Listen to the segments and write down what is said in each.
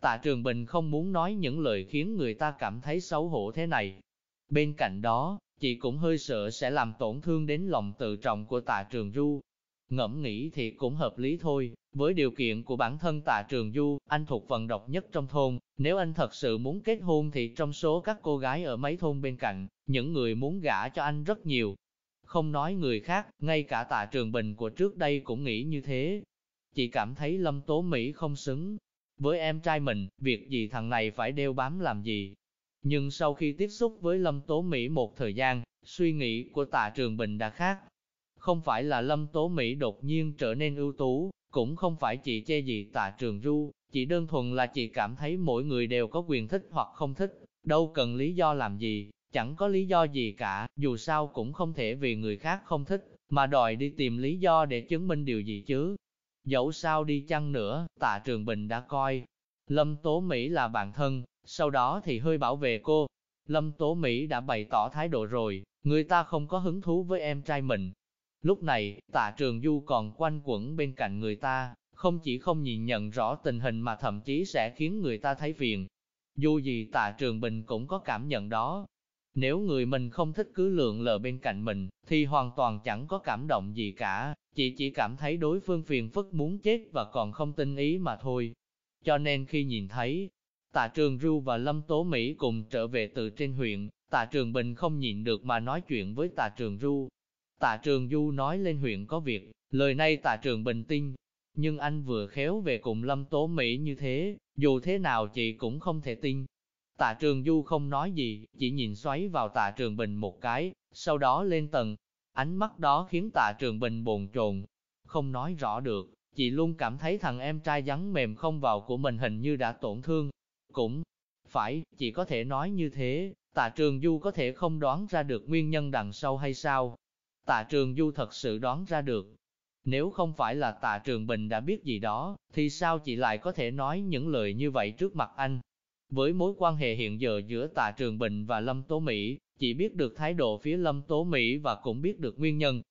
Tạ Trường Bình không muốn nói những lời khiến người ta cảm thấy xấu hổ thế này. Bên cạnh đó, chị cũng hơi sợ sẽ làm tổn thương đến lòng tự trọng của Tạ Trường Du. Ngẫm nghĩ thì cũng hợp lý thôi, với điều kiện của bản thân Tạ Trường Du, anh thuộc vận độc nhất trong thôn, nếu anh thật sự muốn kết hôn thì trong số các cô gái ở mấy thôn bên cạnh, những người muốn gả cho anh rất nhiều. Không nói người khác, ngay cả Tạ Trường Bình của trước đây cũng nghĩ như thế. Chị cảm thấy Lâm Tố Mỹ không xứng, với em trai mình, việc gì thằng này phải đeo bám làm gì. Nhưng sau khi tiếp xúc với Lâm Tố Mỹ một thời gian, suy nghĩ của tạ Trường Bình đã khác. Không phải là Lâm Tố Mỹ đột nhiên trở nên ưu tú, cũng không phải chị chê gì tạ Trường Du, chỉ đơn thuần là chị cảm thấy mỗi người đều có quyền thích hoặc không thích, đâu cần lý do làm gì, chẳng có lý do gì cả, dù sao cũng không thể vì người khác không thích, mà đòi đi tìm lý do để chứng minh điều gì chứ. Dẫu sao đi chăng nữa, tạ Trường Bình đã coi Lâm Tố Mỹ là bạn thân, sau đó thì hơi bảo vệ cô. Lâm Tố Mỹ đã bày tỏ thái độ rồi, người ta không có hứng thú với em trai mình. Lúc này, tạ Trường Du còn quanh quẩn bên cạnh người ta, không chỉ không nhìn nhận rõ tình hình mà thậm chí sẽ khiến người ta thấy phiền. Dù gì tạ Trường Bình cũng có cảm nhận đó, nếu người mình không thích cứ lượng lờ bên cạnh mình, thì hoàn toàn chẳng có cảm động gì cả, chị chỉ cảm thấy đối phương phiền phức muốn chết và còn không tin ý mà thôi. Cho nên khi nhìn thấy, tạ trường Ru và Lâm Tố Mỹ cùng trở về từ trên huyện, tạ trường Bình không nhịn được mà nói chuyện với tạ trường Ru. Tạ trường Du nói lên huyện có việc, lời này tạ trường Bình tin, nhưng anh vừa khéo về cùng Lâm Tố Mỹ như thế, dù thế nào chị cũng không thể tin, Tạ Trường Du không nói gì, chỉ nhìn xoáy vào Tạ Trường Bình một cái, sau đó lên tầng. Ánh mắt đó khiến Tạ Trường Bình bồn chồn, không nói rõ được, chị luôn cảm thấy thằng em trai rắn mềm không vào của mình hình như đã tổn thương. Cũng phải, chị có thể nói như thế, Tạ Trường Du có thể không đoán ra được nguyên nhân đằng sau hay sao? Tạ Trường Du thật sự đoán ra được. Nếu không phải là Tạ Trường Bình đã biết gì đó, thì sao chị lại có thể nói những lời như vậy trước mặt anh? Với mối quan hệ hiện giờ giữa Tạ Trường Bình và Lâm Tố Mỹ, chỉ biết được thái độ phía Lâm Tố Mỹ và cũng biết được nguyên nhân.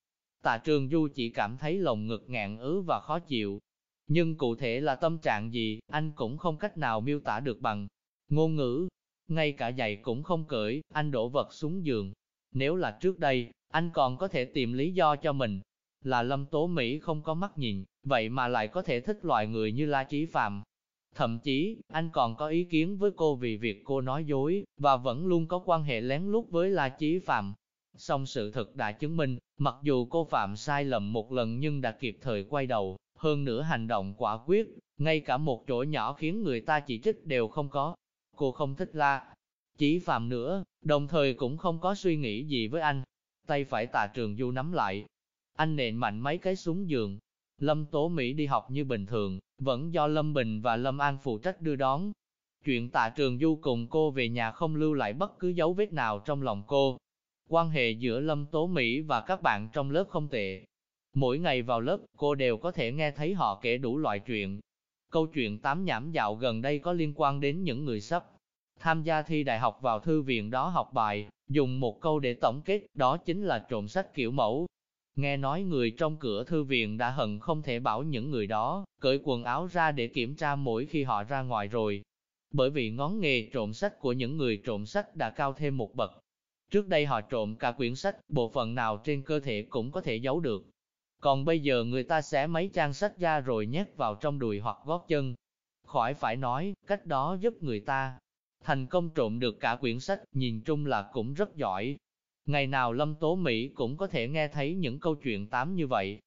Tạ Trường Du chỉ cảm thấy lòng ngực ngạn ứ và khó chịu. Nhưng cụ thể là tâm trạng gì, anh cũng không cách nào miêu tả được bằng ngôn ngữ. Ngay cả giày cũng không cởi, anh đổ vật xuống giường. Nếu là trước đây, anh còn có thể tìm lý do cho mình. Là Lâm Tố Mỹ không có mắt nhìn, vậy mà lại có thể thích loại người như La Chí Phạm, Thậm chí, anh còn có ý kiến với cô vì việc cô nói dối, và vẫn luôn có quan hệ lén lút với La Chí Phạm. Song sự thật đã chứng minh, mặc dù cô phạm sai lầm một lần nhưng đã kịp thời quay đầu, hơn nữa hành động quả quyết, ngay cả một chỗ nhỏ khiến người ta chỉ trích đều không có. Cô không thích La Chí Phạm nữa, đồng thời cũng không có suy nghĩ gì với anh. Tay phải tà trường du nắm lại. Anh nện mạnh mấy cái xuống giường, Lâm Tố Mỹ đi học như bình thường, vẫn do Lâm Bình và Lâm An phụ trách đưa đón. Chuyện tạ trường du cùng cô về nhà không lưu lại bất cứ dấu vết nào trong lòng cô. Quan hệ giữa Lâm Tố Mỹ và các bạn trong lớp không tệ. Mỗi ngày vào lớp, cô đều có thể nghe thấy họ kể đủ loại chuyện. Câu chuyện tám nhảm dạo gần đây có liên quan đến những người sắp tham gia thi đại học vào thư viện đó học bài, dùng một câu để tổng kết, đó chính là trộm sách kiểu mẫu. Nghe nói người trong cửa thư viện đã hận không thể bảo những người đó, cởi quần áo ra để kiểm tra mỗi khi họ ra ngoài rồi. Bởi vì ngón nghề trộm sách của những người trộm sách đã cao thêm một bậc. Trước đây họ trộm cả quyển sách, bộ phận nào trên cơ thể cũng có thể giấu được. Còn bây giờ người ta sẽ mấy trang sách ra rồi nhét vào trong đùi hoặc gót chân. Khỏi phải nói, cách đó giúp người ta thành công trộm được cả quyển sách, nhìn chung là cũng rất giỏi. Ngày nào Lâm Tố Mỹ cũng có thể nghe thấy những câu chuyện tám như vậy.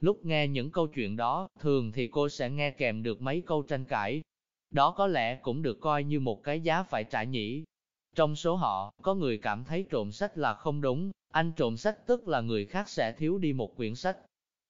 Lúc nghe những câu chuyện đó, thường thì cô sẽ nghe kèm được mấy câu tranh cãi. Đó có lẽ cũng được coi như một cái giá phải trả nhỉ. Trong số họ, có người cảm thấy trộm sách là không đúng, anh trộm sách tức là người khác sẽ thiếu đi một quyển sách.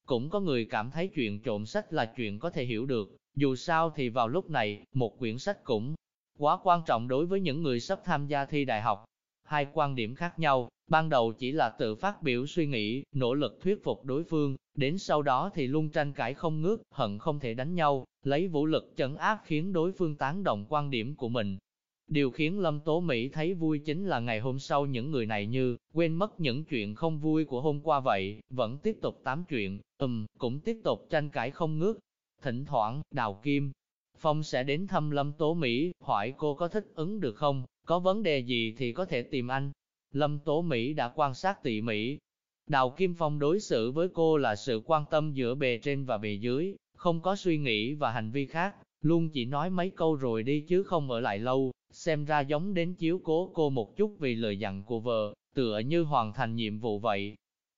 Cũng có người cảm thấy chuyện trộm sách là chuyện có thể hiểu được, dù sao thì vào lúc này, một quyển sách cũng quá quan trọng đối với những người sắp tham gia thi đại học. Hai quan điểm khác nhau, Ban đầu chỉ là tự phát biểu suy nghĩ, nỗ lực thuyết phục đối phương, đến sau đó thì luôn tranh cãi không ngước, hận không thể đánh nhau, lấy vũ lực chấn áp khiến đối phương tán đồng quan điểm của mình. Điều khiến Lâm Tố Mỹ thấy vui chính là ngày hôm sau những người này như quên mất những chuyện không vui của hôm qua vậy, vẫn tiếp tục tám chuyện, ừm, cũng tiếp tục tranh cãi không ngước. Thỉnh thoảng, Đào Kim, Phong sẽ đến thăm Lâm Tố Mỹ, hỏi cô có thích ứng được không, có vấn đề gì thì có thể tìm anh. Lâm Tố Mỹ đã quan sát tỉ mỉ. Đào Kim Phong đối xử với cô là sự quan tâm giữa bề trên và bề dưới, không có suy nghĩ và hành vi khác, luôn chỉ nói mấy câu rồi đi chứ không ở lại lâu, xem ra giống đến chiếu cố cô một chút vì lời dặn của vợ, tựa như hoàn thành nhiệm vụ vậy.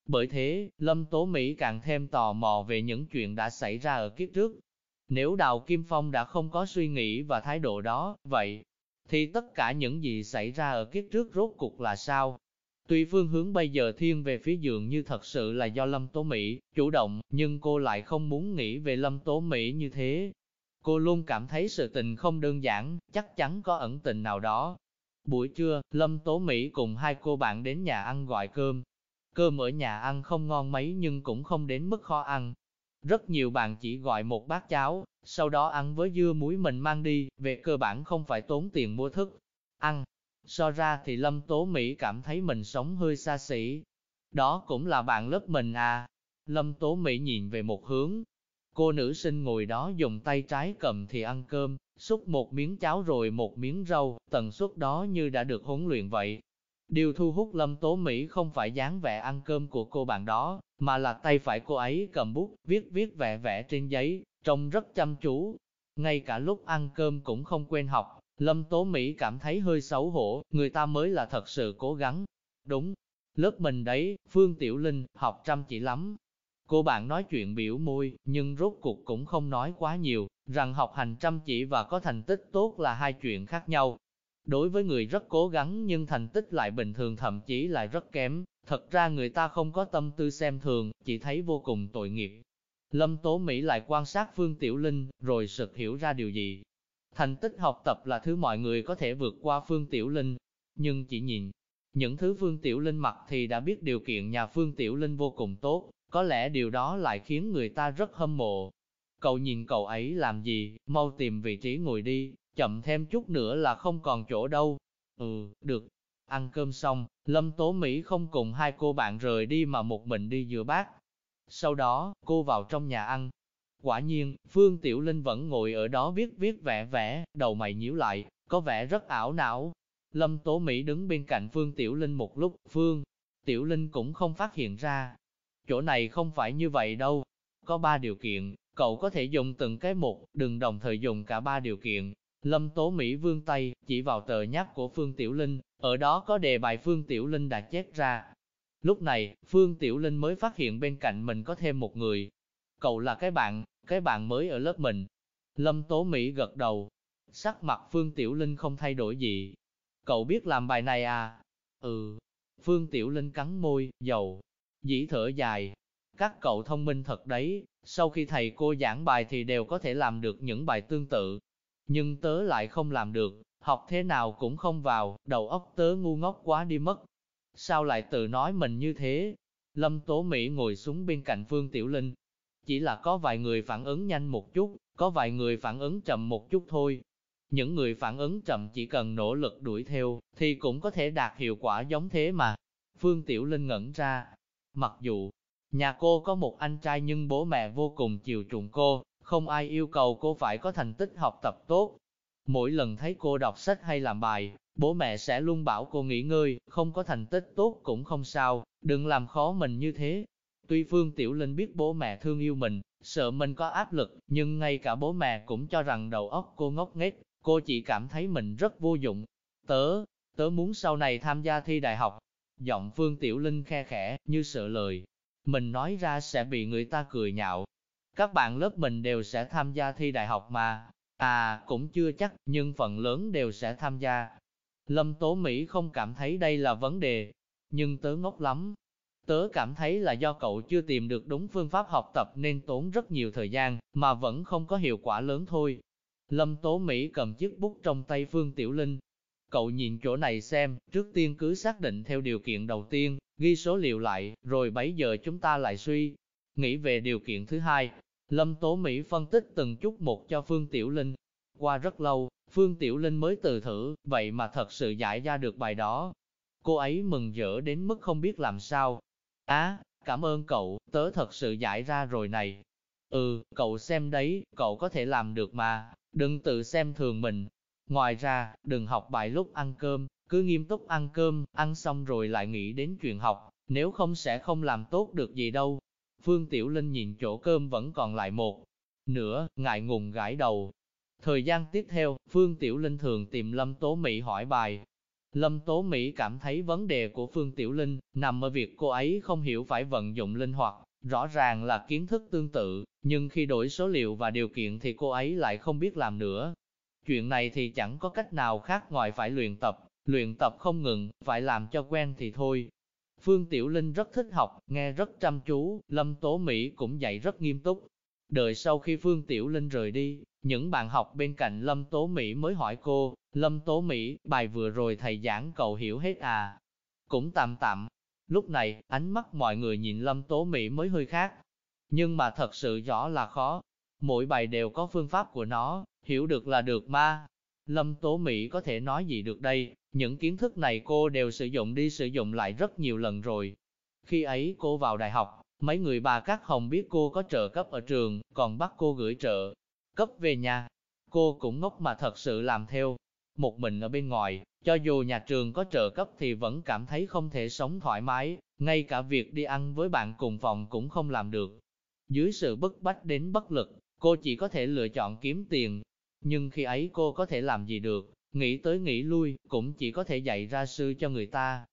Bởi thế, Lâm Tố Mỹ càng thêm tò mò về những chuyện đã xảy ra ở kiếp trước. Nếu Đào Kim Phong đã không có suy nghĩ và thái độ đó, vậy, thì tất cả những gì xảy ra ở kiếp trước rốt cuộc là sao? Tuy phương hướng bây giờ thiên về phía dường như thật sự là do Lâm Tố Mỹ chủ động, nhưng cô lại không muốn nghĩ về Lâm Tố Mỹ như thế. Cô luôn cảm thấy sự tình không đơn giản, chắc chắn có ẩn tình nào đó. Buổi trưa, Lâm Tố Mỹ cùng hai cô bạn đến nhà ăn gọi cơm. Cơm ở nhà ăn không ngon mấy nhưng cũng không đến mức khó ăn. Rất nhiều bạn chỉ gọi một bát cháo, sau đó ăn với dưa muối mình mang đi, về cơ bản không phải tốn tiền mua thức. Ăn, So ra thì Lâm Tố Mỹ cảm thấy mình sống hơi xa xỉ. Đó cũng là bạn lớp mình à. Lâm Tố Mỹ nhìn về một hướng. Cô nữ sinh ngồi đó dùng tay trái cầm thì ăn cơm, xúc một miếng cháo rồi một miếng rau, tần suất đó như đã được huấn luyện vậy. Điều thu hút Lâm Tố Mỹ không phải dáng vẻ ăn cơm của cô bạn đó, mà là tay phải cô ấy cầm bút, viết viết vẽ vẽ trên giấy, trông rất chăm chú. Ngay cả lúc ăn cơm cũng không quên học, Lâm Tố Mỹ cảm thấy hơi xấu hổ, người ta mới là thật sự cố gắng. Đúng, lớp mình đấy, Phương Tiểu Linh, học chăm chỉ lắm. Cô bạn nói chuyện biểu môi, nhưng rốt cuộc cũng không nói quá nhiều, rằng học hành chăm chỉ và có thành tích tốt là hai chuyện khác nhau. Đối với người rất cố gắng nhưng thành tích lại bình thường thậm chí lại rất kém, thật ra người ta không có tâm tư xem thường, chỉ thấy vô cùng tội nghiệp. Lâm Tố Mỹ lại quan sát Phương Tiểu Linh, rồi sực hiểu ra điều gì, Thành tích học tập là thứ mọi người có thể vượt qua Phương Tiểu Linh, nhưng chỉ nhìn những thứ Phương Tiểu Linh mặc thì đã biết điều kiện nhà Phương Tiểu Linh vô cùng tốt, có lẽ điều đó lại khiến người ta rất hâm mộ. Cậu nhìn cậu ấy làm gì, mau tìm vị trí ngồi đi, chậm thêm chút nữa là không còn chỗ đâu. Ừ, được. Ăn cơm xong, Lâm Tố Mỹ không cùng hai cô bạn rời đi mà một mình đi giữa bát. Sau đó, cô vào trong nhà ăn, Quả nhiên, Phương Tiểu Linh vẫn ngồi ở đó viết viết vẽ vẽ, đầu mày nhíu lại, có vẻ rất ảo não. Lâm Tố Mỹ đứng bên cạnh Phương Tiểu Linh một lúc, Phương Tiểu Linh cũng không phát hiện ra. Chỗ này không phải như vậy đâu. Có ba điều kiện, cậu có thể dùng từng cái một, đừng đồng thời dùng cả ba điều kiện. Lâm Tố Mỹ vương tay, chỉ vào tờ nháp của Phương Tiểu Linh, ở đó có đề bài Phương Tiểu Linh đã chép ra. Lúc này, Phương Tiểu Linh mới phát hiện bên cạnh mình có thêm một người. Cậu là cái bạn, cái bạn mới ở lớp mình. Lâm Tố Mỹ gật đầu. Sắc mặt Phương Tiểu Linh không thay đổi gì. Cậu biết làm bài này à? Ừ. Phương Tiểu Linh cắn môi, dầu. Dĩ thở dài. Các cậu thông minh thật đấy, sau khi thầy cô giảng bài thì đều có thể làm được những bài tương tự. Nhưng tớ lại không làm được, học thế nào cũng không vào, đầu óc tớ ngu ngốc quá đi mất. Sao lại tự nói mình như thế? Lâm Tố Mỹ ngồi xuống bên cạnh Phương Tiểu Linh, chỉ là có vài người phản ứng nhanh một chút, có vài người phản ứng chậm một chút thôi. Những người phản ứng chậm chỉ cần nỗ lực đuổi theo, thì cũng có thể đạt hiệu quả giống thế mà. Phương Tiểu Linh ngẩn ra. Mặc dù, nhà cô có một anh trai nhưng bố mẹ vô cùng chiều chuộng cô, không ai yêu cầu cô phải có thành tích học tập tốt. Mỗi lần thấy cô đọc sách hay làm bài, bố mẹ sẽ luôn bảo cô nghỉ ngơi, không có thành tích tốt cũng không sao, đừng làm khó mình như thế. Tuy Phương Tiểu Linh biết bố mẹ thương yêu mình, sợ mình có áp lực, nhưng ngay cả bố mẹ cũng cho rằng đầu óc cô ngốc nghếch, cô chỉ cảm thấy mình rất vô dụng. Tớ, tớ muốn sau này tham gia thi đại học. Giọng Phương Tiểu Linh khe khẽ, như sợ lời. Mình nói ra sẽ bị người ta cười nhạo. Các bạn lớp mình đều sẽ tham gia thi đại học mà. À, cũng chưa chắc, nhưng phần lớn đều sẽ tham gia. Lâm Tố Mỹ không cảm thấy đây là vấn đề, nhưng tớ ngốc lắm, Tớ cảm thấy là do cậu chưa tìm được đúng phương pháp học tập nên tốn rất nhiều thời gian, mà vẫn không có hiệu quả lớn thôi. Lâm Tố Mỹ cầm chiếc bút trong tay Phương Tiểu Linh. Cậu nhìn chỗ này xem, trước tiên cứ xác định theo điều kiện đầu tiên, ghi số liệu lại, rồi bấy giờ chúng ta lại suy. Nghĩ về điều kiện thứ hai, Lâm Tố Mỹ phân tích từng chút một cho Phương Tiểu Linh. Qua rất lâu, Phương Tiểu Linh mới từ thử, vậy mà thật sự giải ra được bài đó. Cô ấy mừng rỡ đến mức không biết làm sao, Á, cảm ơn cậu, tớ thật sự giải ra rồi này. Ừ, cậu xem đấy, cậu có thể làm được mà. đừng tự xem thường mình. Ngoài ra, đừng học bài lúc ăn cơm, cứ nghiêm túc ăn cơm, ăn xong rồi lại nghĩ đến chuyện học, nếu không sẽ không làm tốt được gì đâu. Phương Tiểu Linh nhìn chỗ cơm vẫn còn lại một nửa, ngại ngùng gãi đầu. Thời gian tiếp theo, Phương Tiểu Linh thường tìm Lâm Tố Mỹ hỏi bài. Lâm Tố Mỹ cảm thấy vấn đề của Phương Tiểu Linh nằm ở việc cô ấy không hiểu phải vận dụng linh hoạt, rõ ràng là kiến thức tương tự, nhưng khi đổi số liệu và điều kiện thì cô ấy lại không biết làm nữa. Chuyện này thì chẳng có cách nào khác ngoài phải luyện tập, luyện tập không ngừng, phải làm cho quen thì thôi. Phương Tiểu Linh rất thích học, nghe rất chăm chú, Lâm Tố Mỹ cũng dạy rất nghiêm túc. Đợi sau khi Phương Tiểu Linh rời đi, những bạn học bên cạnh Lâm Tố Mỹ mới hỏi cô, Lâm Tố Mỹ, bài vừa rồi thầy giảng cậu hiểu hết à? Cũng tạm tạm. Lúc này, ánh mắt mọi người nhìn Lâm Tố Mỹ mới hơi khác. Nhưng mà thật sự rõ là khó. Mỗi bài đều có phương pháp của nó, hiểu được là được mà. Lâm Tố Mỹ có thể nói gì được đây, những kiến thức này cô đều sử dụng đi sử dụng lại rất nhiều lần rồi. Khi ấy cô vào đại học, mấy người bà các hồng biết cô có trợ cấp ở trường, còn bắt cô gửi trợ cấp về nhà. Cô cũng ngốc mà thật sự làm theo. Một mình ở bên ngoài, cho dù nhà trường có trợ cấp thì vẫn cảm thấy không thể sống thoải mái, ngay cả việc đi ăn với bạn cùng phòng cũng không làm được. Dưới sự bức bách đến bất lực, cô chỉ có thể lựa chọn kiếm tiền. Nhưng khi ấy cô có thể làm gì được, nghĩ tới nghĩ lui, cũng chỉ có thể dạy ra sư cho người ta.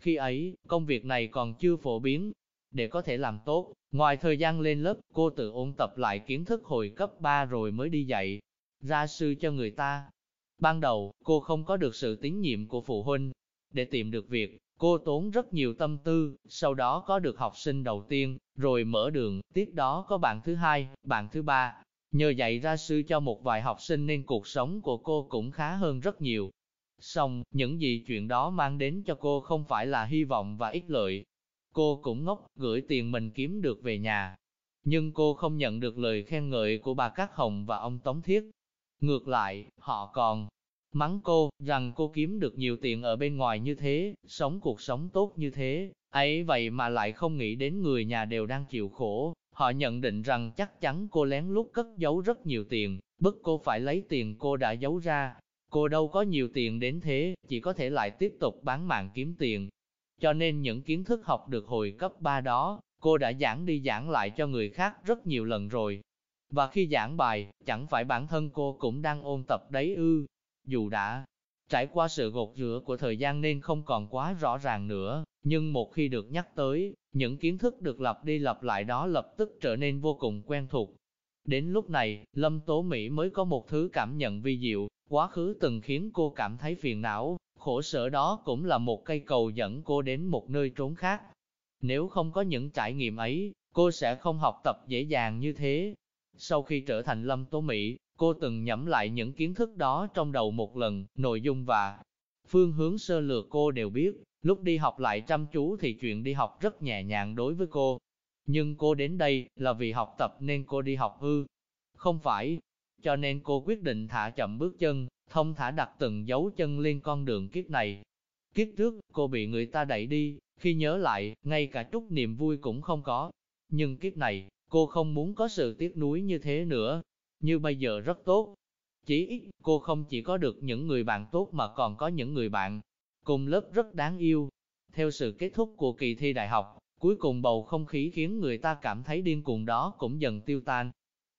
Khi ấy, công việc này còn chưa phổ biến. Để có thể làm tốt, ngoài thời gian lên lớp, cô tự ôn tập lại kiến thức hồi cấp 3 rồi mới đi dạy, ra sư cho người ta. Ban đầu, cô không có được sự tín nhiệm của phụ huynh. Để tìm được việc, cô tốn rất nhiều tâm tư, sau đó có được học sinh đầu tiên, rồi mở đường, tiếp đó có bạn thứ hai, bạn thứ ba, Nhờ dạy ra sư cho một vài học sinh nên cuộc sống của cô cũng khá hơn rất nhiều. Xong, những gì chuyện đó mang đến cho cô không phải là hy vọng và ích lợi. Cô cũng ngốc, gửi tiền mình kiếm được về nhà. Nhưng cô không nhận được lời khen ngợi của bà Cát Hồng và ông Tống Thiết. Ngược lại, họ còn mắng cô, rằng cô kiếm được nhiều tiền ở bên ngoài như thế, sống cuộc sống tốt như thế, ấy vậy mà lại không nghĩ đến người nhà đều đang chịu khổ, Họ nhận định rằng chắc chắn cô lén lút cất giấu rất nhiều tiền, bức cô phải lấy tiền cô đã giấu ra. Cô đâu có nhiều tiền đến thế, chỉ có thể lại tiếp tục bán mạng kiếm tiền. Cho nên những kiến thức học được hồi cấp 3 đó, cô đã giảng đi giảng lại cho người khác rất nhiều lần rồi. Và khi giảng bài, chẳng phải bản thân cô cũng đang ôn tập đấy ư. Dù đã trải qua sự gột rửa của thời gian nên không còn quá rõ ràng nữa, nhưng một khi được nhắc tới, những kiến thức được lặp đi lặp lại đó lập tức trở nên vô cùng quen thuộc. Đến lúc này, Lâm Tố Mỹ mới có một thứ cảm nhận vi diệu, quá khứ từng khiến cô cảm thấy phiền não, khổ sở đó cũng là một cây cầu dẫn cô đến một nơi trốn khác. Nếu không có những trải nghiệm ấy, cô sẽ không học tập dễ dàng như thế. Sau khi trở thành Lâm Tố Mỹ, cô từng nhẩm lại những kiến thức đó trong đầu một lần, nội dung và phương hướng sơ lược cô đều biết, Lúc đi học lại chăm chú thì chuyện đi học rất nhẹ nhàng đối với cô. Nhưng cô đến đây là vì học tập nên cô đi học ư. Không phải. Cho nên cô quyết định thả chậm bước chân, thông thả đặt từng dấu chân lên con đường kiếp này. Kiếp trước, cô bị người ta đẩy đi, khi nhớ lại, ngay cả chút niềm vui cũng không có. Nhưng kiếp này, cô không muốn có sự tiếc nuối như thế nữa. Như bây giờ rất tốt. Chỉ ít, cô không chỉ có được những người bạn tốt mà còn có những người bạn cùng lớp rất đáng yêu. Theo sự kết thúc của kỳ thi đại học, cuối cùng bầu không khí khiến người ta cảm thấy điên cuồng đó cũng dần tiêu tan.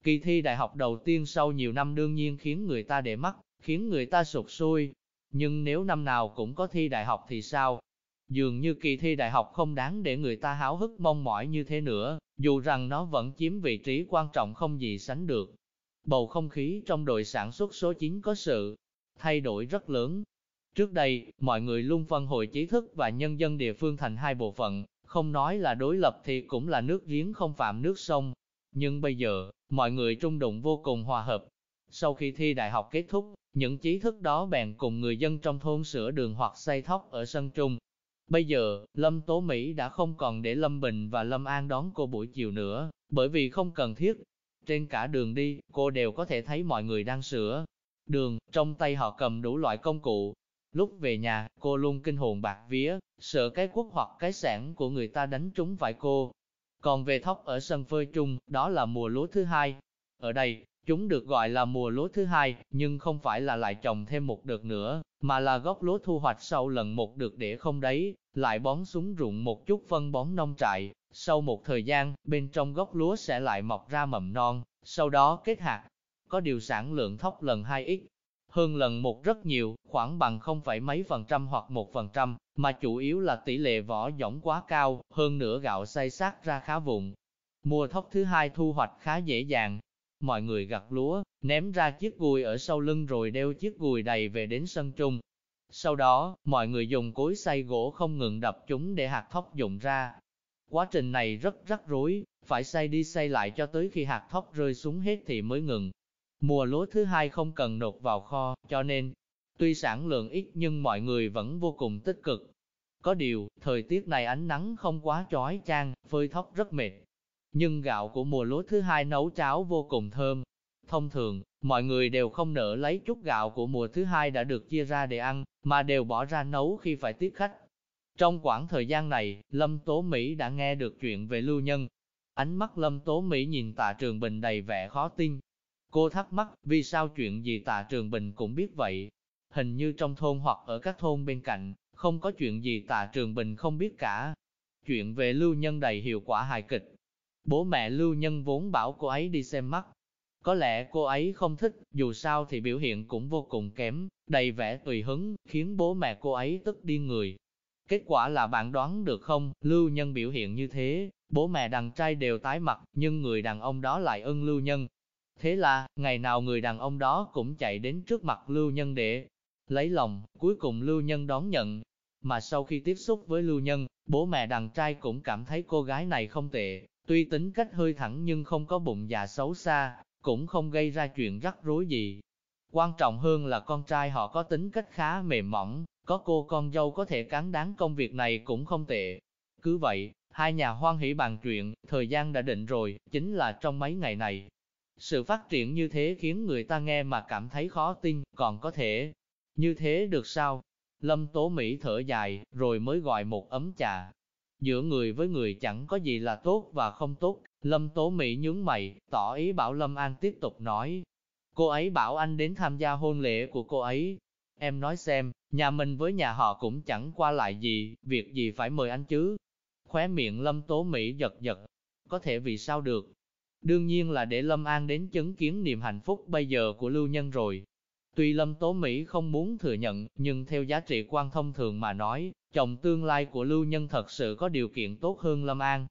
Kỳ thi đại học đầu tiên sau nhiều năm đương nhiên khiến người ta để mắt, khiến người ta sụt sôi. Nhưng nếu năm nào cũng có thi đại học thì sao? Dường như kỳ thi đại học không đáng để người ta háo hức mong mỏi như thế nữa, dù rằng nó vẫn chiếm vị trí quan trọng không gì sánh được. Bầu không khí trong đội sản xuất số 9 có sự thay đổi rất lớn, Trước đây, mọi người luôn phân hội trí thức và nhân dân địa phương thành hai bộ phận, không nói là đối lập thì cũng là nước giếng không phạm nước sông. Nhưng bây giờ, mọi người trung đụng vô cùng hòa hợp. Sau khi thi đại học kết thúc, những trí thức đó bèn cùng người dân trong thôn sửa đường hoặc xây thóc ở sân trung. Bây giờ, Lâm Tố Mỹ đã không còn để Lâm Bình và Lâm An đón cô buổi chiều nữa, bởi vì không cần thiết. Trên cả đường đi, cô đều có thể thấy mọi người đang sửa đường, trong tay họ cầm đủ loại công cụ, Lúc về nhà, cô luôn kinh hồn bạc vía, sợ cái quốc hoặc cái sản của người ta đánh trúng vải cô. Còn về thóc ở sân phơi chung, đó là mùa lúa thứ hai. Ở đây, Chúng được gọi là mùa lúa thứ hai, nhưng không phải là lại trồng thêm một đợt nữa, mà là gốc lúa thu hoạch sau lần một đợt để không đấy, lại bón súng ruộng một chút phân bón nông trại. Sau một thời gian, bên trong gốc lúa sẽ lại mọc ra mầm non, sau đó kết hạt. Có điều sản lượng thóc lần 2x, hơn lần một rất nhiều, khoảng bằng không phải mấy phần trăm hoặc một phần trăm, mà chủ yếu là tỷ lệ vỏ giỏng quá cao, hơn nữa gạo xay sát ra khá vụn. Mùa thóc thứ hai thu hoạch khá dễ dàng. Mọi người gặt lúa, ném ra chiếc gùi ở sau lưng rồi đeo chiếc gùi đầy về đến sân trung. Sau đó, mọi người dùng cối xay gỗ không ngừng đập chúng để hạt thóc dụng ra. Quá trình này rất rắc rối, phải xay đi xay lại cho tới khi hạt thóc rơi xuống hết thì mới ngừng. Mùa lúa thứ hai không cần nộp vào kho, cho nên, tuy sản lượng ít nhưng mọi người vẫn vô cùng tích cực. Có điều, thời tiết này ánh nắng không quá chói chang, phơi thóc rất mệt. Nhưng gạo của mùa lúa thứ hai nấu cháo vô cùng thơm. Thông thường, mọi người đều không nỡ lấy chút gạo của mùa thứ hai đã được chia ra để ăn, mà đều bỏ ra nấu khi phải tiếp khách. Trong quãng thời gian này, Lâm Tố Mỹ đã nghe được chuyện về lưu nhân. Ánh mắt Lâm Tố Mỹ nhìn tạ trường bình đầy vẻ khó tin, Cô thắc mắc, vì sao chuyện gì tạ Trường Bình cũng biết vậy? Hình như trong thôn hoặc ở các thôn bên cạnh, không có chuyện gì tạ Trường Bình không biết cả. Chuyện về lưu nhân đầy hiệu quả hài kịch. Bố mẹ lưu nhân vốn bảo cô ấy đi xem mắt. Có lẽ cô ấy không thích, dù sao thì biểu hiện cũng vô cùng kém, đầy vẻ tùy hứng, khiến bố mẹ cô ấy tức điên người. Kết quả là bạn đoán được không, lưu nhân biểu hiện như thế, bố mẹ đàn trai đều tái mặt, nhưng người đàn ông đó lại ưng lưu nhân, Thế là, ngày nào người đàn ông đó cũng chạy đến trước mặt Lưu Nhân để lấy lòng, cuối cùng Lưu Nhân đón nhận. Mà sau khi tiếp xúc với Lưu Nhân, bố mẹ đàn trai cũng cảm thấy cô gái này không tệ, tuy tính cách hơi thẳng nhưng không có bụng dạ xấu xa, cũng không gây ra chuyện rắc rối gì. Quan trọng hơn là con trai họ có tính cách khá mềm mỏng, có cô con dâu có thể cán đáng công việc này cũng không tệ. Cứ vậy, hai nhà hoan hỷ bàn chuyện, thời gian đã định rồi, chính là trong mấy ngày này, sự phát triển như thế khiến người ta nghe mà cảm thấy khó tin, còn có thể như thế được sao? Lâm Tố Mỹ thở dài, rồi mới gọi một ấm trà. Giữa người với người chẳng có gì là tốt và không tốt, Lâm Tố Mỹ nhướng mày, tỏ ý bảo Lâm An tiếp tục nói. Cô ấy bảo anh đến tham gia hôn lễ của cô ấy. Em nói xem, nhà mình với nhà họ cũng chẳng qua lại gì, việc gì phải mời anh chứ. Khóe miệng Lâm Tố Mỹ giật giật, có thể vì sao được, Đương nhiên là để Lâm An đến chứng kiến niềm hạnh phúc bây giờ của lưu nhân rồi. Tuy Lâm Tố Mỹ không muốn thừa nhận, nhưng theo giá trị quan thông thường mà nói, chồng tương lai của lưu nhân thật sự có điều kiện tốt hơn Lâm An.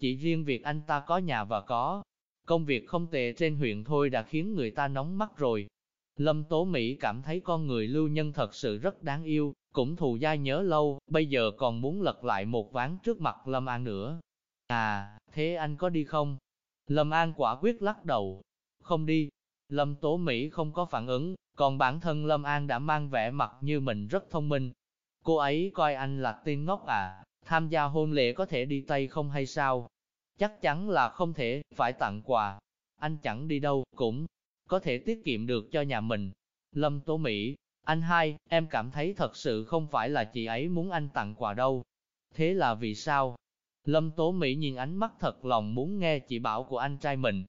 Chỉ riêng việc anh ta có nhà và có công việc không tệ trên huyện thôi đã khiến người ta nóng mắt rồi. Lâm Tố Mỹ cảm thấy con người lưu nhân thật sự rất đáng yêu, cũng thù dai nhớ lâu, bây giờ còn muốn lật lại một ván trước mặt Lâm An nữa. À, thế anh có đi không? Lâm An quả quyết lắc đầu, không đi. Lâm Tố Mỹ không có phản ứng, còn bản thân Lâm An đã mang vẻ mặt như mình rất thông minh. Cô ấy coi anh là tin ngốc à, tham gia hôn lễ có thể đi Tây không hay sao? Chắc chắn là không thể, phải tặng quà. Anh chẳng đi đâu, cũng có thể tiết kiệm được cho nhà mình. Lâm Tố Mỹ, anh hai, em cảm thấy thật sự không phải là chị ấy muốn anh tặng quà đâu. Thế là vì sao? Lâm Tố Mỹ nhìn ánh mắt thật lòng muốn nghe chỉ bảo của anh trai mình.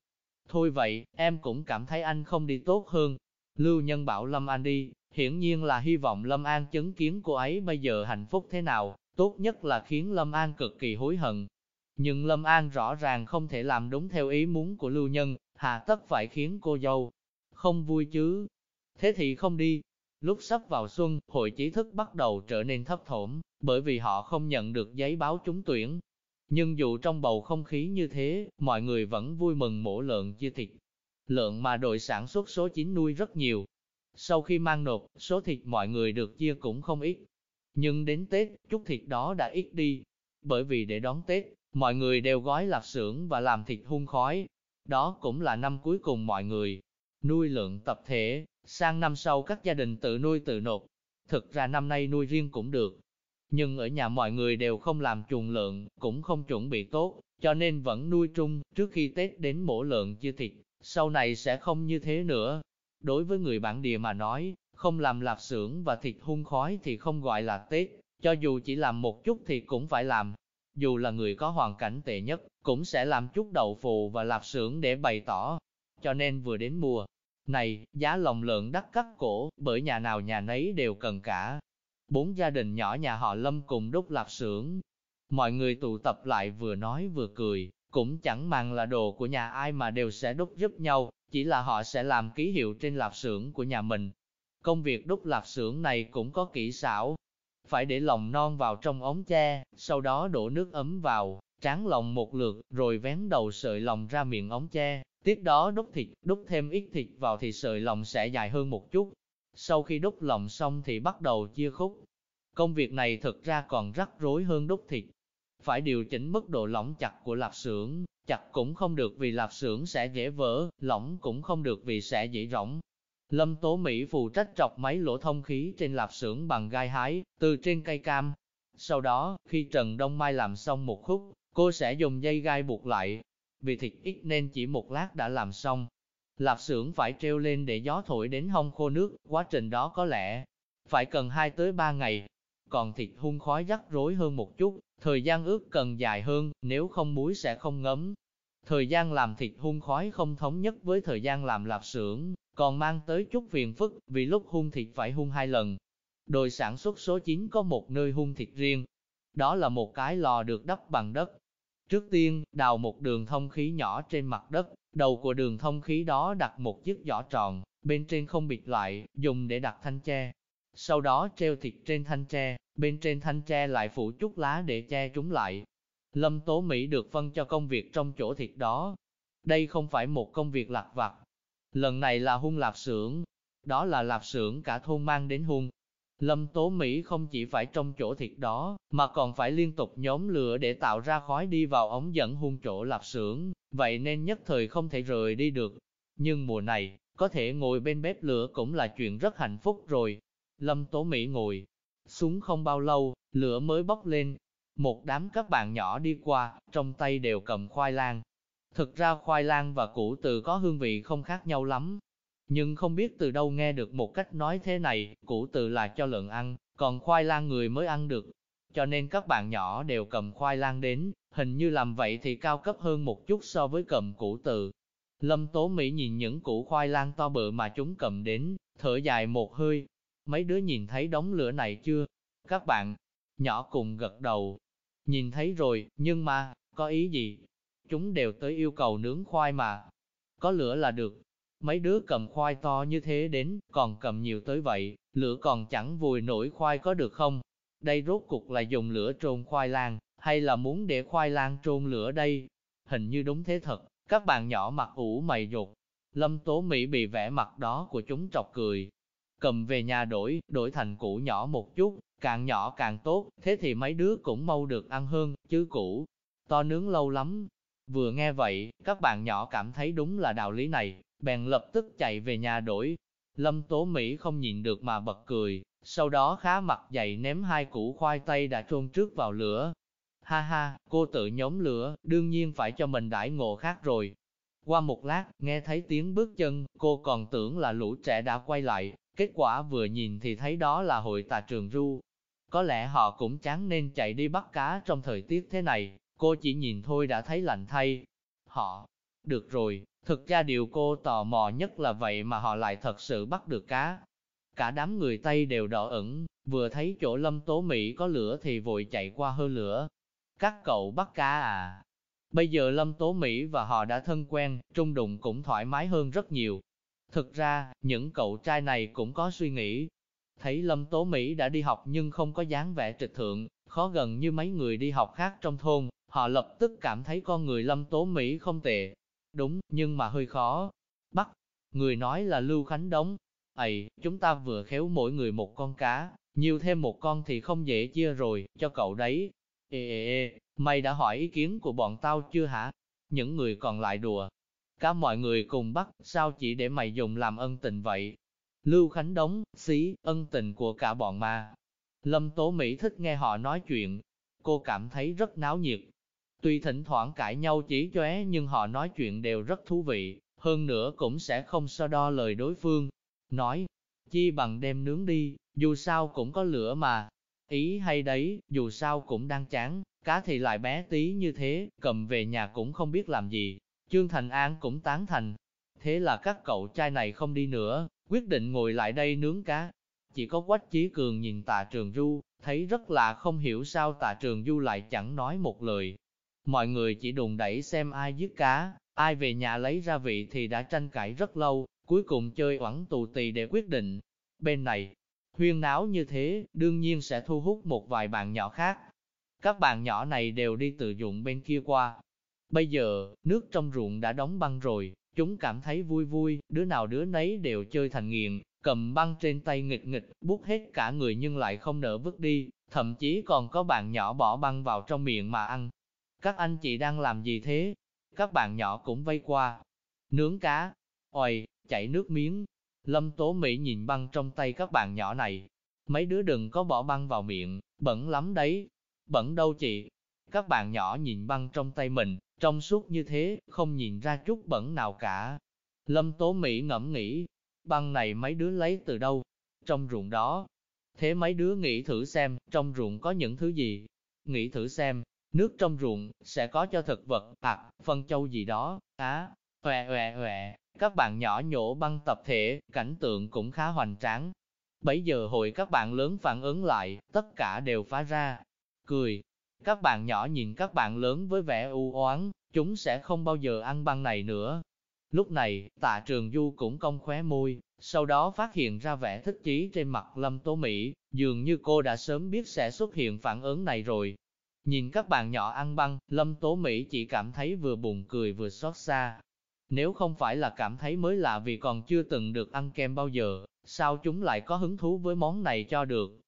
Thôi vậy, em cũng cảm thấy anh không đi tốt hơn. Lưu Nhân bảo Lâm An đi, hiển nhiên là hy vọng Lâm An chứng kiến cô ấy bây giờ hạnh phúc thế nào, tốt nhất là khiến Lâm An cực kỳ hối hận. Nhưng Lâm An rõ ràng không thể làm đúng theo ý muốn của Lưu Nhân, hà tất phải khiến cô dâu không vui chứ. Thế thì không đi. Lúc sắp vào xuân, hội trí thức bắt đầu trở nên thấp thổm, bởi vì họ không nhận được giấy báo trúng tuyển, nhưng dù trong bầu không khí như thế, mọi người vẫn vui mừng mổ lợn chia thịt. Lợn mà đội sản xuất số 9 nuôi rất nhiều. Sau khi mang nộp, số thịt mọi người được chia cũng không ít. Nhưng đến Tết, chút thịt đó đã ít đi. Bởi vì để đón Tết, mọi người đều gói lạp xưởng và làm thịt hun khói. Đó cũng là năm cuối cùng mọi người nuôi lợn tập thể, sang năm sau các gia đình tự nuôi tự nộp. Thực ra năm nay nuôi riêng cũng được, nhưng ở nhà mọi người đều không làm chuồng lợn, cũng không chuẩn bị tốt, cho nên vẫn nuôi trung, trước khi Tết đến mổ lợn chia thịt, sau này sẽ không như thế nữa. Đối với người bản địa mà nói, không làm lạp xưởng và thịt hun khói thì không gọi là Tết, cho dù chỉ làm một chút thì cũng phải làm. Dù là người có hoàn cảnh tệ nhất, cũng sẽ làm chút đậu phụ và lạp xưởng để bày tỏ. cho nên vừa đến mùa này, giá lòng lợn đắt cắt cổ, bởi nhà nào nhà nấy đều cần cả. Bốn gia đình nhỏ nhà họ Lâm cùng đúc lạp xưởng. Mọi người tụ tập lại vừa nói vừa cười, cũng chẳng màng là đồ của nhà ai mà đều sẽ đúc giúp nhau, chỉ là họ sẽ làm ký hiệu trên lạp xưởng của nhà mình. Công việc đúc lạp xưởng này cũng có kỹ xảo. Phải để lòng non vào trong ống tre, sau đó đổ nước ấm vào, tráng lòng một lượt, rồi vén đầu sợi lòng ra miệng ống tre. Tiếp đó đúc thịt, đúc thêm ít thịt vào thì sợi lòng sẽ dài hơn một chút. Sau khi đúc lòng xong thì bắt đầu chia khúc. Công việc này thực ra còn rắc rối hơn đúc thịt. Phải điều chỉnh mức độ lỏng chặt của lạp xưởng, chặt cũng không được vì lạp xưởng sẽ dễ vỡ, lỏng cũng không được vì sẽ dễ rỗng. Lâm Tố Mỹ phụ trách trọc máy lỗ thông khí trên lạp xưởng bằng gai hái, từ trên cây cam. Sau đó, khi Trần Đông Mai làm xong một khúc, cô sẽ dùng dây gai buộc lại, vì thịt ít nên chỉ một lát đã làm xong. Lạp xưởng phải treo lên để gió thổi đến hông khô nước, quá trình đó có lẽ phải cần 2 tới 3 ngày. Còn thịt hun khói rắc rối hơn một chút, thời gian ướp cần dài hơn, nếu không muối sẽ không ngấm. Thời gian làm thịt hun khói không thống nhất với thời gian làm lạp xưởng, còn mang tới chút phiền phức, vì lúc hun thịt phải hun hai lần. Đội sản xuất số 9 có một nơi hun thịt riêng. Đó là một cái lò được đắp bằng đất, Trước tiên, đào một đường thông khí nhỏ trên mặt đất, đầu của đường thông khí đó đặt một chiếc giỏ tròn, bên trên không bịt lại, dùng để đặt thanh tre. Sau đó treo thịt trên thanh tre, bên trên thanh tre lại phủ chút lá để che chúng lại. Lâm Tố Mỹ được phân cho công việc trong chỗ thịt đó. Đây không phải một công việc lặt vặt. Lần này là hung lạp xưởng. Đó là lạp xưởng cả thôn mang đến hung, Lâm Tố Mỹ không chỉ phải trong chỗ thịt đó, mà còn phải liên tục nhóm lửa để tạo ra khói đi vào ống dẫn hung chỗ lạp xưởng, vậy nên nhất thời không thể rời đi được. Nhưng mùa này, có thể ngồi bên bếp lửa cũng là chuyện rất hạnh phúc rồi. Lâm Tố Mỹ ngồi xuống không bao lâu, lửa mới bốc lên. Một đám các bạn nhỏ đi qua, trong tay đều cầm khoai lang. Thực ra khoai lang và củ từ có hương vị không khác nhau lắm, nhưng không biết từ đâu nghe được một cách nói thế này, củ từ là cho lợn ăn, còn khoai lang người mới ăn được. Cho nên các bạn nhỏ đều cầm khoai lang đến, hình như làm vậy thì cao cấp hơn một chút so với cầm củ từ. Lâm Tố Mỹ nhìn những củ khoai lang to bự mà chúng cầm đến, thở dài một hơi. Mấy đứa nhìn thấy đống lửa này chưa? Các bạn nhỏ cùng gật đầu. Nhìn thấy rồi, nhưng mà, có ý gì? Chúng đều tới yêu cầu nướng khoai mà. Có lửa là được, Mấy đứa cầm khoai to như thế đến, còn cầm nhiều tới vậy, lửa còn chẳng vùi nổi khoai có được không? Đây rốt cục là dùng lửa trôn khoai lang, hay là muốn để khoai lang trôn lửa đây? Hình như đúng thế thật, các bạn nhỏ mặt ủ mày dục. Lâm Tố Mỹ bị vẻ mặt đó của chúng trọc cười. Cầm về nhà đổi, đổi thành củ nhỏ một chút, càng nhỏ càng tốt, thế thì mấy đứa cũng mau được ăn hơn, chứ củ to nướng lâu lắm. Vừa nghe vậy, các bạn nhỏ cảm thấy đúng là đạo lý này, bèn lập tức chạy về nhà đổi. Lâm Tố Mỹ không nhịn được mà bật cười, sau đó khá mặt dày ném hai củ khoai tây đã trôn trước vào lửa. Ha ha, cô tự nhóm lửa, đương nhiên phải cho mình đãi ngộ khác rồi. Qua một lát, nghe thấy tiếng bước chân, cô còn tưởng là lũ trẻ đã quay lại, kết quả vừa nhìn thì thấy đó là hội tà trường ru. Có lẽ họ cũng chán nên chạy đi bắt cá trong thời tiết thế này, cô chỉ nhìn thôi đã thấy lạnh thay. Họ, được rồi, Thực ra điều cô tò mò nhất là vậy mà họ lại thật sự bắt được cá. Cả đám người Tây đều đỏ ẩn, vừa thấy chỗ lâm tố Mỹ có lửa thì vội chạy qua hơ lửa. Các cậu bắt cá à? Bây giờ lâm tố Mỹ và họ đã thân quen, trung đụng cũng thoải mái hơn rất nhiều. Thực ra, những cậu trai này cũng có suy nghĩ. Thấy lâm tố Mỹ đã đi học nhưng không có dáng vẻ trịch thượng, khó gần như mấy người đi học khác trong thôn, họ lập tức cảm thấy con người lâm tố Mỹ không tệ, Đúng, nhưng mà hơi khó. Bắt, người nói là Lưu Khánh Đống. Ấy, chúng ta vừa khéo mỗi người một con cá, nhiều thêm một con thì không dễ chia rồi, cho cậu đấy. Ê ê ê, mày đã hỏi ý kiến của bọn tao chưa hả? Những người còn lại đùa. Cả mọi người cùng bắt, sao chỉ để mày dùng làm ân tình vậy? Lưu Khánh Đống, xí, ân tình của cả bọn mà. Lâm Tố Mỹ thích nghe họ nói chuyện. Cô cảm thấy rất náo nhiệt, Tuy thỉnh thoảng cãi nhau chỉ chóe nhưng họ nói chuyện đều rất thú vị, hơn nữa cũng sẽ không so đo lời đối phương. Nói, chi bằng đem nướng đi, dù sao cũng có lửa mà. Ý hay đấy, dù sao cũng đang chán, cá thì lại bé tí như thế, cầm về nhà cũng không biết làm gì. Trương Thành An cũng tán thành. Thế là các cậu trai này không đi nữa, quyết định ngồi lại đây nướng cá. Chỉ có Quách Chí Cường nhìn tạ trường du, thấy rất là không hiểu sao tạ trường du lại chẳng nói một lời. Mọi người chỉ đùn đẩy xem ai giết cá, ai về nhà lấy ra vị thì đã tranh cãi rất lâu, cuối cùng chơi oẳn tù tì để quyết định. Bên này, huyên náo như thế, đương nhiên sẽ thu hút một vài bạn nhỏ khác. Các bạn nhỏ này đều đi tự dụng bên kia qua. Bây giờ, nước trong ruộng đã đóng băng rồi, chúng cảm thấy vui vui, đứa nào đứa nấy đều chơi thành nghiện, cầm băng trên tay nghịch nghịch, bút hết cả người nhưng lại không nỡ vứt đi, thậm chí còn có bạn nhỏ bỏ băng vào trong miệng mà ăn. Các anh chị đang làm gì thế? Các bạn nhỏ cũng vây qua. Nướng cá. Ôi, chảy nước miếng. Lâm Tố Mỹ nhìn băng trong tay các bạn nhỏ này. Mấy đứa đừng có bỏ băng vào miệng, bẩn lắm đấy. Bẩn đâu chị? Các bạn nhỏ nhìn băng trong tay mình, trong suốt như thế, không nhìn ra chút bẩn nào cả. Lâm Tố Mỹ ngẫm nghĩ, băng này mấy đứa lấy từ đâu? Trong ruộng đó. Thế mấy đứa nghĩ thử xem, trong ruộng có những thứ gì? Nghĩ thử xem, nước trong ruộng, sẽ có cho thực vật, hạt, phân châu gì đó, á, à, hòe hòe các bạn nhỏ nhổ băng tập thể, cảnh tượng cũng khá hoành tráng. Bấy giờ hội các bạn lớn phản ứng lại, tất cả đều phá ra, cười. Các bạn nhỏ nhìn các bạn lớn với vẻ u oán, chúng sẽ không bao giờ ăn băng này nữa. Lúc này, tạ trường du cũng cong khóe môi, sau đó phát hiện ra vẻ thích chí trên mặt Lâm Tố Mỹ, dường như cô đã sớm biết sẽ xuất hiện phản ứng này rồi. Nhìn các bạn nhỏ ăn băng, Lâm Tố Mỹ chỉ cảm thấy vừa buồn cười vừa xót xa. Nếu không phải là cảm thấy mới lạ vì còn chưa từng được ăn kem bao giờ, sao chúng lại có hứng thú với món này cho được?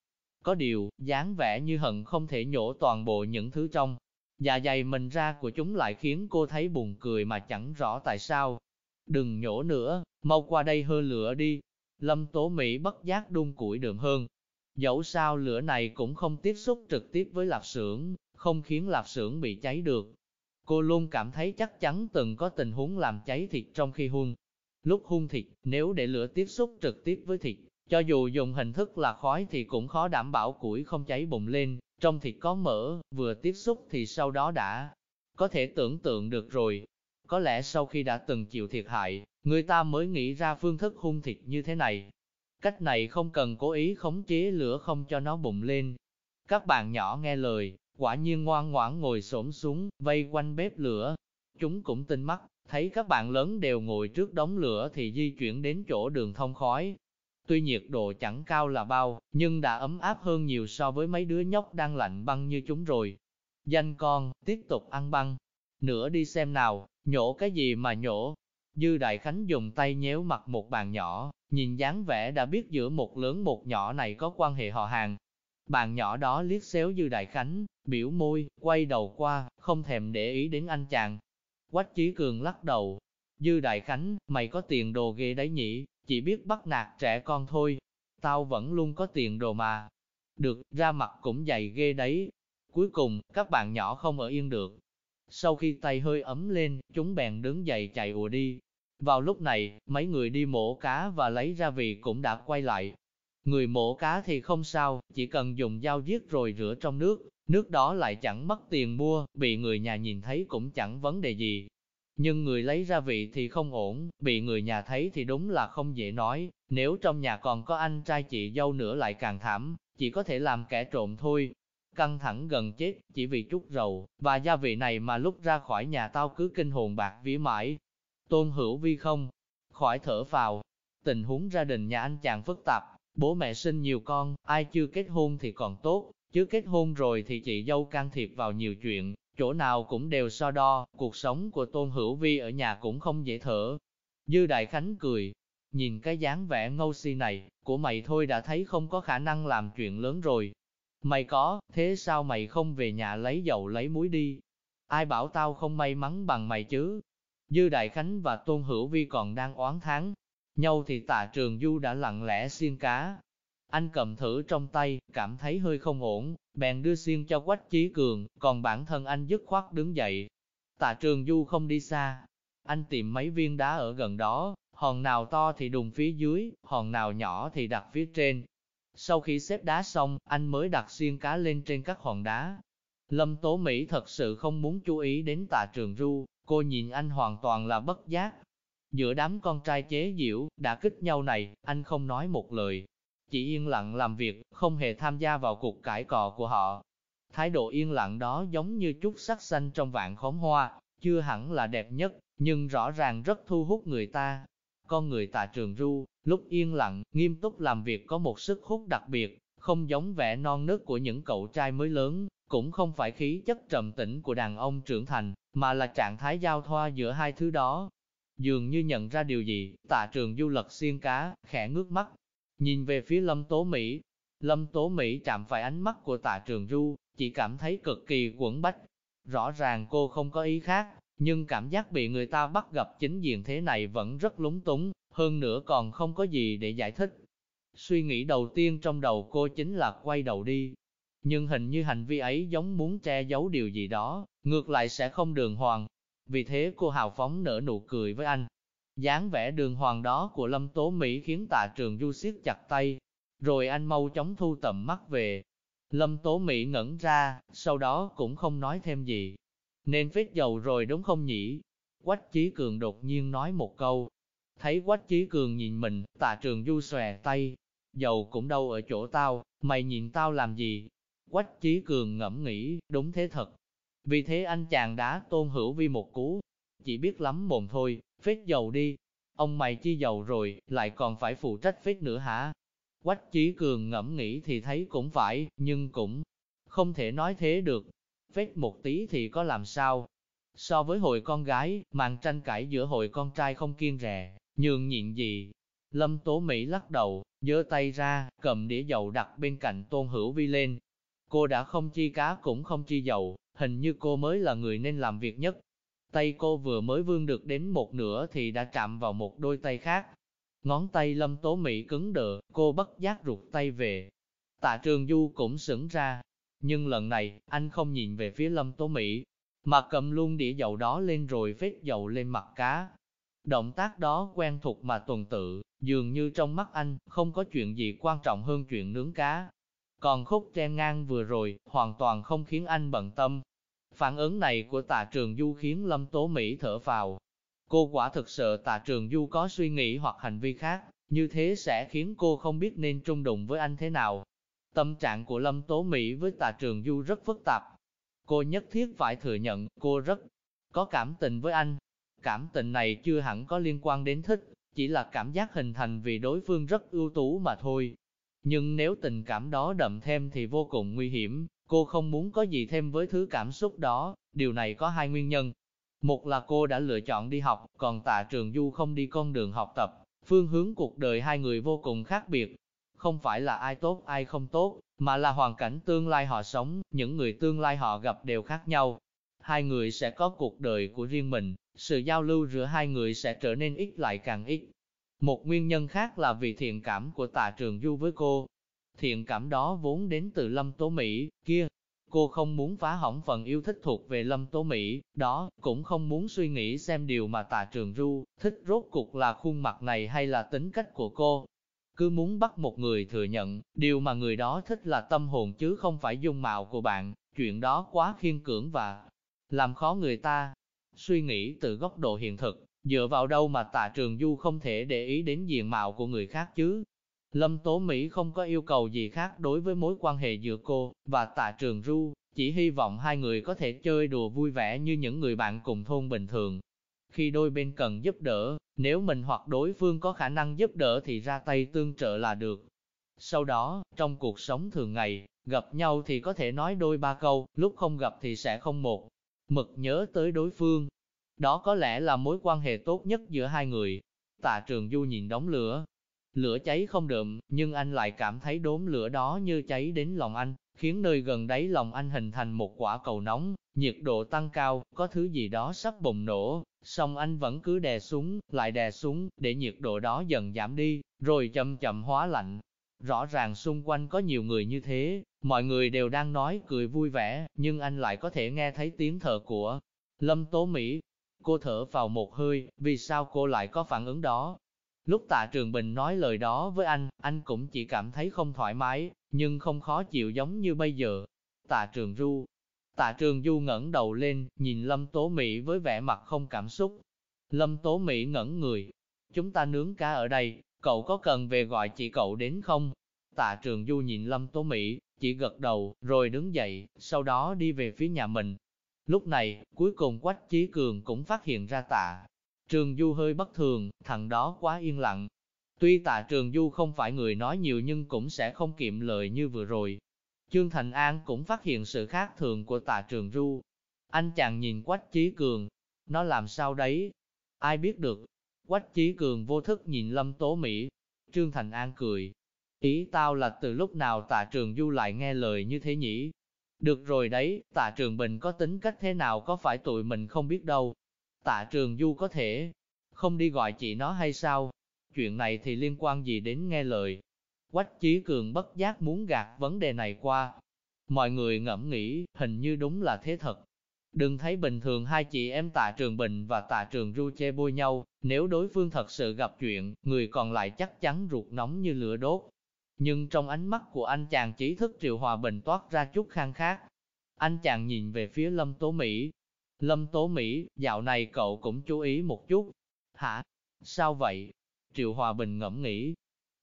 Có điều, dáng vẻ như hận không thể nhổ toàn bộ những thứ trong. Dạ dày mình ra của chúng lại khiến cô thấy buồn cười mà chẳng rõ tại sao. Đừng nhổ nữa, mau qua đây hơ lửa đi. Lâm Tố Mỹ bất giác đun củi đượm hơn. Dẫu sao lửa này cũng không tiếp xúc trực tiếp với lạp xưởng, không khiến lạp xưởng bị cháy được. Cô luôn cảm thấy chắc chắn từng có tình huống làm cháy thịt trong khi hun. Lúc hun thịt, nếu để lửa tiếp xúc trực tiếp với thịt, cho dù dùng hình thức là khói thì cũng khó đảm bảo củi không cháy bùng lên, trong thịt có mỡ, vừa tiếp xúc thì sau đó đã có thể tưởng tượng được rồi. Có lẽ sau khi đã từng chịu thiệt hại, người ta mới nghĩ ra phương thức hun thịt như thế này. Cách này không cần cố ý khống chế lửa không cho nó bùng lên. Các bạn nhỏ nghe lời, quả nhiên ngoan ngoãn ngồi xổm xuống, vây quanh bếp lửa. Chúng cũng tinh mắt, thấy các bạn lớn đều ngồi trước đống lửa thì di chuyển đến chỗ đường thông khói. Tuy nhiệt độ chẳng cao là bao, nhưng đã ấm áp hơn nhiều so với mấy đứa nhóc đang lạnh băng như chúng rồi. Danh con, tiếp tục ăn băng. Nữa đi xem nào, nhổ cái gì mà nhổ. Dư Đại Khánh dùng tay nhéo mặt một bàn nhỏ, nhìn dáng vẻ đã biết giữa một lớn một nhỏ này có quan hệ họ hàng, bạn nhỏ đó liếc xéo Dư Đại Khánh, biểu môi, quay đầu qua, không thèm để ý đến anh chàng. Quách Chí Cường lắc đầu. Dư Đại Khánh, mày có tiền đồ ghê đấy nhỉ, chỉ biết bắt nạt trẻ con thôi. Tao vẫn luôn có tiền đồ mà. Được, ra mặt cũng dày ghê đấy. Cuối cùng, các bạn nhỏ không ở yên được. Sau khi tay hơi ấm lên, chúng bèn đứng dậy chạy ùa đi. Vào lúc này, mấy người đi mổ cá và lấy ra vị cũng đã quay lại, Người mổ cá thì không sao, chỉ cần dùng dao giết rồi rửa trong nước, nước đó lại chẳng mất tiền mua, bị người nhà nhìn thấy cũng chẳng vấn đề gì. Nhưng người lấy ra vị thì không ổn, bị người nhà thấy thì đúng là không dễ nói, nếu trong nhà còn có anh trai chị dâu nữa lại càng thảm, chỉ có thể làm kẻ trộm thôi. Căng thẳng gần chết, chỉ vì chút rầu và gia vị này mà lúc ra khỏi nhà tao cứ kinh hồn bạc vía mãi. Tôn hữu vi không, khỏi thở vào. Tình huống gia đình nhà anh chàng phức tạp, Bố mẹ sinh nhiều con, ai chưa kết hôn thì còn tốt, chứ kết hôn rồi thì chị dâu can thiệp vào nhiều chuyện, chỗ nào cũng đều so đo, cuộc sống của Tôn Hữu Vi ở nhà cũng không dễ thở. Dư Đại Khánh cười, nhìn cái dáng vẻ ngâu si này, của mày thôi đã thấy không có khả năng làm chuyện lớn rồi. Mày có, thế sao mày không về nhà lấy dầu lấy muối đi? Ai bảo tao không may mắn bằng mày chứ? Dư Đại Khánh và Tôn Hữu Vi còn đang oán tháng, nhau thì tạ trường du đã lặng lẽ xiên cá. Anh cầm thử trong tay, cảm thấy hơi không ổn, bèn đưa xiên cho Quách Chí Cường, còn bản thân anh dứt khoát đứng dậy. Tạ trường du không đi xa, anh tìm mấy viên đá ở gần đó, hòn nào to thì đùng phía dưới, hòn nào nhỏ thì đặt phía trên. Sau khi xếp đá xong, anh mới đặt xiên cá lên trên các hòn đá. Lâm Tố Mỹ thật sự không muốn chú ý đến tạ trường du, cô nhìn anh hoàn toàn là bất giác, Giữa đám con trai chế giễu, đã kích nhau này, anh không nói một lời. Chỉ yên lặng làm việc, không hề tham gia vào cuộc cãi cọ của họ. Thái độ yên lặng đó giống như chút sắc xanh trong vạn khóm hoa, chưa hẳn là đẹp nhất, nhưng rõ ràng rất thu hút người ta. Con người tà trường ru, lúc yên lặng, nghiêm túc làm việc có một sức hút đặc biệt, không giống vẻ non nớt của những cậu trai mới lớn, cũng không phải khí chất trầm tĩnh của đàn ông trưởng thành, mà là trạng thái giao thoa giữa hai thứ đó. Dường như nhận ra điều gì, tạ trường du lật xiên cá, khẽ ngước mắt, nhìn về phía lâm tố Mỹ. Lâm tố Mỹ chạm phải ánh mắt của tạ trường du, chỉ cảm thấy cực kỳ quẩn bách. Rõ ràng cô không có ý khác, nhưng cảm giác bị người ta bắt gặp chính diện thế này vẫn rất lúng túng, hơn nữa còn không có gì để giải thích. Suy nghĩ đầu tiên trong đầu cô chính là quay đầu đi. Nhưng hình như hành vi ấy giống muốn che giấu điều gì đó, ngược lại sẽ không đường hoàng. Vì thế cô hào phóng nở nụ cười với anh. dáng vẻ đường hoàng đó của Lâm Tố Mỹ khiến tạ trường du siết chặt tay. Rồi anh mau chóng thu tầm mắt về. Lâm Tố Mỹ ngẩn ra, sau đó cũng không nói thêm gì. Nên phết dầu rồi đúng không nhỉ? Quách Chí Cường đột nhiên nói một câu. Thấy Quách Chí Cường nhìn mình, tạ trường du xòe tay, dầu cũng đâu ở chỗ tao, mày nhìn tao làm gì? Quách Chí Cường ngẫm nghĩ, đúng thế thật. Vì thế anh chàng đã tôn hữu vi một cú, chỉ biết lắm mồm thôi, phết dầu đi. Ông mày chi dầu rồi, lại còn phải phụ trách phết nữa hả? Quách Chí Cường ngẫm nghĩ thì thấy cũng phải, nhưng cũng không thể nói thế được. Phết một tí thì có làm sao? So với hội con gái, màn tranh cãi giữa hội con trai không kiên rè, nhường nhịn gì, Lâm Tố Mỹ lắc đầu, giơ tay ra, cầm đĩa dầu đặt bên cạnh Tôn Hữu Vi lên. Cô đã không chi cá cũng không chi dầu, hình như cô mới là người nên làm việc nhất. Tay cô vừa mới vươn được đến một nửa thì đã chạm vào một đôi tay khác. Ngón tay Lâm Tố Mỹ cứng đờ, cô bất giác rụt tay về. Tạ Trường Du cũng sững ra, nhưng lần này, anh không nhìn về phía Lâm Tố Mỹ, mà cầm luôn đĩa dầu đó lên rồi phết dầu lên mặt cá. Động tác đó quen thuộc mà tuần tự, dường như trong mắt anh, không có chuyện gì quan trọng hơn chuyện nướng cá. Còn khúc tre ngang vừa rồi, hoàn toàn không khiến anh bận tâm. Phản ứng này của tạ trường du khiến Lâm Tố Mỹ thở vào. Cô quả thực sợ tạ trường du có suy nghĩ hoặc hành vi khác, như thế sẽ khiến cô không biết nên trung đụng với anh thế nào. Tâm trạng của Lâm Tố Mỹ với tạ trường du rất phức tạp. Cô nhất thiết phải thừa nhận cô rất có cảm tình với anh, Cảm tình này chưa hẳn có liên quan đến thích, chỉ là cảm giác hình thành vì đối phương rất ưu tú mà thôi. Nhưng nếu tình cảm đó đậm thêm thì vô cùng nguy hiểm, cô không muốn có gì thêm với thứ cảm xúc đó, điều này có hai nguyên nhân. Một là cô đã lựa chọn đi học, còn tạ trường du không đi con đường học tập, phương hướng cuộc đời hai người vô cùng khác biệt. Không phải là ai tốt ai không tốt, mà là hoàn cảnh tương lai họ sống, những người tương lai họ gặp đều khác nhau. Hai người sẽ có cuộc đời của riêng mình, sự giao lưu giữa hai người sẽ trở nên ít lại càng ít. Một nguyên nhân khác là vì thiện cảm của tạ trường du với cô. Thiện cảm đó vốn đến từ Lâm Tố Mỹ, kia. Cô không muốn phá hỏng phần yêu thích thuộc về Lâm Tố Mỹ, đó, cũng không muốn suy nghĩ xem điều mà tạ trường du thích rốt cuộc là khuôn mặt này hay là tính cách của cô. Cứ muốn bắt một người thừa nhận, điều mà người đó thích là tâm hồn chứ không phải dung mạo của bạn, chuyện đó quá khiên cưỡng và làm khó người ta. Suy nghĩ từ góc độ hiện thực, dựa vào đâu mà tạ trường du không thể để ý đến diện mạo của người khác chứ? Lâm Tố Mỹ không có yêu cầu gì khác đối với mối quan hệ giữa cô và tạ trường du, chỉ hy vọng hai người có thể chơi đùa vui vẻ như những người bạn cùng thôn bình thường. Khi đôi bên cần giúp đỡ, nếu mình hoặc đối phương có khả năng giúp đỡ thì ra tay tương trợ là được. Sau đó, trong cuộc sống thường ngày, gặp nhau thì có thể nói đôi ba câu, lúc không gặp thì sẽ không một mực nhớ tới đối phương. Đó có lẽ là mối quan hệ tốt nhất giữa hai người. Tạ trường du nhìn đống lửa. Lửa cháy không đượm, nhưng anh lại cảm thấy đốm lửa đó như cháy đến lòng anh, khiến nơi gần đấy lòng anh hình thành một quả cầu nóng, nhiệt độ tăng cao, có thứ gì đó sắp bùng nổ, song anh vẫn cứ đè xuống, lại đè xuống, để nhiệt độ đó dần giảm đi, rồi chậm chậm hóa lạnh. Rõ ràng xung quanh có nhiều người như thế, mọi người đều đang nói cười vui vẻ, nhưng anh lại có thể nghe thấy tiếng thở của Lâm Tố Mỹ. Cô thở vào một hơi, vì sao cô lại có phản ứng đó? Lúc tạ Trường Bình nói lời đó với anh, anh cũng chỉ cảm thấy không thoải mái, nhưng không khó chịu giống như bây giờ. Tạ Trường Du Tạ Trường Du ngẩng đầu lên, nhìn Lâm Tố Mỹ với vẻ mặt không cảm xúc. Lâm Tố Mỹ ngẩn người. Chúng ta nướng cá ở đây, cậu có cần về gọi chị cậu đến không? Tạ Trường Du nhìn Lâm Tố Mỹ, chỉ gật đầu, rồi đứng dậy, sau đó đi về phía nhà mình. Lúc này, cuối cùng Quách Chí Cường cũng phát hiện ra tạ. Trường Du hơi bất thường, thằng đó quá yên lặng. Tuy tạ Trường Du không phải người nói nhiều nhưng cũng sẽ không kiệm lời như vừa rồi. Trương Thành An cũng phát hiện sự khác thường của tạ Trường Du. Anh chàng nhìn Quách Chí Cường, nó làm sao đấy? Ai biết được? Quách Chí Cường vô thức nhìn Lâm Tố Mỹ. Trương Thành An cười, Ý tao là từ lúc nào tạ trường du lại nghe lời như thế nhỉ? Được rồi đấy, tạ trường bình có tính cách thế nào có phải tụi mình không biết đâu. Tạ trường du có thể không đi gọi chị nó hay sao? Chuyện này thì liên quan gì đến nghe lời? Quách Chí Cường bất giác muốn gạt vấn đề này qua. Mọi người ngẫm nghĩ, hình như đúng là thế thật. Đừng thấy bình thường hai chị em tạ trường bình và tạ trường ru chê bôi nhau, nếu đối phương thật sự gặp chuyện, người còn lại chắc chắn ruột nóng như lửa đốt. Nhưng trong ánh mắt của anh chàng trí thức Triệu Hòa Bình toát ra chút khang khác. Anh chàng nhìn về phía Lâm Tố Mỹ. Lâm Tố Mỹ, dạo này cậu cũng chú ý một chút. Hả? Sao vậy? Triệu Hòa Bình ngẫm nghĩ.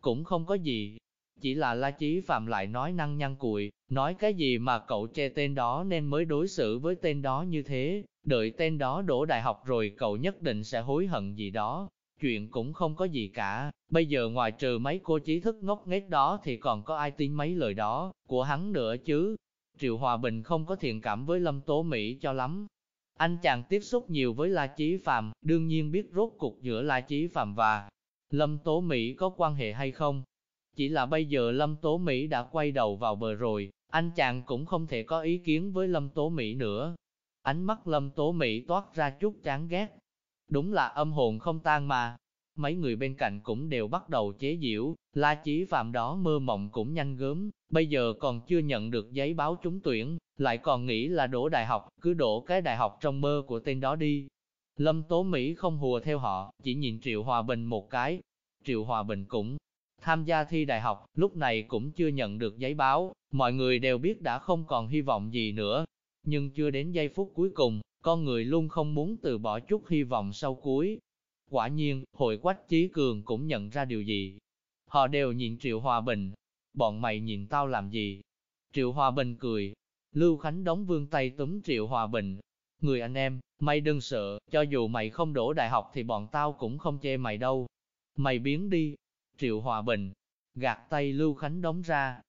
Cũng không có gì. Chỉ là La Chí Phạm lại nói năng nhăn cùi, nói cái gì mà cậu che tên đó nên mới đối xử với tên đó như thế, đợi tên đó đổ đại học rồi cậu nhất định sẽ hối hận gì đó chuyện cũng không có gì cả, bây giờ ngoài trừ mấy cô trí thức ngốc nghếch đó thì còn có ai tin mấy lời đó, của hắn nữa chứ. Triệu Hòa Bình không có thiện cảm với Lâm Tố Mỹ cho lắm. Anh chàng tiếp xúc nhiều với La Chí Phạm, đương nhiên biết rốt cục giữa La Chí Phạm và Lâm Tố Mỹ có quan hệ hay không. Chỉ là bây giờ Lâm Tố Mỹ đã quay đầu vào bờ rồi, anh chàng cũng không thể có ý kiến với Lâm Tố Mỹ nữa. Ánh mắt Lâm Tố Mỹ toát ra chút chán ghét, Đúng là âm hồn không tan mà. Mấy người bên cạnh cũng đều bắt đầu chế giễu, la chí phạm đó mơ mộng cũng nhanh gớm, bây giờ còn chưa nhận được giấy báo trúng tuyển, lại còn nghĩ là đổ đại học, cứ đổ cái đại học trong mơ của tên đó đi. Lâm Tố Mỹ không hùa theo họ, chỉ nhìn Triệu Hòa Bình một cái. Triệu Hòa Bình cũng tham gia thi đại học, lúc này cũng chưa nhận được giấy báo, mọi người đều biết đã không còn hy vọng gì nữa. Nhưng chưa đến giây phút cuối cùng, con người luôn không muốn từ bỏ chút hy vọng sau cuối. Quả nhiên, hội quách trí cường cũng nhận ra điều gì. Họ đều nhìn Triệu Hòa Bình. Bọn mày nhìn tao làm gì? Triệu Hòa Bình cười. Lưu Khánh đóng vương tay túm Triệu Hòa Bình. Người anh em, mày đừng sợ, cho dù mày không đổ đại học thì bọn tao cũng không chê mày đâu. Mày biến đi. Triệu Hòa Bình, gạt tay Lưu Khánh đóng ra.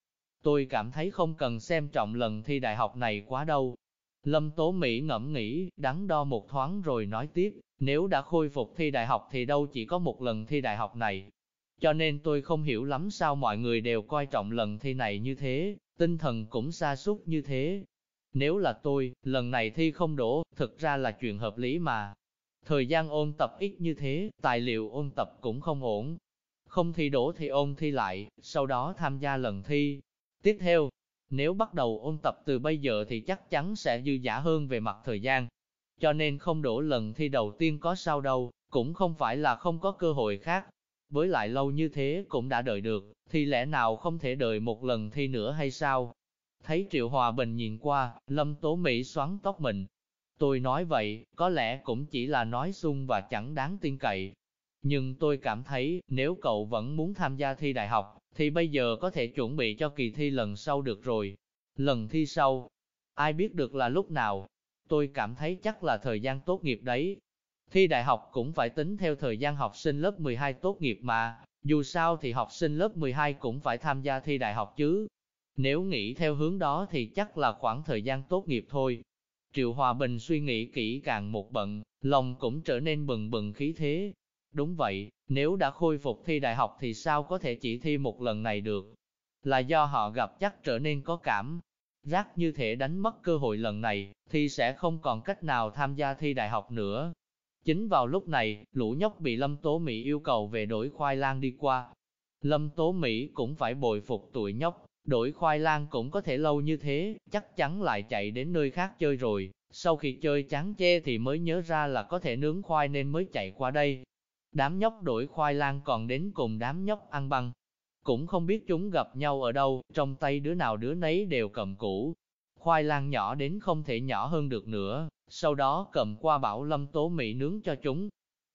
Tôi cảm thấy không cần xem trọng lần thi đại học này quá đâu. Lâm Tố Mỹ ngẫm nghĩ, đắn đo một thoáng rồi nói tiếp, nếu đã khôi phục thi đại học thì đâu chỉ có một lần thi đại học này. Cho nên tôi không hiểu lắm sao mọi người đều coi trọng lần thi này như thế, tinh thần cũng xa xúc như thế. Nếu là tôi, lần này thi không đổ, thực ra là chuyện hợp lý mà. Thời gian ôn tập ít như thế, tài liệu ôn tập cũng không ổn. Không thi đổ thì ôn thi lại, sau đó tham gia lần thi. Tiếp theo, nếu bắt đầu ôn tập từ bây giờ thì chắc chắn sẽ dư giả hơn về mặt thời gian. Cho nên không đổ lần thi đầu tiên có sao đâu, cũng không phải là không có cơ hội khác. Với lại lâu như thế cũng đã đợi được, thì lẽ nào không thể đợi một lần thi nữa hay sao? Thấy Triệu Hòa Bình nhìn qua, Lâm Tố Mỹ xoắn tóc mình. Tôi nói vậy, có lẽ cũng chỉ là nói sung và chẳng đáng tin cậy. Nhưng tôi cảm thấy, nếu cậu vẫn muốn tham gia thi đại học, thì bây giờ có thể chuẩn bị cho kỳ thi lần sau được rồi. Lần thi sau, ai biết được là lúc nào, tôi cảm thấy chắc là thời gian tốt nghiệp đấy. Thi đại học cũng phải tính theo thời gian học sinh lớp 12 tốt nghiệp mà, dù sao thì học sinh lớp 12 cũng phải tham gia thi đại học chứ. Nếu nghĩ theo hướng đó thì chắc là khoảng thời gian tốt nghiệp thôi. Triệu Hòa Bình suy nghĩ kỹ càng một bận, lòng cũng trở nên bừng bừng khí thế. Đúng vậy, nếu đã khôi phục thi đại học thì sao có thể chỉ thi một lần này được? Là do họ gặp chắc trở nên có cảm giác như thể đánh mất cơ hội lần này, thì sẽ không còn cách nào tham gia thi đại học nữa. Chính vào lúc này, lũ nhóc bị Lâm Tố Mỹ yêu cầu về đổi khoai lang đi qua. Lâm Tố Mỹ cũng phải bồi phục tụi nhóc, đổi khoai lang cũng có thể lâu như thế, chắc chắn lại chạy đến nơi khác chơi rồi. Sau khi chơi chán chê thì mới nhớ ra là có thể nướng khoai nên mới chạy qua đây. Đám nhóc đổi khoai lang còn đến cùng đám nhóc ăn băng. Cũng không biết chúng gặp nhau ở đâu, trong tay đứa nào đứa nấy đều cầm củ. Khoai lang nhỏ đến không thể nhỏ hơn được nữa, sau đó cầm qua bảo lâm tố mỹ nướng cho chúng.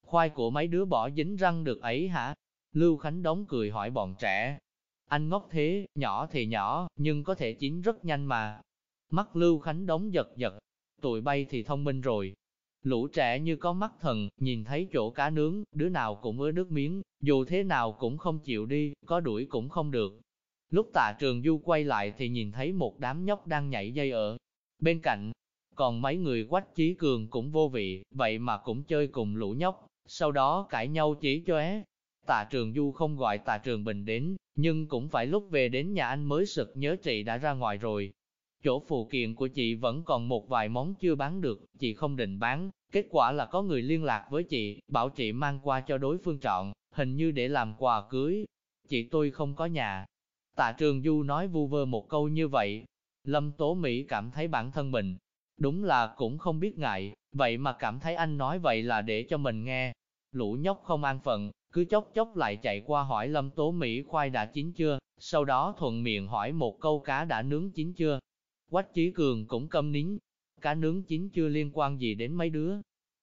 khoai của mấy đứa bỏ dính răng được ấy hả? Lưu Khánh đóng cười hỏi bọn trẻ. Anh ngốc thế, nhỏ thì nhỏ, nhưng có thể chín rất nhanh mà. Mắt Lưu Khánh đóng giật giật, tụi bay thì thông minh rồi. Lũ trẻ như có mắt thần, nhìn thấy chỗ cá nướng, đứa nào cũng ứa nước miếng, dù thế nào cũng không chịu đi, có đuổi cũng không được. Lúc tạ trường du quay lại thì nhìn thấy một đám nhóc đang nhảy dây ở bên cạnh, còn mấy người quách chí cường cũng vô vị, vậy mà cũng chơi cùng lũ nhóc, sau đó cãi nhau chỉ cho é. Tạ trường du không gọi tạ trường bình đến, nhưng cũng phải lúc về đến nhà anh mới sực nhớ chị đã ra ngoài rồi. Chỗ phụ kiện của chị vẫn còn một vài món chưa bán được, chị không định bán, kết quả là có người liên lạc với chị, bảo chị mang qua cho đối phương chọn, hình như để làm quà cưới. Chị tôi không có nhà. Tạ Trường Du nói vu vơ một câu như vậy. Lâm Tố Mỹ cảm thấy bản thân mình, đúng là cũng không biết ngại, vậy mà cảm thấy anh nói vậy là để cho mình nghe. Lũ nhóc không an phận, cứ chốc chốc lại chạy qua hỏi Lâm Tố Mỹ khoai đã chín chưa, sau đó thuận miệng hỏi một câu cá đã nướng chín chưa. Quách Chí Cường cũng câm nín, cá nướng chín chưa liên quan gì đến mấy đứa.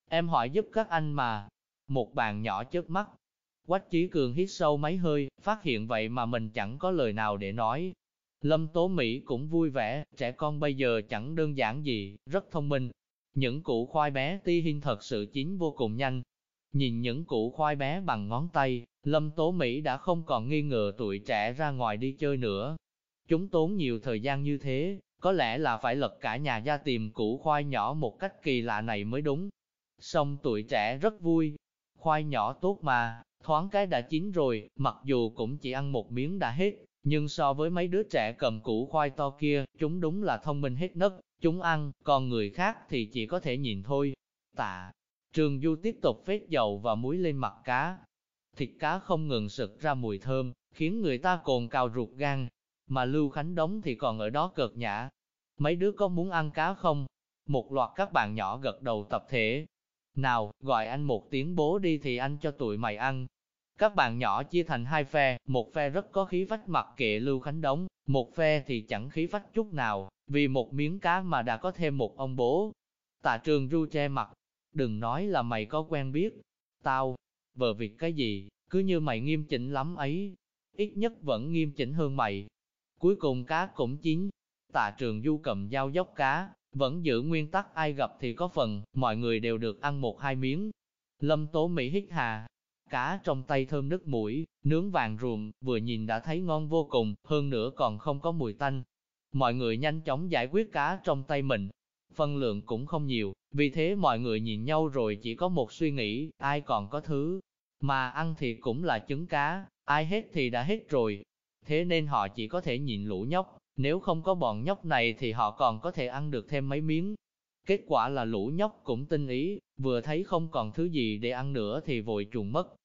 Em hỏi giúp các anh mà. Một bàn nhỏ chớp mắt. Quách Chí Cường hít sâu mấy hơi, phát hiện vậy mà mình chẳng có lời nào để nói. Lâm Tố Mỹ cũng vui vẻ, trẻ con bây giờ chẳng đơn giản gì, rất thông minh. Những củ khoai bé ti hin thật sự chín vô cùng nhanh. Nhìn những củ khoai bé bằng ngón tay, Lâm Tố Mỹ đã không còn nghi ngờ tuổi trẻ ra ngoài đi chơi nữa. Chúng tốn nhiều thời gian như thế, có lẽ là phải lật cả nhà ra tìm củ khoai nhỏ một cách kỳ lạ này mới đúng. Xong tuổi trẻ rất vui. Khoai nhỏ tốt mà, thoáng cái đã chín rồi, mặc dù cũng chỉ ăn một miếng đã hết, nhưng so với mấy đứa trẻ cầm củ khoai to kia, chúng đúng là thông minh hết nấc, chúng ăn, còn người khác thì chỉ có thể nhìn thôi. Tạ, Trường Du tiếp tục phết dầu và muối lên mặt cá. Thịt cá không ngừng sực ra mùi thơm, khiến người ta cồn cào ruột gan, mà Lưu Khánh Đống thì còn ở đó cợt nhã. Mấy đứa có muốn ăn cá không? Một loạt các bạn nhỏ gật đầu tập thể. Nào, gọi anh một tiếng bố đi thì anh cho tụi mày ăn. Các bạn nhỏ chia thành hai phe, một phe rất có khí phách mặc kệ Lưu Khánh Đống, một phe thì chẳng khí phách chút nào, vì một miếng cá mà đã có thêm một ông bố. Tạ trường ru che mặt, đừng nói là mày có quen biết. Tao, vờ việc cái gì, cứ như mày nghiêm chỉnh lắm ấy. Ít nhất vẫn nghiêm chỉnh hơn mày, Cuối cùng cá cũng chín. Tạ trường du cầm dao dốc cá, vẫn giữ nguyên tắc ai gặp thì có phần, mọi người đều được ăn một hai miếng. Lâm Tố Mỹ hít hà, cá trong tay thơm nước mũi, nướng vàng ruộm, vừa nhìn đã thấy ngon vô cùng, hơn nữa còn không có mùi tanh. Mọi người nhanh chóng giải quyết cá trong tay mình. Phân lượng cũng không nhiều, vì thế mọi người nhìn nhau rồi chỉ có một suy nghĩ, ai còn có thứ. Mà ăn thì cũng là trứng cá, ai hết thì đã hết rồi, thế nên họ chỉ có thể nhìn lũ nhóc, nếu không có bọn nhóc này thì họ còn có thể ăn được thêm mấy miếng. Kết quả là lũ nhóc cũng tinh ý, vừa thấy không còn thứ gì để ăn nữa thì vội chuồn mất.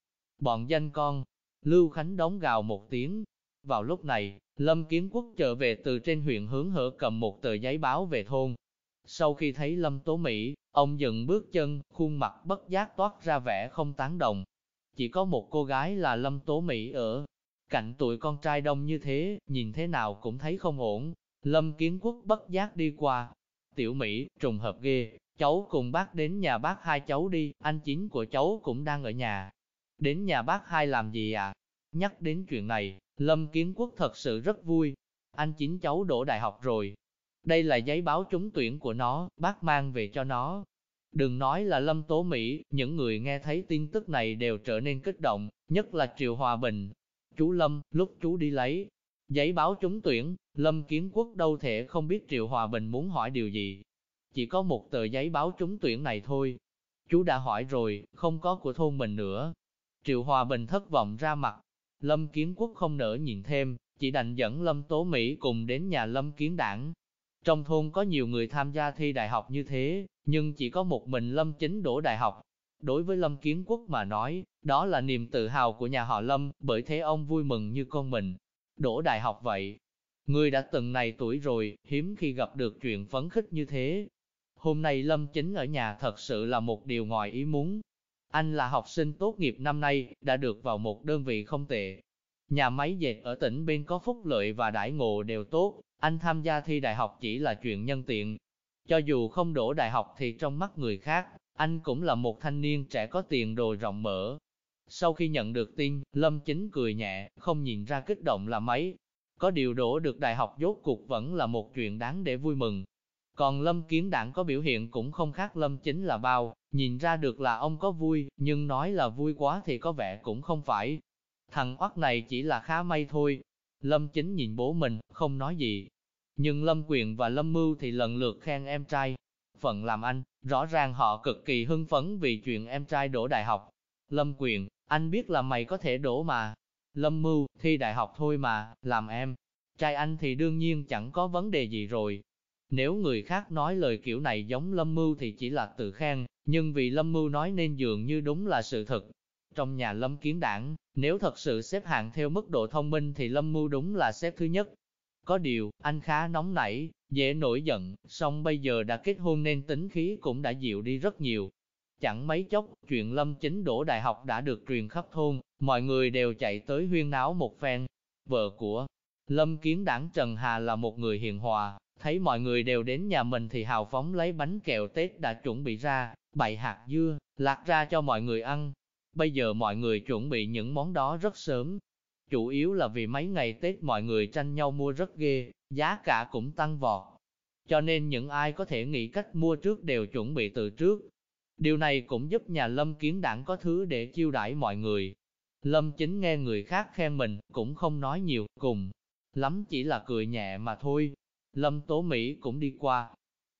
Bọn danh con, Lưu Khánh đóng gào một tiếng. Vào lúc này, Lâm Kiến Quốc trở về từ trên huyện hướng hở cầm một tờ giấy báo về thôn. Sau khi thấy Lâm Tố Mỹ, ông dừng bước chân, khuôn mặt bất giác toát ra vẻ không tán đồng. Chỉ có một cô gái là Lâm Tố Mỹ ở Cạnh tụi con trai đông như thế, nhìn thế nào cũng thấy không ổn. Lâm Kiến Quốc bất giác đi qua. Tiểu Mỹ, trùng hợp ghê, cháu cùng bác đến nhà bác hai cháu đi, anh chính của cháu cũng đang ở nhà. Đến nhà bác hai làm gì à? Nhắc đến chuyện này, Lâm Kiến Quốc thật sự rất vui. Anh chính cháu đổ đại học rồi. Đây là giấy báo trúng tuyển của nó, bác mang về cho nó. Đừng nói là Lâm Tố Mỹ, những người nghe thấy tin tức này đều trở nên kích động, nhất là triệu Hòa Bình, Chú Lâm, lúc chú đi lấy giấy báo trúng tuyển, Lâm Kiến Quốc đâu thể không biết Triệu Hòa Bình muốn hỏi điều gì. Chỉ có một tờ giấy báo trúng tuyển này thôi. Chú đã hỏi rồi, không có của thôn mình nữa. Triệu Hòa Bình thất vọng ra mặt. Lâm Kiến Quốc không nỡ nhìn thêm, chỉ đành dẫn Lâm Tố Mỹ cùng đến nhà Lâm Kiến Đảng. Trong thôn có nhiều người tham gia thi đại học như thế, nhưng chỉ có một mình Lâm Chính đổ đại học, Đối với Lâm Kiến Quốc mà nói, đó là niềm tự hào của nhà họ Lâm, bởi thế ông vui mừng như con mình. Đỗ đại học vậy. Người đã từng này tuổi rồi, hiếm khi gặp được chuyện phấn khích như thế. Hôm nay Lâm Chính ở nhà thật sự là một điều ngoài ý muốn. Anh là học sinh tốt nghiệp năm nay, đã được vào một đơn vị không tệ. Nhà máy dệt ở tỉnh bên có phúc lợi và đãi ngộ đều tốt, anh tham gia thi đại học chỉ là chuyện nhân tiện. Cho dù không đổ đại học thì trong mắt người khác, anh cũng là một thanh niên trẻ có tiền đồ rộng mở. Sau khi nhận được tin, Lâm Chính cười nhẹ, không nhìn ra kích động là mấy. Có điều đổ được đại học dốt cuộc vẫn là một chuyện đáng để vui mừng. Còn Lâm Kiến Đảng có biểu hiện cũng không khác Lâm Chính là bao, nhìn ra được là ông có vui, nhưng nói là vui quá thì có vẻ cũng không phải. Thằng oắt này chỉ là khá may thôi. Lâm Chính nhìn bố mình, không nói gì. Nhưng Lâm Quyền và Lâm Mưu thì lần lượt khen em trai. Phận làm anh, rõ ràng họ cực kỳ hưng phấn vì chuyện em trai đổ đại học. Lâm Quyền, anh biết là mày có thể đổ mà. Lâm Mưu, thi đại học thôi mà, làm em. Trai anh thì đương nhiên chẳng có vấn đề gì rồi. Nếu người khác nói lời kiểu này giống Lâm Mưu thì chỉ là tự khen, nhưng vì Lâm Mưu nói nên dường như đúng là sự thật. Trong nhà Lâm Kiến Đảng, nếu thật sự xếp hạng theo mức độ thông minh thì Lâm Mưu đúng là xếp thứ nhất. Có điều, anh khá nóng nảy, dễ nổi giận, song bây giờ đã kết hôn nên tính khí cũng đã dịu đi rất nhiều. Chẳng mấy chốc, chuyện Lâm Chính đổ đại học đã được truyền khắp thôn, mọi người đều chạy tới huyên náo một phen. Vợ của Lâm Kiến Đảng Trần Hà là một người hiền hòa, thấy mọi người đều đến nhà mình thì hào phóng lấy bánh kẹo Tết đã chuẩn bị ra, bày hạt dưa, lạc ra cho mọi người ăn. Bây giờ mọi người chuẩn bị những món đó rất sớm. Chủ yếu là vì mấy ngày Tết mọi người tranh nhau mua rất ghê, giá cả cũng tăng vọt. Cho nên những ai có thể nghĩ cách mua trước đều chuẩn bị từ trước. Điều này cũng giúp nhà Lâm Kiến Đảng có thứ để chiêu đãi mọi người. Lâm chính nghe người khác khen mình, cũng không nói nhiều, cùng. Lắm chỉ là cười nhẹ mà thôi. Lâm Tố Mỹ cũng đi qua.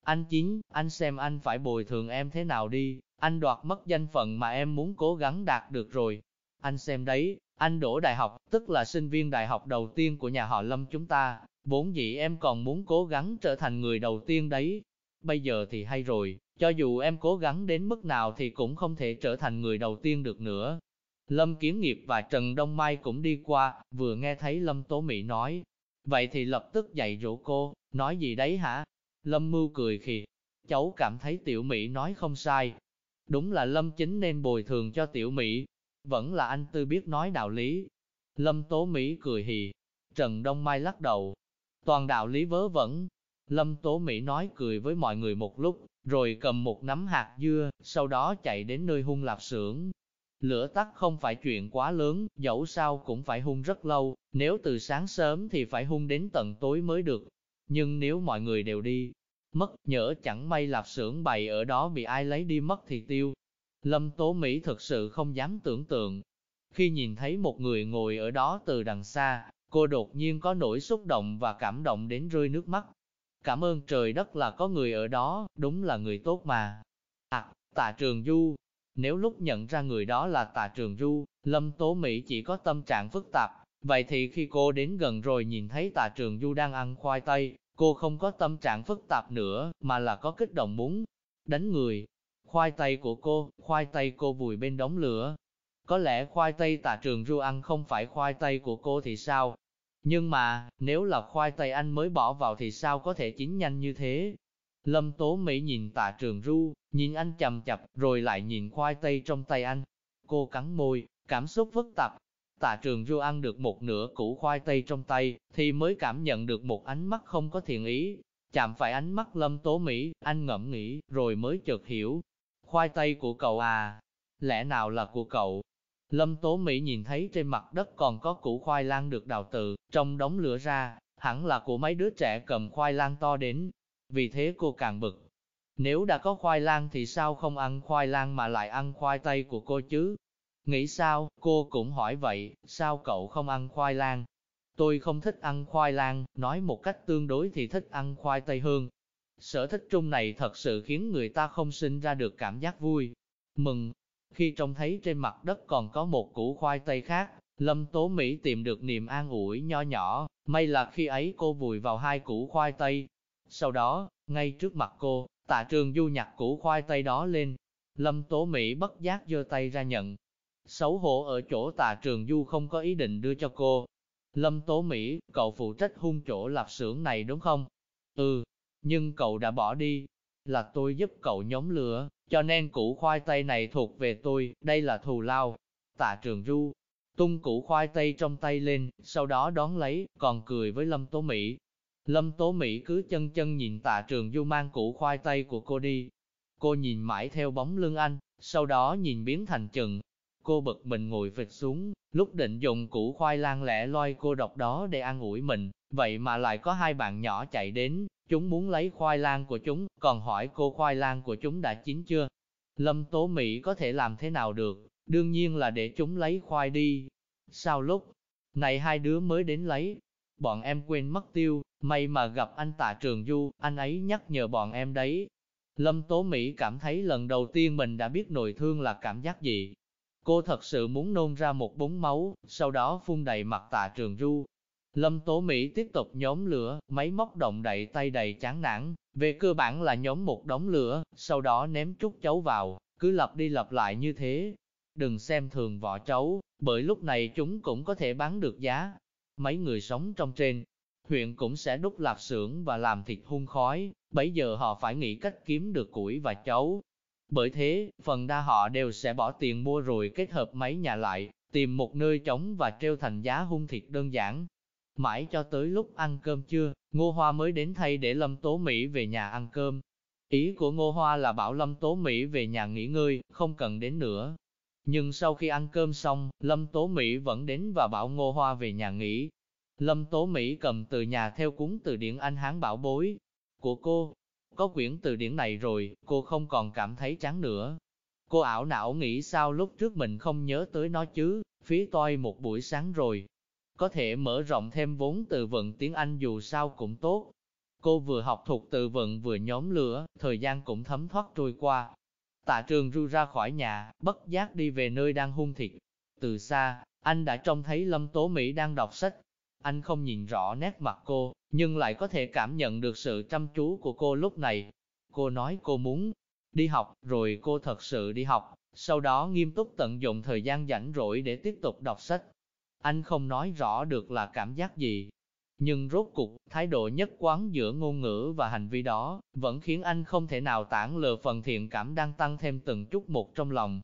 Anh chính, anh xem anh phải bồi thường em thế nào đi, anh đoạt mất danh phận mà em muốn cố gắng đạt được rồi. Anh xem đấy, anh đổ đại học, tức là sinh viên đại học đầu tiên của nhà họ Lâm chúng ta, vốn dĩ em còn muốn cố gắng trở thành người đầu tiên đấy. Bây giờ thì hay rồi, cho dù em cố gắng đến mức nào thì cũng không thể trở thành người đầu tiên được nữa. Lâm Kiến Nghiệp và Trần Đông Mai cũng đi qua, vừa nghe thấy Lâm Tố Mỹ nói. Vậy thì lập tức dạy dỗ cô, nói gì đấy hả? Lâm Mưu cười khì. Cháu cảm thấy Tiểu Mỹ nói không sai. Đúng là Lâm Chính nên bồi thường cho Tiểu Mỹ. Vẫn là anh Tư biết nói đạo lý. Lâm Tố Mỹ cười hì. Trần Đông Mai lắc đầu. Toàn đạo lý vớ vẩn. Lâm Tố Mỹ nói cười với mọi người một lúc, rồi cầm một nắm hạt dưa, sau đó chạy đến nơi hung lạp xưởng. Lửa tắt không phải chuyện quá lớn, dẫu sao cũng phải hung rất lâu, nếu từ sáng sớm thì phải hung đến tận tối mới được. Nhưng nếu mọi người đều đi, mất, nhỡ chẳng may lạp xưởng bày ở đó bị ai lấy đi mất thì tiêu. Lâm Tố Mỹ thực sự không dám tưởng tượng. Khi nhìn thấy một người ngồi ở đó từ đằng xa, cô đột nhiên có nỗi xúc động và cảm động đến rơi nước mắt. Cảm ơn trời đất là có người ở đó, đúng là người tốt mà. À, tạ trường du. Nếu lúc nhận ra người đó là tạ trường du, Lâm Tố Mỹ chỉ có tâm trạng phức tạp. Vậy thì khi cô đến gần rồi nhìn thấy tạ trường du đang ăn khoai tây, cô không có tâm trạng phức tạp nữa, mà là có kích động muốn đánh người. Khoai tây của cô, khoai tây cô vùi bên đống lửa. Có lẽ khoai tây tạ trường du ăn không phải khoai tây của cô thì sao? Nhưng mà, nếu là khoai tây anh mới bỏ vào thì sao có thể chín nhanh như thế? Lâm Tố Mỹ nhìn tạ trường ru, nhìn anh chầm chập, rồi lại nhìn khoai tây trong tay anh. Cô cắn môi, cảm xúc phức tạp. Tạ trường ru ăn được một nửa củ khoai tây trong tay, thì mới cảm nhận được một ánh mắt không có thiện ý. Chạm phải ánh mắt Lâm Tố Mỹ, anh ngẫm nghĩ, rồi mới chợt hiểu. Khoai tây của cậu à? Lẽ nào là của cậu? Lâm Tố Mỹ nhìn thấy trên mặt đất còn có củ khoai lang được đào từ, trong đống lửa ra, hẳn là của mấy đứa trẻ cầm khoai lang to đến. Vì thế cô càng bực. Nếu đã có khoai lang thì sao không ăn khoai lang mà lại ăn khoai tây của cô chứ? Nghĩ sao, cô cũng hỏi vậy, sao cậu không ăn khoai lang? Tôi không thích ăn khoai lang, nói một cách tương đối thì thích ăn khoai tây hơn. Sở thích trung này thật sự khiến người ta không sinh ra được cảm giác vui, mừng, khi trông thấy trên mặt đất còn có một củ khoai tây khác, Lâm Tố Mỹ tìm được niềm an ủi nho nhỏ, may là khi ấy cô vùi vào hai củ khoai tây. Sau đó, ngay trước mặt cô, tạ trường du nhặt củ khoai tây đó lên. Lâm Tố Mỹ bất giác giơ tay ra nhận. Xấu hổ ở chỗ tạ trường du không có ý định đưa cho cô. Lâm Tố Mỹ, cậu phụ trách hung chỗ lạp xưởng này đúng không? Ừ, nhưng cậu đã bỏ đi. Là tôi giúp cậu nhóm lửa, cho nên củ khoai tây này thuộc về tôi, đây là thù lao. Tạ trường du, tung củ khoai tây trong tay lên, sau đó đón lấy, còn cười với Lâm Tố Mỹ. Lâm Tố Mỹ cứ chân chân nhìn tạ trường du mang củ khoai tây của cô đi. Cô nhìn mãi theo bóng lưng anh, sau đó nhìn biến thành chừng. Cô bực mình ngồi phịch xuống, lúc định dùng củ khoai lang lẻ loi cô độc đó để ăn ủi mình, vậy mà lại có hai bạn nhỏ chạy đến, chúng muốn lấy khoai lang của chúng, còn hỏi cô khoai lang của chúng đã chín chưa. Lâm Tố Mỹ có thể làm thế nào được, đương nhiên là để chúng lấy khoai đi. Sau lúc này hai đứa mới đến lấy, bọn em quên mất tiêu, may mà gặp anh tạ trường du, anh ấy nhắc nhở bọn em đấy. Lâm Tố Mỹ cảm thấy lần đầu tiên mình đã biết nồi thương là cảm giác gì. Cô thật sự muốn nôn ra một búng máu, sau đó phun đầy mặt tạ trường du. Lâm Tố Mỹ tiếp tục nhóm lửa, máy móc động đậy tay đầy chán nản, về cơ bản là nhóm một đống lửa, sau đó ném chút chấu vào, cứ lặp đi lặp lại như thế. Đừng xem thường vỏ chấu, bởi lúc này chúng cũng có thể bán được giá. Mấy người sống trong trên, huyện cũng sẽ đúc lạp xưởng và làm thịt hun khói, bấy giờ họ phải nghĩ cách kiếm được củi và chấu. Bởi thế, phần đa họ đều sẽ bỏ tiền mua rồi kết hợp máy nhà lại, tìm một nơi trống và treo thành giá hung thịt đơn giản. Mãi cho tới lúc ăn cơm trưa, Ngô Hoa mới đến thay để Lâm Tố Mỹ về nhà ăn cơm. Ý của Ngô Hoa là bảo Lâm Tố Mỹ về nhà nghỉ ngơi, không cần đến nữa. Nhưng sau khi ăn cơm xong, Lâm Tố Mỹ vẫn đến và bảo Ngô Hoa về nhà nghỉ. Lâm Tố Mỹ cầm từ nhà theo cuốn từ điển Anh Hán bảo bối của cô. Có quyển từ điển này rồi, cô không còn cảm thấy chán nữa. Cô ảo não nghĩ sao lúc trước mình không nhớ tới nó chứ, phí toi một buổi sáng rồi. Có thể mở rộng thêm vốn từ vựng tiếng Anh dù sao cũng tốt. Cô vừa học thuộc từ vựng vừa nhóm lửa, thời gian cũng thấm thoát trôi qua. Tạ trường ru ra khỏi nhà, bất giác đi về nơi đang hung thịt. Từ xa, anh đã trông thấy Lâm Tố Mỹ đang đọc sách, anh không nhìn rõ nét mặt cô, nhưng lại có thể cảm nhận được sự chăm chú của cô lúc này. Cô nói cô muốn đi học, rồi cô thật sự đi học, sau đó nghiêm túc tận dụng thời gian rảnh rỗi để tiếp tục đọc sách. Anh không nói rõ được là cảm giác gì, nhưng rốt cục, thái độ nhất quán giữa ngôn ngữ và hành vi đó, vẫn khiến anh không thể nào tản lờ phần thiện cảm đang tăng thêm từng chút một trong lòng.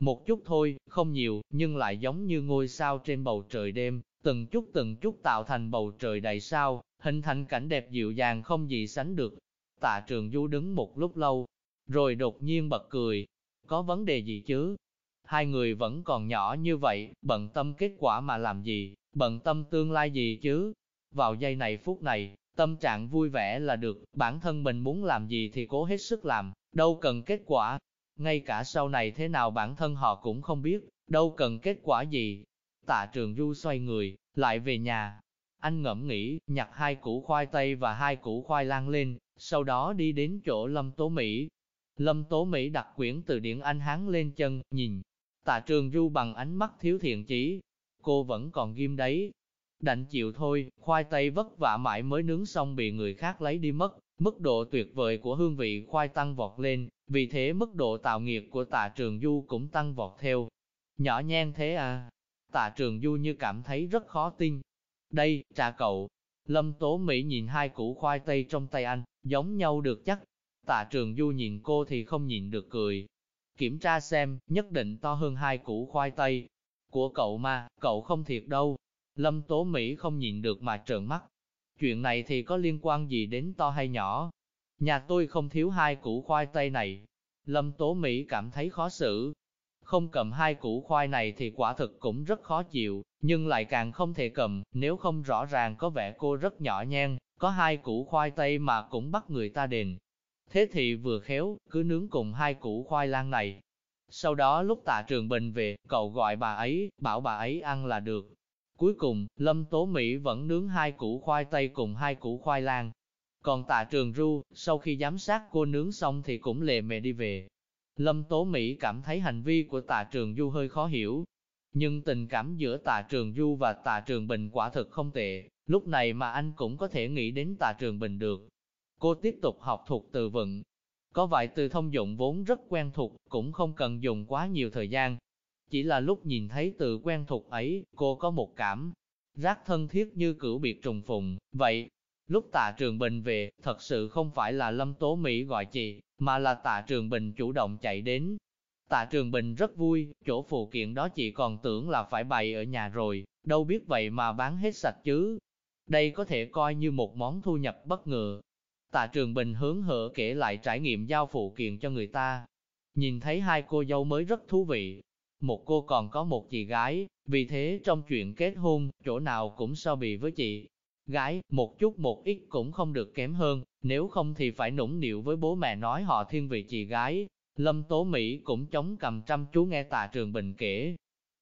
Một chút thôi, không nhiều, nhưng lại giống như ngôi sao trên bầu trời đêm, từng chút từng chút tạo thành bầu trời đầy sao, hình thành cảnh đẹp dịu dàng không gì sánh được. Tạ trường du đứng một lúc lâu, rồi đột nhiên bật cười. Có vấn đề gì chứ? Hai người vẫn còn nhỏ như vậy, bận tâm kết quả mà làm gì, bận tâm tương lai gì chứ? Vào giây này phút này, tâm trạng vui vẻ là được, bản thân mình muốn làm gì thì cố hết sức làm, đâu cần kết quả. Ngay cả sau này thế nào bản thân họ cũng không biết, đâu cần kết quả gì, Tạ trường du xoay người, lại về nhà. Anh ngẫm nghĩ, nhặt hai củ khoai tây và hai củ khoai lang lên, sau đó đi đến chỗ Lâm Tố Mỹ. Lâm Tố Mỹ đặt quyển từ điển Anh Hán lên chân, nhìn. Tạ trường du bằng ánh mắt thiếu thiện chí. Cô vẫn còn ghim đấy. Đành chịu thôi, khoai tây vất vả mãi mới nướng xong bị người khác lấy đi mất. Mức độ tuyệt vời của hương vị khoai tăng vọt lên, vì thế mức độ tạo nghiệp của tạ trường du cũng tăng vọt theo. Nhỏ nhen thế à, Tạ trường du như cảm thấy rất khó tin. Đây, trà cậu. Lâm Tố Mỹ nhìn hai củ khoai tây trong tay anh, giống nhau được chắc. Tạ trường du nhìn cô thì không nhìn được cười. Kiểm tra xem, nhất định to hơn hai củ khoai tây. Của cậu mà, cậu không thiệt đâu. Lâm Tố Mỹ không nhìn được mà trợn mắt. Chuyện này thì có liên quan gì đến to hay nhỏ? Nhà tôi không thiếu hai củ khoai tây này. Lâm Tố Mỹ cảm thấy khó xử, không cầm hai củ khoai này thì quả thực cũng rất khó chịu, nhưng lại càng không thể cầm, nếu không rõ ràng có vẻ cô rất nhỏ nhen, có hai củ khoai tây mà cũng bắt người ta đền. Thế thì vừa khéo, cứ nướng cùng hai củ khoai lang này. Sau đó lúc tạ trường bình về, cậu gọi bà ấy, bảo bà ấy ăn là được. Cuối cùng, Lâm Tố Mỹ vẫn nướng hai củ khoai tây cùng hai củ khoai lang. Còn tạ trường ru, sau khi giám sát cô nướng xong thì cũng lề mề đi về. Lâm Tố Mỹ cảm thấy hành vi của tạ trường du hơi khó hiểu. Nhưng tình cảm giữa tạ trường du và tạ trường bình quả thực không tệ, lúc này mà anh cũng có thể nghĩ đến tạ trường bình được. Cô tiếp tục học thuộc từ vựng. Có vài từ thông dụng vốn rất quen thuộc, cũng không cần dùng quá nhiều thời gian. Chỉ là lúc nhìn thấy từ quen thuộc ấy, cô có một cảm giác thân thiết như cửu biệt trùng phùng. Vậy, lúc tạ trường bình về, thật sự không phải là Lâm Tố Mỹ gọi chị, mà là tạ Trường Bình chủ động chạy đến. Tạ Trường Bình rất vui, chỗ phụ kiện đó chị còn tưởng là phải bày ở nhà rồi, đâu biết vậy mà bán hết sạch chứ. Đây có thể coi như một món thu nhập bất ngờ. Tạ Trường Bình hướng hở kể lại trải nghiệm giao phụ kiện cho người ta. Nhìn thấy hai cô dâu mới rất thú vị. Một cô còn có một chị gái, vì thế trong chuyện kết hôn, chỗ nào cũng so bì với chị. Gái, một chút một ít cũng không được kém hơn, nếu không thì phải nũng nịu với bố mẹ nói họ thiên vị chị gái. Lâm Tố Mỹ cũng chống cầm chăm chú nghe Tạ Trường Bình kể.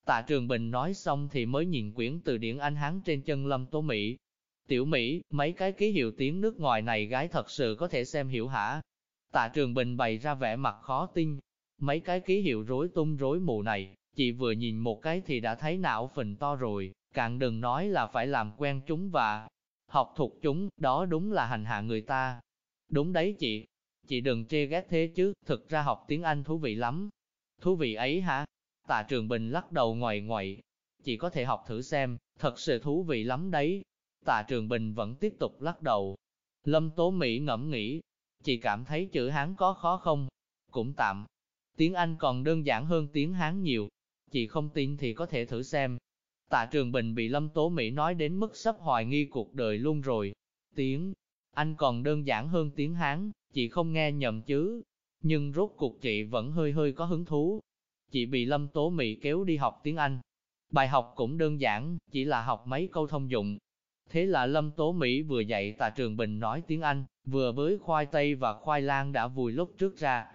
Tạ Trường Bình nói xong thì mới nhìn quyển từ điển Anh Hán trên chân Lâm Tố Mỹ, Tiểu Mỹ, mấy cái ký hiệu tiếng nước ngoài này gái thật sự có thể xem hiểu hả? Tạ Trường Bình bày ra vẻ mặt khó tin. Mấy cái ký hiệu rối tung rối mù này, chị vừa nhìn một cái thì đã thấy não phình to rồi, càng đừng nói là phải làm quen chúng và học thuộc chúng, đó đúng là hành hạ người ta. Đúng đấy chị, chị đừng chê ghét thế chứ, thực ra học tiếng Anh thú vị lắm. Thú vị ấy hả? Tạ Trường Bình lắc đầu ngoài ngoại. Chị có thể học thử xem, thật sự thú vị lắm đấy. Tạ Trường Bình vẫn tiếp tục lắc đầu. Lâm Tố Mỹ ngẫm nghĩ, chị cảm thấy chữ Hán có khó không? Cũng tạm. Tiếng Anh còn đơn giản hơn tiếng Hán nhiều. Chị không tin thì có thể thử xem. Tạ Trường Bình bị Lâm Tố Mỹ nói đến mức sắp hoài nghi cuộc đời luôn rồi. Tiếng Anh còn đơn giản hơn tiếng Hán, chị không nghe nhầm chứ. Nhưng rốt cuộc chị vẫn hơi hơi có hứng thú. Chị bị Lâm Tố Mỹ kéo đi học tiếng Anh. Bài học cũng đơn giản, chỉ là học mấy câu thông dụng, Thế là Lâm Tố Mỹ vừa dạy tạ Trường Bình nói tiếng Anh, vừa với khoai tây và khoai lang đã vùi lúc trước ra.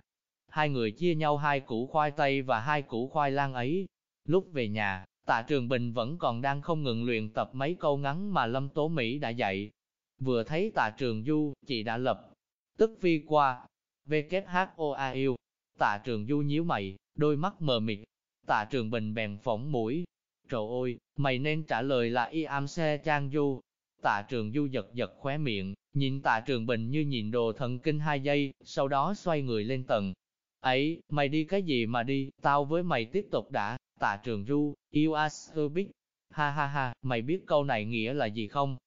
Hai người chia nhau hai củ khoai tây và hai củ khoai lang ấy. Lúc về nhà, tạ Trường Bình vẫn còn đang không ngừng luyện tập mấy câu ngắn mà Lâm Tố Mỹ đã dạy. Vừa thấy tạ Trường Du, chị đã lập, tức vi qua, WHOAU. Tạ Trường Du nhíu mày, đôi mắt mờ mịt. Tạ Trường Bình bèn phỏng mũi, Trời ơi, mày nên trả lời là y am xe trang du. Tạ trường du giật giật khóe miệng, nhìn tạ trường bình như nhìn đồ thần kinh hai giây, sau đó xoay người lên tầng. Ấy, mày đi cái gì mà đi, tao với mày tiếp tục đã, tạ trường du, you are big. Ha ha ha, mày biết câu này nghĩa là gì không?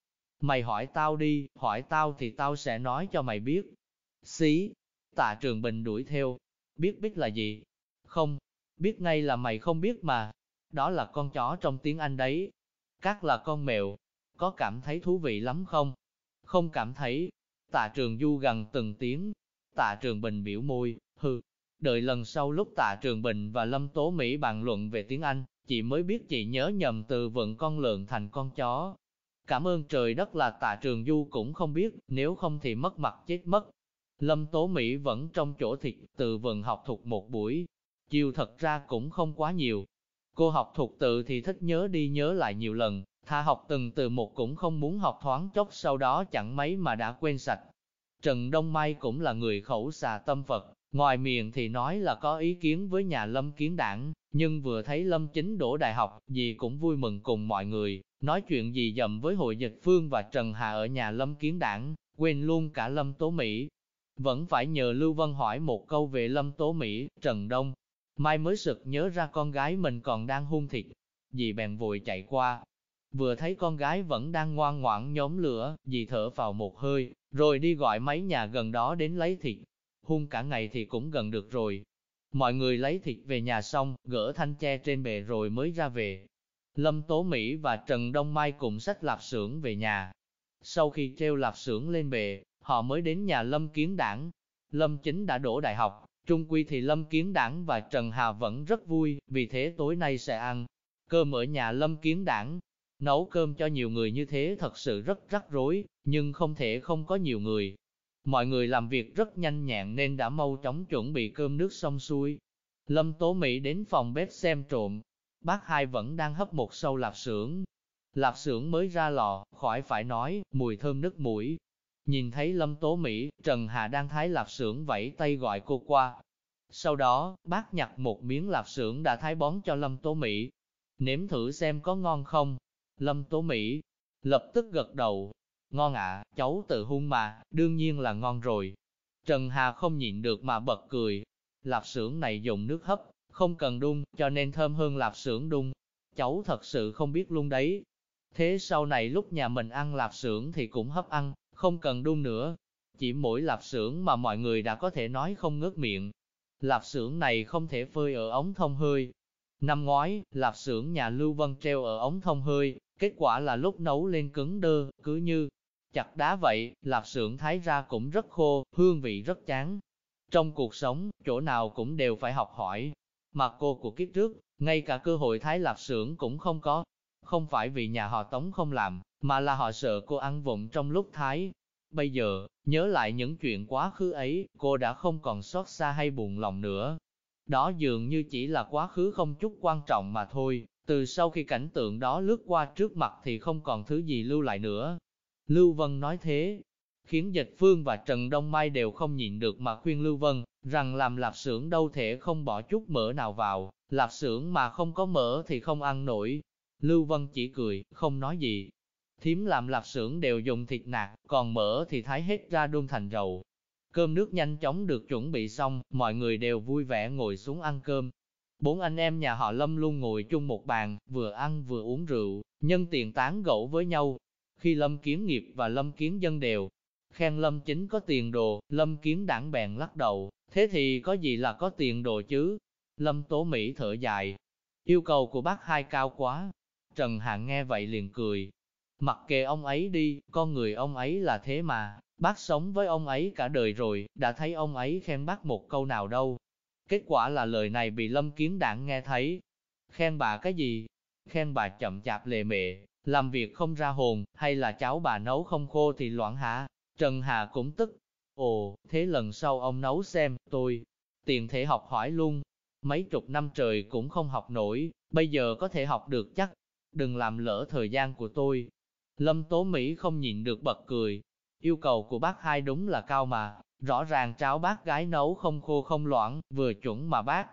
Mày hỏi tao đi, hỏi tao thì tao sẽ nói cho mày biết. Xí, tạ trường bình đuổi theo, biết biết là gì? Không, biết ngay là mày không biết mà, đó là con chó trong tiếng Anh đấy. Các là con mèo, có cảm thấy thú vị lắm không? Không cảm thấy. Tạ trường du gần từng tiếng. Tạ trường bình biểu môi, hừ. Đợi lần sau lúc tạ trường bình và Lâm Tố Mỹ bàn luận về tiếng Anh, chị mới biết chị nhớ nhầm từ vựng con lợn thành con chó. Cảm ơn trời đất là tạ trường du cũng không biết, nếu không thì mất mặt chết mất. Lâm Tố Mỹ vẫn trong chỗ thịt, từ vựng học thuộc một buổi. Chiều thật ra cũng không quá nhiều, Cô học thuộc tự thì thích nhớ đi nhớ lại nhiều lần, tha học từng từ một cũng không muốn học thoáng chốc sau đó chẳng mấy mà đã quên sạch. Trần Đông Mai cũng là người khẩu xà tâm Phật, ngoài miệng thì nói là có ý kiến với nhà lâm kiến đảng, nhưng vừa thấy lâm chính đổ đại học, gì cũng vui mừng cùng mọi người, nói chuyện gì dầm với hội dịch phương và Trần Hà ở nhà lâm kiến đảng, quên luôn cả lâm tố Mỹ. Vẫn phải nhờ Lưu Vân hỏi một câu về lâm tố Mỹ, Trần Đông, Mai mới sực nhớ ra con gái mình còn đang hung thịt, dì bèn vội chạy qua. Vừa thấy con gái vẫn đang ngoan ngoãn nhóm lửa, dì thở vào một hơi, rồi đi gọi mấy nhà gần đó đến lấy thịt. Hung cả ngày thì cũng gần được rồi. Mọi người lấy thịt về nhà xong, gỡ thanh tre trên bề rồi mới ra về. Lâm Tố Mỹ và Trần Đông Mai cùng sách lạp xưởng về nhà. Sau khi treo lạp xưởng lên bề, họ mới đến nhà Lâm Kiến Đảng. Lâm Chính đã đổ đại học, Trung quy thì Lâm Kiến Đảng và Trần Hà vẫn rất vui, vì thế tối nay sẽ ăn cơm ở nhà Lâm Kiến Đảng. Nấu cơm cho nhiều người như thế thật sự rất rắc rối, nhưng không thể không có nhiều người. Mọi người làm việc rất nhanh nhẹn nên đã mau chóng chuẩn bị cơm nước xong xuôi. Lâm Tố Mỹ đến phòng bếp xem trộm. Bác hai vẫn đang hấp một sâu lạp xưởng. Lạp xưởng mới ra lò, khỏi phải nói, mùi thơm nức mũi, Nhìn thấy Lâm Tố Mỹ, Trần Hà đang thái lạp xưởng vẫy tay gọi cô qua. Sau đó, bác nhặt một miếng lạp xưởng đã thái bón cho Lâm Tố Mỹ. Nếm thử xem có ngon không. Lâm Tố Mỹ lập tức gật đầu. Ngon ạ, cháu tự hung mà, đương nhiên là ngon rồi. Trần Hà không nhịn được mà bật cười. Lạp xưởng này dùng nước hấp, không cần đun, cho nên thơm hơn lạp xưởng đun. Cháu thật sự không biết luôn đấy. Thế sau này lúc nhà mình ăn lạp xưởng thì cũng hấp ăn, không cần đun nữa. Chỉ mỗi lạp xưởng mà mọi người đã có thể nói không ngớt miệng. Lạp xưởng này không thể phơi ở ống thông hơi. Năm ngoái, lạp xưởng nhà Lưu Vân treo ở ống thông hơi, kết quả là lúc nấu lên cứng đơ, cứ như Chặt đá vậy, lạp xưởng thái ra cũng rất khô, hương vị rất chán. Trong cuộc sống, chỗ nào cũng đều phải học hỏi. Mà cô của kiếp trước, ngay cả cơ hội thái lạp xưởng cũng không có. Không phải vì nhà họ Tống không làm, mà là họ sợ cô ăn vụng trong lúc thái. Bây giờ, nhớ lại những chuyện quá khứ ấy, cô đã không còn xót xa hay buồn lòng nữa. Đó dường như chỉ là quá khứ không chút quan trọng mà thôi, từ sau khi cảnh tượng đó lướt qua trước mặt thì không còn thứ gì lưu lại nữa. Lưu Vân nói thế, khiến Dịch Phương và Trần Đông Mai đều không nhịn được mà khuyên Lưu Vân, rằng làm lạp xưởng đâu thể không bỏ chút mỡ nào vào, lạp xưởng mà không có mỡ thì không ăn nổi. Lưu Vân chỉ cười, không nói gì. Thím làm lạp xưởng đều dùng thịt nạc, còn mỡ thì thái hết ra đun thành dầu. Cơm nước nhanh chóng được chuẩn bị xong, mọi người đều vui vẻ ngồi xuống ăn cơm. Bốn anh em nhà họ Lâm luôn ngồi chung một bàn, vừa ăn vừa uống rượu, nhân tiện tán gẫu với nhau. Khi Lâm Kiến Nghiệp và Lâm Kiến Dân đều khen Lâm Chính có tiền đồ, Lâm Kiến đảng bèn lắc đầu, thế thì có gì là có tiền đồ chứ? Lâm Tố Mỹ thở dài, yêu cầu của bác hai cao quá. Trần Hạng nghe vậy liền cười, mặc kệ ông ấy đi, con người ông ấy là thế mà, bác sống với ông ấy cả đời rồi, đã thấy ông ấy khen bác một câu nào đâu. Kết quả là lời này bị Lâm Kiến Đảng nghe thấy. Khen bà cái gì? Khen bà chậm chạp lề mệ, làm việc không ra hồn, hay là cháu bà nấu không khô thì loạn hả? Trần Hà cũng tức. Ồ, thế lần sau ông nấu xem, tôi tiền thể học hỏi luôn. Mấy chục năm trời cũng không học nổi, bây giờ có thể học được chắc. Đừng làm lỡ thời gian của tôi. Lâm Tố Mỹ không nhịn được bật cười. Yêu cầu của bác hai đúng là cao mà, rõ ràng cháo bác gái nấu không khô không loãng, vừa chuẩn mà bác.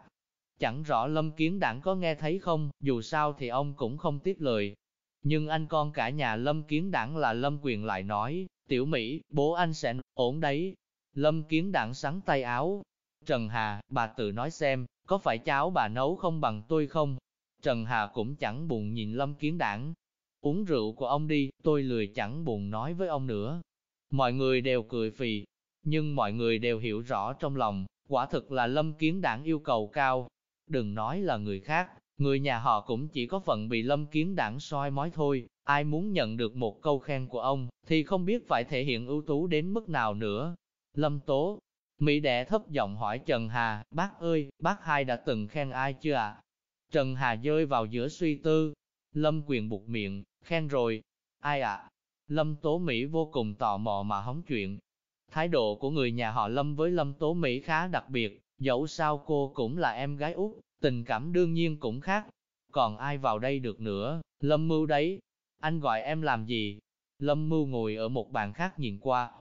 Chẳng rõ Lâm Kiến Đảng có nghe thấy không, dù sao thì ông cũng không tiếp lời. Nhưng anh con cả nhà Lâm Kiến Đảng là Lâm Quyền lại nói, Tiểu Mỹ, bố anh sẽ ổn đấy. Lâm Kiến Đảng sắn tay áo. Trần Hà, bà tự nói xem, có phải cháo bà nấu không bằng tôi không? Trần Hà cũng chẳng buồn nhìn Lâm Kiến Đảng. Uống rượu của ông đi, tôi lười chẳng buồn nói với ông nữa. Mọi người đều cười phì, nhưng mọi người đều hiểu rõ trong lòng, quả thực là Lâm Kiến Đảng yêu cầu cao. Đừng nói là người khác, người nhà họ cũng chỉ có phận bị Lâm Kiến Đảng soi mói thôi. Ai muốn nhận được một câu khen của ông, thì không biết phải thể hiện ưu tú đến mức nào nữa. Lâm Tố, Mỹ đệ thấp giọng hỏi Trần Hà, bác ơi, bác hai đã từng khen ai chưa ạ? Trần Hà rơi vào giữa suy tư. Lâm quyền buộc miệng, khen rồi. Ai ạ? Lâm Tố Mỹ vô cùng tò mò mà hóng chuyện. Thái độ của người nhà họ Lâm với Lâm Tố Mỹ khá đặc biệt, dẫu sao cô cũng là em gái út, tình cảm đương nhiên cũng khác. Còn ai vào đây được nữa, Lâm Mưu đấy, anh gọi em làm gì? Lâm Mưu ngồi ở một bàn khác nhìn qua.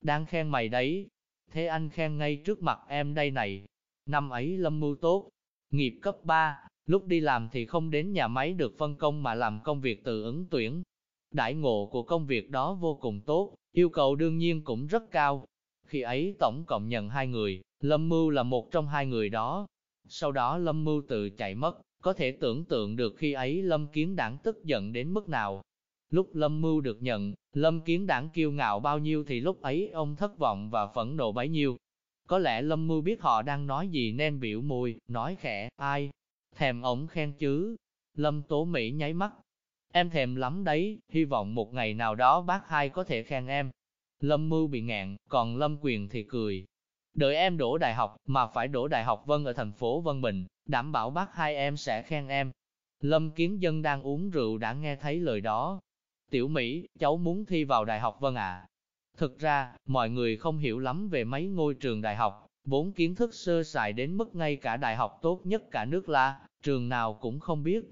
Đang khen mày đấy. Thế anh khen ngay trước mặt em đây này. Năm ấy Lâm Mưu tốt. Nghiệp cấp 3, lúc đi làm thì không đến nhà máy được phân công mà làm công việc tự ứng tuyển. Đãi ngộ của công việc đó vô cùng tốt, yêu cầu đương nhiên cũng rất cao. Khi ấy tổng cộng nhận hai người, Lâm Mưu là một trong hai người đó. Sau đó Lâm Mưu tự chạy mất, có thể tưởng tượng được khi ấy Lâm Kiến Đảng tức giận đến mức nào. Lúc Lâm Mưu được nhận, Lâm Kiến Đảng kiêu ngạo bao nhiêu thì lúc ấy ông thất vọng và phẫn nộ bấy nhiêu. Có lẽ Lâm Mưu biết họ đang nói gì nên biểu môi, nói khẽ, ai? Thèm ổng khen chứ? Lâm Tố Mỹ nháy mắt. Em thèm lắm đấy, hy vọng một ngày nào đó bác hai có thể khen em. Lâm Mưu bị ngạn, còn Lâm Quyền thì cười. Đợi em đổ đại học, mà phải đổ đại học Vân ở thành phố Vân Bình, đảm bảo bác hai em sẽ khen em. Lâm Kiến Dân đang uống rượu đã nghe thấy lời đó. Tiểu Mỹ, cháu muốn thi vào đại học Vân à? Thực ra, mọi người không hiểu lắm về mấy ngôi trường đại học, vốn kiến thức sơ sài đến mức ngay cả đại học tốt nhất cả nước là, trường nào cũng không biết.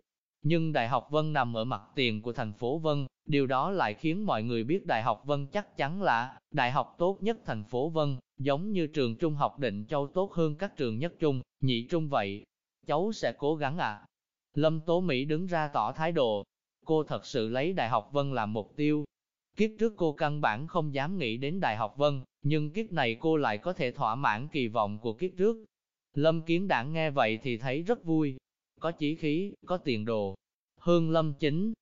Nhưng Đại học Vân nằm ở mặt tiền của thành phố Vân, điều đó lại khiến mọi người biết Đại học Vân chắc chắn là đại học tốt nhất thành phố Vân, giống như trường trung học định châu tốt hơn các trường nhất trung, nhị trung vậy cháu sẽ cố gắng ạ. Lâm Tố Mỹ đứng ra tỏ thái độ. Cô thật sự lấy Đại học Vân làm mục tiêu. Kiếp trước cô căn bản không dám nghĩ đến Đại học Vân, nhưng kiếp này cô lại có thể thỏa mãn kỳ vọng của kiếp trước. Lâm Kiến Đảng nghe vậy thì thấy rất vui. Có chí khí, có tiền đồ. Hương Lâm chính.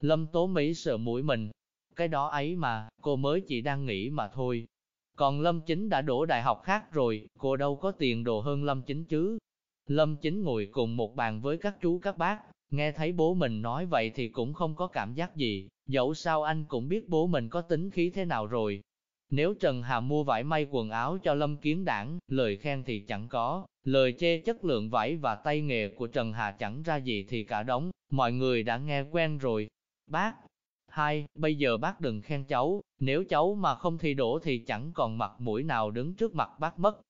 Lâm Tố Mỹ sợ mũi mình. Cái đó ấy mà, cô mới chỉ đang nghĩ mà thôi. Còn Lâm Chính đã đổ đại học khác rồi, cô đâu có tiền đồ hơn Lâm Chính chứ. Lâm Chính ngồi cùng một bàn với các chú các bác, Nghe thấy bố mình nói vậy thì cũng không có cảm giác gì, dẫu sao anh cũng biết bố mình có tính khí thế nào rồi. Nếu Trần Hà mua vải may quần áo cho Lâm Kiến Đảng, lời khen thì chẳng có, lời chê chất lượng vải và tay nghề của Trần Hà chẳng ra gì thì cả đống, mọi người đã nghe quen rồi. Bác, hai, bây giờ bác đừng khen cháu, nếu cháu mà không thi đổ thì chẳng còn mặt mũi nào đứng trước mặt bác mất.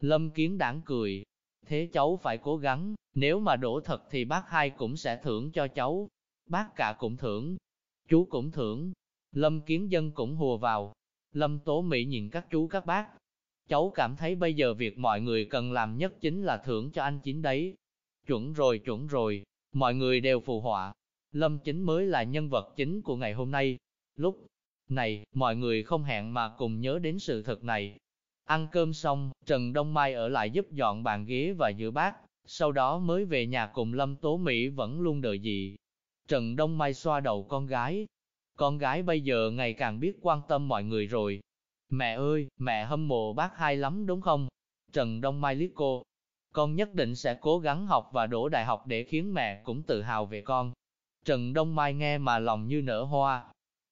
Lâm Kiến Đảng cười, thế cháu phải cố gắng, nếu mà đổ thật thì bác hai cũng sẽ thưởng cho cháu. Bác cả cũng thưởng, chú cũng thưởng. Lâm Kiến Dân cũng hùa vào. Lâm Tố Mỹ nhìn các chú các bác. Cháu cảm thấy bây giờ việc mọi người cần làm nhất chính là thưởng cho anh chính đấy. Chuẩn rồi, chuẩn rồi. Mọi người đều phù họa. Lâm Chính mới là nhân vật chính của ngày hôm nay. Lúc này, mọi người không hẹn mà cùng nhớ đến sự thật này. Ăn cơm xong, Trần Đông Mai ở lại giúp dọn bàn ghế và giữa bát, sau đó mới về nhà cùng Lâm Tố Mỹ vẫn luôn đợi gì. Trần Đông Mai xoa đầu con gái. Con gái bây giờ ngày càng biết quan tâm mọi người rồi. Mẹ ơi, mẹ hâm mộ bác hai lắm đúng không? Trần Đông Mai liếc cô. Con nhất định sẽ cố gắng học và đổ đại học để khiến mẹ cũng tự hào về con. Trần Đông Mai nghe mà lòng như nở hoa.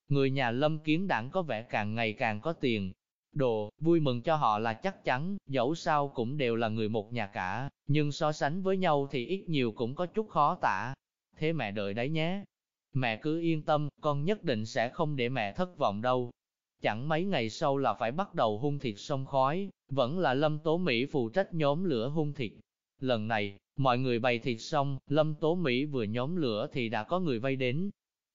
Người nhà Lâm Kiến Đảng có vẻ càng ngày càng có tiền, đồ, vui mừng cho họ là chắc chắn, dẫu sao cũng đều là người một nhà cả, nhưng so sánh với nhau thì ít nhiều cũng có chút khó tả. Thế mẹ đợi đấy nhé. Mẹ cứ yên tâm, con nhất định sẽ không để mẹ thất vọng đâu. Chẳng mấy ngày sau là phải bắt đầu hung thịt sông khói, vẫn là Lâm Tố Mỹ phụ trách nhóm lửa hung thịt. Lần này, mọi người bày thịt xong, Lâm Tố Mỹ vừa nhóm lửa thì đã có người vây đến.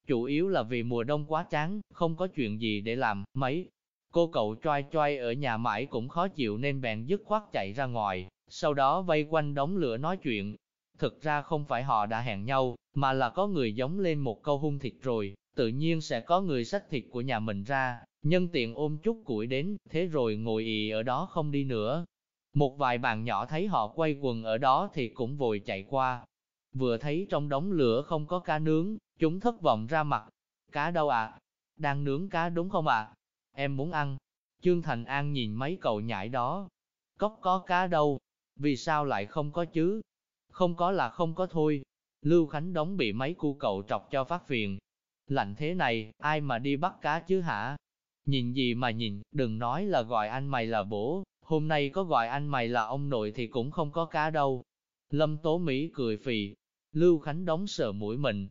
Chủ yếu là vì mùa đông quá chán, không có chuyện gì để làm, mấy Cô cậu choai choai ở nhà mãi cũng khó chịu nên bèn dứt khoát chạy ra ngoài, sau đó vây quanh đống lửa nói chuyện. Thực ra không phải họ đã hẹn nhau, mà là có người giống lên một câu hung thịt rồi, tự nhiên sẽ có người xách thịt của nhà mình ra, nhân tiện ôm chút củi đến, thế rồi ngồi ì ở đó không đi nữa. Một vài bạn nhỏ thấy họ quay quần ở đó thì cũng vội chạy qua. Vừa thấy trong đống lửa không có cá nướng, chúng thất vọng ra mặt. Cá đâu à? Đang nướng cá đúng không ạ? À? em muốn ăn. Trương Thành An nhìn mấy cậu nhãi đó. Cóc có cá đâu, vì sao lại không có chứ? Không có là không có thôi. Lưu Khánh Đống bị mấy cu cậu trọc cho phát phiền. Lạnh thế này, ai mà đi bắt cá chứ hả? Nhìn gì mà nhìn, đừng nói là gọi anh mày là bố, hôm nay có gọi anh mày là ông nội thì cũng không có cá đâu. Lâm Tố Mỹ cười phì, Lưu Khánh Đống sợ mũi mình.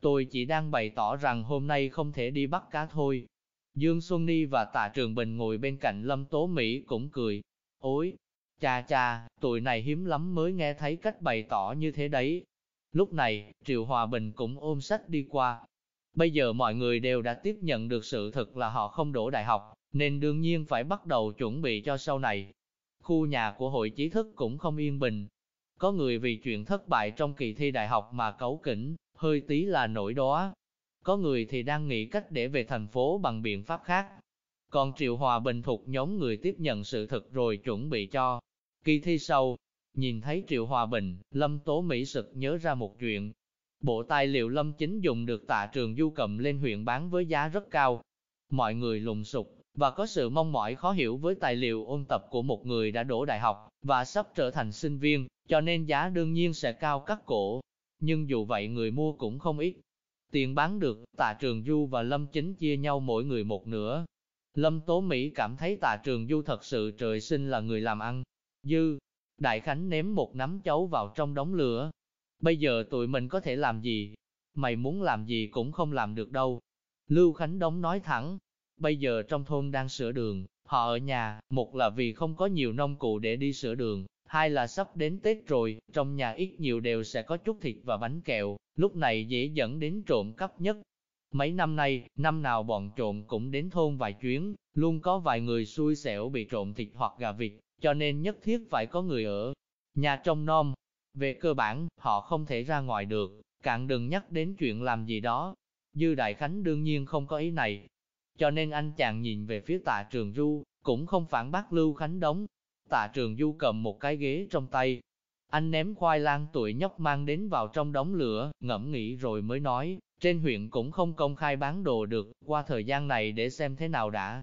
Tôi chỉ đang bày tỏ rằng hôm nay không thể đi bắt cá thôi. Dương Xuân Ni và Tạ Trường Bình ngồi bên cạnh Lâm Tố Mỹ cũng cười. Ôi, cha cha, tụi này hiếm lắm mới nghe thấy cách bày tỏ như thế đấy. Lúc này, Triệu Hòa Bình cũng ôm sách đi qua. Bây giờ mọi người đều đã tiếp nhận được sự thật là họ không đổ đại học, nên đương nhiên phải bắt đầu chuẩn bị cho sau này. Khu nhà của hội trí thức cũng không yên bình. Có người vì chuyện thất bại trong kỳ thi đại học mà cấu kỉnh, hơi tí là nổi đó, có người thì đang nghĩ cách để về thành phố bằng biện pháp khác. Còn Triệu Hòa Bình thuộc nhóm người tiếp nhận sự thật rồi chuẩn bị cho kỳ thi sau. Nhìn thấy Triệu Hòa Bình, Lâm Tố Mỹ sực nhớ ra một chuyện. Bộ tài liệu Lâm Chính dùng được tạ trường du cầm lên huyện bán với giá rất cao. Mọi người lùng sục, và có sự mong mỏi khó hiểu với tài liệu ôn tập của một người đã đổ đại học, và sắp trở thành sinh viên, cho nên giá đương nhiên sẽ cao cắt cổ. Nhưng dù vậy người mua cũng không ít, Tiền bán được, tạ trường du và Lâm Chính chia nhau mỗi người một nửa. Lâm Tố Mỹ cảm thấy tạ trường du thật sự trời sinh là người làm ăn. Dư, Đại Khánh ném một nắm chấu vào trong đống lửa. Bây giờ tụi mình có thể làm gì? Mày muốn làm gì cũng không làm được đâu. Lưu Khánh Đống nói thẳng, bây giờ trong thôn đang sửa đường, họ ở nhà, một là vì không có nhiều nông cụ để đi sửa đường, hai là sắp đến Tết rồi, trong nhà ít nhiều đều sẽ có chút thịt và bánh kẹo, lúc này dễ dẫn đến trộm cắp nhất. Mấy năm nay, năm nào bọn trộm cũng đến thôn vài chuyến, luôn có vài người xui xẻo bị trộm thịt hoặc gà vịt, cho nên nhất thiết phải có người ở nhà trông nom. Về cơ bản, họ không thể ra ngoài được, cạn đừng nhắc đến chuyện làm gì đó. Dư Đại Khánh đương nhiên không có ý này, cho nên anh chàng nhìn về phía tạ trường du, cũng không phản bác Lưu Khánh đóng, Tạ trường du cầm một cái ghế trong tay. Anh ném khoai lang tuổi nhóc mang đến vào trong đống lửa, ngẫm nghĩ rồi mới nói, trên huyện cũng không công khai bán đồ được, qua thời gian này để xem thế nào đã.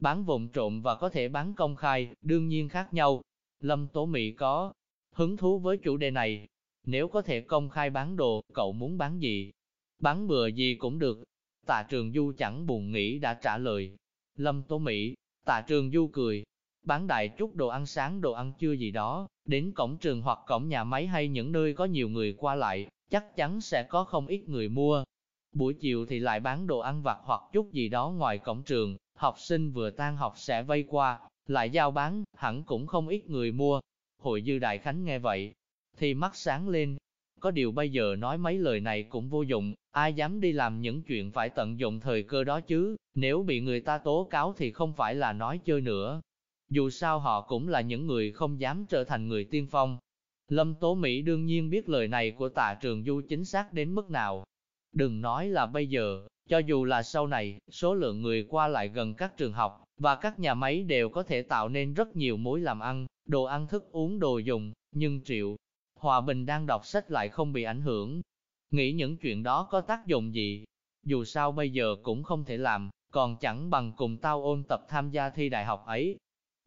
Bán vụn trộm và có thể bán công khai, đương nhiên khác nhau. Lâm Tố Mỹ có hứng thú với chủ đề này. Nếu có thể công khai bán đồ, cậu muốn bán gì? Bán bừa gì cũng được. Tạ Trường Du chẳng buồn nghĩ đã trả lời. Lâm Tố Mỹ, Tạ Trường Du cười, bán đại chút đồ ăn sáng đồ ăn trưa gì đó, đến cổng trường hoặc cổng nhà máy hay những nơi có nhiều người qua lại, chắc chắn sẽ có không ít người mua. Buổi chiều thì lại bán đồ ăn vặt hoặc chút gì đó ngoài cổng trường, học sinh vừa tan học sẽ vây qua, lại giao bán, hẳn cũng không ít người mua. Hội Dư Đại Khánh nghe vậy, thì mắt sáng lên. Có điều bây giờ nói mấy lời này cũng vô dụng, ai dám đi làm những chuyện phải tận dụng thời cơ đó chứ, nếu bị người ta tố cáo thì không phải là nói chơi nữa. Dù sao họ cũng là những người không dám trở thành người tiên phong. Lâm Tố Mỹ đương nhiên biết lời này của tạ trường du chính xác đến mức nào. Đừng nói là bây giờ, cho dù là sau này, số lượng người qua lại gần các trường học, và các nhà máy đều có thể tạo nên rất nhiều mối làm ăn, đồ ăn thức uống đồ dùng, nhưng Triệu Hòa Bình đang đọc sách lại không bị ảnh hưởng. Nghĩ những chuyện đó có tác dụng gì? Dù sao bây giờ cũng không thể làm, còn chẳng bằng cùng tao ôn tập tham gia thi đại học ấy.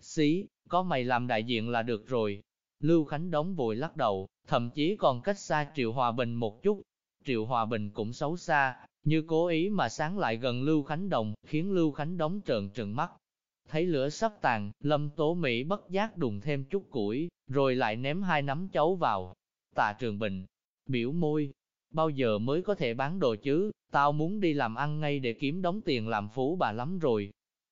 Xí, có mày làm đại diện là được rồi. Lưu Khánh đóng vội lắc đầu, thậm chí còn cách xa Triệu Hòa Bình một chút. Triệu Hòa Bình cũng xấu xa, như cố ý mà sáng lại gần Lưu Khánh Đồng, khiến Lưu Khánh đóng trợn trừng mắt. Thấy lửa sắp tàn, Lâm Tố Mỹ bất giác đùng thêm chút củi, rồi lại ném hai nắm chấu vào. Tạ Trường Bình, biểu môi, bao giờ mới có thể bán đồ chứ, tao muốn đi làm ăn ngay để kiếm đóng tiền làm phú bà lắm rồi.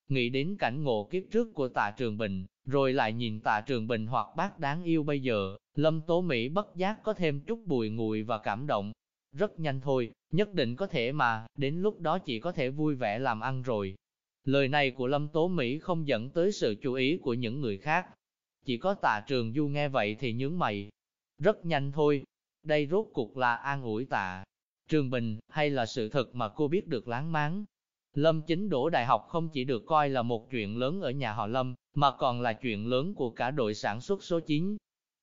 Nghĩ đến cảnh ngộ kiếp trước của tạ Trường Bình, rồi lại nhìn tạ Trường Bình hoặc bác đáng yêu bây giờ, Lâm Tố Mỹ bất giác có thêm chút bùi ngùi và cảm động. Rất nhanh thôi, nhất định có thể mà, đến lúc đó chỉ có thể vui vẻ làm ăn rồi. Lời này của Lâm Tố Mỹ không dẫn tới sự chú ý của những người khác. Chỉ có tạ trường du nghe vậy thì nhướng mày. Rất nhanh thôi. Đây rốt cuộc là an ủi tạ. Trường Bình, hay là sự thật mà cô biết được láng máng. Lâm chính đổ đại học không chỉ được coi là một chuyện lớn ở nhà họ Lâm, mà còn là chuyện lớn của cả đội sản xuất số 9.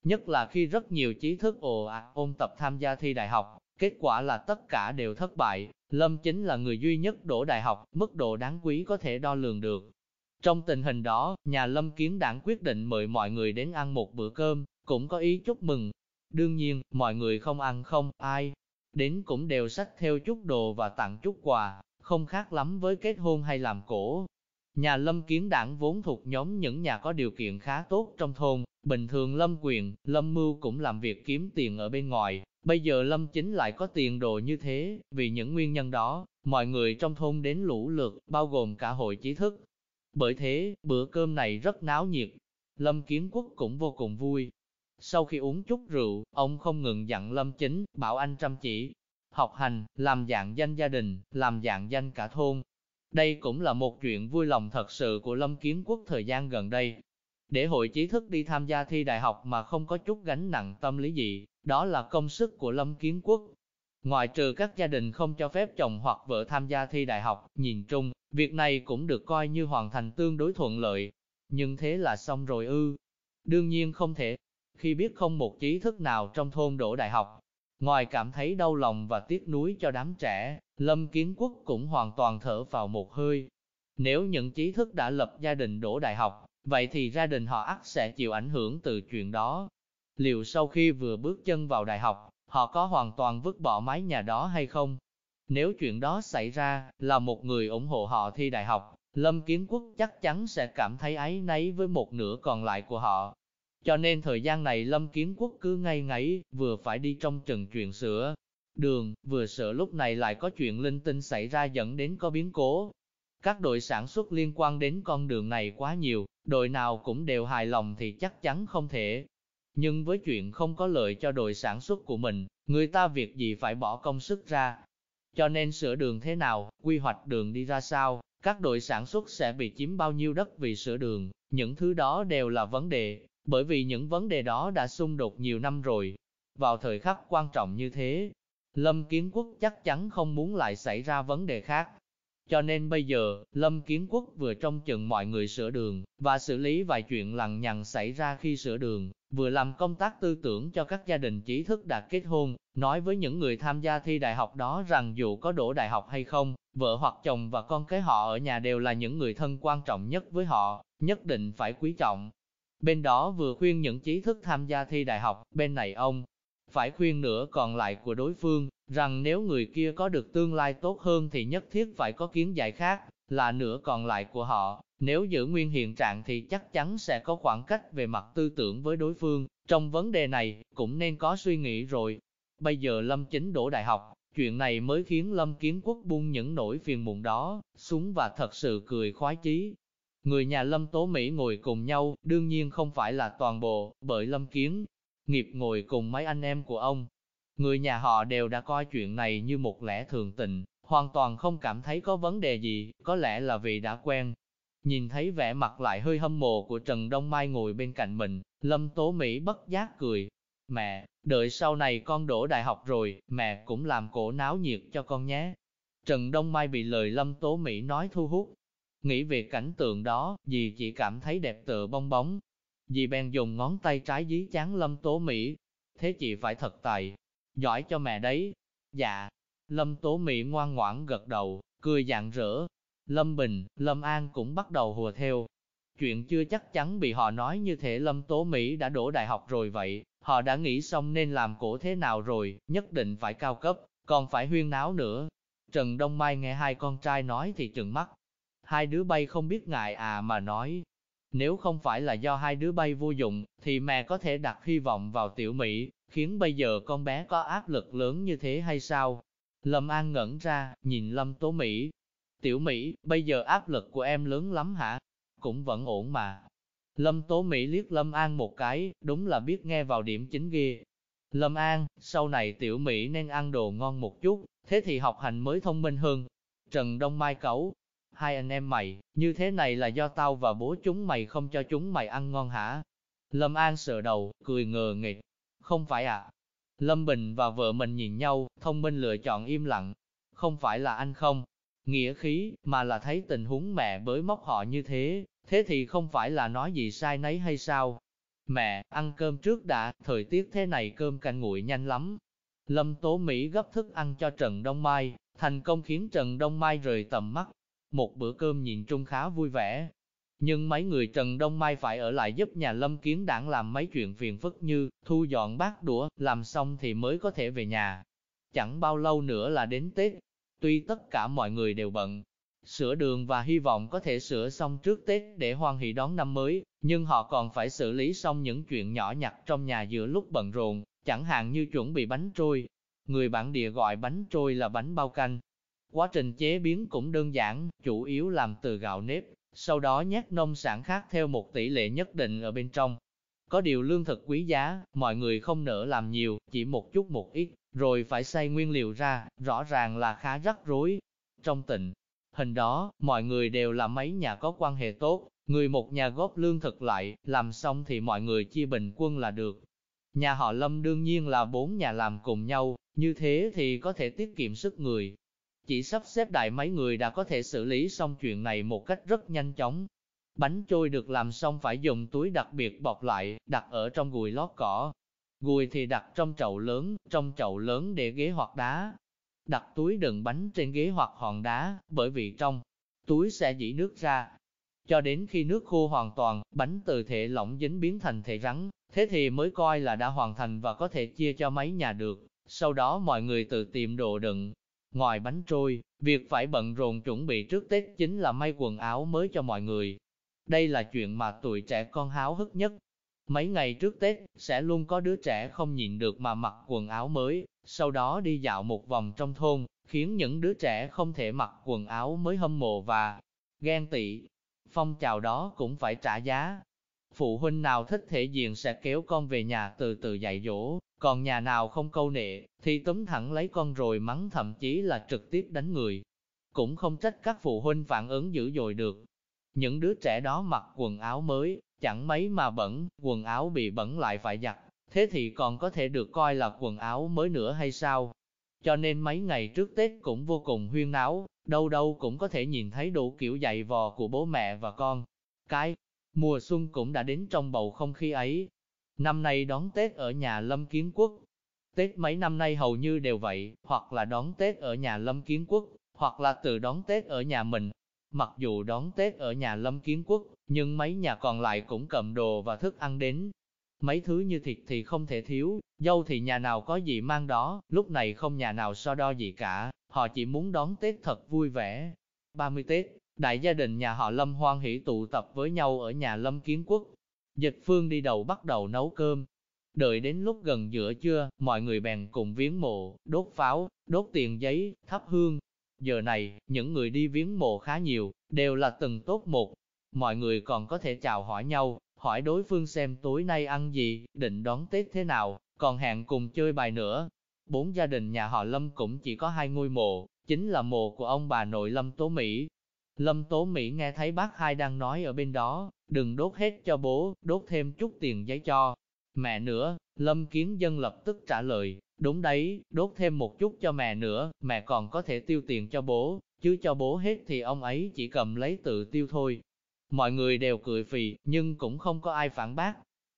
Nhất là khi rất nhiều trí thức ồ ạt ôn tập tham gia thi đại học, kết quả là tất cả đều thất bại, Lâm chính là người duy nhất đổ đại học, mức độ đáng quý có thể đo lường được. Trong tình hình đó, nhà Lâm Kiến đảng quyết định mời mọi người đến ăn một bữa cơm, cũng có ý chúc mừng. Đương nhiên, mọi người không ăn không, ai, đến cũng đều sách theo chút đồ và tặng chút quà, không khác lắm với kết hôn hay làm cổ. Nhà Lâm Kiến đảng vốn thuộc nhóm những nhà có điều kiện khá tốt trong thôn, bình thường Lâm Quyền, Lâm Mưu cũng làm việc kiếm tiền ở bên ngoài, Bây giờ Lâm Chính lại có tiền đồ như thế, vì những nguyên nhân đó, mọi người trong thôn đến lũ lượt, bao gồm cả hội trí thức. Bởi thế, bữa cơm này rất náo nhiệt. Lâm Kiến Quốc cũng vô cùng vui. Sau khi uống chút rượu, ông không ngừng dặn Lâm Chính, bảo anh chăm chỉ, học hành, làm dạng danh gia đình, làm dạng danh cả thôn. Đây cũng là một chuyện vui lòng thật sự của Lâm Kiến Quốc thời gian gần đây. Để hội trí thức đi tham gia thi đại học mà không có chút gánh nặng tâm lý gì, đó là công sức của Lâm Kiến Quốc. Ngoài trừ các gia đình không cho phép chồng hoặc vợ tham gia thi đại học, nhìn chung, việc này cũng được coi như hoàn thành tương đối thuận lợi. Nhưng thế là xong rồi ư. Đương nhiên không thể. Khi biết không một trí thức nào trong thôn đổ đại học, ngoài cảm thấy đau lòng và tiếc nuối cho đám trẻ, Lâm Kiến Quốc cũng hoàn toàn thở vào một hơi. Nếu những trí thức đã lập gia đình đổ đại học, vậy thì gia đình họ ắt sẽ chịu ảnh hưởng từ chuyện đó. Liệu sau khi vừa bước chân vào đại học, họ có hoàn toàn vứt bỏ mái nhà đó hay không? Nếu chuyện đó xảy ra, là một người ủng hộ họ thi đại học, Lâm Kiến Quốc chắc chắn sẽ cảm thấy áy náy với một nửa còn lại của họ. Cho nên thời gian này Lâm Kiến Quốc cứ ngay ngáy, vừa phải đi trong trần chuyện sữa, đường, vừa sợ lúc này lại có chuyện linh tinh xảy ra dẫn đến có biến cố. Các đội sản xuất liên quan đến con đường này quá nhiều, đội nào cũng đều hài lòng thì chắc chắn không thể, nhưng với chuyện không có lợi cho đội sản xuất của mình, người ta việc gì phải bỏ công sức ra. Cho nên sửa đường thế nào, quy hoạch đường đi ra sao, các đội sản xuất sẽ bị chiếm bao nhiêu đất vì sửa đường, những thứ đó đều là vấn đề, bởi vì những vấn đề đó đã xung đột nhiều năm rồi. Vào thời khắc quan trọng như thế, Lâm Kiến Quốc chắc chắn không muốn lại xảy ra vấn đề khác. Cho nên bây giờ, Lâm Kiến Quốc vừa trông chừng mọi người sửa đường, và xử lý vài chuyện lằng nhằng xảy ra khi sửa đường, vừa làm công tác tư tưởng cho các gia đình trí thức đã kết hôn, nói với những người tham gia thi đại học đó rằng dù có đổ đại học hay không, vợ hoặc chồng và con cái họ ở nhà đều là những người thân quan trọng nhất với họ, nhất định phải quý trọng. Bên đó vừa khuyên những trí thức tham gia thi đại học, bên này ông phải khuyên nửa còn lại của đối phương, rằng nếu người kia có được tương lai tốt hơn thì nhất thiết phải có kiến giải khác, là nửa còn lại của họ, nếu giữ nguyên hiện trạng thì chắc chắn sẽ có khoảng cách về mặt tư tưởng với đối phương, trong vấn đề này, cũng nên có suy nghĩ rồi. Bây giờ Lâm Chính đổ đại học, chuyện này mới khiến Lâm Kiến Quốc buông những nỗi phiền muộn đó, xuống và thật sự cười khoái chí. Người nhà Lâm Tố Mỹ ngồi cùng nhau, đương nhiên không phải là toàn bộ, bởi Lâm Kiến, nghiệp ngồi cùng mấy anh em của ông. Người nhà họ đều đã coi chuyện này như một lẽ thường tình, hoàn toàn không cảm thấy có vấn đề gì, có lẽ là vì đã quen. Nhìn thấy vẻ mặt lại hơi hâm mộ của Trần Đông Mai ngồi bên cạnh mình, Lâm Tố Mỹ bất giác cười. Mẹ, đợi sau này con đổ đại học rồi, mẹ cũng làm cổ náo nhiệt cho con nhé. Trần Đông Mai bị lời Lâm Tố Mỹ nói thu hút. Nghĩ về cảnh tượng đó, dì chỉ cảm thấy đẹp tựa bong bóng. Dì bèn dùng ngón tay trái dí chán Lâm Tố Mỹ. Thế chị phải thật tài, giỏi cho mẹ đấy. Dạ, Lâm Tố Mỹ ngoan ngoãn gật đầu, cười dạng rỡ. Lâm Bình, Lâm An cũng bắt đầu hùa theo. Chuyện chưa chắc chắn bị họ nói như thế Lâm Tố Mỹ đã đổ đại học rồi vậy, họ đã nghĩ xong nên làm cổ thế nào rồi, nhất định phải cao cấp, còn phải huyên náo nữa. Trần Đông Mai nghe hai con trai nói thì chừng mắt. Hai đứa bay không biết ngại à mà nói. Nếu không phải là do hai đứa bay vô dụng, thì mẹ có thể đặt hy vọng vào tiểu Mỹ, khiến bây giờ con bé có áp lực lớn như thế hay sao? Lâm An ngẩn ra, nhìn Lâm Tố Mỹ. Tiểu Mỹ, bây giờ áp lực của em lớn lắm hả? Cũng vẫn ổn mà. Lâm Tố Mỹ liếc Lâm An một cái, đúng là biết nghe vào điểm chính ghê. Lâm An, sau này Tiểu Mỹ nên ăn đồ ngon một chút, thế thì học hành mới thông minh hơn. Trần Đông Mai cẩu, hai anh em mày, như thế này là do tao và bố chúng mày không cho chúng mày ăn ngon hả? Lâm An sờ đầu, cười ngờ nghịch. Không phải à, Lâm Bình và vợ mình nhìn nhau, thông minh lựa chọn im lặng. Không phải là anh không, nghĩa khí, mà là thấy tình huống mẹ bới móc họ như thế, thế thì không phải là nói gì sai nấy hay sao? Mẹ, ăn cơm trước đã, thời tiết thế này cơm canh nguội nhanh lắm. Lâm Tố Mỹ gấp thức ăn cho Trần Đông Mai, thành công khiến Trần Đông Mai rời tầm mắt. Một bữa cơm nhìn chung khá vui vẻ, nhưng mấy người Trần Đông Mai phải ở lại giúp nhà Lâm Kiến Đảng làm mấy chuyện phiền phức như thu dọn bát đũa, làm xong thì mới có thể về nhà. Chẳng bao lâu nữa là đến Tết, tuy tất cả mọi người đều bận, sửa đường và hy vọng có thể sửa xong trước Tết để hoan hỷ đón năm mới, nhưng họ còn phải xử lý xong những chuyện nhỏ nhặt trong nhà giữa lúc bận rộn, chẳng hạn như chuẩn bị bánh trôi. Người bản địa gọi bánh trôi là bánh bao canh. Quá trình chế biến cũng đơn giản, chủ yếu làm từ gạo nếp, sau đó nhét nông sản khác theo một tỷ lệ nhất định ở bên trong. Có điều lương thực quý giá, mọi người không nỡ làm nhiều, chỉ một chút một ít, rồi phải xay nguyên liệu ra, rõ ràng là khá rắc rối. Trong tỉnh, hình đó, mọi người đều là mấy nhà có quan hệ tốt, người một nhà góp lương thực lại, làm xong thì mọi người chia bình quân là được. Nhà họ Lâm đương nhiên là bốn nhà làm cùng nhau, như thế thì có thể tiết kiệm sức người, chỉ sắp xếp đại mấy người đã có thể xử lý xong chuyện này một cách rất nhanh chóng. Bánh trôi được làm xong phải dùng túi đặc biệt bọc lại, đặt ở trong gùi lót cỏ. Gùi thì đặt trong chậu lớn, trong chậu lớn để ghế hoặc đá. Đặt túi đựng bánh trên ghế hoặc hòn đá, bởi vì trong túi sẽ dĩ nước ra. Cho đến khi nước khô hoàn toàn, bánh từ thể lỏng dính biến thành thể rắn, thế thì mới coi là đã hoàn thành và có thể chia cho mấy nhà được. Sau đó mọi người tự tìm đồ đựng, Ngoài bánh trôi, việc phải bận rộn chuẩn bị trước Tết chính là may quần áo mới cho mọi người. Đây là chuyện mà tuổi trẻ con háo hức nhất. Mấy ngày trước Tết, sẽ luôn có đứa trẻ không nhịn được mà mặc quần áo mới, sau đó đi dạo một vòng trong thôn, khiến những đứa trẻ không thể mặc quần áo mới hâm mộ và ghen tị. Phong trào đó cũng phải trả giá. Phụ huynh nào thích thể diện sẽ kéo con về nhà từ từ dạy dỗ, còn nhà nào không câu nệ, thì túm thẳng lấy con rồi mắng thậm chí là trực tiếp đánh người. Cũng không trách các phụ huynh phản ứng dữ dội được. Những đứa trẻ đó mặc quần áo mới, chẳng mấy mà bẩn, quần áo bị bẩn lại phải giặt, thế thì còn có thể được coi là quần áo mới nữa hay sao? Cho nên mấy ngày trước Tết cũng vô cùng huyên náo, đâu đâu cũng có thể nhìn thấy đủ kiểu dạy vò của bố mẹ và con. Cái, mùa xuân cũng đã đến trong bầu không khí ấy, Năm nay đón Tết ở nhà Lâm Kiến Quốc. Tết mấy năm nay hầu như đều vậy, hoặc là đón Tết ở nhà Lâm Kiến Quốc, hoặc là tự đón Tết ở nhà mình. Mặc dù đón Tết ở nhà Lâm Kiến Quốc, nhưng mấy nhà còn lại cũng cầm đồ và thức ăn đến. Mấy thứ như thịt thì không thể thiếu, dâu thì nhà nào có gì mang đó, lúc này không nhà nào so đo gì cả, họ chỉ muốn đón Tết thật vui vẻ. 30 Tết, đại gia đình nhà họ Lâm hoan hỷ tụ tập với nhau ở nhà Lâm Kiến Quốc. Dịch Phương đi đầu bắt đầu nấu cơm. Đợi đến lúc gần giữa trưa, mọi người bèn cùng viếng mộ, đốt pháo, đốt tiền giấy, thắp hương. Giờ này, những người đi viếng mộ khá nhiều, đều là từng tốt một. Mọi người còn có thể chào hỏi nhau, hỏi đối phương xem tối nay ăn gì, định đón Tết thế nào, còn hẹn cùng chơi bài nữa. Bốn gia đình nhà họ Lâm cũng chỉ có hai ngôi mộ, chính là mộ của ông bà nội Lâm Tố Mỹ. Lâm Tố Mỹ nghe thấy bác hai đang nói ở bên đó, đừng đốt hết cho bố, đốt thêm chút tiền giấy cho. Mẹ nữa, Lâm Kiến Dân lập tức trả lời, đúng đấy, đốt thêm một chút cho mẹ nữa, mẹ còn có thể tiêu tiền cho bố, chứ cho bố hết thì ông ấy chỉ cầm lấy tự tiêu thôi. Mọi người đều cười phì, nhưng cũng không có ai phản bác.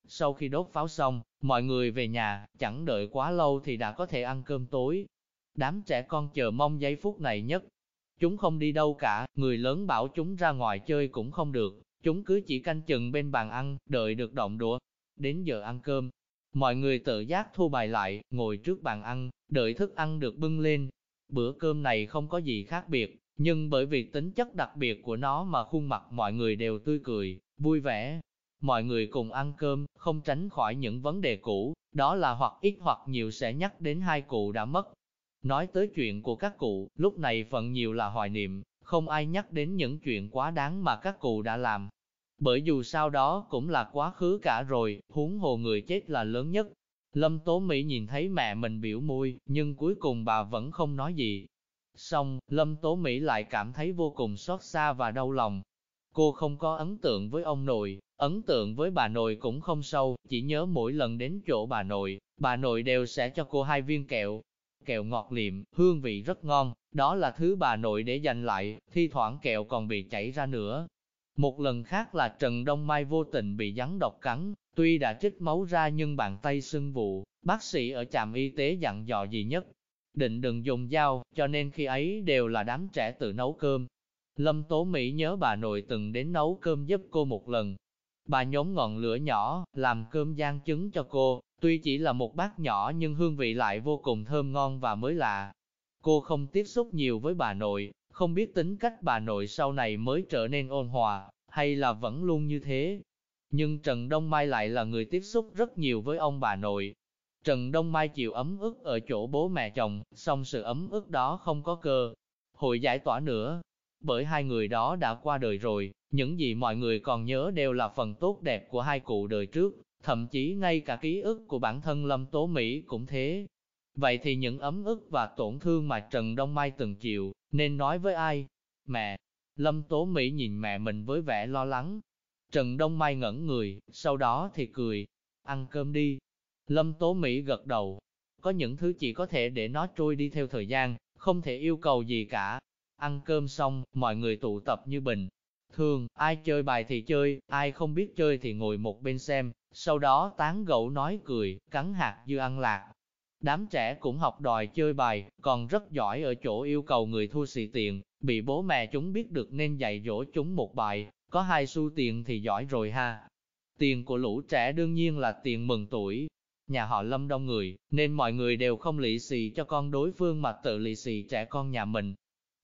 Sau khi đốt pháo xong, mọi người về nhà, chẳng đợi quá lâu thì đã có thể ăn cơm tối. Đám trẻ con chờ mong giây phút này nhất. Chúng không đi đâu cả, người lớn bảo chúng ra ngoài chơi cũng không được, chúng cứ chỉ canh chừng bên bàn ăn, đợi được động đũa. Đến giờ ăn cơm, mọi người tự giác thu bài lại, ngồi trước bàn ăn, đợi thức ăn được bưng lên. Bữa cơm này không có gì khác biệt, nhưng bởi vì tính chất đặc biệt của nó mà khuôn mặt mọi người đều tươi cười, vui vẻ. Mọi người cùng ăn cơm, không tránh khỏi những vấn đề cũ, đó là hoặc ít hoặc nhiều sẽ nhắc đến hai cụ đã mất. Nói tới chuyện của các cụ, lúc này phần nhiều là hoài niệm, không ai nhắc đến những chuyện quá đáng mà các cụ đã làm. Bởi dù sao đó cũng là quá khứ cả rồi, huống hồ người chết là lớn nhất. Lâm Tố Mỹ nhìn thấy mẹ mình biểu môi, nhưng cuối cùng bà vẫn không nói gì, Xong, Lâm Tố Mỹ lại cảm thấy vô cùng xót xa và đau lòng. Cô không có ấn tượng với ông nội, ấn tượng với bà nội cũng không sâu, chỉ nhớ mỗi lần đến chỗ bà nội, bà nội đều sẽ cho cô hai viên kẹo. Kẹo ngọt liệm, hương vị rất ngon, đó là thứ bà nội để dành lại, thi thoảng kẹo còn bị chảy ra nữa. Một lần khác là Trần Đông Mai vô tình bị rắn độc cắn, tuy đã trích máu ra nhưng bàn tay sưng vụ, bác sĩ ở trạm y tế dặn dò gì nhất, định đừng dùng dao, cho nên khi ấy đều là đám trẻ tự nấu cơm. Lâm Tố Mỹ nhớ bà nội từng đến nấu cơm giúp cô một lần. Bà nhóm ngọn lửa nhỏ, làm cơm gian trứng cho cô, tuy chỉ là một bát nhỏ nhưng hương vị lại vô cùng thơm ngon và mới lạ. Cô không tiếp xúc nhiều với bà nội, không biết tính cách bà nội sau này mới trở nên ôn hòa, hay là vẫn luôn như thế. Nhưng Trần Đông Mai lại là người tiếp xúc rất nhiều với ông bà nội, Trần Đông Mai chịu ấm ức ở chỗ bố mẹ chồng, song sự ấm ức đó không có cơ hội giải tỏa nữa. Bởi hai người đó đã qua đời rồi, những gì mọi người còn nhớ đều là phần tốt đẹp của hai cụ đời trước, thậm chí ngay cả ký ức của bản thân Lâm Tố Mỹ cũng thế. Vậy thì những ấm ức và tổn thương mà Trần Đông Mai từng chịu, nên nói với ai? Mẹ! Lâm Tố Mỹ nhìn mẹ mình với vẻ lo lắng. Trần Đông Mai ngẩn người, sau đó thì cười. Ăn cơm đi, Lâm Tố Mỹ gật đầu. Có những thứ chỉ có thể để nó trôi đi theo thời gian, không thể yêu cầu gì cả. Ăn cơm xong, mọi người tụ tập như bình. Thường, ai chơi bài thì chơi, ai không biết chơi thì ngồi một bên xem, sau đó tán gẫu nói cười, cắn hạt dưa ăn lạc. Đám trẻ cũng học đòi chơi bài, còn rất giỏi ở chỗ yêu cầu người thua xì tiền, bị bố mẹ chúng biết được nên dạy dỗ chúng một bài, có hai xu tiền thì giỏi rồi ha. Tiền của lũ trẻ đương nhiên là tiền mừng tuổi, nhà họ Lâm đông người, nên mọi người đều không lì xì cho con đối phương mà tự lì xì trẻ con nhà mình.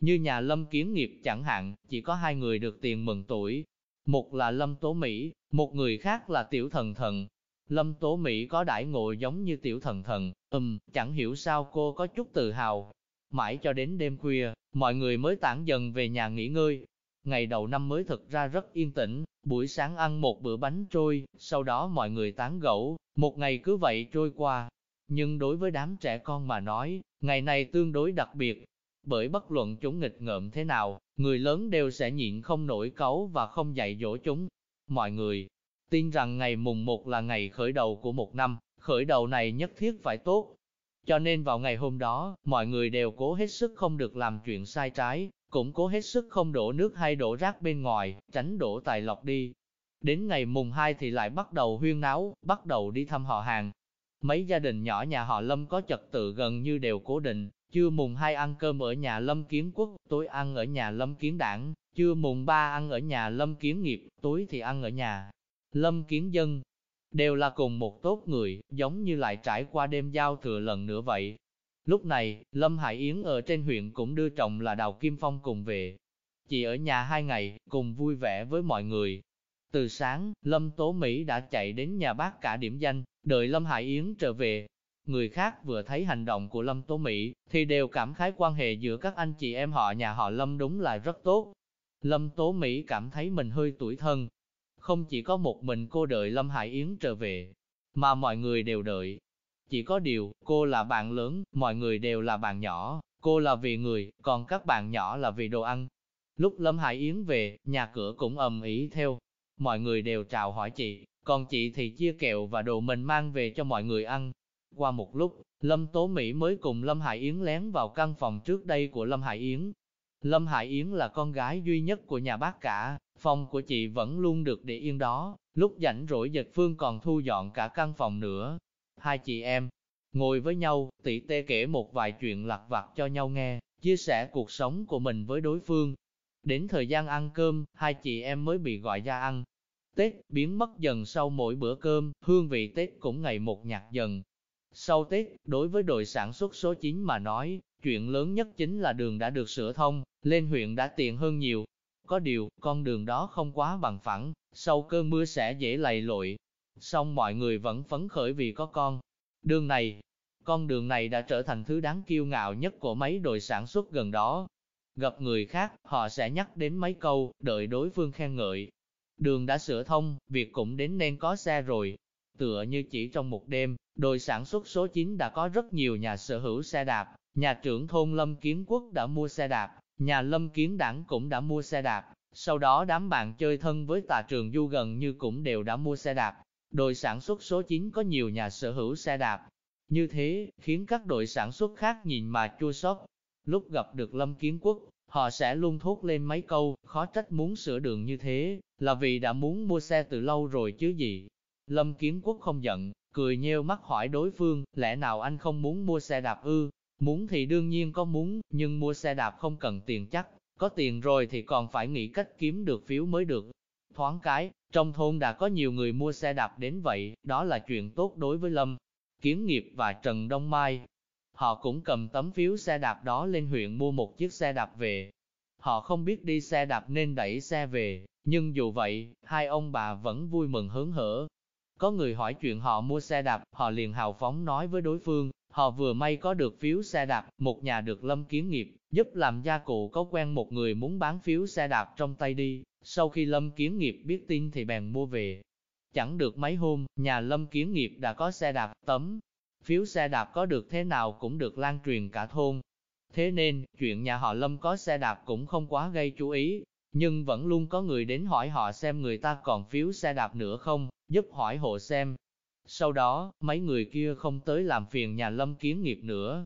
Như nhà Lâm Kiến Nghiệp chẳng hạn, chỉ có hai người được tiền mừng tuổi. Một là Lâm Tố Mỹ, một người khác là Tiểu Thần Thần. Lâm Tố Mỹ có đãi ngộ giống như Tiểu Thần Thần, ừm, chẳng hiểu sao cô có chút tự hào. Mãi cho đến đêm khuya, mọi người mới tản dần về nhà nghỉ ngơi. Ngày đầu năm mới thực ra rất yên tĩnh, buổi sáng ăn một bữa bánh trôi, sau đó mọi người tán gẫu, một ngày cứ vậy trôi qua. Nhưng đối với đám trẻ con mà nói, ngày này tương đối đặc biệt, bởi bất luận chúng nghịch ngợm thế nào, người lớn đều sẽ nhịn không nổi cấu và không dạy dỗ chúng. Mọi người tin rằng ngày mùng một là ngày khởi đầu của một năm, khởi đầu này nhất thiết phải tốt. Cho nên vào ngày hôm đó, mọi người đều cố hết sức không được làm chuyện sai trái, cũng cố hết sức không đổ nước hay đổ rác bên ngoài, tránh đổ tài lọc đi. Đến ngày mùng 2 thì lại bắt đầu huyên náo, bắt đầu đi thăm họ hàng. Mấy gia đình nhỏ nhà họ Lâm có trật tự gần như đều cố định, chưa mùng 2 ăn cơm ở nhà Lâm Kiến Quốc, tối ăn ở nhà Lâm Kiến Đảng, chưa mùng 3 ăn ở nhà Lâm Kiến Nghiệp, tối thì ăn ở nhà Lâm Kiến Dân. đều là cùng một tốt người, giống như lại trải qua đêm giao thừa lần nữa vậy. Lúc này, Lâm Hải Yến ở trên huyện cũng đưa chồng là Đào Kim Phong cùng về. Chị ở nhà hai ngày, cùng vui vẻ với mọi người. Từ sáng, Lâm Tố Mỹ đã chạy đến nhà bác cả điểm danh, đợi Lâm Hải Yến trở về. Người khác vừa thấy hành động của Lâm Tố Mỹ, thì đều cảm khái quan hệ giữa các anh chị em họ nhà họ Lâm đúng là rất tốt. Lâm Tố Mỹ cảm thấy mình hơi tuổi thân. Không chỉ có một mình cô đợi Lâm Hải Yến trở về, mà mọi người đều đợi. Chỉ có điều, cô là bạn lớn, mọi người đều là bạn nhỏ, cô là vì người, còn các bạn nhỏ là vì đồ ăn. Lúc Lâm Hải Yến về, nhà cửa cũng ầm ĩ theo. Mọi người đều chào hỏi chị, còn chị thì chia kẹo và đồ mình mang về cho mọi người ăn. Qua một lúc, Lâm Tố Mỹ mới cùng Lâm Hải Yến lén vào căn phòng trước đây của Lâm Hải Yến. Lâm Hải Yến là con gái duy nhất của nhà bác cả, phòng của chị vẫn luôn được để yên đó, lúc rảnh rỗi Dật Phương còn thu dọn cả căn phòng nữa. Hai chị em ngồi với nhau, tỷ tê kể một vài chuyện lặt vặt cho nhau nghe, chia sẻ cuộc sống của mình với đối phương. Đến thời gian ăn cơm, hai chị em mới bị gọi ra ăn. Tết biến mất dần sau mỗi bữa cơm, hương vị Tết cũng ngày một nhạt dần. Sau Tết, đối với đội sản xuất số 9 mà nói, chuyện lớn nhất chính là đường đã được sửa thông, lên huyện đã tiện hơn nhiều. Có điều, con đường đó không quá bằng phẳng, sau cơn mưa sẽ dễ lầy lội. Xong mọi người vẫn phấn khởi vì có con. Đường này, con đường này đã trở thành thứ đáng kiêu ngạo nhất của mấy đội sản xuất gần đó. Gặp người khác, họ sẽ nhắc đến mấy câu, đợi đối phương khen ngợi. Đường đã sửa thông, việc cũng đến nên có xe rồi. Tựa như chỉ trong một đêm, đội sản xuất số 9 đã có rất nhiều nhà sở hữu xe đạp, nhà trưởng thôn Lâm Kiến Quốc đã mua xe đạp, nhà Lâm Kiến Đảng cũng đã mua xe đạp, sau đó đám bạn chơi thân với tà trường du gần như cũng đều đã mua xe đạp. Đội sản xuất số 9 có nhiều nhà sở hữu xe đạp. Như thế, khiến các đội sản xuất khác nhìn mà chua xót. Lúc gặp được Lâm Kiến Quốc, họ sẽ luôn thốt lên mấy câu, khó trách muốn sửa đường như thế, là vì đã muốn mua xe từ lâu rồi chứ gì. Lâm Kiến Quốc không giận, cười nheo mắt hỏi đối phương, lẽ nào anh không muốn mua xe đạp ư? Muốn thì đương nhiên có muốn, nhưng mua xe đạp không cần tiền chắc, có tiền rồi thì còn phải nghĩ cách kiếm được phiếu mới được. Thoáng cái, trong thôn đã có nhiều người mua xe đạp đến vậy, đó là chuyện tốt đối với Lâm, Kiến Nghiệp và Trần Đông Mai. Họ cũng cầm tấm phiếu xe đạp đó lên huyện mua một chiếc xe đạp về. Họ không biết đi xe đạp nên đẩy xe về, nhưng dù vậy, hai ông bà vẫn vui mừng hớn hở. Có người hỏi chuyện họ mua xe đạp, họ liền hào phóng nói với đối phương, Họ vừa may có được phiếu xe đạp, một nhà được lâm kiến nghiệp, giúp làm gia cụ có quen một người muốn bán phiếu xe đạp trong tay đi. Sau khi lâm kiến nghiệp biết tin thì bèn mua về. Chẳng được mấy hôm, nhà lâm kiến nghiệp đã có xe đạp, tấm. Phiếu xe đạp có được thế nào cũng được lan truyền cả thôn. Thế nên, chuyện nhà họ lâm có xe đạp cũng không quá gây chú ý, nhưng vẫn luôn có người đến hỏi họ xem người ta còn phiếu xe đạp nữa không, giúp hỏi hộ xem. Sau đó, mấy người kia không tới làm phiền nhà lâm kiến nghiệp nữa.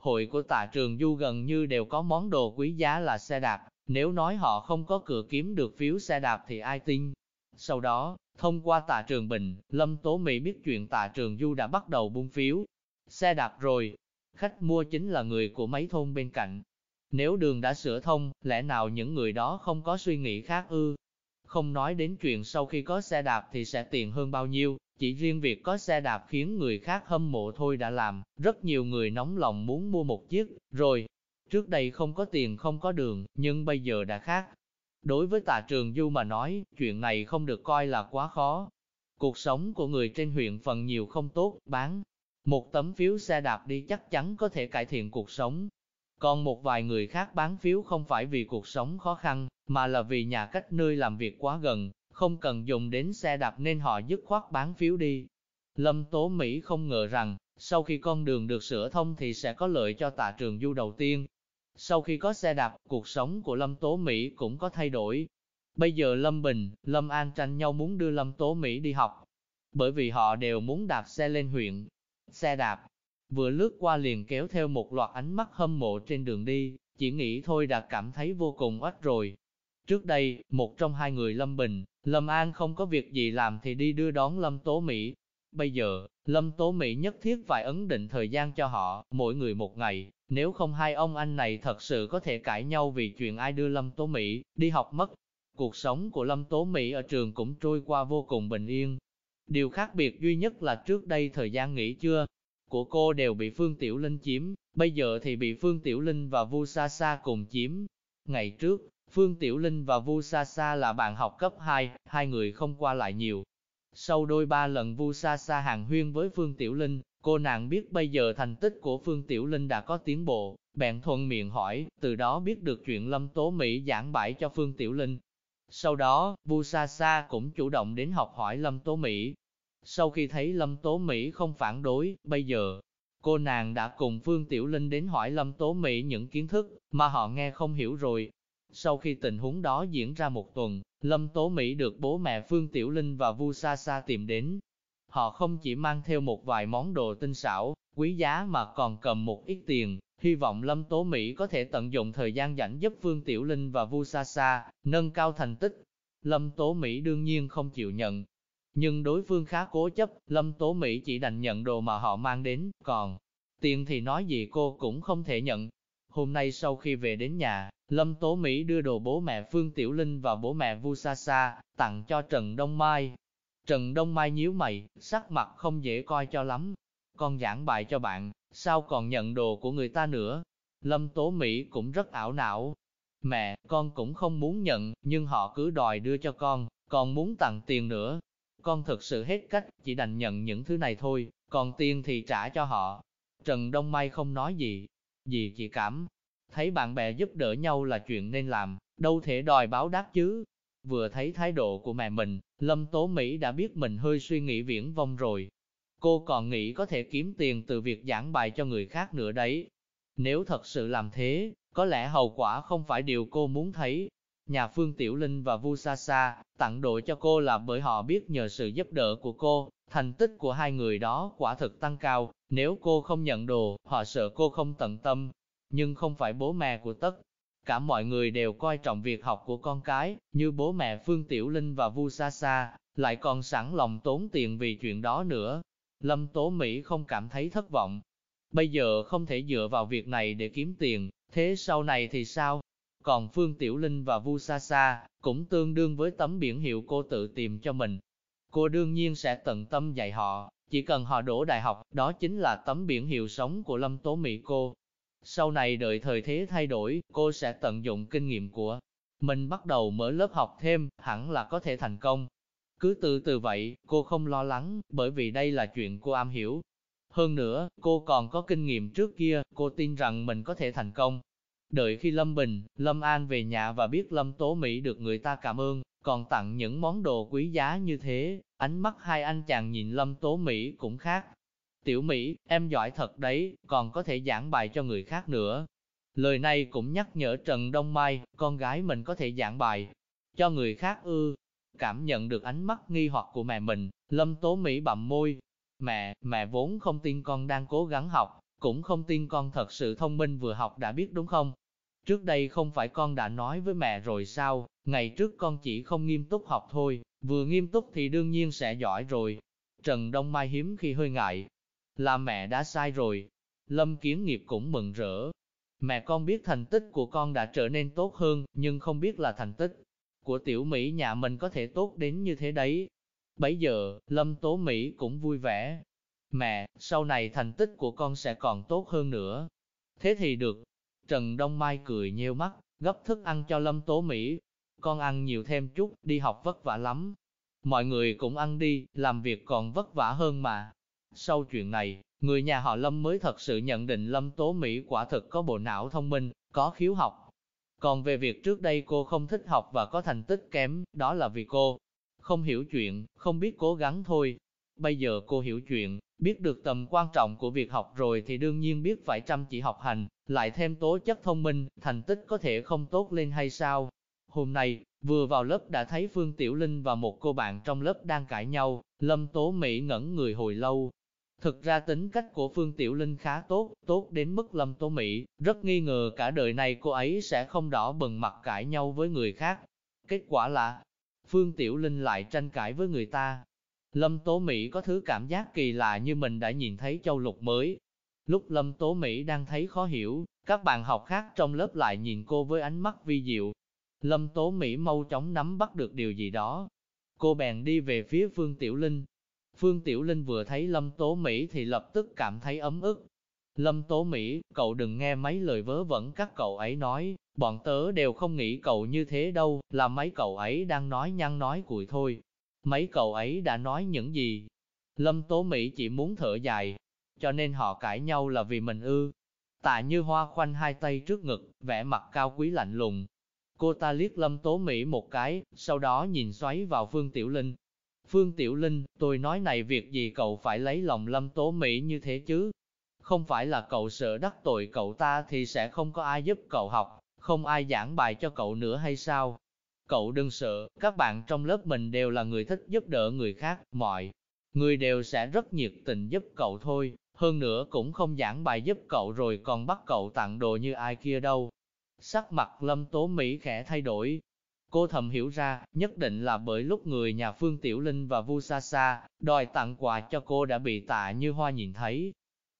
Hội của tạ trường du gần như đều có món đồ quý giá là xe đạp, nếu nói họ không có cửa kiếm được phiếu xe đạp thì ai tin. Sau đó, thông qua tạ trường Bình, Lâm Tố Mỹ biết chuyện tạ trường du đã bắt đầu buôn phiếu. Xe đạp rồi, khách mua chính là người của mấy thôn bên cạnh. Nếu đường đã sửa thông, lẽ nào những người đó không có suy nghĩ khác ư? Không nói đến chuyện sau khi có xe đạp thì sẽ tiền hơn bao nhiêu, chỉ riêng việc có xe đạp khiến người khác hâm mộ thôi đã làm, rất nhiều người nóng lòng muốn mua một chiếc, rồi. Trước đây không có tiền không có đường, nhưng bây giờ đã khác. Đối với tạ trường Du mà nói, chuyện này không được coi là quá khó. Cuộc sống của người trên huyện phần nhiều không tốt, bán một tấm phiếu xe đạp đi chắc chắn có thể cải thiện cuộc sống. Còn một vài người khác bán phiếu không phải vì cuộc sống khó khăn, mà là vì nhà cách nơi làm việc quá gần, không cần dùng đến xe đạp nên họ dứt khoát bán phiếu đi. Lâm Tố Mỹ không ngờ rằng, sau khi con đường được sửa thông thì sẽ có lợi cho tạ trường du đầu tiên. Sau khi có xe đạp, cuộc sống của Lâm Tố Mỹ cũng có thay đổi. Bây giờ Lâm Bình, Lâm An tranh nhau muốn đưa Lâm Tố Mỹ đi học, bởi vì họ đều muốn đạp xe lên huyện. Xe đạp, vừa lướt qua liền kéo theo một loạt ánh mắt hâm mộ trên đường đi, chỉ nghĩ thôi đã cảm thấy vô cùng oách rồi. Trước đây, một trong hai người Lâm Bình, Lâm An không có việc gì làm thì đi đưa đón Lâm Tố Mỹ. Bây giờ, Lâm Tố Mỹ nhất thiết phải ấn định thời gian cho họ, mỗi người một ngày, nếu không hai ông anh này thật sự có thể cãi nhau vì chuyện ai đưa Lâm Tố Mỹ đi học mất. Cuộc sống của Lâm Tố Mỹ ở trường cũng trôi qua vô cùng bình yên. Điều khác biệt duy nhất là trước đây thời gian nghỉ trưa của cô đều bị Phương Tiểu Linh chiếm, bây giờ thì bị Phương Tiểu Linh và Vu Sa Sa cùng chiếm. Ngày trước, Phương Tiểu Linh và Vu Sa Sa là bạn học cấp 2, hai người không qua lại nhiều. Sau đôi ba lần Vu Sa Sa hàng huyên với Phương Tiểu Linh, cô nàng biết bây giờ thành tích của Phương Tiểu Linh đã có tiến bộ, bèn thuận miệng hỏi, từ đó biết được chuyện Lâm Tố Mỹ giảng bãi cho Phương Tiểu Linh. Sau đó, Vu Sa Sa cũng chủ động đến học hỏi Lâm Tố Mỹ. Sau khi thấy Lâm Tố Mỹ không phản đối, bây giờ, cô nàng đã cùng Phương Tiểu Linh đến hỏi Lâm Tố Mỹ những kiến thức mà họ nghe không hiểu rồi. Sau khi tình huống đó diễn ra một tuần, Lâm Tố Mỹ được bố mẹ Phương Tiểu Linh và Vu Sa Sa tìm đến. Họ không chỉ mang theo một vài món đồ tinh xảo, quý giá mà còn cầm một ít tiền, hy vọng Lâm Tố Mỹ có thể tận dụng thời gian rảnh giúp Phương Tiểu Linh và Vu Sa Sa nâng cao thành tích. Lâm Tố Mỹ đương nhiên không chịu nhận, nhưng đối phương khá cố chấp, Lâm Tố Mỹ chỉ đành nhận đồ mà họ mang đến, còn tiền thì nói gì cô cũng không thể nhận. Hôm nay sau khi về đến nhà, Lâm Tố Mỹ đưa đồ bố mẹ Phương Tiểu Linh và bố mẹ Vu Sa Sa, tặng cho Trần Đông Mai. Trần Đông Mai nhíu mày, sắc mặt không dễ coi cho lắm. Con giảng bài cho bạn, sao còn nhận đồ của người ta nữa? Lâm Tố Mỹ cũng rất ảo não. Mẹ, con cũng không muốn nhận, nhưng họ cứ đòi đưa cho con, còn muốn tặng tiền nữa. Con thực sự hết cách, chỉ đành nhận những thứ này thôi, còn tiền thì trả cho họ. Trần Đông Mai không nói gì, gì chỉ cảm thấy bạn bè giúp đỡ nhau là chuyện nên làm, đâu thể đòi báo đáp chứ. Vừa thấy thái độ của mẹ mình, Lâm Tố Mỹ đã biết mình hơi suy nghĩ viễn vông rồi. Cô còn nghĩ có thể kiếm tiền từ việc giảng bài cho người khác nữa đấy. Nếu thật sự làm thế, có lẽ hậu quả không phải điều cô muốn thấy. Nhà Phương Tiểu Linh và Vu Sa Sa tặng đồ cho cô là bởi họ biết nhờ sự giúp đỡ của cô, thành tích của hai người đó quả thực tăng cao. Nếu cô không nhận đồ, họ sợ cô không tận tâm, nhưng không phải bố mẹ của tất. Cả mọi người đều coi trọng việc học của con cái, như bố mẹ Phương Tiểu Linh và Vu Sa Sa, lại còn sẵn lòng tốn tiền vì chuyện đó nữa. Lâm Tố Mỹ không cảm thấy thất vọng. Bây giờ không thể dựa vào việc này để kiếm tiền, thế sau này thì sao? Còn Phương Tiểu Linh và Vu Sa Sa cũng tương đương với tấm biển hiệu cô tự tìm cho mình. Cô đương nhiên sẽ tận tâm dạy họ, chỉ cần họ đổ đại học, đó chính là tấm biển hiệu sống của Lâm Tố Mỹ cô. Sau này đợi thời thế thay đổi, cô sẽ tận dụng kinh nghiệm của mình bắt đầu mở lớp học thêm, hẳn là có thể thành công. Cứ từ từ vậy, cô không lo lắng, bởi vì đây là chuyện cô am hiểu. Hơn nữa, cô còn có kinh nghiệm trước kia, cô tin rằng mình có thể thành công. Đợi khi Lâm Bình, Lâm An về nhà và biết Lâm Tố Mỹ được người ta cảm ơn, còn tặng những món đồ quý giá như thế, ánh mắt hai anh chàng nhìn Lâm Tố Mỹ cũng khác. Tiểu Mỹ, em giỏi thật đấy, còn có thể giảng bài cho người khác nữa. Lời này cũng nhắc nhở Trần Đông Mai, con gái mình có thể giảng bài cho người khác ư. Cảm nhận được ánh mắt nghi hoặc của mẹ mình, Lâm Tố Mỹ bậm môi. Mẹ, mẹ vốn không tin con đang cố gắng học, cũng không tin con thật sự thông minh vừa học đã biết đúng không? Trước đây không phải con đã nói với mẹ rồi sao, ngày trước con chỉ không nghiêm túc học thôi, vừa nghiêm túc thì đương nhiên sẽ giỏi rồi. Trần Đông Mai hiếm khi hơi ngại, là mẹ đã sai rồi. Lâm Kiến Nghiệp cũng mừng rỡ. Mẹ con biết thành tích của con đã trở nên tốt hơn, nhưng không biết là thành tích của tiểu Mỹ nhà mình có thể tốt đến như thế đấy. Bấy giờ, Lâm Tố Mỹ cũng vui vẻ. Mẹ, sau này thành tích của con sẽ còn tốt hơn nữa. Thế thì được. Trần Đông Mai cười nheo mắt, gấp thức ăn cho Lâm Tố Mỹ. Con ăn nhiều thêm chút, đi học vất vả lắm. Mọi người cũng ăn đi, làm việc còn vất vả hơn mà. Sau chuyện này, người nhà họ Lâm mới thật sự nhận định Lâm Tố Mỹ quả thực có bộ não thông minh, có khiếu học. Còn về việc trước đây cô không thích học và có thành tích kém, đó là vì cô không hiểu chuyện, không biết cố gắng thôi. Bây giờ cô hiểu chuyện, biết được tầm quan trọng của việc học rồi thì đương nhiên biết phải chăm chỉ học hành, lại thêm tố chất thông minh, thành tích có thể không tốt lên hay sao. Hôm nay, vừa vào lớp đã thấy Phương Tiểu Linh và một cô bạn trong lớp đang cãi nhau, Lâm Tố Mỹ ngẩn người hồi lâu, Thực ra tính cách của Phương Tiểu Linh khá tốt, tốt đến mức Lâm Tố Mỹ, rất nghi ngờ cả đời này cô ấy sẽ không đỏ bừng mặt cãi nhau với người khác. Kết quả là, Phương Tiểu Linh lại tranh cãi với người ta. Lâm Tố Mỹ có thứ cảm giác kỳ lạ như mình đã nhìn thấy châu lục mới. Lúc Lâm Tố Mỹ đang thấy khó hiểu, các bạn học khác trong lớp lại nhìn cô với ánh mắt vi diệu. Lâm Tố Mỹ mau chóng nắm bắt được điều gì đó. Cô bèn đi về phía Phương Tiểu Linh, Phương Tiểu Linh vừa thấy Lâm Tố Mỹ thì lập tức cảm thấy ấm ức. Lâm Tố Mỹ, cậu đừng nghe mấy lời vớ vẩn các cậu ấy nói, bọn tớ đều không nghĩ cậu như thế đâu, là mấy cậu ấy đang nói nhăn nói cuội thôi. Mấy cậu ấy đã nói những gì? Lâm Tố Mỹ chỉ muốn thở dài, cho nên họ cãi nhau là vì mình ư. Tạ như hoa khoanh hai tay trước ngực, vẻ mặt cao quý lạnh lùng. Cô ta liếc Lâm Tố Mỹ một cái, sau đó nhìn xoáy vào Phương Tiểu Linh. Phương Tiểu Linh, tôi nói này việc gì cậu phải lấy lòng Lâm Tố Mỹ như thế chứ? Không phải là cậu sợ đắc tội cậu ta thì sẽ không có ai giúp cậu học, không ai giảng bài cho cậu nữa hay sao? Cậu đừng sợ, các bạn trong lớp mình đều là người thích giúp đỡ người khác, mọi người đều sẽ rất nhiệt tình giúp cậu thôi, hơn nữa cũng không giảng bài giúp cậu rồi còn bắt cậu tặng đồ như ai kia đâu. Sắc mặt lâm tố Mỹ khẽ thay đổi. Cô thầm hiểu ra, nhất định là bởi lúc người nhà Phương Tiểu Linh và Vu Sa Sa đòi tặng quà cho cô đã bị tạ như hoa nhìn thấy.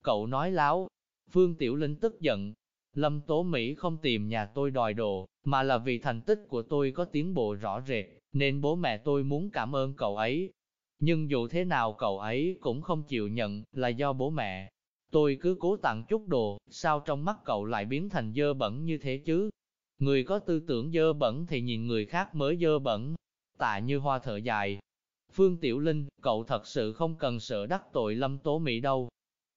Cậu nói láo. Phương Tiểu Linh tức giận. Lâm Tố Mỹ không tìm nhà tôi đòi đồ, mà là vì thành tích của tôi có tiến bộ rõ rệt, nên bố mẹ tôi muốn cảm ơn cậu ấy. Nhưng dù thế nào cậu ấy cũng không chịu nhận là do bố mẹ. Tôi cứ cố tặng chút đồ, sao trong mắt cậu lại biến thành dơ bẩn như thế chứ? Người có tư tưởng dơ bẩn thì nhìn người khác mới dơ bẩn. Tạ như hoa thở dài. Phương Tiểu Linh, cậu thật sự không cần sợ đắc tội Lâm Tố Mỹ đâu.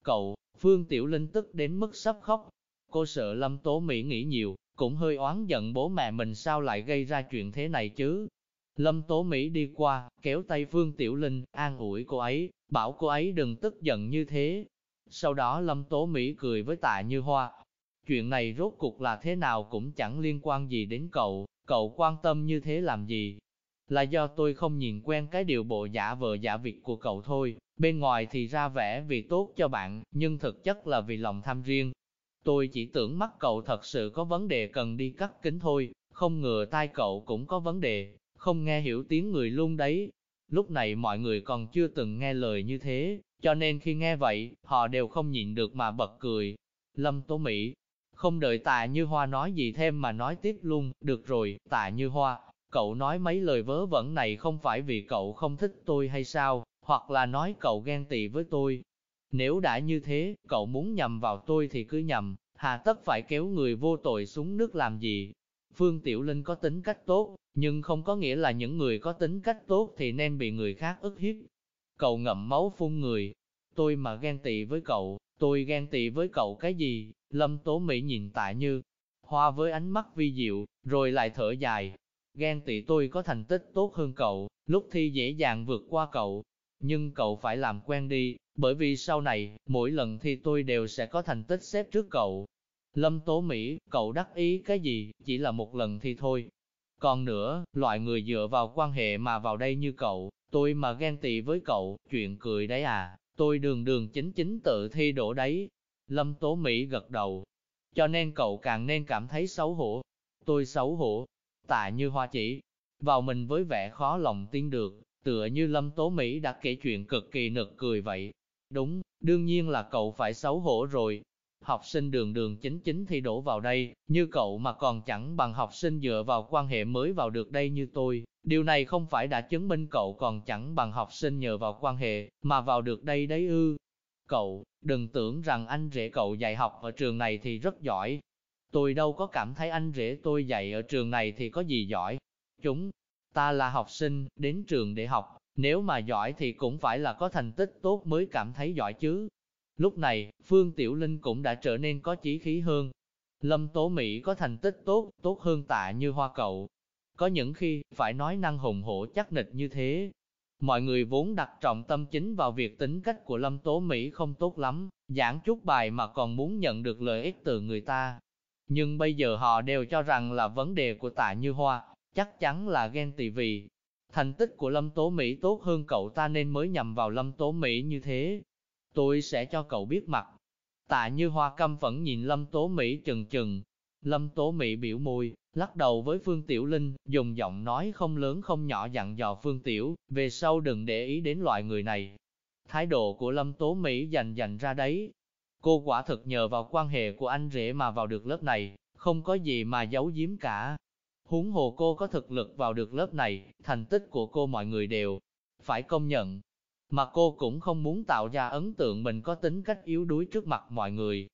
Cậu, Phương Tiểu Linh tức đến mức sắp khóc. Cô sợ Lâm Tố Mỹ nghĩ nhiều, cũng hơi oán giận bố mẹ mình sao lại gây ra chuyện thế này chứ. Lâm Tố Mỹ đi qua, kéo tay Phương Tiểu Linh, an ủi cô ấy, bảo cô ấy đừng tức giận như thế. Sau đó Lâm Tố Mỹ cười với tạ như hoa. Chuyện này rốt cuộc là thế nào cũng chẳng liên quan gì đến cậu, cậu quan tâm như thế làm gì? Là do tôi không nhìn quen cái điều bộ giả vờ giả việc của cậu thôi, bên ngoài thì ra vẻ vì tốt cho bạn, nhưng thực chất là vì lòng tham riêng. Tôi chỉ tưởng mắt cậu thật sự có vấn đề cần đi cắt kính thôi, không ngờ tai cậu cũng có vấn đề, không nghe hiểu tiếng người luôn đấy. Lúc này mọi người còn chưa từng nghe lời như thế, cho nên khi nghe vậy, họ đều không nhịn được mà bật cười. Lâm Tố Mỹ, không đợi tạ như hoa nói gì thêm mà nói tiếp luôn, được rồi, tạ như hoa, cậu nói mấy lời vớ vẩn này không phải vì cậu không thích tôi hay sao, hoặc là nói cậu ghen tị với tôi. Nếu đã như thế, cậu muốn nhầm vào tôi thì cứ nhầm, hà tất phải kéo người vô tội xuống nước làm gì. Phương Tiểu Linh có tính cách tốt, nhưng không có nghĩa là những người có tính cách tốt thì nên bị người khác ức hiếp. Cậu ngậm máu phun người, tôi mà ghen tị với cậu, tôi ghen tị với cậu cái gì? Lâm Tố Mỹ nhìn tạ như, hoa với ánh mắt vi diệu, rồi lại thở dài. Ghen tị tôi có thành tích tốt hơn cậu, lúc thi dễ dàng vượt qua cậu. Nhưng cậu phải làm quen đi, bởi vì sau này, mỗi lần thi tôi đều sẽ có thành tích xếp trước cậu. Lâm Tố Mỹ, cậu đắc ý cái gì, chỉ là một lần thì thôi, còn nữa, loại người dựa vào quan hệ mà vào đây như cậu, tôi mà ghen tị với cậu, chuyện cười đấy à, tôi đường đường chính chính tự thi đổ đấy. Lâm Tố Mỹ gật đầu, cho nên cậu càng nên cảm thấy xấu hổ. Tôi xấu hổ, tạ như hoa chỉ, vào mình với vẻ khó lòng tin được, tựa như Lâm Tố Mỹ đã kể chuyện cực kỳ nực cười vậy. Đúng, đương nhiên là cậu phải xấu hổ rồi, học sinh đường đường chính chính thi đổ vào đây, như cậu mà còn chẳng bằng học sinh dựa vào quan hệ mới vào được đây như tôi. Điều này không phải đã chứng minh cậu còn chẳng bằng học sinh nhờ vào quan hệ, mà vào được đây đấy ư. Cậu, đừng tưởng rằng anh rể cậu dạy học ở trường này thì rất giỏi. Tôi đâu có cảm thấy anh rể tôi dạy ở trường này thì có gì giỏi. Chúng, ta là học sinh, đến trường để học, nếu mà giỏi thì cũng phải là có thành tích tốt mới cảm thấy giỏi chứ. Lúc này, Phương Tiểu Linh cũng đã trở nên có chí khí hơn. Lâm Tố Mỹ có thành tích tốt, tốt hơn tạ như hoa cậu. Có những khi, phải nói năng hùng hổ chắc nịch như thế. Mọi người vốn đặt trọng tâm chính vào việc tính cách của Lâm Tố Mỹ không tốt lắm, giảng chút bài mà còn muốn nhận được lợi ích từ người ta. Nhưng bây giờ họ đều cho rằng là vấn đề của tạ như hoa, chắc chắn là ghen tị vì. Thành tích của Lâm Tố Mỹ tốt hơn cậu ta nên mới nhầm vào Lâm Tố Mỹ như thế tôi sẽ cho cậu biết mặt. Tạ như hoa căm vẫn nhìn Lâm Tố Mỹ chừng chừng. Lâm Tố Mỹ biểu môi, lắc đầu với Phương Tiểu Linh, dùng giọng nói không lớn không nhỏ dặn dò Phương Tiểu, về sau đừng để ý đến loại người này. Thái độ của Lâm Tố Mỹ dành dành ra đấy. Cô quả thực nhờ vào quan hệ của anh rể mà vào được lớp này, không có gì mà giấu giếm cả. Huống hồ cô có thực lực vào được lớp này, thành tích của cô mọi người đều phải công nhận mà cô cũng không muốn tạo ra ấn tượng mình có tính cách yếu đuối trước mặt mọi người.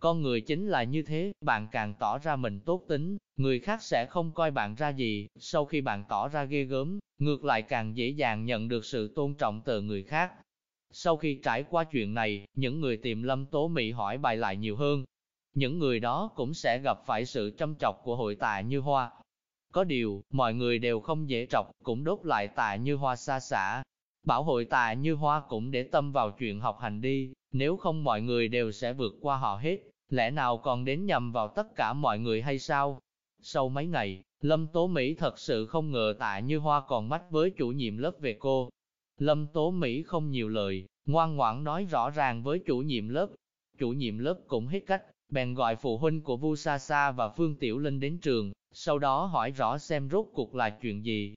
Con người chính là như thế, bạn càng tỏ ra mình tốt tính, người khác sẽ không coi bạn ra gì, sau khi bạn tỏ ra ghê gớm, ngược lại càng dễ dàng nhận được sự tôn trọng từ người khác. Sau khi trải qua chuyện này, những người tìm Lâm Tố Mỹ hỏi bài lại nhiều hơn. Những người đó cũng sẽ gặp phải sự châm chọc của hội tạ như hoa. Có điều, mọi người đều không dễ trọc, cũng đốt lại tạ như hoa xa xả. Bảo hội tạ như hoa cũng để tâm vào chuyện học hành đi, nếu không mọi người đều sẽ vượt qua họ hết, lẽ nào còn đến nhầm vào tất cả mọi người hay sao? Sau mấy ngày, Lâm Tố Mỹ thật sự không ngờ tạ như hoa còn mách với chủ nhiệm lớp về cô. Lâm Tố Mỹ không nhiều lời, ngoan ngoãn nói rõ ràng với chủ nhiệm lớp. Chủ nhiệm lớp cũng hết cách, bèn gọi phụ huynh của Vu Sa Sa và Phương Tiểu Linh đến trường, sau đó hỏi rõ xem rốt cuộc là chuyện gì.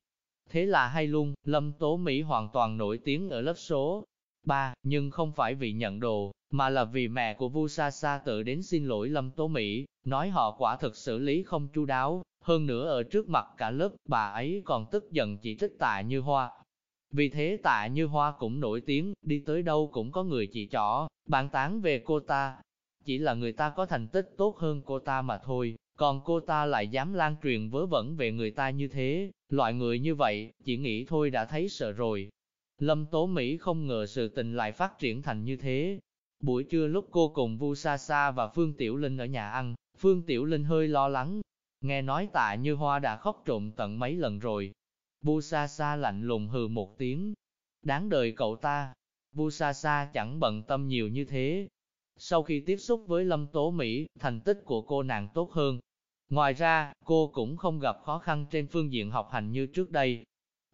Thế là hay luôn, Lâm Tố Mỹ hoàn toàn nổi tiếng ở lớp số 3, nhưng không phải vì nhận đồ, mà là vì mẹ của Vu Sa Sa tự đến xin lỗi Lâm Tố Mỹ, nói họ quả thực xử lý không chu đáo, hơn nữa ở trước mặt cả lớp, bà ấy còn tức giận chỉ trích tạ như hoa. Vì thế tạ như hoa cũng nổi tiếng, đi tới đâu cũng có người chỉ trỏ, bàn tán về cô ta. Chỉ là người ta có thành tích tốt hơn cô ta mà thôi, còn cô ta lại dám lan truyền vớ vẩn về người ta như thế, loại người như vậy, chỉ nghĩ thôi đã thấy sợ rồi. Lâm Tố Mỹ không ngờ sự tình lại phát triển thành như thế. Buổi trưa lúc cô cùng Vu Sa Sa và Phương Tiểu Linh ở nhà ăn, Phương Tiểu Linh hơi lo lắng. Nghe nói tạ như hoa đã khóc trộm tận mấy lần rồi. Vu Sa Sa lạnh lùng hừ một tiếng. Đáng đời cậu ta. Vu Sa Sa chẳng bận tâm nhiều như thế. Sau khi tiếp xúc với Lâm Tố Mỹ, thành tích của cô nàng tốt hơn, Ngoài ra, cô cũng không gặp khó khăn trên phương diện học hành như trước đây.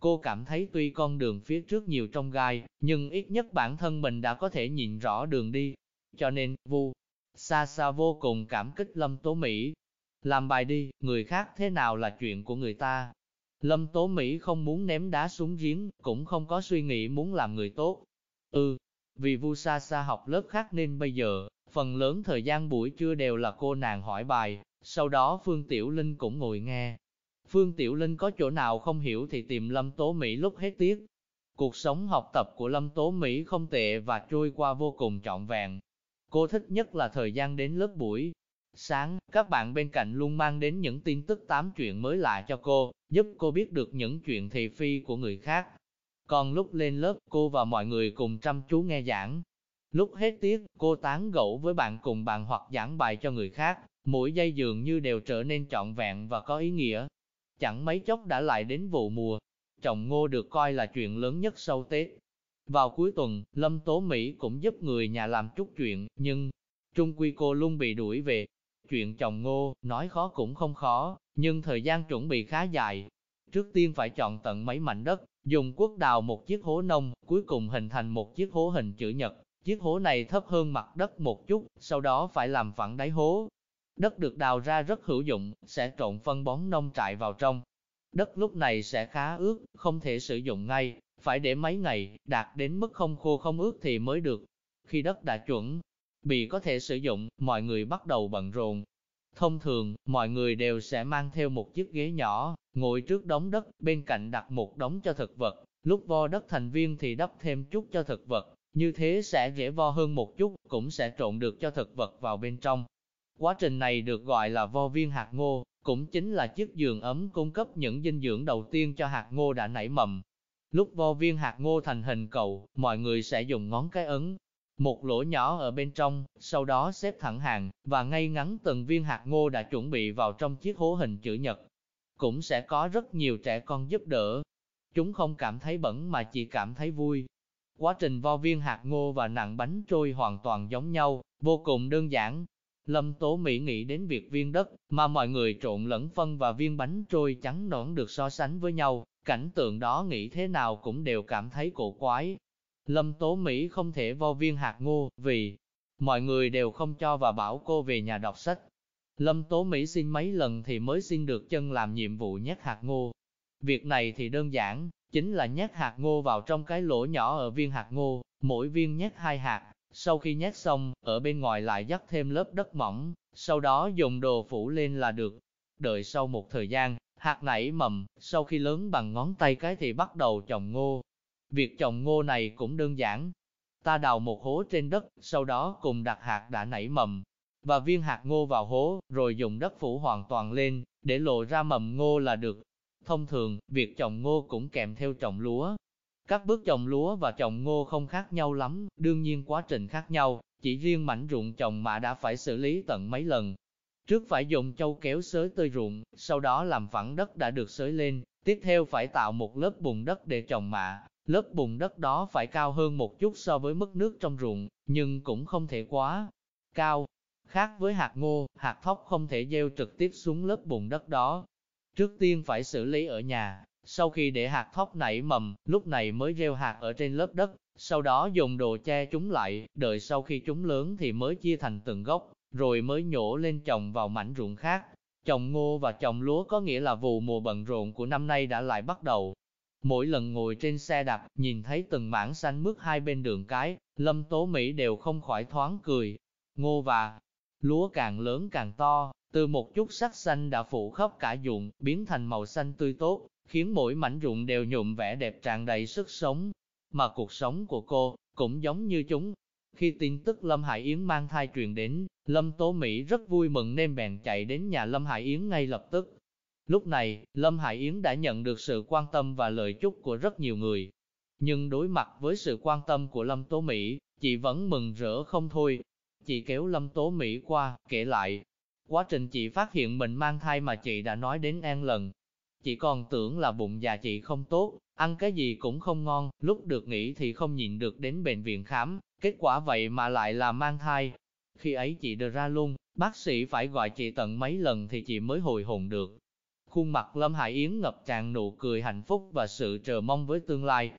Cô cảm thấy tuy con đường phía trước nhiều trong gai, nhưng ít nhất bản thân mình đã có thể nhìn rõ đường đi. Cho nên, Vu xa xa vô cùng cảm kích Lâm Tố Mỹ. Làm bài đi, người khác thế nào là chuyện của người ta. Lâm Tố Mỹ không muốn ném đá xuống giếng, cũng không có suy nghĩ muốn làm người tốt. Ừ, vì Vu Sa Sa học lớp khác nên bây giờ, phần lớn thời gian buổi trưa đều là cô nàng hỏi bài, sau đó Phương Tiểu Linh cũng ngồi nghe. Phương Tiểu Linh có chỗ nào không hiểu thì tìm Lâm Tố Mỹ lúc hết tiếc. Cuộc sống học tập của Lâm Tố Mỹ không tệ và trôi qua vô cùng trọn vẹn. Cô thích nhất là thời gian đến lớp buổi. Sáng, các bạn bên cạnh luôn mang đến những tin tức tám chuyện mới lạ cho cô, giúp cô biết được những chuyện thị phi của người khác. Còn lúc lên lớp, cô và mọi người cùng chăm chú nghe giảng. Lúc hết tiết, cô tán gẫu với bạn cùng bàn hoặc giảng bài cho người khác, Mỗi giây dường như đều trở nên trọn vẹn và có ý nghĩa. Chẳng mấy chốc đã lại đến vụ mùa. Trồng ngô được coi là chuyện lớn nhất sau Tết. Vào cuối tuần, Lâm Tố Mỹ cũng giúp người nhà làm chút chuyện, nhưng trung quy cô luôn bị đuổi về. Chuyện trồng ngô, nói khó cũng không khó, nhưng thời gian chuẩn bị khá dài. Trước tiên phải chọn tận mấy mảnh đất, dùng cuốc đào một chiếc hố nông, cuối cùng hình thành một chiếc hố hình chữ nhật. Chiếc hố này thấp hơn mặt đất một chút, sau đó phải làm phẳng đáy hố, Đất được đào ra rất hữu dụng, sẽ trộn phân bón nông trại vào trong. Đất lúc này sẽ khá ướt, không thể sử dụng ngay, phải để mấy ngày, đạt đến mức không khô không ướt thì mới được. Khi đất đã chuẩn, bị có thể sử dụng, mọi người bắt đầu bận rộn. Thông thường, mọi người đều sẽ mang theo một chiếc ghế nhỏ, ngồi trước đống đất, bên cạnh đặt một đống cho thực vật. Lúc vo đất thành viên thì đắp thêm chút cho thực vật, như thế sẽ dễ vo hơn một chút, cũng sẽ trộn được cho thực vật vào bên trong. Quá trình này được gọi là vo viên hạt ngô, cũng chính là chiếc giường ấm cung cấp những dinh dưỡng đầu tiên cho hạt ngô đã nảy mầm. Lúc vo viên hạt ngô thành hình cầu, mọi người sẽ dùng ngón cái ấn, một lỗ nhỏ ở bên trong, sau đó xếp thẳng hàng, và ngay ngắn từng viên hạt ngô đã chuẩn bị vào trong chiếc hố hình chữ nhật. Cũng sẽ có rất nhiều trẻ con giúp đỡ. Chúng không cảm thấy bẩn mà chỉ cảm thấy vui. Quá trình vo viên hạt ngô và nặng bánh trôi hoàn toàn giống nhau, vô cùng đơn giản, Lâm Tố Mỹ nghĩ đến việc viên đất, mà mọi người trộn lẫn phân và viên bánh trôi trắng nõn được so sánh với nhau, cảnh tượng đó nghĩ thế nào cũng đều cảm thấy cổ quái. Lâm Tố Mỹ không thể vo viên hạt ngô, vì mọi người đều không cho và bảo cô về nhà đọc sách. Lâm Tố Mỹ xin mấy lần thì mới xin được chân làm nhiệm vụ nhét hạt ngô. Việc này thì đơn giản, chính là nhét hạt ngô vào trong cái lỗ nhỏ ở viên hạt ngô, mỗi viên nhét hai hạt, sau khi nhét xong, ở bên ngoài lại dắt thêm lớp đất mỏng, sau đó dùng đồ phủ lên là được. Đợi sau một thời gian, hạt nảy mầm, sau khi lớn bằng ngón tay cái thì bắt đầu trồng ngô. Việc trồng ngô này cũng đơn giản. Ta đào một hố trên đất, sau đó cùng đặt hạt đã nảy mầm, và viên hạt ngô vào hố, rồi dùng đất phủ hoàn toàn lên, để lộ ra mầm ngô là được. Thông thường, việc trồng ngô cũng kèm theo trồng lúa. Các bước trồng lúa và trồng ngô không khác nhau lắm, đương nhiên quá trình khác nhau, chỉ riêng mảnh ruộng trồng mà đã phải xử lý tận mấy lần. Trước phải dùng châu kéo xới tơi ruộng, sau đó làm phẳng đất đã được xới lên, tiếp theo phải tạo một lớp bùn đất để trồng mạ. Lớp bùn đất đó phải cao hơn một chút so với mức nước trong ruộng, nhưng cũng không thể quá cao. Khác với hạt ngô, hạt thóc không thể gieo trực tiếp xuống lớp bùn đất đó. Trước tiên phải xử lý ở nhà, sau khi để hạt thóc nảy mầm, lúc này mới gieo hạt ở trên lớp đất, sau đó dùng đồ che chúng lại, đợi sau khi chúng lớn thì mới chia thành từng gốc, rồi mới nhổ lên trồng vào mảnh ruộng khác. Trồng ngô và trồng lúa có nghĩa là vụ mùa bận rộn của năm nay đã lại bắt đầu. Mỗi lần ngồi trên xe đạp, nhìn thấy từng mảng xanh mướt hai bên đường cái, Lâm Tố Mỹ đều không khỏi thoáng cười. Ngô và lúa càng lớn càng to, từ một chút sắc xanh đã phủ khắp cả ruộng, biến thành màu xanh tươi tốt, khiến mỗi mảnh ruộng đều nhuộm vẻ đẹp tràn đầy sức sống. Mà cuộc sống của cô, cũng giống như chúng. Khi tin tức Lâm Hải Yến mang thai truyền đến, Lâm Tố Mỹ rất vui mừng nên bèn chạy đến nhà Lâm Hải Yến ngay lập tức. Lúc này, Lâm Hải Yến đã nhận được sự quan tâm và lời chúc của rất nhiều người. Nhưng đối mặt với sự quan tâm của Lâm Tố Mỹ, chị vẫn mừng rỡ không thôi. Chị kéo Lâm Tố Mỹ qua, kể lại. Quá trình chị phát hiện mình mang thai mà chị đã nói đến an lần, Chị còn tưởng là bụng già chị không tốt, ăn cái gì cũng không ngon, lúc được nghỉ thì không nhịn được đến bệnh viện khám, kết quả vậy mà lại là mang thai. Khi ấy chị đưa ra luôn, bác sĩ phải gọi chị tận mấy lần thì chị mới hồi hồn được. Khuôn mặt Lâm Hải Yến ngập tràn nụ cười hạnh phúc và sự chờ mong với tương lai.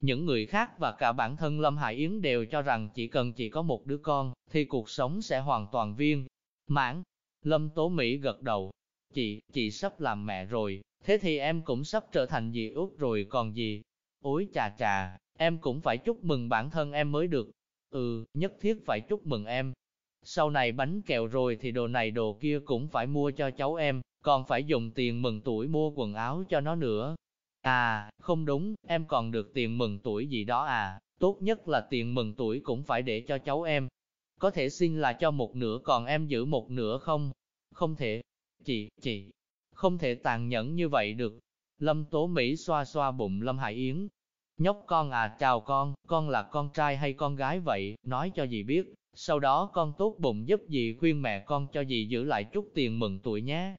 Những người khác và cả bản thân Lâm Hải Yến đều cho rằng chỉ cần chị có một đứa con, thì cuộc sống sẽ hoàn toàn viên. Mãn, Lâm Tố Mỹ gật đầu. Chị, chị sắp làm mẹ rồi, Thế thì em cũng sắp trở thành dì út rồi còn gì. Ôi chà chà, em cũng phải chúc mừng bản thân em mới được. Ừ, nhất thiết phải chúc mừng em. Sau này bánh kẹo rồi thì đồ này đồ kia cũng phải mua cho cháu em, còn phải dùng tiền mừng tuổi mua quần áo cho nó nữa. À, không đúng, em còn được tiền mừng tuổi gì đó à, tốt nhất là tiền mừng tuổi cũng phải để cho cháu em. Có thể xin là cho một nửa còn em giữ một nửa không? Không thể. Chị, chị, không thể tàn nhẫn như vậy được. Lâm Tố Mỹ xoa xoa bụng Lâm Hải Yến. Nhóc con à, chào con, con là con trai hay con gái vậy, nói cho dì biết. Sau đó con tốt bụng giúp dì khuyên mẹ con cho dì giữ lại chút tiền mừng tuổi nhé.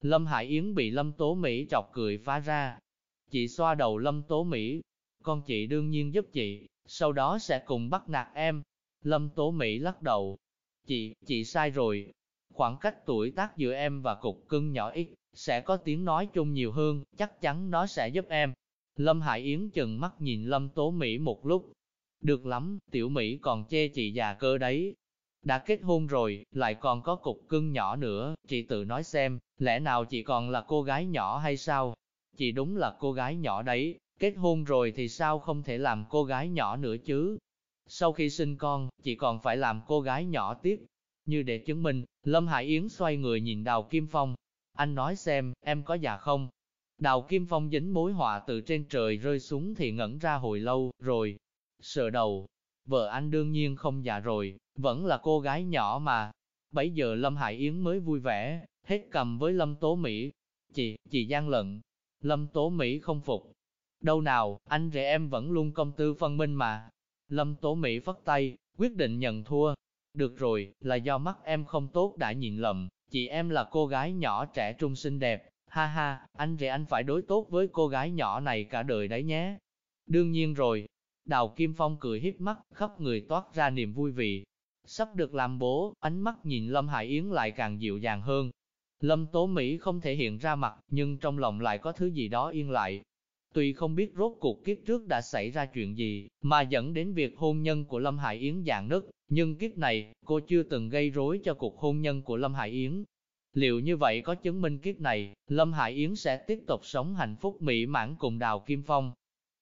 Lâm Hải Yến bị Lâm Tố Mỹ chọc cười phá ra. Chị xoa đầu Lâm Tố Mỹ. Con chị đương nhiên giúp chị, sau đó sẽ cùng bắt nạt em. Lâm Tố Mỹ lắc đầu. Chị, chị sai rồi. Khoảng cách tuổi tác giữa em và cục cưng nhỏ ít, sẽ có tiếng nói chung nhiều hơn, chắc chắn nó sẽ giúp em. Lâm Hải Yến chừng mắt nhìn Lâm Tố Mỹ một lúc. Được lắm, tiểu Mỹ còn chê chị già cơ đấy. Đã kết hôn rồi, lại còn có cục cưng nhỏ nữa, chị tự nói xem, lẽ nào chị còn là cô gái nhỏ hay sao? Chị đúng là cô gái nhỏ đấy, kết hôn rồi thì sao không thể làm cô gái nhỏ nữa chứ? Sau khi sinh con, chị còn phải làm cô gái nhỏ tiếp. Như để chứng minh, Lâm Hải Yến xoay người nhìn Đào Kim Phong, anh nói xem, em có già không? Đào Kim Phong dính mối họa từ trên trời rơi xuống thì ngẩn ra hồi lâu, rồi, sợ đầu. Vợ anh đương nhiên không già rồi, vẫn là cô gái nhỏ mà. Bấy giờ Lâm Hải Yến mới vui vẻ, hết cầm với Lâm Tố Mỹ. Chị, chị gian lận. Lâm Tố Mỹ không phục. Đâu nào, anh rể em vẫn luôn công tư phân minh mà. Lâm Tố Mỹ phất tay, quyết định nhận thua. Được rồi, là do mắt em không tốt đã nhìn lầm, Chị em là cô gái nhỏ trẻ trung xinh đẹp, ha ha, anh rể anh phải đối tốt với cô gái nhỏ này cả đời đấy nhé. Đương nhiên rồi, Đào Kim Phong cười hiếp mắt, khắp người toát ra niềm vui vì sắp được làm bố, ánh mắt nhìn Lâm Hải Yến lại càng dịu dàng hơn. Lâm Tố Mỹ không thể hiện ra mặt, nhưng trong lòng lại có thứ gì đó yên lại. Tuy không biết rốt cuộc kiếp trước đã xảy ra chuyện gì, mà dẫn đến việc hôn nhân của Lâm Hải Yến dạng nứt, nhưng kiếp này, cô chưa từng gây rối cho cuộc hôn nhân của Lâm Hải Yến. Liệu như vậy có chứng minh kiếp này, Lâm Hải Yến sẽ tiếp tục sống hạnh phúc mỹ mãn cùng Đào Kim Phong?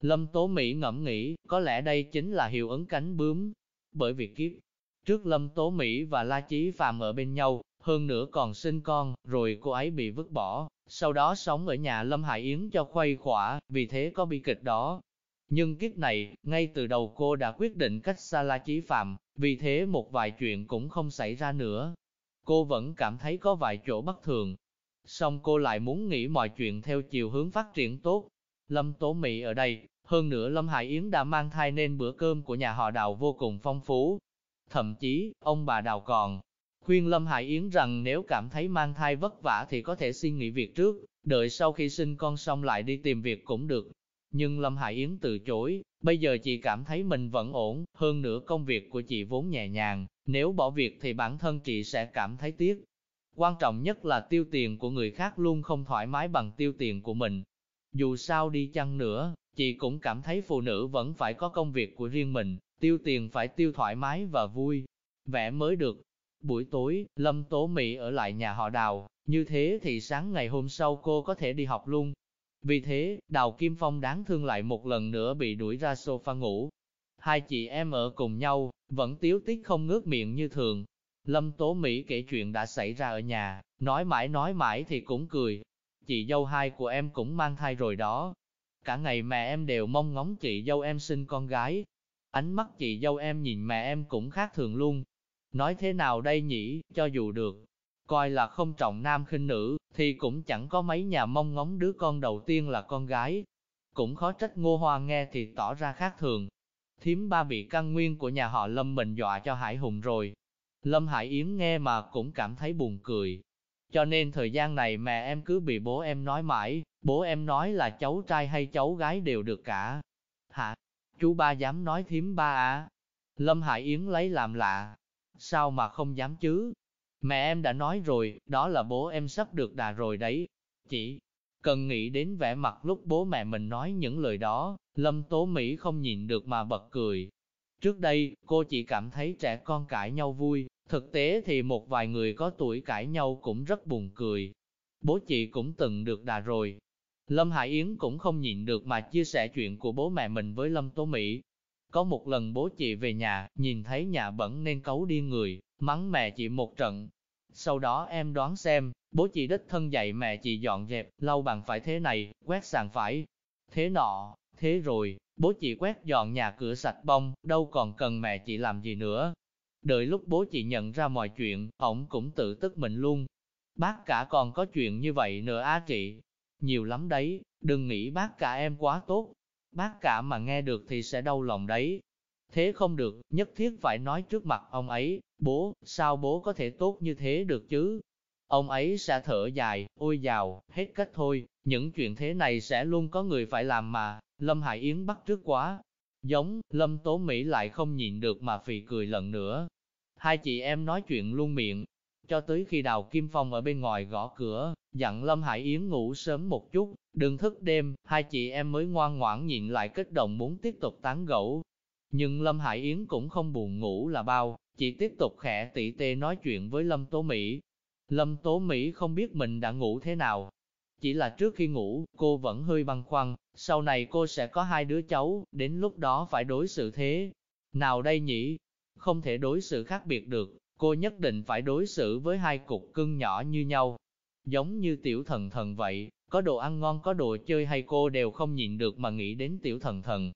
Lâm Tố Mỹ ngẫm nghĩ, có lẽ đây chính là hiệu ứng cánh bướm. Bởi vì kiếp trước Lâm Tố Mỹ và La Chí Phạm ở bên nhau, hơn nữa còn sinh con, rồi cô ấy bị vứt bỏ, sau đó sống ở nhà Lâm Hải Yến cho khuây khỏa, vì thế có bi kịch đó. Nhưng kiếp này, ngay từ đầu cô đã quyết định cách xa La Chí Phạm, vì thế một vài chuyện cũng không xảy ra nữa. Cô vẫn cảm thấy có vài chỗ bất thường. Xong cô lại muốn nghĩ mọi chuyện theo chiều hướng phát triển tốt. Lâm Tố Mỹ ở đây, hơn nữa Lâm Hải Yến đã mang thai nên bữa cơm của nhà họ đào vô cùng phong phú. Thậm chí, ông bà đào còn khuyên Lâm Hải Yến rằng nếu cảm thấy mang thai vất vả thì có thể xin nghỉ việc trước, đợi sau khi sinh con xong lại đi tìm việc cũng được. Nhưng Lâm Hải Yến từ chối, bây giờ chị cảm thấy mình vẫn ổn, hơn nữa công việc của chị vốn nhẹ nhàng, nếu bỏ việc thì bản thân chị sẽ cảm thấy tiếc. Quan trọng nhất là tiêu tiền của người khác luôn không thoải mái bằng tiêu tiền của mình. Dù sao đi chăng nữa, chị cũng cảm thấy phụ nữ vẫn phải có công việc của riêng mình, tiêu tiền phải tiêu thoải mái và vui, vẻ mới được. Buổi tối, Lâm Tố Mỹ ở lại nhà họ Đào, như thế thì sáng ngày hôm sau cô có thể đi học luôn. Vì thế, Đào Kim Phong đáng thương lại một lần nữa bị đuổi ra sofa ngủ. Hai chị em ở cùng nhau, vẫn tiếu tiết không ngước miệng như thường. Lâm Tố Mỹ kể chuyện đã xảy ra ở nhà, nói mãi nói mãi thì cũng cười. Chị dâu hai của em cũng mang thai rồi đó. Cả ngày mẹ em đều mong ngóng chị dâu em sinh con gái. Ánh mắt chị dâu em nhìn mẹ em cũng khác thường luôn. Nói thế nào đây nhỉ, cho dù được, coi là không trọng nam khinh nữ, thì cũng chẳng có mấy nhà mong ngóng đứa con đầu tiên là con gái. Cũng khó trách ngô hoa nghe thì tỏ ra khác thường. Thiếm ba bị căn nguyên của nhà họ Lâm mình dọa cho Hải Hùng rồi. Lâm Hải Yến nghe mà cũng cảm thấy buồn cười. Cho nên thời gian này mẹ em cứ bị bố em nói mãi, bố em nói là cháu trai hay cháu gái đều được cả. Hả? Chú ba dám nói thiếm ba à? Lâm Hải Yến lấy làm lạ. Sao mà không dám chứ? Mẹ em đã nói rồi, đó là bố em sắp được đà rồi đấy. Chỉ cần nghĩ đến vẻ mặt lúc bố mẹ mình nói những lời đó, Lâm Tố Mỹ không nhìn được mà bật cười. Trước đây, cô chỉ cảm thấy trẻ con cãi nhau vui, thực tế thì một vài người có tuổi cãi nhau cũng rất buồn cười. Bố chị cũng từng được đà rồi. Lâm Hải Yến cũng không nhịn được mà chia sẻ chuyện của bố mẹ mình với Lâm Tố Mỹ. Có một lần bố chị về nhà, nhìn thấy nhà bẩn nên cấu điên người, mắng mẹ chị một trận, sau đó em đoán xem, bố chị đích thân dạy mẹ chị dọn dẹp, lau bàn phải thế này, quét sàn phải, thế nọ, thế rồi, bố chị quét dọn nhà cửa sạch bông, đâu còn cần mẹ chị làm gì nữa. Đợi lúc bố chị nhận ra mọi chuyện, ổng cũng tự tức mình luôn. Bác cả còn có chuyện như vậy nữa á chị. Nhiều lắm đấy, đừng nghĩ bác cả em quá tốt. Bác cả mà nghe được thì sẽ đau lòng đấy. Thế không được, nhất thiết phải nói trước mặt ông ấy, bố, sao bố có thể tốt như thế được chứ? Ông ấy sẽ thở dài, ôi dào, hết cách thôi, những chuyện thế này sẽ luôn có người phải làm mà, Lâm Hải Yến bắt trước quá. Giống, Lâm Tố Mỹ lại không nhịn được mà phì cười lần nữa. Hai chị em nói chuyện luôn miệng, cho tới khi Đào Kim Phong ở bên ngoài gõ cửa, dặn Lâm Hải Yến ngủ sớm một chút, đừng thức đêm, hai chị em mới ngoan ngoãn nhịn lại kích động muốn tiếp tục tán gẫu. Nhưng Lâm Hải Yến cũng không buồn ngủ là bao, chỉ tiếp tục khẽ tỉ tê nói chuyện với Lâm Tố Mỹ. Lâm Tố Mỹ không biết mình đã ngủ thế nào. Chỉ là trước khi ngủ, cô vẫn hơi băn khoăn, sau này cô sẽ có hai đứa cháu, đến lúc đó phải đối xử thế. Nào đây nhỉ? Không thể đối xử khác biệt được, cô nhất định phải đối xử với hai cục cưng nhỏ như nhau. Giống như tiểu thần thần vậy, có đồ ăn ngon có đồ chơi hay cô đều không nhịn được mà nghĩ đến tiểu thần thần,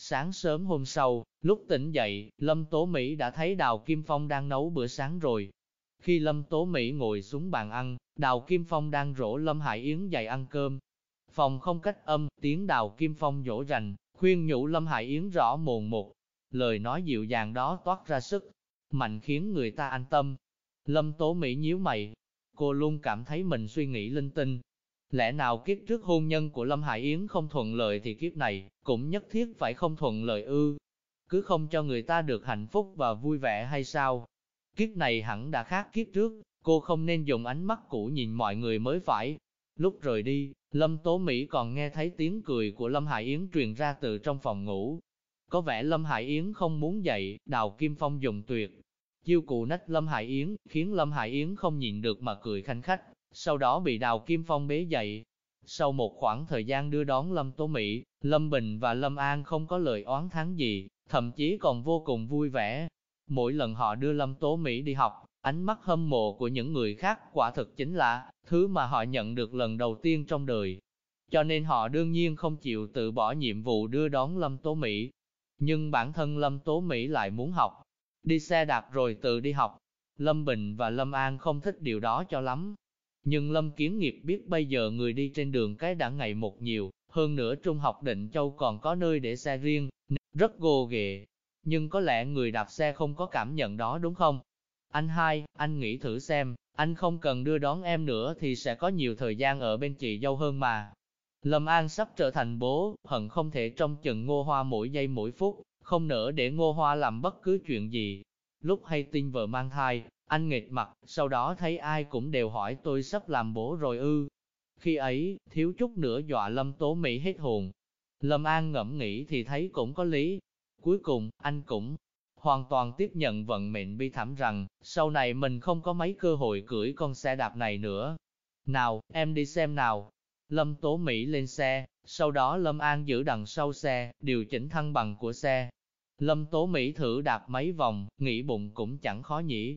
Sáng sớm hôm sau, lúc tỉnh dậy, Lâm Tố Mỹ đã thấy Đào Kim Phong đang nấu bữa sáng rồi. Khi Lâm Tố Mỹ ngồi xuống bàn ăn, Đào Kim Phong đang rỗ Lâm Hải Yến dậy ăn cơm. Phòng không cách âm, tiếng Đào Kim Phong dỗ rành, khuyên nhủ Lâm Hải Yến rõ mồn một. Lời nói dịu dàng đó toát ra sức, mạnh khiến người ta an tâm. Lâm Tố Mỹ nhíu mày, cô luôn cảm thấy mình suy nghĩ linh tinh, Lẽ nào kiếp trước hôn nhân của Lâm Hải Yến không thuận lợi thì kiếp này, cũng nhất thiết phải không thuận lợi ư? Cứ không cho người ta được hạnh phúc và vui vẻ hay sao? Kiếp này hẳn đã khác kiếp trước, cô không nên dùng ánh mắt cũ nhìn mọi người mới phải. Lúc rời đi, Lâm Tố Mỹ còn nghe thấy tiếng cười của Lâm Hải Yến truyền ra từ trong phòng ngủ. Có vẻ Lâm Hải Yến không muốn dậy, Đào Kim Phong dùng tuyệt. Chiêu cụ nách Lâm Hải Yến, khiến Lâm Hải Yến không nhịn được mà cười khanh khách sau đó bị Đào Kim Phong bế dậy. Sau một khoảng thời gian đưa đón Lâm Tố Mỹ, Lâm Bình và Lâm An không có lời oán thắng gì, thậm chí còn vô cùng vui vẻ. Mỗi lần họ đưa Lâm Tố Mỹ đi học, ánh mắt hâm mộ của những người khác quả thực chính là thứ mà họ nhận được lần đầu tiên trong đời. cho nên họ đương nhiên không chịu tự bỏ nhiệm vụ đưa đón Lâm Tố Mỹ. Nhưng bản thân Lâm Tố Mỹ lại muốn học, đi xe đạp rồi tự đi học. Lâm Bình và Lâm An không thích điều đó cho lắm. Nhưng Lâm Kiến Nghiệp biết bây giờ người đi trên đường cái đã ngày một nhiều, hơn nữa trung học Định Châu còn có nơi để xe riêng, rất gồ ghề. Nhưng có lẽ người đạp xe không có cảm nhận đó đúng không? Anh hai, anh nghĩ thử xem, anh không cần đưa đón em nữa thì sẽ có nhiều thời gian ở bên chị dâu hơn mà. Lâm An sắp trở thành bố, hận không thể trông chừng ngô hoa mỗi giây mỗi phút, không nỡ để ngô hoa làm bất cứ chuyện gì. Lúc hay tin vợ mang thai, anh nghịch mặt, sau đó thấy ai cũng đều hỏi tôi sắp làm bố rồi ư. Khi ấy, thiếu chút nữa dọa Lâm Tố Mỹ hết hồn. Lâm An ngẫm nghĩ thì thấy cũng có lý. Cuối cùng, anh cũng hoàn toàn tiếp nhận vận mệnh bi thảm rằng, sau này mình không có mấy cơ hội cưỡi con xe đạp này nữa. Nào, em đi xem nào. Lâm Tố Mỹ lên xe, sau đó Lâm An giữ đằng sau xe, điều chỉnh thăng bằng của xe. Lâm Tố Mỹ thử đạp mấy vòng, nghĩ bụng cũng chẳng khó nhỉ.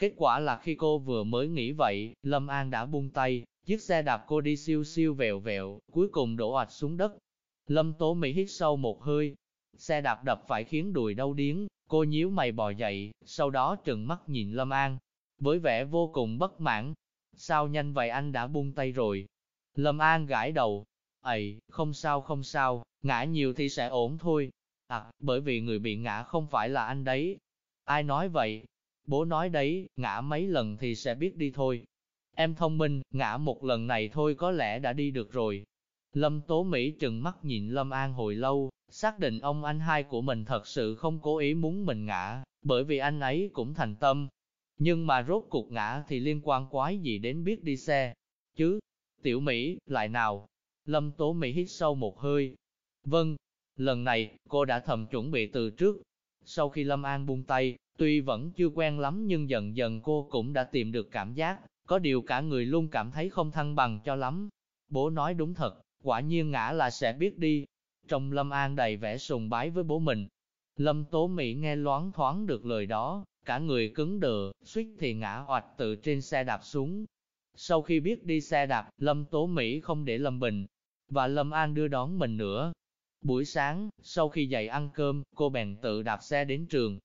Kết quả là khi cô vừa mới nghĩ vậy, Lâm An đã buông tay, chiếc xe đạp cô đi siêu siêu vèo vèo, cuối cùng đổ ạch xuống đất. Lâm Tố Mỹ hít sâu một hơi, xe đạp đập phải khiến đùi đau điếng, cô nhíu mày bò dậy, sau đó trừng mắt nhìn Lâm An, với vẻ vô cùng bất mãn. Sao nhanh vậy anh đã buông tay rồi? Lâm An gãi đầu, ấy, không sao không sao, ngã nhiều thì sẽ ổn thôi. À, bởi vì người bị ngã không phải là anh đấy. Ai nói vậy? Bố nói đấy, ngã mấy lần thì sẽ biết đi thôi. Em thông minh, ngã một lần này thôi có lẽ đã đi được rồi. Lâm Tố Mỹ trừng mắt nhìn Lâm An hồi lâu, xác định ông anh hai của mình thật sự không cố ý muốn mình ngã, bởi vì anh ấy cũng thành tâm. Nhưng mà rốt cuộc ngã thì liên quan quái gì đến biết đi xe, chứ? Tiểu Mỹ, lại nào? Lâm Tố Mỹ hít sâu một hơi. Vâng, lần này, cô đã thầm chuẩn bị từ trước. Sau khi Lâm An buông tay, tuy vẫn chưa quen lắm nhưng dần dần cô cũng đã tìm được cảm giác, có điều cả người luôn cảm thấy không thăng bằng cho lắm. Bố nói đúng thật, quả nhiên ngã là sẽ biết đi. Trong Lâm An đầy vẻ sùng bái với bố mình. Lâm Tố Mỹ nghe loáng thoáng được lời đó, cả người cứng đờ, suýt thì ngã oạch từ trên xe đạp xuống. Sau khi biết đi xe đạp, Lâm Tố Mỹ không để Lâm Bình và Lâm An đưa đón mình nữa. Buổi sáng, sau khi dậy ăn cơm, cô bèn tự đạp xe đến trường.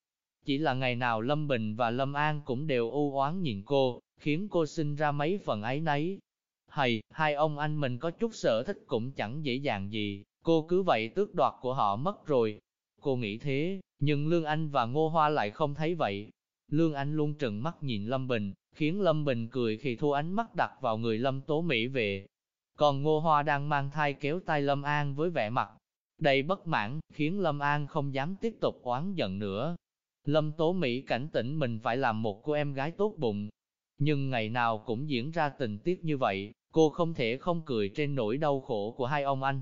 Chỉ là ngày nào Lâm Bình và Lâm An cũng đều u oán nhìn cô, khiến cô sinh ra mấy phần ấy nấy. Hay, hai ông anh mình có chút sở thích cũng chẳng dễ dàng gì, cô cứ vậy tước đoạt của họ mất rồi. Cô nghĩ thế, nhưng Lương Anh và Ngô Hoa lại không thấy vậy. Lương Anh luôn trừng mắt nhìn Lâm Bình, khiến Lâm Bình cười khi thu ánh mắt đặt vào người Lâm Tố Mỹ về. Còn Ngô Hoa đang mang thai kéo tay Lâm An với vẻ mặt đầy bất mãn, khiến Lâm An không dám tiếp tục oán giận nữa. Lâm Tố Mỹ cảnh tỉnh mình phải làm một cô em gái tốt bụng. Nhưng ngày nào cũng diễn ra tình tiết như vậy, cô không thể không cười trên nỗi đau khổ của hai ông anh.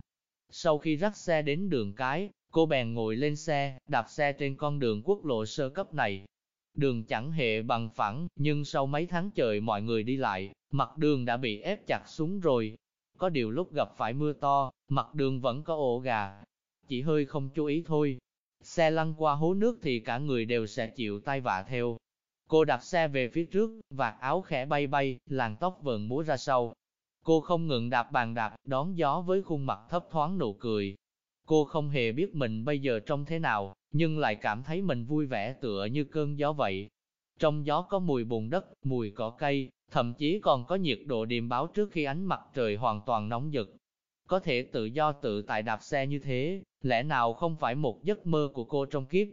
Sau khi rắc xe đến đường cái, cô bèn ngồi lên xe, đạp xe trên con đường quốc lộ sơ cấp này. Đường chẳng hề bằng phẳng, nhưng sau mấy tháng trời mọi người đi lại, mặt đường đã bị ép chặt xuống rồi. Có điều lúc gặp phải mưa to, mặt đường vẫn có ổ gà, chỉ hơi không chú ý thôi. Xe lăn qua hố nước thì cả người đều sẽ chịu tai vạ theo. Cô đạp xe về phía trước, vạt áo khẽ bay bay, làn tóc vờn múa ra sau. Cô không ngừng đạp bàn đạp, đón gió với khuôn mặt thấp thoáng nụ cười. Cô không hề biết mình bây giờ trông thế nào, nhưng lại cảm thấy mình vui vẻ tựa như cơn gió vậy. Trong gió có mùi bùn đất, mùi cỏ cây, thậm chí còn có nhiệt độ điềm báo trước khi ánh mặt trời hoàn toàn nóng giật. Có thể tự do tự tại đạp xe như thế, lẽ nào không phải một giấc mơ của cô trong kiếp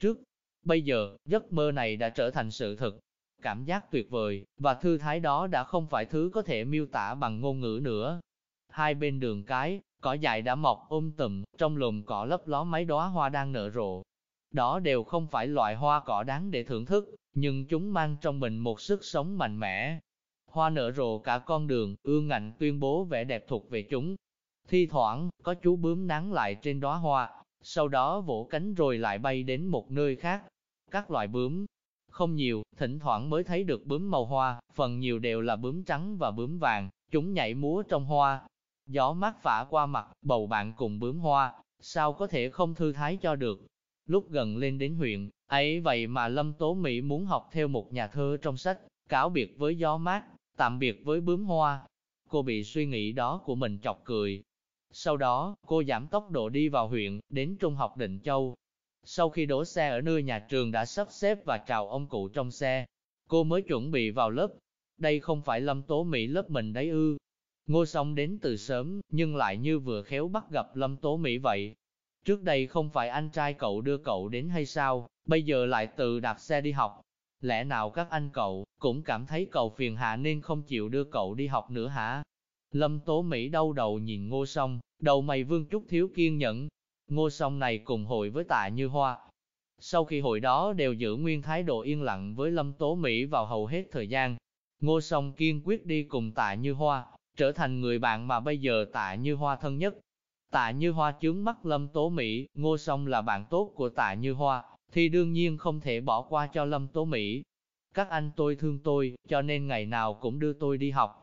trước. Bây giờ, giấc mơ này đã trở thành sự thật Cảm giác tuyệt vời, và thư thái đó đã không phải thứ có thể miêu tả bằng ngôn ngữ nữa. Hai bên đường cái, cỏ dại đã mọc ôm tùm, trong lùm cỏ lấp ló mấy đóa hoa đang nở rộ. Đó đều không phải loại hoa cỏ đáng để thưởng thức, nhưng chúng mang trong mình một sức sống mạnh mẽ. Hoa nở rộ cả con đường, ương ngạnh tuyên bố vẻ đẹp thuộc về chúng. Thi thoảng, có chú bướm nắng lại trên đóa hoa, sau đó vỗ cánh rồi lại bay đến một nơi khác. Các loại bướm, không nhiều, thỉnh thoảng mới thấy được bướm màu hoa, phần nhiều đều là bướm trắng và bướm vàng, chúng nhảy múa trong hoa. Gió mát phả qua mặt, bầu bạn cùng bướm hoa, sao có thể không thư thái cho được. Lúc gần lên đến huyện, ấy vậy mà Lâm Tố Mỹ muốn học theo một nhà thơ trong sách, cáo biệt với gió mát, tạm biệt với bướm hoa. cô bị suy nghĩ đó của mình chọc cười. Sau đó, cô giảm tốc độ đi vào huyện, đến Trung học Định Châu. Sau khi đổ xe ở nơi nhà trường đã sắp xếp và chào ông cụ trong xe, cô mới chuẩn bị vào lớp. Đây không phải Lâm Tố Mỹ lớp mình đấy ư. Ngô Song đến từ sớm, nhưng lại như vừa khéo bắt gặp Lâm Tố Mỹ vậy. Trước đây không phải anh trai cậu đưa cậu đến hay sao, bây giờ lại tự đạp xe đi học. Lẽ nào các anh cậu cũng cảm thấy cậu phiền hạ nên không chịu đưa cậu đi học nữa hả? Lâm Tố Mỹ đau đầu nhìn Ngô Song, đầu mày vương chút thiếu kiên nhẫn. Ngô Song này cùng hội với tạ như hoa. Sau khi hội đó đều giữ nguyên thái độ yên lặng với Lâm Tố Mỹ vào hầu hết thời gian. Ngô Song kiên quyết đi cùng tạ như hoa, trở thành người bạn mà bây giờ tạ như hoa thân nhất. Tạ như hoa chướng mắt Lâm Tố Mỹ, Ngô Song là bạn tốt của tạ như hoa, thì đương nhiên không thể bỏ qua cho Lâm Tố Mỹ. Các anh tôi thương tôi, cho nên ngày nào cũng đưa tôi đi học.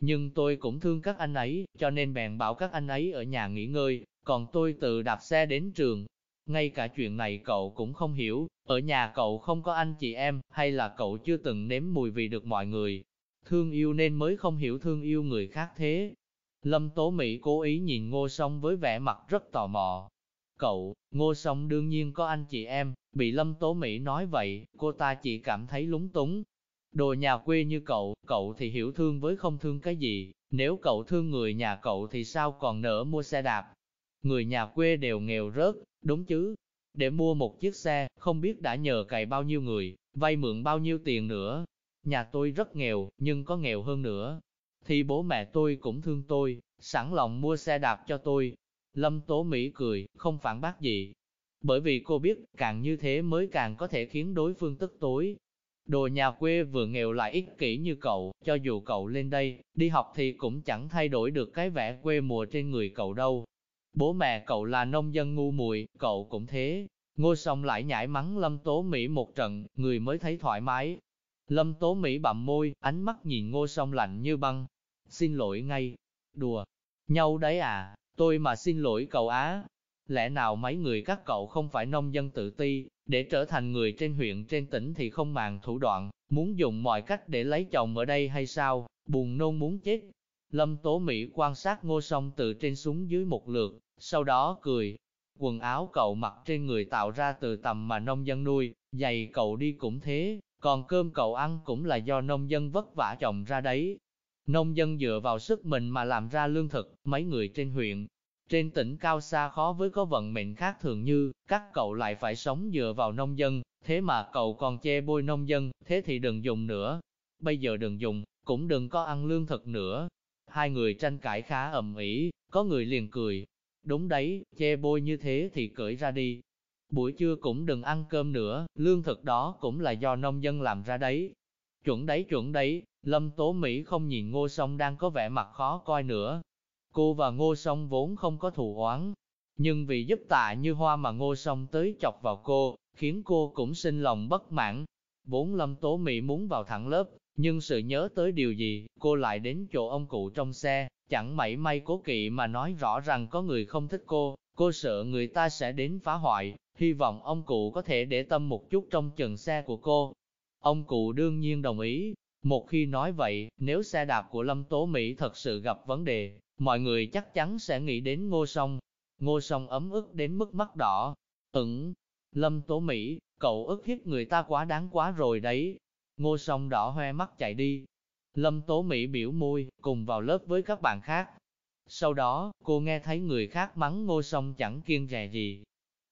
Nhưng tôi cũng thương các anh ấy, cho nên bèn bảo các anh ấy ở nhà nghỉ ngơi, còn tôi tự đạp xe đến trường. Ngay cả chuyện này cậu cũng không hiểu, ở nhà cậu không có anh chị em, hay là cậu chưa từng nếm mùi vị được mọi người. Thương yêu nên mới không hiểu thương yêu người khác thế. Lâm Tố Mỹ cố ý nhìn Ngô Song với vẻ mặt rất tò mò. Cậu, Ngô Song đương nhiên có anh chị em, bị Lâm Tố Mỹ nói vậy, cô ta chỉ cảm thấy lúng túng. Đồ nhà quê như cậu, cậu thì hiểu thương với không thương cái gì, nếu cậu thương người nhà cậu thì sao còn nỡ mua xe đạp. Người nhà quê đều nghèo rớt, đúng chứ? Để mua một chiếc xe, không biết đã nhờ cày bao nhiêu người, vay mượn bao nhiêu tiền nữa. Nhà tôi rất nghèo, nhưng có nghèo hơn nữa. Thì bố mẹ tôi cũng thương tôi, sẵn lòng mua xe đạp cho tôi. Lâm Tố Mỹ cười, không phản bác gì. Bởi vì cô biết, càng như thế mới càng có thể khiến đối phương tức tối, Đồ nhà quê vừa nghèo lại ích kỷ như cậu, cho dù cậu lên đây, đi học thì cũng chẳng thay đổi được cái vẻ quê mùa trên người cậu đâu. Bố mẹ cậu là nông dân ngu muội, cậu cũng thế. Ngô song lại nhảy mắng Lâm Tố Mỹ một trận, người mới thấy thoải mái. Lâm Tố Mỹ bặm môi, ánh mắt nhìn ngô song lạnh như băng. Xin lỗi ngay. Đùa. Nhau đấy à, tôi mà xin lỗi cậu á. Lẽ nào mấy người các cậu không phải nông dân tự ti, để trở thành người trên huyện trên tỉnh thì không màng thủ đoạn, muốn dùng mọi cách để lấy chồng ở đây hay sao, buồn nôn muốn chết. Lâm Tố Mỹ quan sát ngô song từ trên xuống dưới một lượt, sau đó cười. Quần áo cậu mặc trên người tạo ra từ tầm mà nông dân nuôi, giày cậu đi cũng thế, còn cơm cậu ăn cũng là do nông dân vất vả trồng ra đấy. Nông dân dựa vào sức mình mà làm ra lương thực, mấy người trên huyện, trên tỉnh cao xa khó với có vận mệnh khác thường như, các cậu lại phải sống dựa vào nông dân, thế mà cậu còn che bôi nông dân, thế thì đừng dùng nữa. Bây giờ đừng dùng, cũng đừng có ăn lương thực nữa. Hai người tranh cãi khá ầm ĩ, có người liền cười. Đúng đấy, che bôi như thế thì cởi ra đi. Buổi trưa cũng đừng ăn cơm nữa, lương thực đó cũng là do nông dân làm ra đấy. Chuẩn đấy chuẩn đấy, Lâm Tố Mỹ không nhìn ngô song đang có vẻ mặt khó coi nữa, Cô và Ngô Song vốn không có thù oán, nhưng vì giúp tạ như hoa mà Ngô Song tới chọc vào cô, khiến cô cũng sinh lòng bất mãn. Vốn Lâm Tố Mỹ muốn vào thẳng lớp, nhưng sự nhớ tới điều gì, cô lại đến chỗ ông cụ trong xe, chẳng mảy may cố kỵ mà nói rõ rằng có người không thích cô, cô sợ người ta sẽ đến phá hoại, hy vọng ông cụ có thể để tâm một chút trong chừng xe của cô. Ông cụ đương nhiên đồng ý, một khi nói vậy, nếu xe đạp của Lâm Tố Mỹ thật sự gặp vấn đề, mọi người chắc chắn sẽ nghĩ đến ngô song. Ngô song ấm ức đến mức mắt đỏ, ửng. Lâm Tố Mỹ, cậu ức hiếp người ta quá đáng quá rồi đấy. Ngô song đỏ hoe mắt chạy đi. Lâm Tố Mỹ biểu môi, cùng vào lớp với các bạn khác. Sau đó, cô nghe thấy người khác mắng ngô song chẳng kiên rè gì.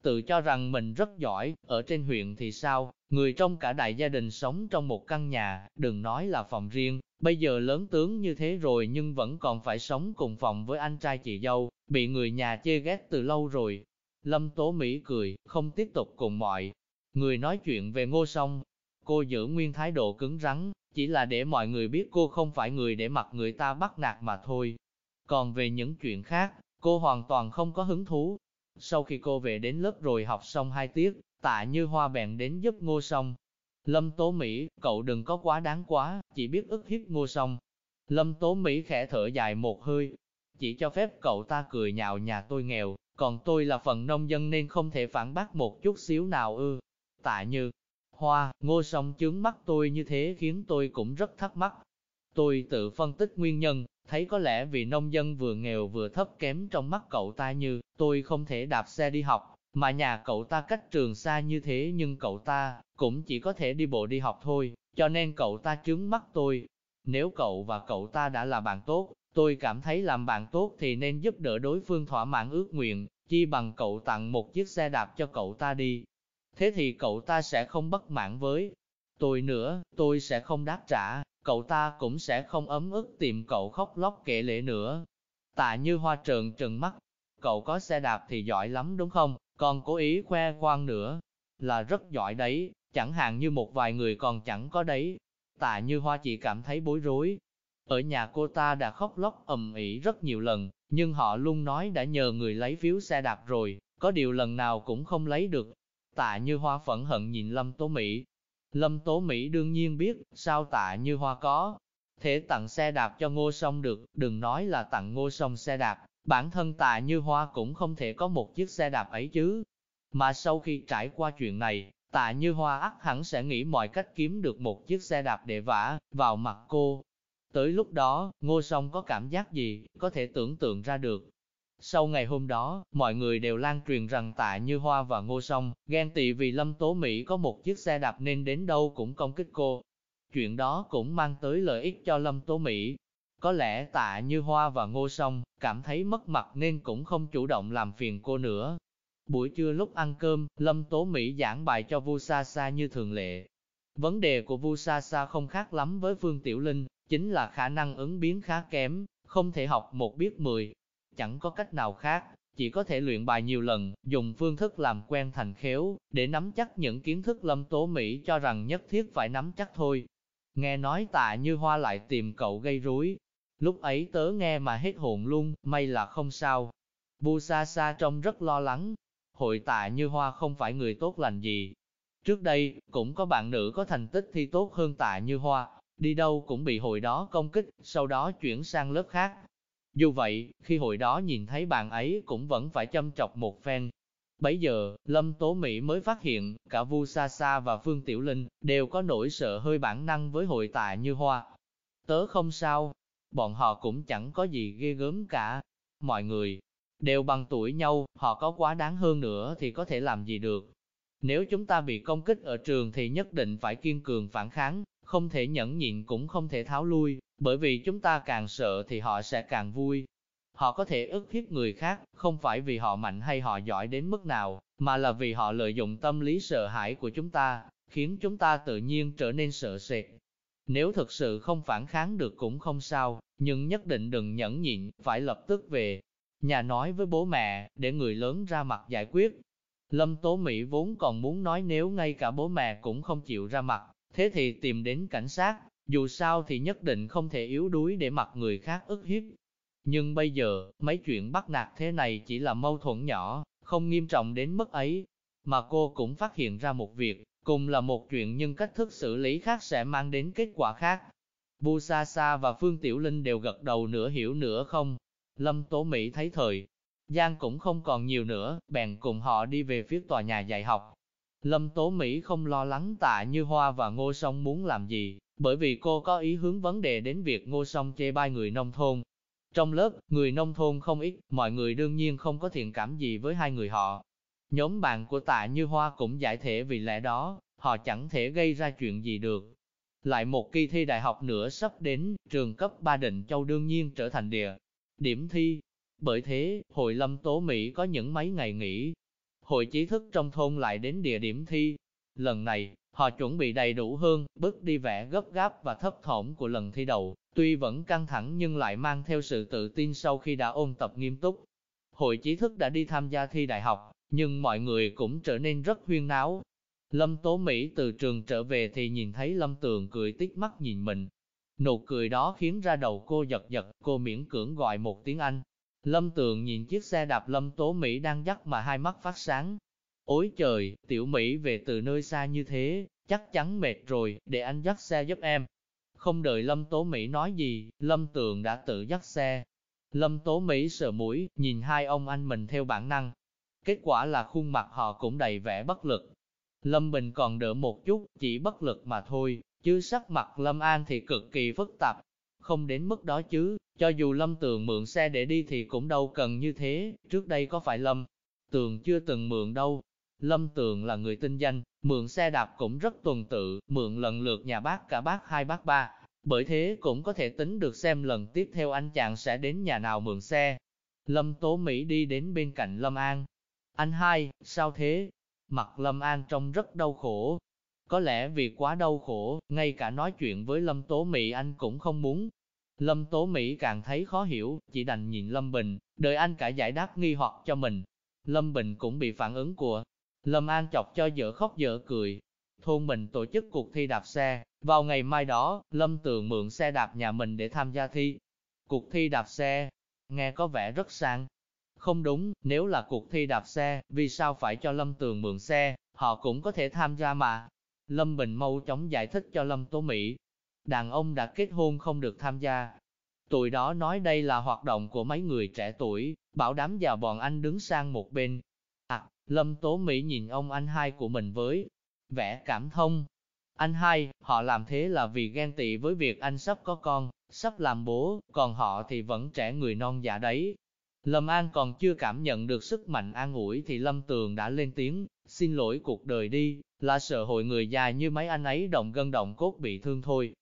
Tự cho rằng mình rất giỏi, ở trên huyện thì sao, người trong cả đại gia đình sống trong một căn nhà, đừng nói là phòng riêng, Bây giờ lớn tướng như thế rồi nhưng vẫn còn phải sống cùng phòng với anh trai chị dâu, bị người nhà chê ghét từ lâu rồi. Lâm Tố Mỹ cười, không tiếp tục cùng mọi người nói chuyện về ngô song. Cô giữ nguyên thái độ cứng rắn, chỉ là để mọi người biết cô không phải người để mặc người ta bắt nạt mà thôi. Còn về những chuyện khác, cô hoàn toàn không có hứng thú. Sau khi cô về đến lớp rồi học xong hai tiết, tạ như hoa bèn đến giúp ngô song, Lâm Tố Mỹ, cậu đừng có quá đáng quá, chỉ biết ức hiếp ngô song. Lâm Tố Mỹ khẽ thở dài một hơi, chỉ cho phép cậu ta cười nhạo nhà tôi nghèo, còn tôi là phần nông dân nên không thể phản bác một chút xíu nào ư. Tạ như, hoa, ngô song chướng mắt tôi như thế khiến tôi cũng rất thắc mắc. Tôi tự phân tích nguyên nhân, thấy có lẽ vì nông dân vừa nghèo vừa thấp kém trong mắt cậu ta như, tôi không thể đạp xe đi học, mà nhà cậu ta cách trường xa như thế nhưng cậu ta cũng chỉ có thể đi bộ đi học thôi, cho nên cậu ta chướng mắt tôi. Nếu cậu và cậu ta đã là bạn tốt, tôi cảm thấy làm bạn tốt thì nên giúp đỡ đối phương thỏa mãn ước nguyện, chi bằng cậu tặng một chiếc xe đạp cho cậu ta đi. Thế thì cậu ta sẽ không bất mãn với tôi nữa, tôi sẽ không đáp trả, cậu ta cũng sẽ không ấm ức tìm cậu khóc lóc kể lễ nữa. Tạ như hoa trợn trừng mắt, cậu có xe đạp thì giỏi lắm đúng không, còn cố ý khoe khoang nữa, là rất giỏi đấy, chẳng hạn như một vài người còn chẳng có đấy. Tạ như hoa chỉ cảm thấy bối rối. Ở nhà cô ta đã khóc lóc ầm ĩ rất nhiều lần, nhưng họ luôn nói đã nhờ người lấy phiếu xe đạp rồi, có điều lần nào cũng không lấy được. Tạ như hoa phẫn hận nhìn Lâm Tố Mỹ. Lâm Tố Mỹ đương nhiên biết, sao tạ như hoa có, thể tặng xe đạp cho ngô sông được, đừng nói là tặng ngô sông xe đạp, bản thân tạ như hoa cũng không thể có một chiếc xe đạp ấy chứ. Mà sau khi trải qua chuyện này, tạ như hoa ắt hẳn sẽ nghĩ mọi cách kiếm được một chiếc xe đạp để vả vào mặt cô. Tới lúc đó, ngô song có cảm giác gì, có thể tưởng tượng ra được. Sau ngày hôm đó, mọi người đều lan truyền rằng tạ như hoa và ngô song ghen tị vì Lâm Tố Mỹ có một chiếc xe đạp nên đến đâu cũng công kích cô. Chuyện đó cũng mang tới lợi ích cho Lâm Tố Mỹ. Có lẽ tạ như hoa và ngô sông, cảm thấy mất mặt nên cũng không chủ động làm phiền cô nữa. Buổi trưa lúc ăn cơm, Lâm Tố Mỹ giảng bài cho Vu Sa Sa như thường lệ. Vấn đề của Vu Sa Sa không khác lắm với Phương Tiểu Linh, chính là khả năng ứng biến khá kém, không thể học một biết mười. Chẳng có cách nào khác, chỉ có thể luyện bài nhiều lần, dùng phương thức làm quen thành khéo, để nắm chắc những kiến thức Lâm Tố Mỹ cho rằng nhất thiết phải nắm chắc thôi. Nghe nói tạ như hoa lại tìm cậu gây rối, lúc ấy tớ nghe mà hết hồn luôn, may là không sao. Bu Sa Sa trông rất lo lắng, hội tạ như hoa không phải người tốt lành gì. Trước đây, cũng có bạn nữ có thành tích thi tốt hơn tạ như hoa, đi đâu cũng bị hội đó công kích, sau đó chuyển sang lớp khác. Dù vậy, khi hội đó nhìn thấy bạn ấy cũng vẫn phải châm chọc một phen. Bấy giờ, Lâm Tố Mỹ mới phát hiện, cả Vu Sa Sa và Phương Tiểu Linh đều có nỗi sợ hơi bản năng với hội tạ như hoa. Tớ không sao, bọn họ cũng chẳng có gì ghê gớm cả. Mọi người đều bằng tuổi nhau, họ có quá đáng hơn nữa thì có thể làm gì được. Nếu chúng ta bị công kích ở trường thì nhất định phải kiên cường phản kháng, không thể nhẫn nhịn cũng không thể tháo lui, bởi vì chúng ta càng sợ thì họ sẽ càng vui. Họ có thể ức hiếp người khác, không phải vì họ mạnh hay họ giỏi đến mức nào, mà là vì họ lợi dụng tâm lý sợ hãi của chúng ta, khiến chúng ta tự nhiên trở nên sợ sệt. Nếu thực sự không phản kháng được cũng không sao, nhưng nhất định đừng nhẫn nhịn, phải lập tức về. Nhà nói với bố mẹ, để người lớn ra mặt giải quyết. Lâm Tố Mỹ vốn còn muốn nói nếu ngay cả bố mẹ cũng không chịu ra mặt, thế thì tìm đến cảnh sát, dù sao thì nhất định không thể yếu đuối để mặc người khác ức hiếp. Nhưng bây giờ, mấy chuyện bắt nạt thế này chỉ là mâu thuẫn nhỏ, không nghiêm trọng đến mức ấy. Mà cô cũng phát hiện ra một việc, cùng là một chuyện nhưng cách thức xử lý khác sẽ mang đến kết quả khác. Vu Sa Sa và Phương Tiểu Linh đều gật đầu nửa hiểu nửa không. Lâm Tố Mỹ thấy thời, Giang cũng không còn nhiều nữa, bèn cùng họ đi về phía tòa nhà dạy học. Lâm Tố Mỹ không lo lắng tạ như Hoa và Ngô Song muốn làm gì, bởi vì cô có ý hướng vấn đề đến việc Ngô Song chê bai người nông thôn. Trong lớp, người nông thôn không ít, mọi người đương nhiên không có thiện cảm gì với hai người họ. Nhóm bạn của tạ như Hoa cũng giải thể vì lẽ đó, họ chẳng thể gây ra chuyện gì được. Lại một kỳ thi đại học nữa sắp đến, trường cấp ba Định Châu đương nhiên trở thành địa điểm thi. Bởi thế, hội lâm tố Mỹ có những mấy ngày nghỉ. Hội trí thức trong thôn lại đến địa điểm thi. Lần này, họ chuẩn bị đầy đủ hơn, bước đi vẻ gấp gáp và thấp thỏm của lần thi đầu, tuy vẫn căng thẳng nhưng lại mang theo sự tự tin sau khi đã ôn tập nghiêm túc. Hội trí thức đã đi tham gia thi đại học, nhưng mọi người cũng trở nên rất huyên náo, Lâm Tố Mỹ từ trường trở về thì nhìn thấy Lâm Tường cười tít mắt nhìn mình. Nụ cười đó khiến ra đầu cô giật giật, cô miễn cưỡng gọi một tiếng Anh. Lâm Tường nhìn chiếc xe đạp Lâm Tố Mỹ đang dắt mà hai mắt phát sáng. Ôi trời, tiểu Mỹ về từ nơi xa như thế, chắc chắn mệt rồi, để anh dắt xe giúp em. Không đợi Lâm Tố Mỹ nói gì, Lâm Tường đã tự dắt xe. Lâm Tố Mỹ sợ mũi, nhìn hai ông anh mình theo bản năng. Kết quả là khuôn mặt họ cũng đầy vẻ bất lực, Lâm Bình còn đỡ một chút, chỉ bất lực mà thôi, chứ sắc mặt Lâm An thì cực kỳ phức tạp. không đến mức đó chứ, cho dù Lâm Tường mượn xe để đi thì cũng đâu cần như thế, trước đây có phải Lâm Tường chưa từng mượn đâu. Lâm Tường là người tinh danh, mượn xe đạp cũng rất tuần tự, mượn lần lượt nhà bác cả bác hai bác ba, bởi thế cũng có thể tính được xem lần tiếp theo anh chàng sẽ đến nhà nào mượn xe. Lâm Tố Mỹ đi đến bên cạnh Lâm An. Anh hai, sao thế? Mặt Lâm An trông rất đau khổ. Có lẽ vì quá đau khổ, ngay cả nói chuyện với Lâm Tố Mỹ anh cũng không muốn. Lâm Tố Mỹ càng thấy khó hiểu, chỉ đành nhìn Lâm Bình, đợi anh cả giải đáp nghi hoặc cho mình. Lâm Bình cũng bị phản ứng của Lâm An chọc cho dở khóc dở cười. Thôn mình tổ chức cuộc thi đạp xe, vào ngày mai đó, Lâm Tường mượn xe đạp nhà mình để tham gia thi. Cuộc thi đạp xe, nghe có vẻ rất sang. Không đúng, nếu là cuộc thi đạp xe, vì sao phải cho Lâm Tường mượn xe, họ cũng có thể tham gia mà. Lâm Bình mau chóng giải thích cho Lâm Tố Mỹ. Đàn ông đã kết hôn không được tham gia. Tụi đó nói đây là hoạt động của mấy người trẻ tuổi, bảo đám già bọn anh đứng sang một bên. À, Lâm Tố Mỹ nhìn ông anh hai của mình với vẻ cảm thông, anh hai, họ làm thế là vì ghen tị với việc anh sắp có con, sắp làm bố, còn họ thì vẫn trẻ người non dạ đấy. Lâm An còn chưa cảm nhận được sức mạnh an ủi thì Lâm Tường đã lên tiếng, xin lỗi cuộc đời đi, là sợ hội người già như mấy anh ấy động gân động cốt bị thương thôi.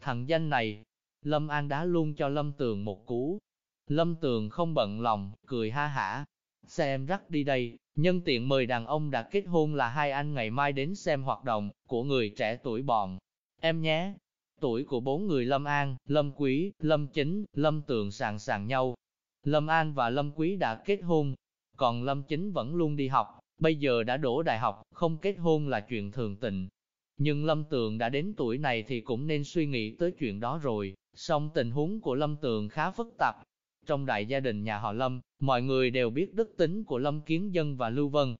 Thằng danh này, Lâm An đá luôn cho Lâm Tường một cú. Lâm Tường không bận lòng, cười ha hả. xem rắc đi đây, Nhân tiện mời đàn ông đã kết hôn là hai anh ngày mai đến xem hoạt động của người trẻ tuổi bọn. Em nhé, tuổi của bốn người Lâm An, Lâm Quý, Lâm Chính, Lâm Tường sàng sàng nhau. Lâm An và Lâm Quý đã kết hôn, còn Lâm Chính vẫn luôn đi học, bây giờ đã đổ đại học, không kết hôn là chuyện thường tình. Nhưng Lâm Tường đã đến tuổi này thì cũng nên suy nghĩ tới chuyện đó rồi, song tình huống của Lâm Tường khá phức tạp, trong đại gia đình nhà họ Lâm, mọi người đều biết đức tính của Lâm Kiến Dân và Lưu Vân.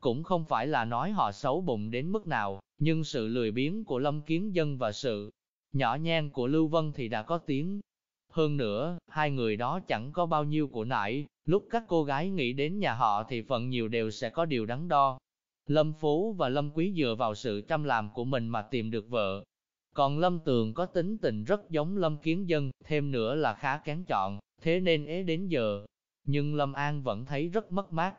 Cũng không phải là nói họ xấu bụng đến mức nào, nhưng sự lười biếng của Lâm Kiến Dân và sự nhỏ nhen của Lưu Vân thì đã có tiếng. Hơn nữa, hai người đó chẳng có bao nhiêu của nải, lúc các cô gái nghĩ đến nhà họ thì phần nhiều đều sẽ có điều đắn đo. Lâm Phú và Lâm Quý dựa vào sự chăm làm của mình mà tìm được vợ. Còn Lâm Tường có tính tình rất giống Lâm Kiến Dân, thêm nữa là khá kén chọn, thế nên ế đến giờ. Nhưng Lâm An vẫn thấy rất mất mát.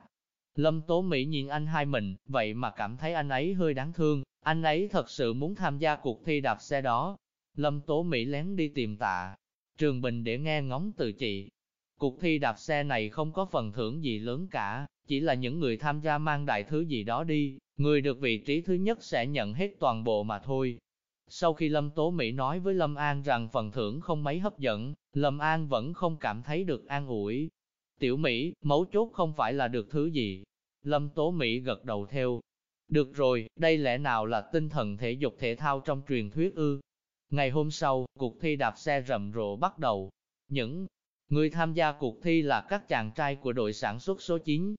Lâm Tố Mỹ nhìn anh hai mình, vậy mà cảm thấy anh ấy hơi đáng thương, anh ấy thật sự muốn tham gia cuộc thi đạp xe đó. Lâm Tố Mỹ lén đi tìm tạ. Trường Bình để nghe ngóng từ chị. Cuộc thi đạp xe này không có phần thưởng gì lớn cả, chỉ là những người tham gia mang đại thứ gì đó đi, người được vị trí thứ nhất sẽ nhận hết toàn bộ mà thôi. Sau khi Lâm Tố Mỹ nói với Lâm An rằng phần thưởng không mấy hấp dẫn, Lâm An vẫn không cảm thấy được an ủi. Tiểu Mỹ, mấu chốt không phải là được thứ gì. Lâm Tố Mỹ gật đầu theo. Được rồi, đây lẽ nào là tinh thần thể dục thể thao trong truyền thuyết ư? Ngày hôm sau, cuộc thi đạp xe rầm rộ bắt đầu. Những người tham gia cuộc thi là các chàng trai của đội sản xuất số 9.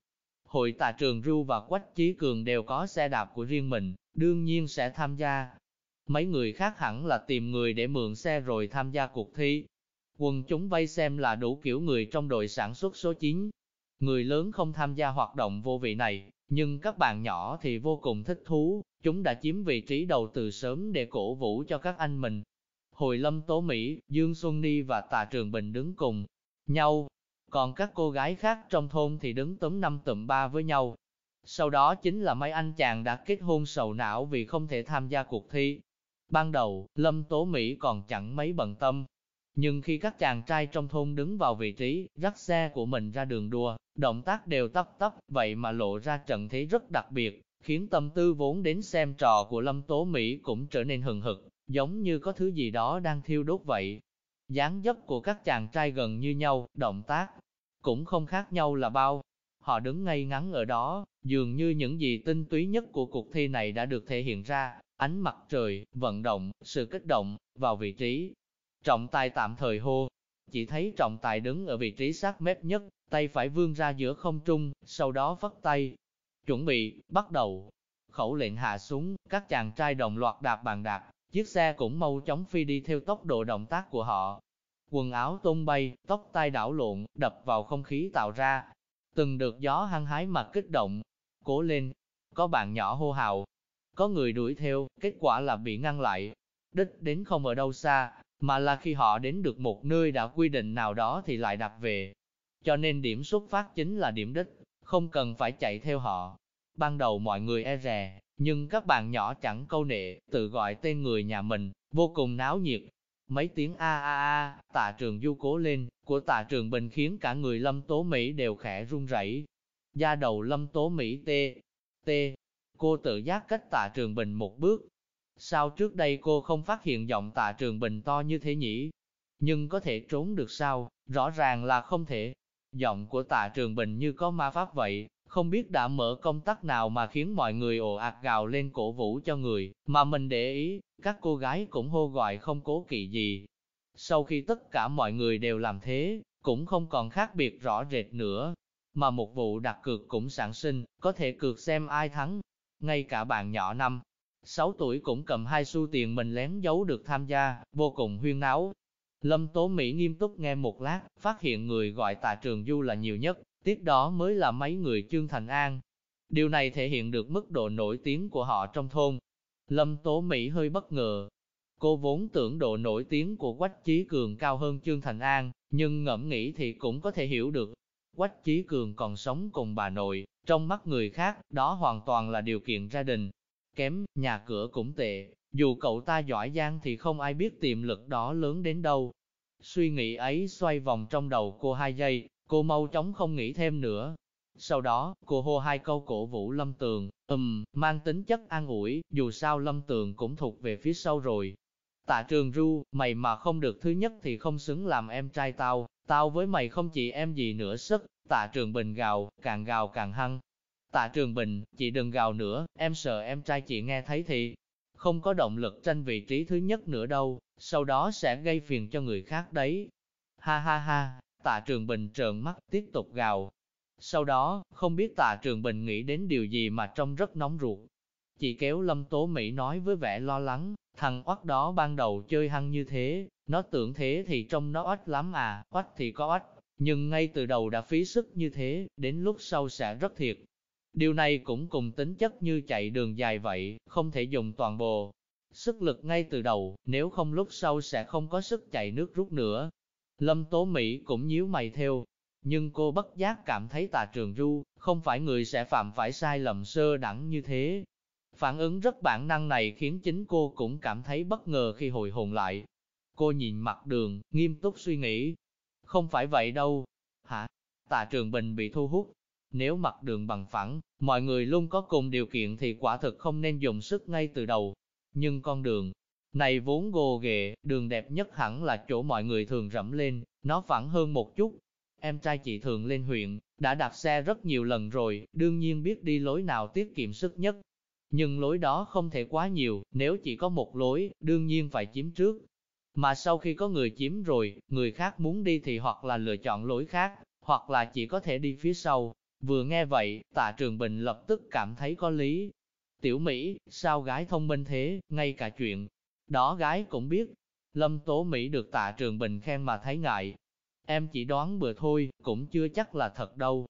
Hội tạ trường Ru và Quách Chí Cường đều có xe đạp của riêng mình, đương nhiên sẽ tham gia. Mấy người khác hẳn là tìm người để mượn xe rồi tham gia cuộc thi. Quần chúng vây xem là đủ kiểu người trong đội sản xuất số 9. Người lớn không tham gia hoạt động vô vị này, nhưng các bạn nhỏ thì vô cùng thích thú, chúng đã chiếm vị trí đầu từ sớm để cổ vũ cho các anh mình. Hồi Lâm Tố Mỹ, Dương Xuân Ni và Tà Trường Bình đứng cùng nhau, còn các cô gái khác trong thôn thì đứng tấm năm tụm ba với nhau. Sau đó chính là mấy anh chàng đã kết hôn sầu não vì không thể tham gia cuộc thi. Ban đầu, Lâm Tố Mỹ còn chẳng mấy bận tâm. Nhưng khi các chàng trai trong thôn đứng vào vị trí, rắc xe của mình ra đường đua, động tác đều tấp tấp, vậy mà lộ ra trận thế rất đặc biệt, khiến tâm tư vốn đến xem trò của Lâm Tố Mỹ cũng trở nên hừng hực, giống như có thứ gì đó đang thiêu đốt vậy. dáng dấp của các chàng trai gần như nhau, động tác cũng không khác nhau là bao. Họ đứng ngay ngắn ở đó, dường như những gì tinh túy nhất của cuộc thi này đã được thể hiện ra, ánh mặt trời, vận động, sự kích động, vào vị trí. Trọng tài tạm thời hô, chỉ thấy trọng tài đứng ở vị trí sát mép nhất, tay phải vươn ra giữa không trung, sau đó vắt tay. Chuẩn bị, bắt đầu. Khẩu lệnh hạ xuống, các chàng trai đồng loạt đạp bàn đạp, chiếc xe cũng mau chóng phi đi theo tốc độ động tác của họ. Quần áo tung bay, tóc tai đảo lộn, đập vào không khí tạo ra. Từng được gió hăng hái mà kích động. Cố lên, có bạn nhỏ hô hào, có người đuổi theo, kết quả là bị ngăn lại. Đích đến không ở đâu xa, mà là khi họ đến được một nơi đã quy định nào đó thì lại đạp về. Cho nên điểm xuất phát chính là điểm đích, không cần phải chạy theo họ. Ban đầu mọi người e rè, nhưng các bạn nhỏ chẳng câu nệ, tự gọi tên người nhà mình, vô cùng náo nhiệt. Mấy tiếng a a a, tạ trường du cố lên, của tạ trường bình khiến cả người lâm tố Mỹ đều khẽ run rẩy. Da đầu lâm tố Mỹ tê, tê, cô tự giác cách tạ trường bình một bước. Sao trước đây cô không phát hiện giọng tạ trường bình to như thế nhỉ? Nhưng có thể trốn được sao? Rõ ràng là không thể. Giọng của tạ trường bình như có ma pháp vậy, không biết đã mở công tắc nào mà khiến mọi người ồ ạt gào lên cổ vũ cho người, mà mình để ý, các cô gái cũng hô gọi không cố kỵ gì. Sau khi tất cả mọi người đều làm thế, cũng không còn khác biệt rõ rệt nữa, mà một vụ đặt cược cũng sản sinh, có thể cược xem ai thắng. Ngay cả bạn nhỏ năm, 6 tuổi cũng cầm hai xu tiền mình lén giấu được tham gia, vô cùng huyên náo. Lâm Tố Mỹ nghiêm túc nghe một lát, phát hiện người gọi tà trường du là nhiều nhất, tiếp đó mới là mấy người Trương Thành An. Điều này thể hiện được mức độ nổi tiếng của họ trong thôn. Lâm Tố Mỹ hơi bất ngờ. Cô vốn tưởng độ nổi tiếng của Quách Chí Cường cao hơn Trương Thành An, nhưng ngẫm nghĩ thì cũng có thể hiểu được. Quách Chí Cường còn sống cùng bà nội, trong mắt người khác, đó hoàn toàn là điều kiện gia đình. Kém, nhà cửa cũng tệ, dù cậu ta giỏi giang thì không ai biết tiềm lực đó lớn đến đâu. Suy nghĩ ấy xoay vòng trong đầu cô hai giây, Cô mau chóng không nghĩ thêm nữa. Sau đó, cô hô hai câu cổ vũ Lâm Tường, ừm, mang tính chất an ủi, dù sao Lâm Tường cũng thuộc về phía sau rồi. Tạ trường ru, mày mà không được thứ nhất thì không xứng làm em trai tao, tao với mày không chỉ em gì nữa sức, tạ trường bình gào, càng gào càng hăng. Tạ trường bình, chị đừng gào nữa, em sợ em trai chị nghe thấy thì không có động lực tranh vị trí thứ nhất nữa đâu, sau đó sẽ gây phiền cho người khác đấy. Ha ha ha, Tạ Trường Bình trợn mắt tiếp tục gào. Sau đó, không biết Tạ Trường Bình nghĩ đến điều gì mà trông rất nóng ruột. Chị kéo Lâm Tố Mỹ nói với vẻ lo lắng, thằng oắt đó ban đầu chơi hăng như thế, nó tưởng thế thì trông nó oách lắm à, oách thì có oách, nhưng ngay từ đầu đã phí sức như thế, đến lúc sau sẽ rất thiệt. Điều này cũng cùng tính chất như chạy đường dài vậy, không thể dùng toàn bộ sức lực ngay từ đầu, nếu không lúc sau sẽ không có sức chạy nước rút nữa. Lâm Tố Mỹ cũng nhíu mày theo, nhưng cô bất giác cảm thấy tà trường ru, không phải người sẽ phạm phải sai lầm sơ đẳng như thế. Phản ứng rất bản năng này khiến chính cô cũng cảm thấy bất ngờ khi hồi hồn lại. Cô nhìn mặt đường, nghiêm túc suy nghĩ. Không phải vậy đâu. Hả? Tà trường bình bị thu hút. Nếu mặt đường bằng phẳng, mọi người luôn có cùng điều kiện thì quả thực không nên dùng sức ngay từ đầu. Nhưng con đường, này vốn gồ ghề, đường đẹp nhất hẳn là chỗ mọi người thường rẫm lên, nó phẳng hơn một chút. Em trai chị thường lên huyện, đã đạp xe rất nhiều lần rồi, đương nhiên biết đi lối nào tiết kiệm sức nhất. Nhưng lối đó không thể quá nhiều, nếu chỉ có một lối, đương nhiên phải chiếm trước. Mà sau khi có người chiếm rồi, người khác muốn đi thì hoặc là lựa chọn lối khác, hoặc là chỉ có thể đi phía sau. Vừa nghe vậy, tạ trường bình lập tức cảm thấy có lý. Tiểu Mỹ, sao gái thông minh thế, ngay cả chuyện đó gái cũng biết. Lâm Tố Mỹ được tạ trường bình khen mà thấy ngại. Em chỉ đoán bừa thôi, cũng chưa chắc là thật đâu.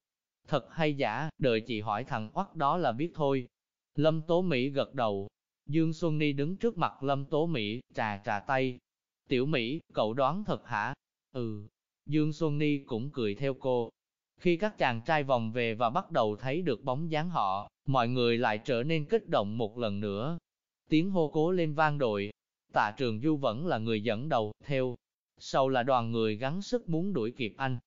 Thật hay giả, đợi chị hỏi thằng oắt đó là biết thôi. Lâm Tố Mỹ gật đầu. Dương Xuân Ni đứng trước mặt Lâm Tố Mỹ, trà trà tay. Tiểu Mỹ, cậu đoán thật hả? Ừ. Dương Xuân Ni cũng cười theo cô. Khi các chàng trai vòng về và bắt đầu thấy được bóng dáng họ, mọi người lại trở nên kích động một lần nữa. Tiếng hô cố lên vang đội, Tạ Trường Du vẫn là người dẫn đầu, theo. Sau là đoàn người gắng sức muốn đuổi kịp anh.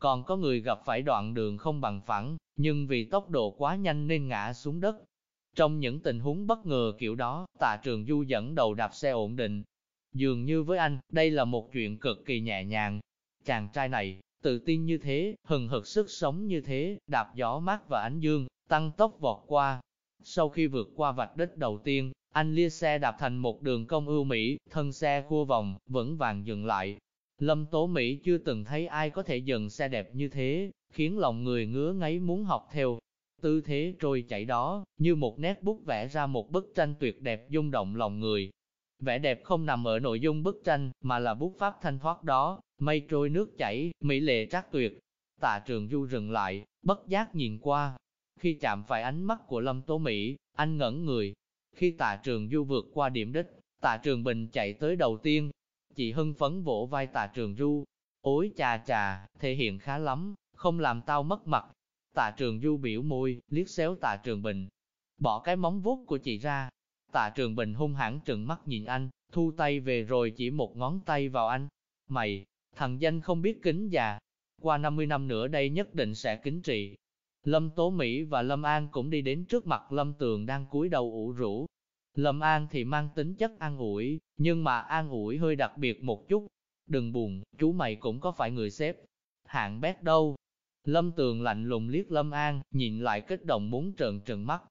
Còn có người gặp phải đoạn đường không bằng phẳng, nhưng vì tốc độ quá nhanh nên ngã xuống đất. Trong những tình huống bất ngờ kiểu đó, Tạ Trường Du dẫn đầu đạp xe ổn định. Dường như với anh, đây là một chuyện cực kỳ nhẹ nhàng. Chàng trai này, tự tin như thế, hừng hực sức sống như thế, đạp gió mát và ánh dương, tăng tốc vọt qua. Sau khi vượt qua vạch đích đầu tiên, anh lia xe đạp thành một đường công ưu Mỹ, thân xe khua vòng, vững vàng dừng lại. Lâm Tố Mỹ chưa từng thấy ai có thể dừng xe đẹp như thế, khiến lòng người ngứa ngáy muốn học theo. Tư thế trôi chảy đó, như một nét bút vẽ ra một bức tranh tuyệt đẹp rung động lòng người. Vẻ đẹp không nằm ở nội dung bức tranh, mà là bút pháp thanh thoát đó, mây trôi nước chảy, mỹ lệ trác tuyệt. Tạ trường du dừng lại, bất giác nhìn qua. Khi chạm phải ánh mắt của Lâm Tố Mỹ, anh ngẩn người, khi tạ trường du vượt qua điểm đích, tạ trường bình chạy tới đầu tiên. Chị hưng phấn vỗ vai tạ trường du, ối chà chà, thể hiện khá lắm, không làm tao mất mặt. Tạ trường du biểu môi, liếc xéo tạ trường bình, bỏ cái móng vuốt của chị ra. Tạ trường bình hung hãn trừng mắt nhìn anh, thu tay về rồi chỉ một ngón tay vào anh. Mày, thằng danh không biết kính già, qua 50 năm nữa đây nhất định sẽ kính trị. Lâm Tố Mỹ và Lâm An cũng đi đến trước mặt Lâm Tường đang cúi đầu ủ rũ. Lâm An thì mang tính chất an ủi, nhưng mà an ủi hơi đặc biệt một chút. Đừng buồn, chú mày cũng có phải người xếp. Hạng bét đâu. Lâm Tường lạnh lùng liếc Lâm An, nhìn lại kích động muốn trợn trừng mắt.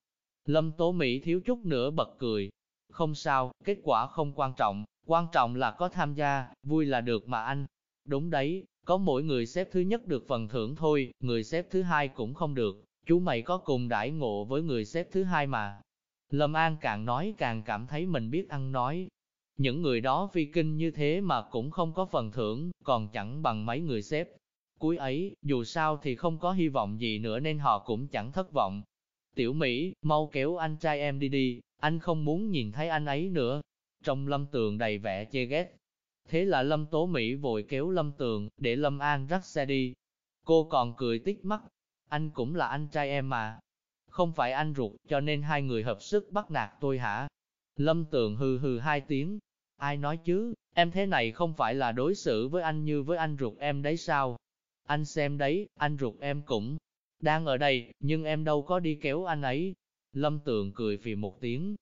Lâm Tố Mỹ thiếu chút nữa bật cười. Không sao, kết quả không quan trọng, quan trọng là có tham gia, vui là được mà anh. Đúng đấy, có mỗi người xếp thứ nhất được phần thưởng thôi, người xếp thứ hai cũng không được, chú mày có cùng đãi ngộ với người xếp thứ hai mà. Lâm An càng nói càng cảm thấy mình biết ăn nói. Những người đó phi kinh như thế mà cũng không có phần thưởng, còn chẳng bằng mấy người xếp. Cuối ấy, dù sao thì không có hy vọng gì nữa nên họ cũng chẳng thất vọng. Tiểu Mỹ, mau kéo anh trai em đi đi, anh không muốn nhìn thấy anh ấy nữa. Trong lâm tường đầy vẻ chê ghét, Thế là Lâm Tố Mỹ vội kéo Lâm Tường, để Lâm An rắc xe đi. Cô còn cười tít mắt, anh cũng là anh trai em mà. Không phải anh ruột, cho nên hai người hợp sức bắt nạt tôi hả? Lâm Tường hừ hừ hai tiếng. Ai nói chứ, em thế này không phải là đối xử với anh như với anh ruột em đấy sao? Anh xem đấy, anh ruột em cũng đang ở đây, nhưng em đâu có đi kéo anh ấy. Lâm Tường cười phì một tiếng.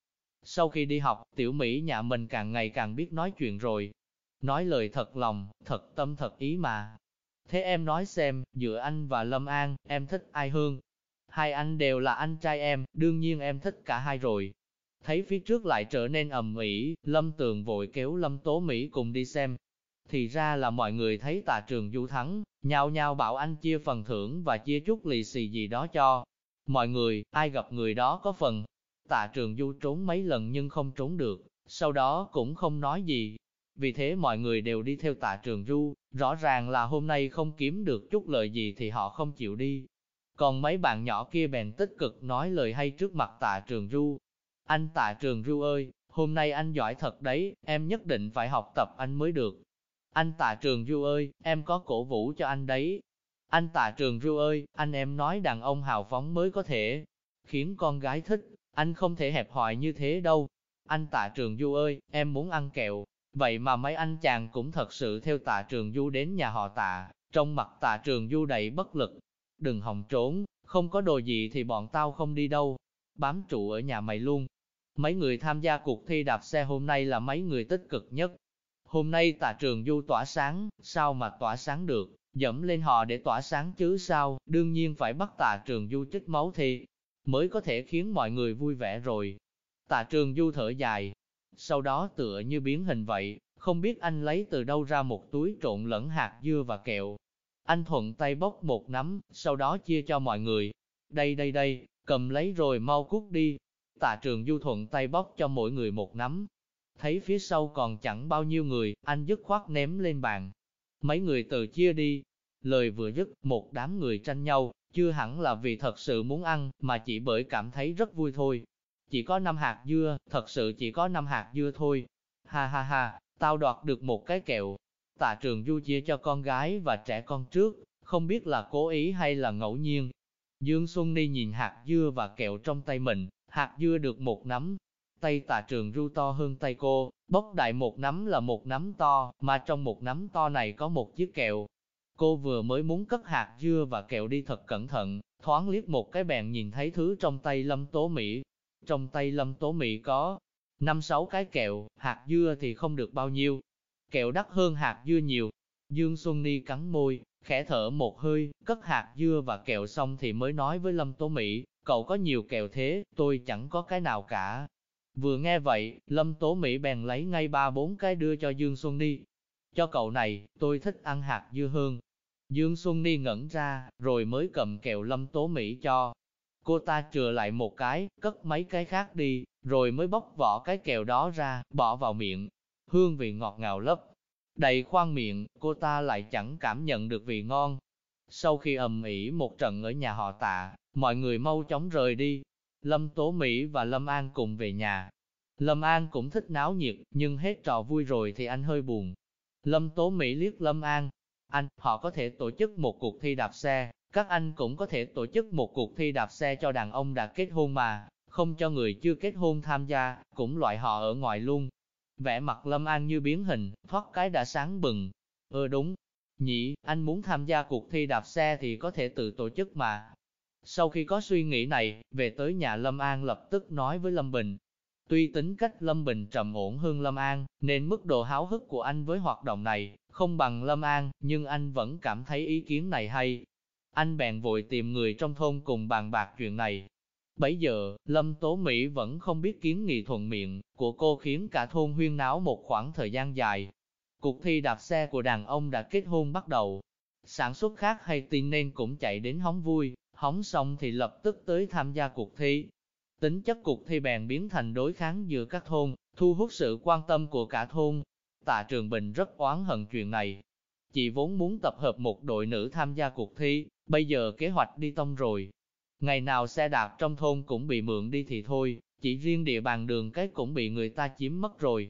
Sau khi đi học, tiểu Mỹ nhà mình càng ngày càng biết nói chuyện rồi, Nói lời thật lòng, thật tâm thật ý mà. Thế em nói xem, giữa anh và Lâm An, em thích ai hơn? Hai anh đều là anh trai em, đương nhiên em thích cả hai rồi. Thấy phía trước lại trở nên ầm ĩ, Lâm Tường vội kéo Lâm Tố Mỹ cùng đi xem. Thì ra là mọi người thấy tà trường du thắng, nhao nhao bảo anh chia phần thưởng và chia chút lì xì gì đó cho. Mọi người, ai gặp người đó có phần. Tạ trường du trốn mấy lần nhưng không trốn được, sau đó cũng không nói gì, vì thế mọi người đều đi theo tạ trường du, rõ ràng là hôm nay không kiếm được chút lợi gì thì họ không chịu đi. Còn mấy bạn nhỏ kia bèn tích cực nói lời hay trước mặt tạ trường du. Anh tạ trường du ơi, hôm nay anh giỏi thật đấy, em nhất định phải học tập anh mới được. Anh tạ trường du ơi, em có cổ vũ cho anh đấy. Anh tạ trường du ơi, anh em nói đàn ông hào phóng mới có thể khiến con gái thích, anh không thể hẹp hòi như thế đâu. Anh tạ trường du ơi, em muốn ăn kẹo, Vậy mà mấy anh chàng cũng thật sự theo tạ trường du đến nhà họ tạ, trong mặt tạ trường du đầy bất lực. Đừng hòng trốn, không có đồ gì thì bọn tao không đi đâu. Bám trụ ở nhà mày luôn. Mấy người tham gia cuộc thi đạp xe hôm nay là mấy người tích cực nhất. Hôm nay tạ trường du tỏa sáng, sao mà tỏa sáng được, dẫm lên họ để tỏa sáng chứ sao, đương nhiên phải bắt tạ trường du chích máu thì mới có thể khiến mọi người vui vẻ rồi. Tạ trường du thở dài, sau đó tựa như biến hình vậy, không biết anh lấy từ đâu ra một túi trộn lẫn hạt dưa và kẹo. Anh thuận tay bóc một nắm, sau đó chia cho mọi người. Đây đây đây, cầm lấy rồi mau cút đi. Tạ trường du thuận tay bóc cho mỗi người một nắm. Thấy phía sau còn chẳng bao nhiêu người, anh dứt khoát ném lên bàn. Mấy người từ chia đi. Lời vừa dứt, một đám người tranh nhau, chưa hẳn là vì thật sự muốn ăn, mà chỉ bởi cảm thấy rất vui thôi. Chỉ có 5 hạt dưa, thật sự chỉ có 5 hạt dưa thôi. Ha ha ha, tao đoạt được một cái kẹo. Tạ trường du chia cho con gái và trẻ con trước, không biết là cố ý hay là ngẫu nhiên. Dương Xuân Ni nhìn hạt dưa và kẹo trong tay mình, hạt dưa được một nắm. Tay tạ trường du to hơn tay cô, bốc đại một nắm là một nắm to, mà trong một nắm to này có một chiếc kẹo. Cô vừa mới muốn cất hạt dưa và kẹo đi thật cẩn thận, thoáng liếc một cái bèn nhìn thấy thứ trong tay Lâm Tố Mỹ, trong tay Lâm Tố Mỹ có năm sáu cái kẹo, hạt dưa thì không được bao nhiêu. Kẹo đắt hơn hạt dưa nhiều. Dương Xuân Ni cắn môi, khẽ thở một hơi, cất hạt dưa và kẹo xong thì mới nói với Lâm Tố Mỹ, cậu có nhiều kẹo thế, tôi chẳng có cái nào cả. Vừa nghe vậy, Lâm Tố Mỹ bèn lấy ngay ba bốn cái đưa cho Dương Xuân Ni. Cho cậu này, tôi thích ăn hạt dưa hơn. Dương Xuân Ni ngẩn ra, rồi mới cầm kẹo Lâm Tố Mỹ cho, Cô ta chừa lại một cái, cất mấy cái khác đi, rồi mới bóc vỏ cái kẹo đó ra, bỏ vào miệng. Hương vị ngọt ngào lấp. Đầy khoang miệng, cô ta lại chẳng cảm nhận được vị ngon. Sau khi ầm ĩ một trận ở nhà họ tạ, mọi người mau chóng rời đi. Lâm Tố Mỹ và Lâm An cùng về nhà. Lâm An cũng thích náo nhiệt, nhưng hết trò vui rồi thì anh hơi buồn. Lâm Tố Mỹ liếc Lâm An. Anh, họ có thể tổ chức một cuộc thi đạp xe, các anh cũng có thể tổ chức một cuộc thi đạp xe cho đàn ông đã kết hôn mà, không cho người chưa kết hôn tham gia, cũng loại họ ở ngoài luôn. Vẻ mặt Lâm An như biến hình, thoát cái đã sáng bừng. Ừ đúng, nhỉ, anh muốn tham gia cuộc thi đạp xe thì có thể tự tổ chức mà. Sau khi có suy nghĩ này, về tới nhà Lâm An lập tức nói với Lâm Bình. Tuy tính cách Lâm Bình trầm ổn hơn Lâm An, nên mức độ háo hức của anh với hoạt động này không bằng Lâm An, nhưng anh vẫn cảm thấy ý kiến này hay. Anh bèn vội tìm người trong thôn cùng bàn bạc chuyện này. Bấy giờ, Lâm Tố Mỹ vẫn không biết kiến nghị thuận miệng của cô khiến cả thôn huyên náo một khoảng thời gian dài. Cuộc thi đạp xe của đàn ông đã kết hôn bắt đầu. Sản xuất khác hay tin nên cũng chạy đến hóng vui, hóng xong thì lập tức tới tham gia cuộc thi. Tính chất cuộc thi bèn biến thành đối kháng giữa các thôn, thu hút sự quan tâm của cả thôn. Tạ Trường Bình rất oán hận chuyện này. Chị vốn muốn tập hợp một đội nữ tham gia cuộc thi, bây giờ kế hoạch đi tông rồi. Ngày nào xe đạp trong thôn cũng bị mượn đi thì thôi, chỉ riêng địa bàn đường cái cũng bị người ta chiếm mất rồi.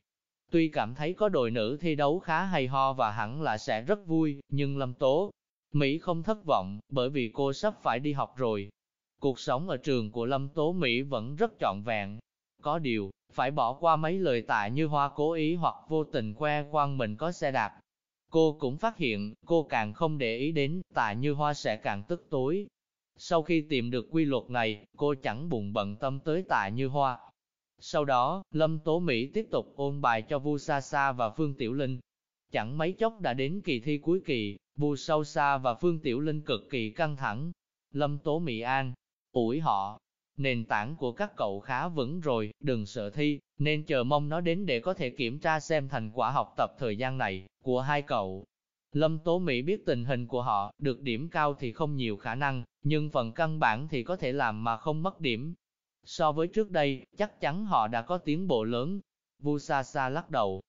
Tuy cảm thấy có đội nữ thi đấu khá hay ho và hẳn là sẽ rất vui, nhưng Lâm Tố, Mỹ không thất vọng, bởi vì cô sắp phải đi học rồi. Cuộc sống ở trường của Lâm Tố Mỹ vẫn rất trọn vẹn. Có điều, phải bỏ qua mấy lời tạ như hoa cố ý hoặc vô tình khoe khoang mình có xe đạp. Cô cũng phát hiện, cô càng không để ý đến, tạ như hoa sẽ càng tức tối. Sau khi tìm được quy luật này, cô chẳng buồn bận tâm tới tạ như hoa. Sau đó, Lâm Tố Mỹ tiếp tục ôn bài cho Vu Sa Sa và Phương Tiểu Linh. Chẳng mấy chốc đã đến kỳ thi cuối kỳ, Vu Sâu Sa và Phương Tiểu Linh cực kỳ căng thẳng. Lâm Tố Mỹ An, ủi họ, nền tảng của các cậu khá vững rồi, đừng sợ thi, nên chờ mong nó đến để có thể kiểm tra xem thành quả học tập thời gian này của hai cậu. Lâm Tố Mỹ biết tình hình của họ, được điểm cao thì không nhiều khả năng, nhưng phần căn bản thì có thể làm mà không mất điểm. So với trước đây, chắc chắn họ đã có tiến bộ lớn. Vu Sa Sa lắc đầu.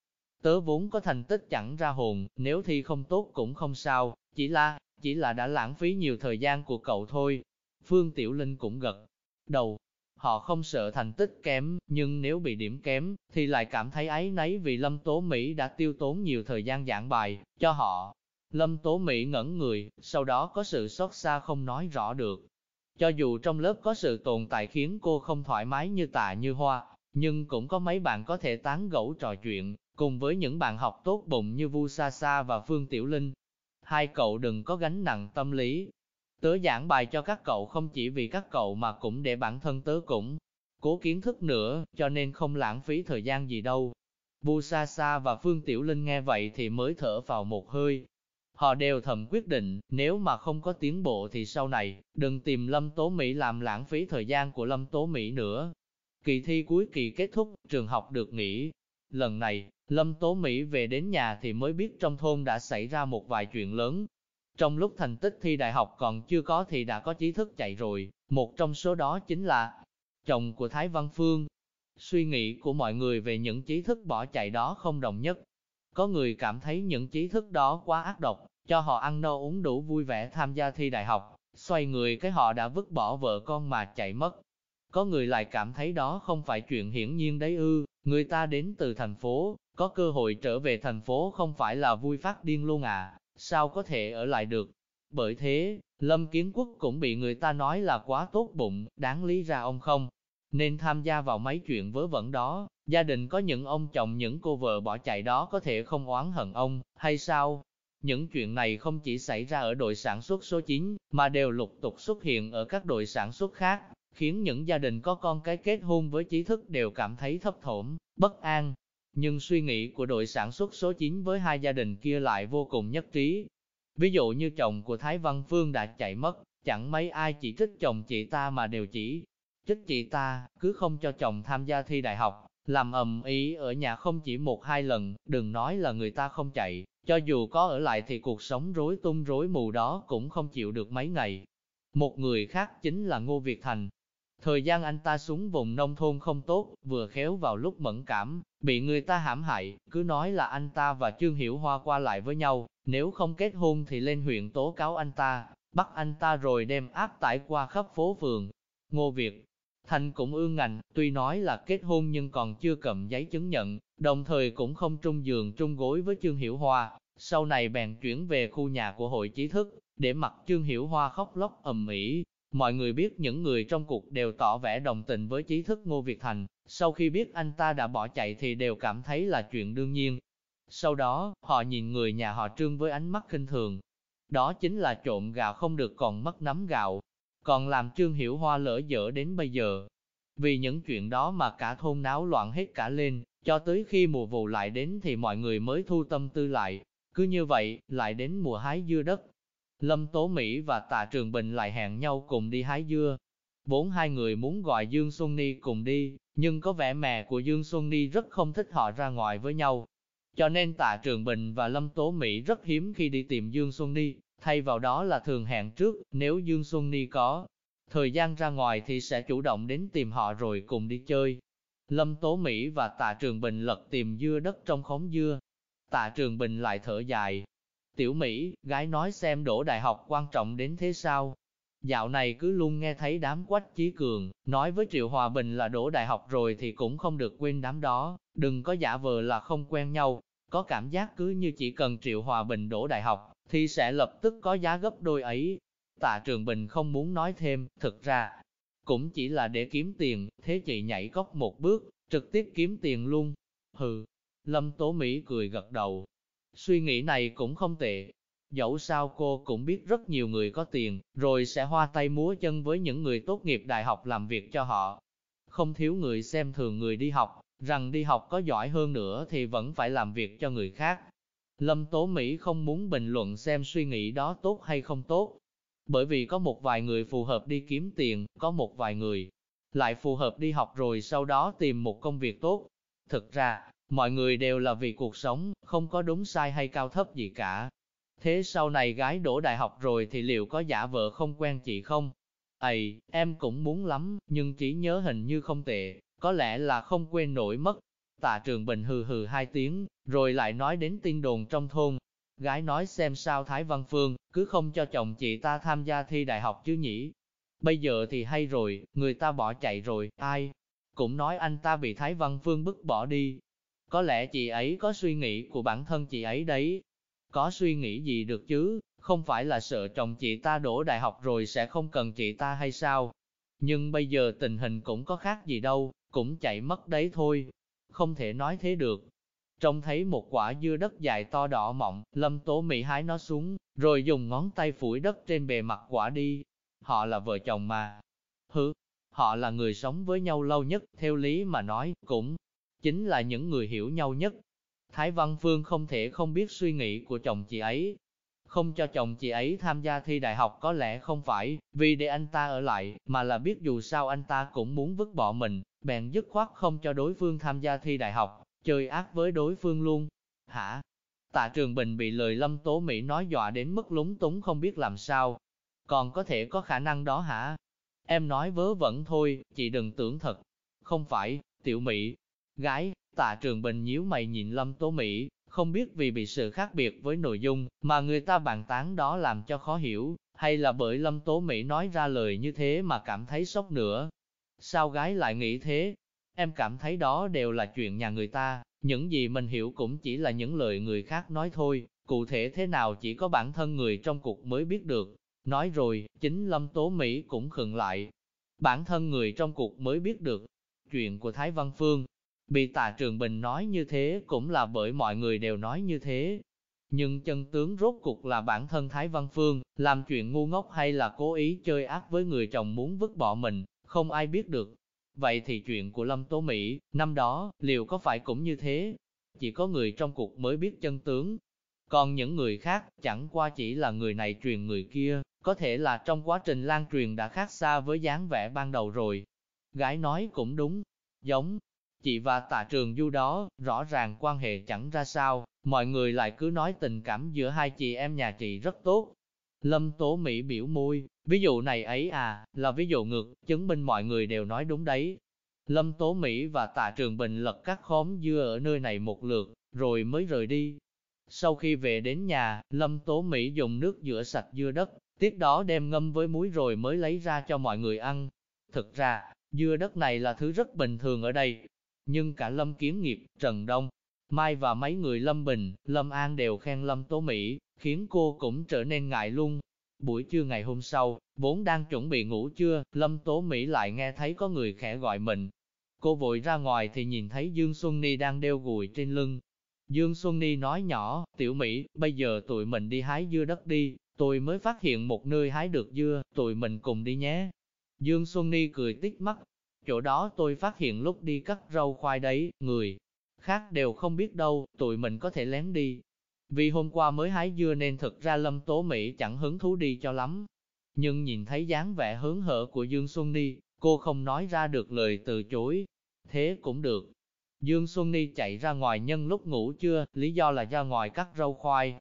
Tớ vốn có thành tích chẳng ra hồn, nếu thi không tốt cũng không sao, chỉ là, chỉ là đã lãng phí nhiều thời gian của cậu thôi. Phương Tiểu Linh cũng gật đầu. Họ không sợ thành tích kém, nhưng nếu bị điểm kém, thì lại cảm thấy ấy nấy vì Lâm Tố Mỹ đã tiêu tốn nhiều thời gian giảng bài, cho họ. Lâm Tố Mỹ ngẩn người, sau đó có sự xót xa không nói rõ được. Cho dù trong lớp có sự tồn tại khiến cô không thoải mái như tạ như hoa, nhưng cũng có mấy bạn có thể tán gẫu trò chuyện, cùng với những bạn học tốt bụng như Vu Sa Sa và Phương Tiểu Linh. Hai cậu đừng có gánh nặng tâm lý, Tớ giảng bài cho các cậu không chỉ vì các cậu mà cũng để bản thân tớ cũng cố kiến thức nữa, cho nên không lãng phí thời gian gì đâu. Bu Sa Sa và Phương Tiểu Linh nghe vậy thì mới thở vào một hơi. Họ đều thầm quyết định, nếu mà không có tiến bộ thì sau này, đừng tìm Lâm Tố Mỹ làm lãng phí thời gian của Lâm Tố Mỹ nữa. Kỳ thi cuối kỳ kết thúc, trường học được nghỉ. Lần này, Lâm Tố Mỹ về đến nhà thì mới biết trong thôn đã xảy ra một vài chuyện lớn, trong lúc thành tích thi đại học còn chưa có thì đã có trí thức chạy rồi, một trong số đó chính là chồng của Thái Văn Phương. Suy nghĩ của mọi người về những trí thức bỏ chạy đó không đồng nhất. Có người cảm thấy những trí thức đó quá ác độc, cho họ ăn no uống đủ vui vẻ tham gia thi đại học, xoay người cái họ đã vứt bỏ vợ con mà chạy mất. Có người lại cảm thấy đó không phải chuyện hiển nhiên đấy ư, người ta đến từ thành phố, có cơ hội trở về thành phố không phải là vui phát điên luôn à sao có thể ở lại được. Bởi thế, Lâm Kiến Quốc cũng bị người ta nói là quá tốt bụng, đáng lý ra ông không. Nên tham gia vào mấy chuyện vớ vẩn đó, gia đình có những ông chồng những cô vợ bỏ chạy đó có thể không oán hận ông, hay sao? Những chuyện này không chỉ xảy ra ở đội sản xuất số 9, mà đều lục tục xuất hiện ở các đội sản xuất khác, khiến những gia đình có con cái kết hôn với trí thức đều cảm thấy thấp thỏm, bất an, nhưng suy nghĩ của đội sản xuất số 9 với hai gia đình kia lại vô cùng nhất trí. Ví dụ như chồng của Thái Văn Phương đã chạy mất, chẳng mấy ai chỉ trích chồng chị ta mà đều chỉ trích chị ta, cứ không cho chồng tham gia thi đại học, làm ầm ý ở nhà không chỉ một hai lần, đừng nói là người ta không chạy, cho dù có ở lại thì cuộc sống rối tung rối mù đó cũng không chịu được mấy ngày. Một người khác chính là Ngô Việt Thành, Thời gian anh ta xuống vùng nông thôn không tốt, vừa khéo vào lúc mẫn cảm, bị người ta hãm hại, cứ nói là anh ta và Trương Hiểu Hoa qua lại với nhau, nếu không kết hôn thì lên huyện tố cáo anh ta, bắt anh ta rồi đem áp tải qua khắp phố phường. Ngô Việt Thành cũng ương ngành, tuy nói là kết hôn nhưng còn chưa cầm giấy chứng nhận, đồng thời cũng không trung giường trung gối với Trương Hiểu Hoa, sau này bèn chuyển về khu nhà của hội trí thức, để mặc Trương Hiểu Hoa khóc lóc ầm ĩ. Mọi người biết những người trong cuộc đều tỏ vẻ đồng tình với trí thức Ngô Việt Thành, sau khi biết anh ta đã bỏ chạy thì đều cảm thấy là chuyện đương nhiên. Sau đó, họ nhìn người nhà họ Trương với ánh mắt khinh thường. Đó chính là trộm gạo không được còn mất nắm gạo, còn làm Trương Hiểu Hoa lỡ dở đến bây giờ. Vì những chuyện đó mà cả thôn náo loạn hết cả lên, cho tới khi mùa vụ lại đến thì mọi người mới thu tâm tư lại. Cứ như vậy, lại đến mùa hái dưa đất. Lâm Tố Mỹ và Tạ Trường Bình lại hẹn nhau cùng đi hái dưa. Bốn hai người muốn gọi Dương Xuân Ni cùng đi, nhưng có vẻ mẹ của Dương Xuân Ni rất không thích họ ra ngoài với nhau. Cho nên Tạ Trường Bình và Lâm Tố Mỹ rất hiếm khi đi tìm Dương Xuân Ni, thay vào đó là thường hẹn trước, nếu Dương Xuân Ni có thời gian ra ngoài thì sẽ chủ động đến tìm họ rồi cùng đi chơi. Lâm Tố Mỹ và Tạ Trường Bình lật tìm dưa đất trong khóm dưa. Tạ Trường Bình lại thở dài. Tiểu Mỹ, gái nói xem đổ đại học quan trọng đến thế sao? Dạo này cứ luôn nghe thấy đám quách chí cường, nói với Triệu Hòa Bình là đổ đại học rồi thì cũng không được quên đám đó, đừng có giả vờ là không quen nhau. Có cảm giác cứ như chỉ cần Triệu Hòa Bình đổ đại học, thì sẽ lập tức có giá gấp đôi ấy. Tạ Trường Bình không muốn nói thêm, thực ra, cũng chỉ là để kiếm tiền, thế chị nhảy góc một bước, trực tiếp kiếm tiền luôn. Hừ, Lâm Tố Mỹ cười gật đầu. Suy nghĩ này cũng không tệ. Dẫu sao cô cũng biết rất nhiều người có tiền, rồi sẽ hoa tay múa chân với những người tốt nghiệp đại học làm việc cho họ. Không thiếu người xem thường người đi học, rằng đi học có giỏi hơn nữa thì vẫn phải làm việc cho người khác. Lâm Tố Mỹ không muốn bình luận xem suy nghĩ đó tốt hay không tốt, bởi vì có một vài người phù hợp đi kiếm tiền, có một vài người lại phù hợp đi học rồi sau đó tìm một công việc tốt. Thực ra, mọi người đều là vì cuộc sống, không có đúng sai hay cao thấp gì cả. Thế sau này gái đổ đại học rồi thì liệu có giả vợ không quen chị không? Ây, em cũng muốn lắm, nhưng chỉ nhớ hình như không tệ, có lẽ là không quên nổi mất. Tạ Trường Bình hừ hừ hai tiếng, rồi lại nói đến tin đồn trong thôn. Gái nói xem sao Thái Văn Phương, cứ không cho chồng chị ta tham gia thi đại học chứ nhỉ. Bây giờ thì hay rồi, người ta bỏ chạy rồi, ai? Cũng nói anh ta bị Thái Văn Phương bức bỏ đi. Có lẽ chị ấy có suy nghĩ của bản thân chị ấy đấy. Có suy nghĩ gì được chứ, không phải là sợ chồng chị ta đổ đại học rồi sẽ không cần chị ta hay sao? Nhưng bây giờ tình hình cũng có khác gì đâu, cũng chạy mất đấy thôi không thể nói thế được. Trông thấy một quả dưa đất dài to đỏ mọng, lâm tố mỹ hái nó xuống, rồi dùng ngón tay phủi đất trên bề mặt quả đi. Họ là vợ chồng mà. Hứ, họ là người sống với nhau lâu nhất, theo lý mà nói, cũng chính là những người hiểu nhau nhất. Thái Văn Phương không thể không biết suy nghĩ của chồng chị ấy. Không cho chồng chị ấy tham gia thi đại học có lẽ không phải vì để anh ta ở lại, mà là biết dù sao anh ta cũng muốn vứt bỏ mình, bèn dứt khoát không cho đối phương tham gia thi đại học, chơi ác với đối phương luôn. Hả? Tạ Trường Bình bị lời Lâm Tố Mỹ nói dọa đến mức lúng túng không biết làm sao. Còn có thể có khả năng đó hả? Em nói vớ vẩn thôi, chị đừng tưởng thật. Không phải, tiểu Mỹ. Gái, Tạ Trường Bình nhíu mày nhìn Lâm Tố Mỹ, không biết vì bị sự khác biệt với nội dung mà người ta bàn tán đó làm cho khó hiểu, hay là bởi Lâm Tố Mỹ nói ra lời như thế mà cảm thấy sốc nữa. Sao gái lại nghĩ thế? Em cảm thấy đó đều là chuyện nhà người ta, những gì mình hiểu cũng chỉ là những lời người khác nói thôi, cụ thể thế nào chỉ có bản thân người trong cuộc mới biết được. Nói rồi, chính Lâm Tố Mỹ cũng khựng lại. Bản thân người trong cuộc mới biết được. Chuyện của Thái Văn Phương, bị tà Trường Bình nói như thế cũng là bởi mọi người đều nói như thế. Nhưng chân tướng rốt cuộc là bản thân Thái Văn Phương, làm chuyện ngu ngốc hay là cố ý chơi ác với người chồng muốn vứt bỏ mình, không ai biết được. Vậy thì chuyện của Lâm Tố Mỹ, năm đó, liệu có phải cũng như thế? Chỉ có người trong cuộc mới biết chân tướng. Còn những người khác, chẳng qua chỉ là người này truyền người kia, có thể là trong quá trình lan truyền đã khác xa với dáng vẻ ban đầu rồi. Gái nói cũng đúng, giống, chị và tạ trường du đó, rõ ràng quan hệ chẳng ra sao, mọi người lại cứ nói tình cảm giữa hai chị em nhà chị rất tốt, Lâm Tố Mỹ biểu môi, ví dụ này ấy à, là ví dụ ngược, chứng minh mọi người đều nói đúng đấy. Lâm Tố Mỹ và Tạ Trường Bình lật các khóm dưa ở nơi này một lượt, rồi mới rời đi. Sau khi về đến nhà, Lâm Tố Mỹ dùng nước rửa sạch dưa đất, tiếp đó đem ngâm với muối rồi mới lấy ra cho mọi người ăn. Thực ra, Dưa đất này là thứ rất bình thường ở đây. Nhưng cả Lâm Kiến Nghiệp, Trần Đông, Mai và mấy người Lâm Bình, Lâm An đều khen Lâm Tố Mỹ, khiến cô cũng trở nên ngại luôn. Buổi trưa ngày hôm sau, vốn đang chuẩn bị ngủ trưa, Lâm Tố Mỹ lại nghe thấy có người khẽ gọi mình. Cô vội ra ngoài thì nhìn thấy Dương Xuân Ni đang đeo gùi trên lưng. Dương Xuân Ni nói nhỏ, tiểu Mỹ, bây giờ tụi mình đi hái dưa đất đi, tôi mới phát hiện một nơi hái được dưa, tụi mình cùng đi nhé. Dương Xuân Ni cười tít mắt, chỗ đó tôi phát hiện lúc đi cắt rau khoai đấy, người khác đều không biết đâu, tụi mình có thể lén đi. Vì hôm qua mới hái dưa nên thực ra Lâm Tố Mỹ chẳng hứng thú đi cho lắm. Nhưng nhìn thấy dáng vẻ hớn hở của Dương Xuân Ni, cô không nói ra được lời từ chối. Thế cũng được. Dương Xuân Ni chạy ra ngoài nhân lúc ngủ trưa, lý do là ra ngoài cắt rau khoai.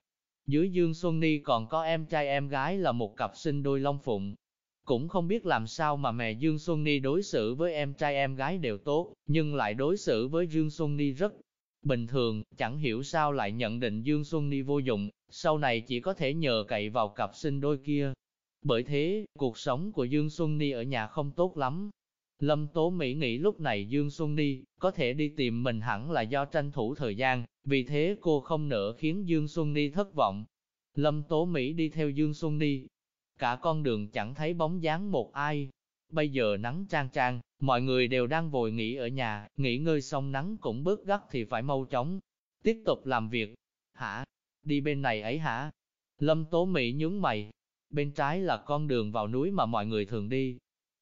Dưới Dương Xuân Ni còn có em trai em gái là một cặp sinh đôi long phụng, cũng không biết làm sao mà mẹ Dương Xuân Ni đối xử với em trai em gái đều tốt, nhưng lại đối xử với Dương Xuân Ni rất bình thường, chẳng hiểu sao lại nhận định Dương Xuân Ni vô dụng, sau này chỉ có thể nhờ cậy vào cặp sinh đôi kia. Bởi thế, cuộc sống của Dương Xuân Ni ở nhà không tốt lắm. Lâm Tố Mỹ nghĩ lúc này Dương Xuân Ni có thể đi tìm mình hẳn là do tranh thủ thời gian, vì thế cô không nỡ khiến Dương Xuân Ni thất vọng. Lâm Tố Mỹ đi theo Dương Xuân Ni, cả con đường chẳng thấy bóng dáng một ai. Bây giờ nắng trang trang, mọi người đều đang vội nghỉ ở nhà, nghỉ ngơi xong nắng cũng bớt gắt thì phải mau chóng. Tiếp tục làm việc. Hả? Đi bên này ấy hả? Lâm Tố Mỹ nhướng mày. Bên trái là con đường vào núi mà mọi người thường đi.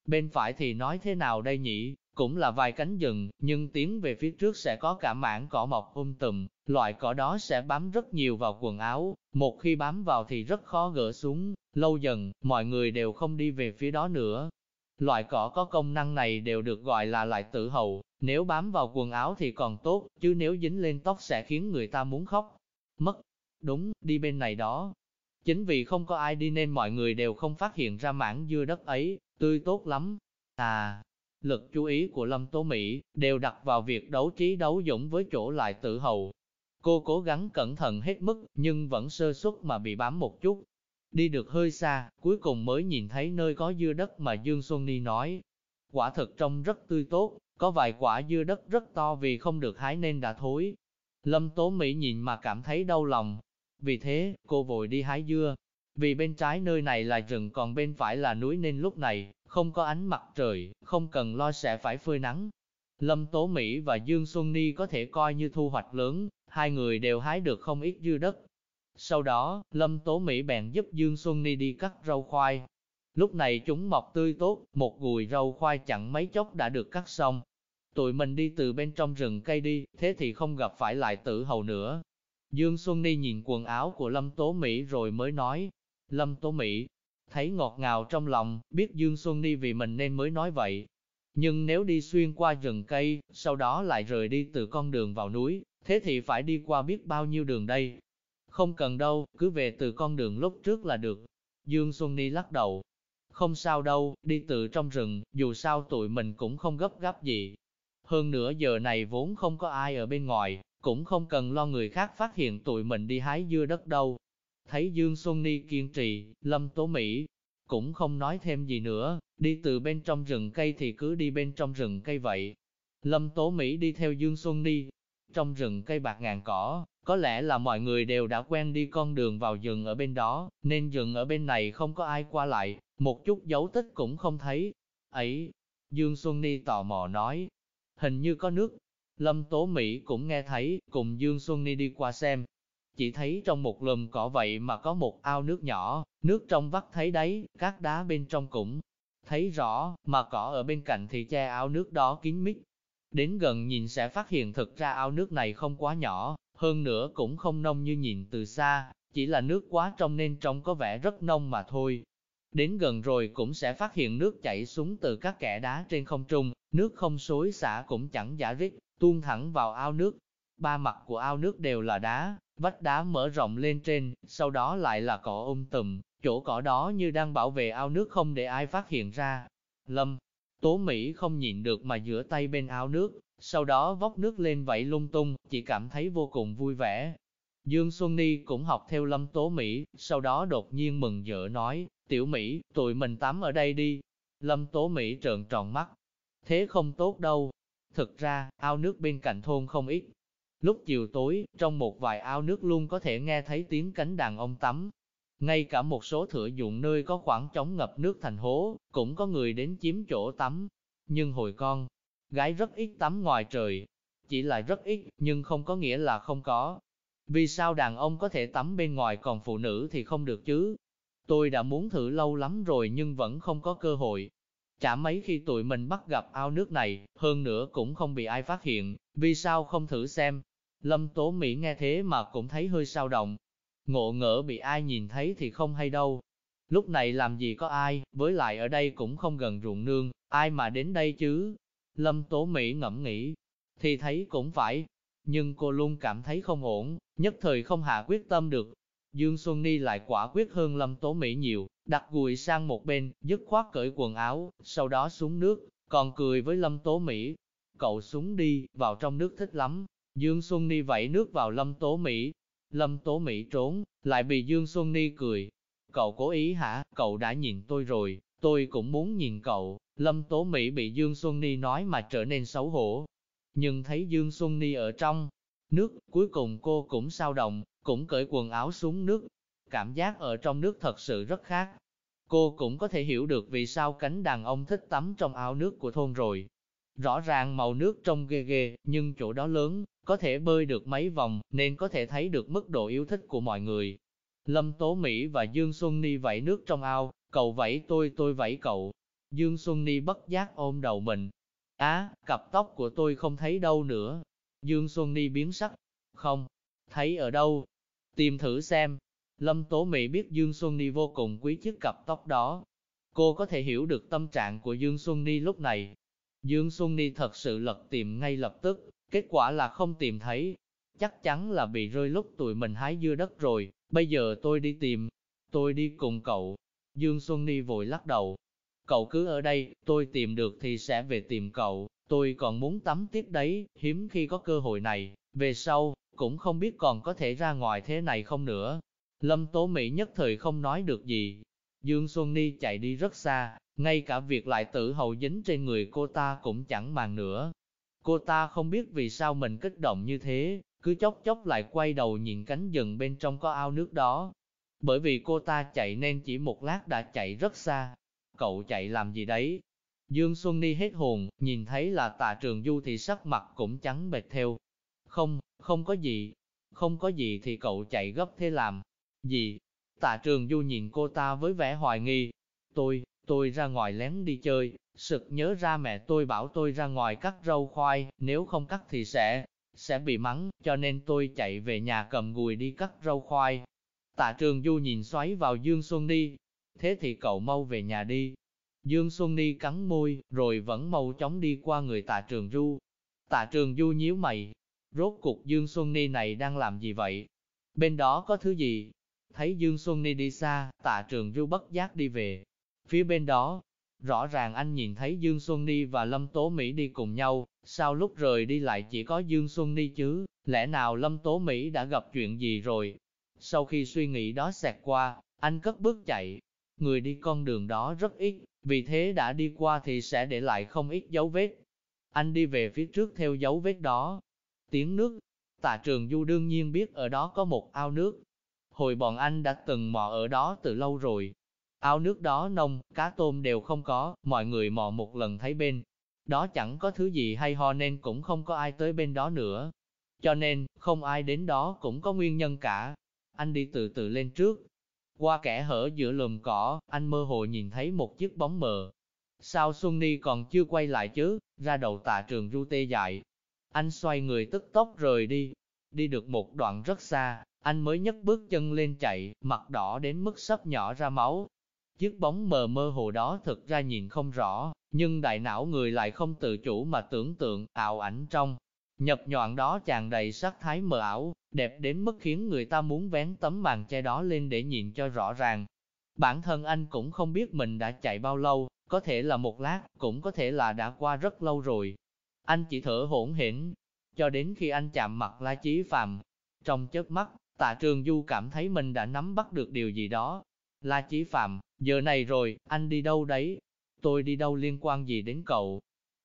Bên phải thì nói thế nào đây nhỉ? Cũng là vài cánh rừng, nhưng tiến về phía trước sẽ có cả mảng cỏ mọc um tùm, loại cỏ đó sẽ bám rất nhiều vào quần áo, một khi bám vào thì rất khó gỡ xuống, lâu dần, mọi người đều không đi về phía đó nữa. Loại cỏ có công năng này đều được gọi là loại tử hậu, nếu bám vào quần áo thì còn tốt, chứ nếu dính lên tóc sẽ khiến người ta muốn khóc. Mất, đúng, đi bên này đó. Chính vì không có ai đi nên mọi người đều không phát hiện ra mảng dưa đất ấy, tươi tốt lắm. À, lực chú ý của Lâm Tố Mỹ đều đặt vào việc đấu trí đấu dũng với chỗ lại tự hầu. Cô cố gắng cẩn thận hết mức, nhưng vẫn sơ suất mà bị bám một chút. Đi được hơi xa, cuối cùng mới nhìn thấy nơi có dưa đất mà Dương Xuân Ni nói. Quả thực trông rất tươi tốt, có vài quả dưa đất rất to vì không được hái nên đã thối. Lâm Tố Mỹ nhìn mà cảm thấy đau lòng. Vì thế, cô vội đi hái dưa. Vì bên trái nơi này là rừng còn bên phải là núi nên lúc này, không có ánh mặt trời, không cần lo sẽ phải phơi nắng. Lâm Tố Mỹ và Dương Xuân Ni có thể coi như thu hoạch lớn, hai người đều hái được không ít dư đất. Sau đó, Lâm Tố Mỹ bèn giúp Dương Xuân Ni đi cắt rau khoai. Lúc này chúng mọc tươi tốt, một gùi rau khoai chẳng mấy chốc đã được cắt xong. Tụi mình đi từ bên trong rừng cây đi, thế thì không gặp phải lại tử hầu nữa. Dương Xuân Ni nhìn quần áo của Lâm Tố Mỹ rồi mới nói, Lâm Tố Mỹ, thấy ngọt ngào trong lòng, biết Dương Xuân Ni vì mình nên mới nói vậy. Nhưng nếu đi xuyên qua rừng cây, sau đó lại rời đi từ con đường vào núi, thế thì phải đi qua biết bao nhiêu đường đây. Không cần đâu, cứ về từ con đường lúc trước là được. Dương Xuân Ni lắc đầu. Không sao đâu, đi từ trong rừng, dù sao tụi mình cũng không gấp gáp gì. Hơn nữa giờ này vốn không có ai ở bên ngoài, cũng không cần lo người khác phát hiện tụi mình đi hái dưa đất đâu. Thấy Dương Xuân Ni kiên trì, Lâm Tố Mỹ cũng không nói thêm gì nữa, đi từ bên trong rừng cây thì cứ đi bên trong rừng cây vậy. Lâm Tố Mỹ đi theo Dương Xuân đi. trong rừng cây bạc ngàn cỏ, có lẽ là mọi người đều đã quen đi con đường vào rừng ở bên đó, nên rừng ở bên này không có ai qua lại, một chút dấu tích cũng không thấy. Ấy, Dương Xuân Ni tò mò nói, hình như có nước. Lâm Tố Mỹ cũng nghe thấy, cùng Dương Xuân Ni đi qua xem, chỉ thấy trong một lùm cỏ vậy mà có một ao nước nhỏ, nước trong vắt thấy đấy, các đá bên trong cũng thấy rõ, mà cỏ ở bên cạnh thì che ao nước đó kín mít. Đến gần nhìn sẽ phát hiện thực ra ao nước này không quá nhỏ, hơn nữa cũng không nông như nhìn từ xa, chỉ là nước quá trong nên trông có vẻ rất nông mà thôi. Đến gần rồi cũng sẽ phát hiện nước chảy xuống từ các kẽ đá trên không trung, nước không xối xả cũng chẳng giả rít, tuôn thẳng vào ao nước. Ba mặt của ao nước đều là đá, Vách đá mở rộng lên trên, sau đó lại là cỏ um tùm, chỗ cỏ đó như đang bảo vệ ao nước không để ai phát hiện ra. Lâm, Tố Mỹ không nhịn được mà rửa tay bên ao nước, sau đó vóc nước lên vẫy lung tung, chỉ cảm thấy vô cùng vui vẻ. Dương Xuân Ni cũng học theo Lâm Tố Mỹ, sau đó đột nhiên mừng rỡ nói, tiểu Mỹ, tụi mình tắm ở đây đi. Lâm Tố Mỹ trợn tròn mắt. thế không tốt đâu. Thực ra, ao nước bên cạnh thôn không ít. Lúc chiều tối, trong một vài ao nước luôn có thể nghe thấy tiếng cánh đàn ông tắm. Ngay cả một số thửa dụng nơi có khoảng trống ngập nước thành hố, cũng có người đến chiếm chỗ tắm. Nhưng hồi con, gái rất ít tắm ngoài trời. Chỉ là rất ít, nhưng không có nghĩa là không có. Vì sao đàn ông có thể tắm bên ngoài còn phụ nữ thì không được chứ? Tôi đã muốn thử lâu lắm rồi nhưng vẫn không có cơ hội. Chả mấy khi tụi mình bắt gặp ao nước này, hơn nữa cũng không bị ai phát hiện, vì sao không thử xem. Lâm Tố Mỹ nghe thế mà cũng thấy hơi sao động. Ngộ ngỡ bị ai nhìn thấy thì không hay đâu. Lúc này làm gì có ai, với lại ở đây cũng không gần ruộng nương, ai mà đến đây chứ. Lâm Tố Mỹ ngẫm nghĩ, thì thấy cũng phải. Nhưng cô luôn cảm thấy không ổn, nhất thời không hạ quyết tâm được. Dương Xuân Ni lại quả quyết hơn Lâm Tố Mỹ nhiều, đặt gùi sang một bên, dứt khoát cởi quần áo, sau đó xuống nước, còn cười với Lâm Tố Mỹ. Cậu xuống đi, vào trong nước thích lắm. Dương Xuân Ni vẫy nước vào Lâm Tố Mỹ. Lâm Tố Mỹ trốn, lại bị Dương Xuân Ni cười. Cậu cố ý hả, cậu đã nhìn tôi rồi, tôi cũng muốn nhìn cậu. Lâm Tố Mỹ bị Dương Xuân Ni nói mà trở nên xấu hổ. Nhưng thấy Dương Xuân Ni ở trong nước, cuối cùng cô cũng sao động, cũng cởi quần áo xuống nước. Cảm giác ở trong nước thật sự rất khác. Cô cũng có thể hiểu được vì sao cánh đàn ông thích tắm trong ao nước của thôn rồi. Rõ ràng màu nước trong ghê ghê, nhưng chỗ đó lớn, có thể bơi được mấy vòng, nên có thể thấy được mức độ yêu thích của mọi người. Lâm Tố Mỹ và Dương Xuân Ni vẫy nước trong ao, cậu vẫy tôi tôi vẫy cậu. Dương Xuân Ni bất giác ôm đầu mình. Á, cặp tóc của tôi không thấy đâu nữa. Dương Xuân Ni biến sắc. Không, thấy ở đâu? Tìm thử xem. Lâm Tố Mỹ biết Dương Xuân Ni vô cùng quý chiếc cặp tóc đó. Cô có thể hiểu được tâm trạng của Dương Xuân Ni lúc này. Dương Xuân Ni thật sự lật tìm ngay lập tức, kết quả là không tìm thấy. Chắc chắn là bị rơi lúc tụi mình hái dưa đất rồi, bây giờ tôi đi tìm. Tôi đi cùng cậu. Dương Xuân Ni vội lắc đầu. Cậu cứ ở đây, tôi tìm được thì sẽ về tìm cậu. Tôi còn muốn tắm tiếp đấy, hiếm khi có cơ hội này. Về sau, cũng không biết còn có thể ra ngoài thế này không nữa. Lâm Tố Mỹ nhất thời không nói được gì. Dương Xuân Ni chạy đi rất xa, ngay cả việc lại tự hầu dính trên người cô ta cũng chẳng màng nữa. Cô ta không biết vì sao mình kích động như thế, cứ chốc chốc lại quay đầu nhìn cánh rừng bên trong có ao nước đó. Bởi vì cô ta chạy nên chỉ một lát đã chạy rất xa. Cậu chạy làm gì đấy? Dương Xuân Ni hết hồn, nhìn thấy là tạ trường du thì sắc mặt cũng trắng bệch theo. Không, không có gì. Không có gì thì cậu chạy gấp thế làm. Gì? Tạ trường du nhìn cô ta với vẻ hoài nghi. Tôi, tôi ra ngoài lén đi chơi, sực nhớ ra mẹ tôi bảo tôi ra ngoài cắt rau khoai, nếu không cắt thì sẽ, sẽ bị mắng, cho nên tôi chạy về nhà cầm gùi đi cắt rau khoai. Tạ trường du nhìn xoáy vào Dương Xuân Ni, thế thì cậu mau về nhà đi. Dương Xuân Ni cắn môi, rồi vẫn mau chóng đi qua người tạ trường du. Tạ trường du nhíu mày, rốt cuộc Dương Xuân Ni này đang làm gì vậy? Bên đó có thứ gì? Thấy Dương Xuân Ni đi xa, tạ trường du bất giác đi về. Phía bên đó, rõ ràng anh nhìn thấy Dương Xuân Ni và Lâm Tố Mỹ đi cùng nhau, sao lúc rời đi lại chỉ có Dương Xuân Ni chứ? Lẽ nào Lâm Tố Mỹ đã gặp chuyện gì rồi? Sau khi suy nghĩ đó xẹt qua, anh cất bước chạy. Người đi con đường đó rất ít, vì thế đã đi qua thì sẽ để lại không ít dấu vết. Anh đi về phía trước theo dấu vết đó. Tiếng nước, tạ trường du đương nhiên biết ở đó có một ao nước. Hồi bọn anh đã từng mò ở đó từ lâu rồi. Ao nước đó nông, cá tôm đều không có, mọi người mò một lần thấy bên. Đó chẳng có thứ gì hay ho nên cũng không có ai tới bên đó nữa. Cho nên, không ai đến đó cũng có nguyên nhân cả. Anh đi từ từ lên trước, qua kẻ hở giữa lùm cỏ, anh mơ hồ nhìn thấy một chiếc bóng mờ. Sao Xuân Ni còn chưa quay lại chứ, ra đầu tà trường ru tê dại. Anh xoay người tức tốc rời đi. Đi được một đoạn rất xa, anh mới nhấc bước chân lên chạy, mặt đỏ đến mức sắp nhỏ ra máu. Chiếc bóng mờ mơ hồ đó thực ra nhìn không rõ, nhưng đại não người lại không tự chủ mà tưởng tượng, ảo ảnh trong. Nhập nhọn đó tràn đầy sắc thái mờ ảo, đẹp đến mức khiến người ta muốn vén tấm màn che đó lên để nhìn cho rõ ràng. Bản thân anh cũng không biết mình đã chạy bao lâu, có thể là một lát, cũng có thể là đã qua rất lâu rồi. Anh chỉ thở hỗn hển, cho đến khi anh chạm mặt La Chí Phạm. Trong chớp mắt, tạ trường du cảm thấy mình đã nắm bắt được điều gì đó. La Chí Phạm, giờ này rồi, anh đi đâu đấy? Tôi đi đâu liên quan gì đến cậu?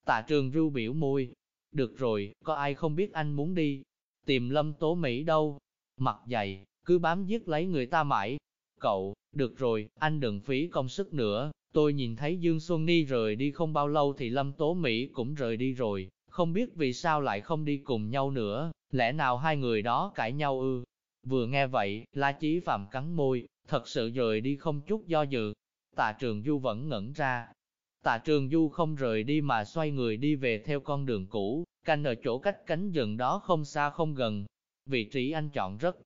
Tạ trường rưu biểu môi. Được rồi, có ai không biết anh muốn đi? Tìm lâm tố Mỹ đâu? Mặt dày, cứ bám giết lấy người ta mãi. Cậu, được rồi, anh đừng phí công sức nữa. Tôi nhìn thấy Dương Xuân Ni rời đi không bao lâu thì Lâm Tố Mỹ cũng rời đi rồi. Không biết vì sao lại không đi cùng nhau nữa, lẽ nào hai người đó cãi nhau ư? Vừa nghe vậy, La Chí Phạm cắn môi, thật sự rời đi không chút do dự. Tạ Trường Du vẫn ngẩn ra. Tạ Trường Du không rời đi mà xoay người đi về theo con đường cũ, canh ở chỗ cách cánh rừng đó không xa không gần. Vị trí anh chọn rất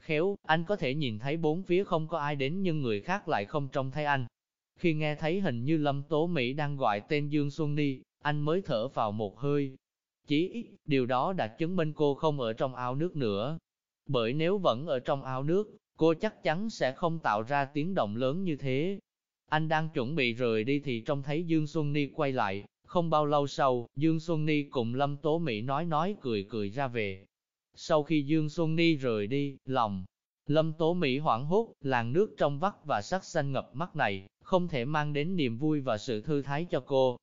khéo, anh có thể nhìn thấy bốn phía không có ai đến nhưng người khác lại không trông thấy anh. Khi nghe thấy hình như Lâm Tố Mỹ đang gọi tên Dương Xuân Ni, anh mới thở vào một hơi. Chỉ ít, điều đó đã chứng minh cô không ở trong ao nước nữa. Bởi nếu vẫn ở trong ao nước, cô chắc chắn sẽ không tạo ra tiếng động lớn như thế. Anh đang chuẩn bị rời đi thì trông thấy Dương Xuân Ni quay lại, không bao lâu sau, Dương Xuân Ni cùng Lâm Tố Mỹ nói nói cười cười ra về. Sau khi Dương Xuân Ni rời đi, lòng, Lâm Tố Mỹ hoảng hốt, làn nước trong vắt và sắc xanh ngập mắt này, không thể mang đến niềm vui và sự thư thái cho cô.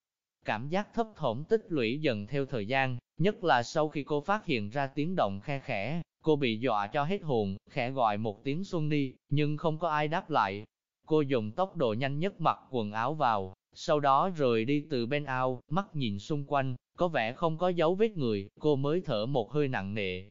Cảm giác thấp thỏm tích lũy dần theo thời gian, nhất là sau khi cô phát hiện ra tiếng động khe khẽ, cô bị dọa cho hết hồn, khẽ gọi một tiếng Xuân Ni, nhưng không có ai đáp lại. Cô dùng tốc độ nhanh nhất mặc quần áo vào, sau đó rời đi từ bên ao, mắt nhìn xung quanh, có vẻ không có dấu vết người, cô mới thở một hơi nặng nề.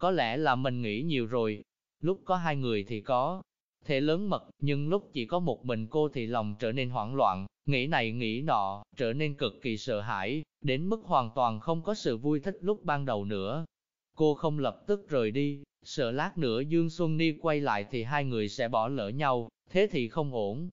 Có lẽ là mình nghĩ nhiều rồi, lúc có hai người thì có thể lớn mật, nhưng lúc chỉ có một mình cô thì lòng trở nên hoảng loạn, nghĩ này nghĩ nọ, trở nên cực kỳ sợ hãi, đến mức hoàn toàn không có sự vui thích lúc ban đầu nữa. Cô không lập tức rời đi, sợ lát nữa Dương Xuân Ni quay lại thì hai người sẽ bỏ lỡ nhau, thế thì không ổn.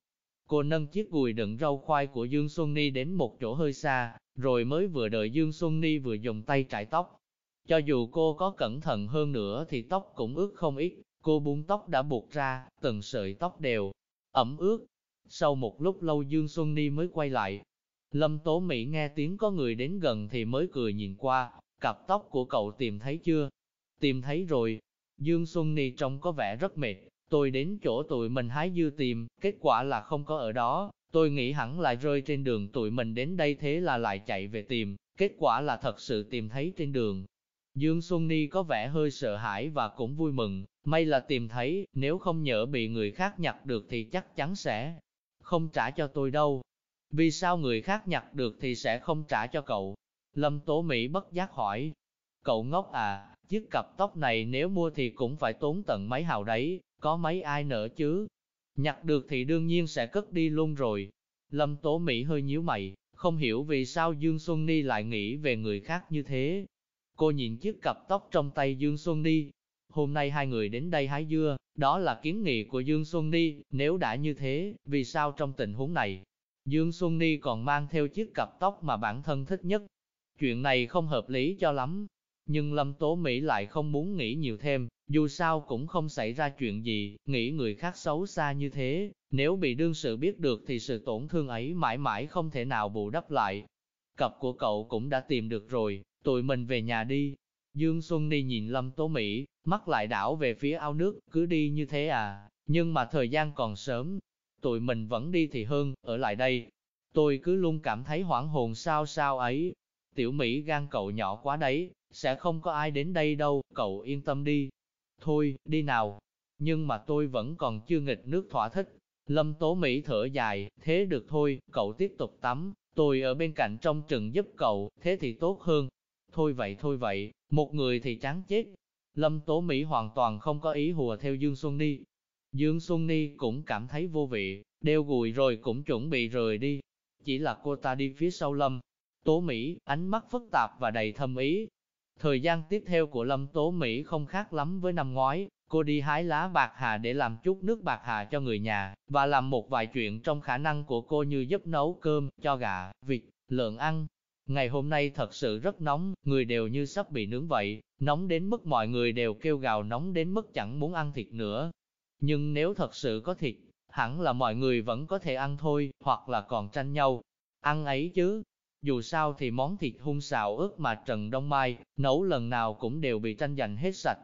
Cô nâng chiếc gùi đựng rau khoai của Dương Xuân Ni đến một chỗ hơi xa, rồi mới vừa đợi Dương Xuân Ni vừa dùng tay trải tóc. Cho dù cô có cẩn thận hơn nữa thì tóc cũng ướt không ít, cô buông tóc đã buộc ra, từng sợi tóc đều, ẩm ướt. Sau một lúc lâu Dương Xuân Ni mới quay lại. Lâm Tố Mỹ nghe tiếng có người đến gần thì mới cười nhìn qua, cặp tóc của cậu tìm thấy chưa? Tìm thấy rồi. Dương Xuân Ni trông có vẻ rất mệt, tôi đến chỗ tụi mình hái dưa tìm, kết quả là không có ở đó, tôi nghĩ hẳn là rơi trên đường tụi mình đến đây thế là lại chạy về tìm, kết quả là thật sự tìm thấy trên đường. Dương Xuân Ni có vẻ hơi sợ hãi và cũng vui mừng, may là tìm thấy, nếu không nhỡ bị người khác nhặt được thì chắc chắn sẽ không trả cho tôi đâu. Vì sao người khác nhặt được thì sẽ không trả cho cậu? Lâm Tố Mỹ bất giác hỏi. Cậu ngốc à, chiếc cặp tóc này nếu mua thì cũng phải tốn tận mấy hào đấy, có mấy ai nỡ chứ? Nhặt được thì đương nhiên sẽ cất đi luôn rồi. Lâm Tố Mỹ hơi nhíu mày, không hiểu vì sao Dương Xuân Ni lại nghĩ về người khác như thế. Cô nhìn chiếc cặp tóc trong tay Dương Xuân Ni. Hôm nay hai người đến đây hái dưa, đó là kiến nghị của Dương Xuân Ni, nếu đã như thế, vì sao trong tình huống này, Dương Xuân Ni còn mang theo chiếc cặp tóc mà bản thân thích nhất. Chuyện này không hợp lý cho lắm, nhưng Lâm Tố Mỹ lại không muốn nghĩ nhiều thêm, dù sao cũng không xảy ra chuyện gì, nghĩ người khác xấu xa như thế, nếu bị đương sự biết được thì sự tổn thương ấy mãi mãi không thể nào bù đắp lại. Cặp của cậu cũng đã tìm được rồi, tụi mình về nhà đi. Dương Xuân Ni nhìn Lâm Tố Mỹ, mắt lại đảo về phía ao nước, cứ đi như thế à, nhưng mà thời gian còn sớm, tụi mình vẫn đi thì hơn, ở lại đây. Tôi cứ luôn cảm thấy hoảng hồn sao sao ấy. Tiểu Mỹ gan cậu nhỏ quá đấy, sẽ không có ai đến đây đâu, cậu yên tâm đi. Thôi, đi nào. Nhưng mà tôi vẫn còn chưa nghịch nước thỏa thích. Lâm Tố Mỹ thở dài, thế được thôi, cậu tiếp tục tắm, tôi ở bên cạnh trong trừng giúp cậu, thế thì tốt hơn. Thôi vậy thôi vậy, một người thì chán chết. Lâm Tố Mỹ hoàn toàn không có ý hùa theo Dương Xuân Ni. Dương Xuân Ni cũng cảm thấy vô vị, đeo gùi rồi cũng chuẩn bị rời đi. Chỉ là cô ta đi phía sau Lâm. Tố Mỹ, ánh mắt phức tạp và đầy thâm ý. Thời gian tiếp theo của Lâm Tố Mỹ không khác lắm với năm ngoái, cô đi hái lá bạc hà để làm chút nước bạc hà cho người nhà, và làm một vài chuyện trong khả năng của cô như giúp nấu cơm, cho gà, vịt, lợn ăn. Ngày hôm nay thật sự rất nóng, người đều như sắp bị nướng vậy, nóng đến mức mọi người đều kêu gào nóng đến mức chẳng muốn ăn thịt nữa. Nhưng nếu thật sự có thịt, hẳn là mọi người vẫn có thể ăn thôi, hoặc là còn tranh nhau. Ăn ấy chứ, dù sao thì món thịt hung xào ướt mà Trần Đông Mai nấu lần nào cũng đều bị tranh giành hết sạch.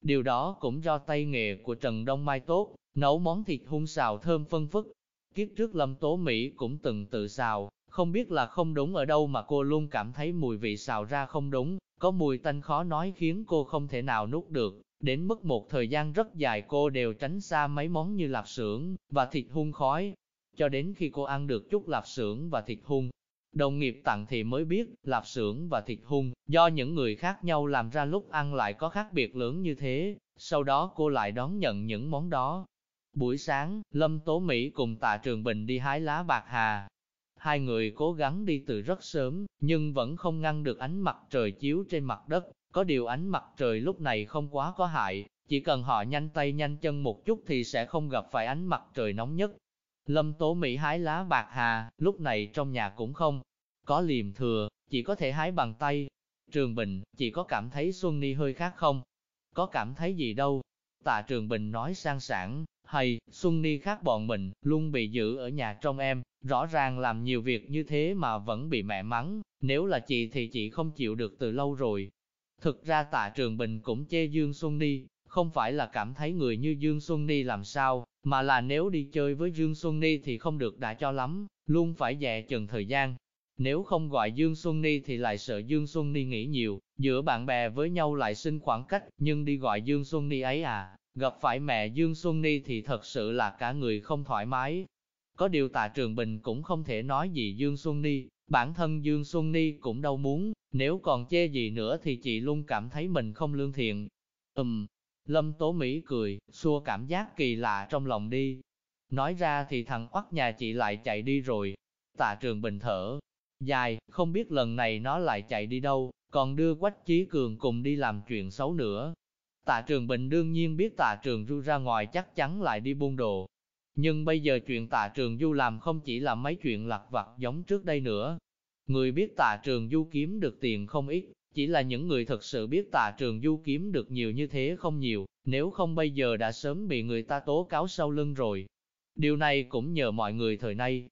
Điều đó cũng do tay nghề của Trần Đông Mai tốt, nấu món thịt hung xào thơm phân phức. Kiếp trước Lâm Tố Mỹ cũng từng tự xào, Không biết là không đúng ở đâu mà cô luôn cảm thấy mùi vị xào ra không đúng, có mùi tanh khó nói khiến cô không thể nào nuốt được. Đến mức một thời gian rất dài cô đều tránh xa mấy món như lạp xưởng và thịt hun khói. Cho đến khi cô ăn được chút lạp xưởng và thịt hun, đồng nghiệp tặng thì mới biết lạp xưởng và thịt hung, do những người khác nhau làm ra lúc ăn lại có khác biệt lớn như thế. Sau đó cô lại đón nhận những món đó. Buổi sáng, Lâm Tố Mỹ cùng Tạ Trường Bình đi hái lá bạc hà, Hai người cố gắng đi từ rất sớm, nhưng vẫn không ngăn được ánh mặt trời chiếu trên mặt đất. Có điều ánh mặt trời lúc này không quá có hại, chỉ cần họ nhanh tay nhanh chân một chút thì sẽ không gặp phải ánh mặt trời nóng nhất. Lâm Tố Mỹ hái lá bạc hà, lúc này trong nhà cũng không có liềm thừa, chỉ có thể hái bằng tay. Trường Bình, chỉ có cảm thấy Xuân Ni hơi khác không? Có cảm thấy gì đâu? Tạ Trường Bình nói sang sảng, hay, Xuân Ni khác bọn mình, luôn bị giữ ở nhà trong em, rõ ràng làm nhiều việc như thế mà vẫn bị mẹ mắng, nếu là chị thì chị không chịu được từ lâu rồi. Thực ra tạ Trường Bình cũng chê Dương Xuân Ni, không phải là cảm thấy người như Dương Xuân Ni làm sao, mà là nếu đi chơi với Dương Xuân Ni thì không được đã cho lắm, luôn phải dè chừng thời gian. Nếu không gọi Dương Xuân Ni thì lại sợ Dương Xuân Ni nghĩ nhiều, giữa bạn bè với nhau lại sinh khoảng cách, nhưng đi gọi Dương Xuân Ni ấy à, gặp phải mẹ Dương Xuân Ni thì thật sự là cả người không thoải mái. Có điều tạ Trường Bình cũng không thể nói gì Dương Xuân Ni, bản thân Dương Xuân Ni cũng đâu muốn, nếu còn chê gì nữa thì chị luôn cảm thấy mình không lương thiện. Ừm, Lâm Tố Mỹ cười, xua cảm giác kỳ lạ trong lòng đi. Nói ra thì thằng oắt nhà chị lại chạy đi rồi. Tạ Trường Bình thở, dài, không biết lần này nó lại chạy đi đâu, còn đưa Quách Chí Cường cùng đi làm chuyện xấu nữa. Tạ Trường Bình đương nhiên biết Tạ Trường Du ra ngoài chắc chắn lại đi buôn đồ. Nhưng bây giờ chuyện Tạ Trường Du làm không chỉ là mấy chuyện lặt vặt giống trước đây nữa. Người biết Tạ Trường Du kiếm được tiền không ít, chỉ là những người thật sự biết Tạ Trường Du kiếm được nhiều như thế không nhiều, nếu không bây giờ đã sớm bị người ta tố cáo sau lưng rồi. Điều này cũng nhờ mọi người thời nay.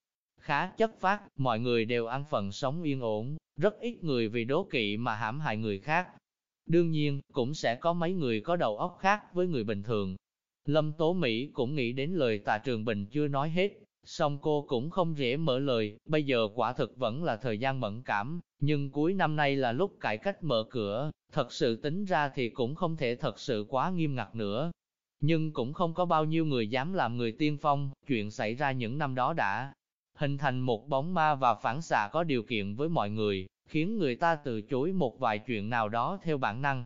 Khá chất phát, mọi người đều ăn phần sống yên ổn, rất ít người vì đố kỵ mà hãm hại người khác, Đương nhiên, cũng sẽ có mấy người có đầu óc khác với người bình thường. Lâm Tố Mỹ cũng nghĩ đến lời tạ trường bình chưa nói hết, song cô cũng không dễ mở lời, bây giờ quả thực vẫn là thời gian mẫn cảm, nhưng cuối năm nay là lúc cải cách mở cửa, thật sự tính ra thì cũng không thể thật sự quá nghiêm ngặt nữa. Nhưng cũng không có bao nhiêu người dám làm người tiên phong, chuyện xảy ra những năm đó đã hình thành một bóng ma và phản xạ có điều kiện với mọi người, khiến người ta từ chối một vài chuyện nào đó theo bản năng.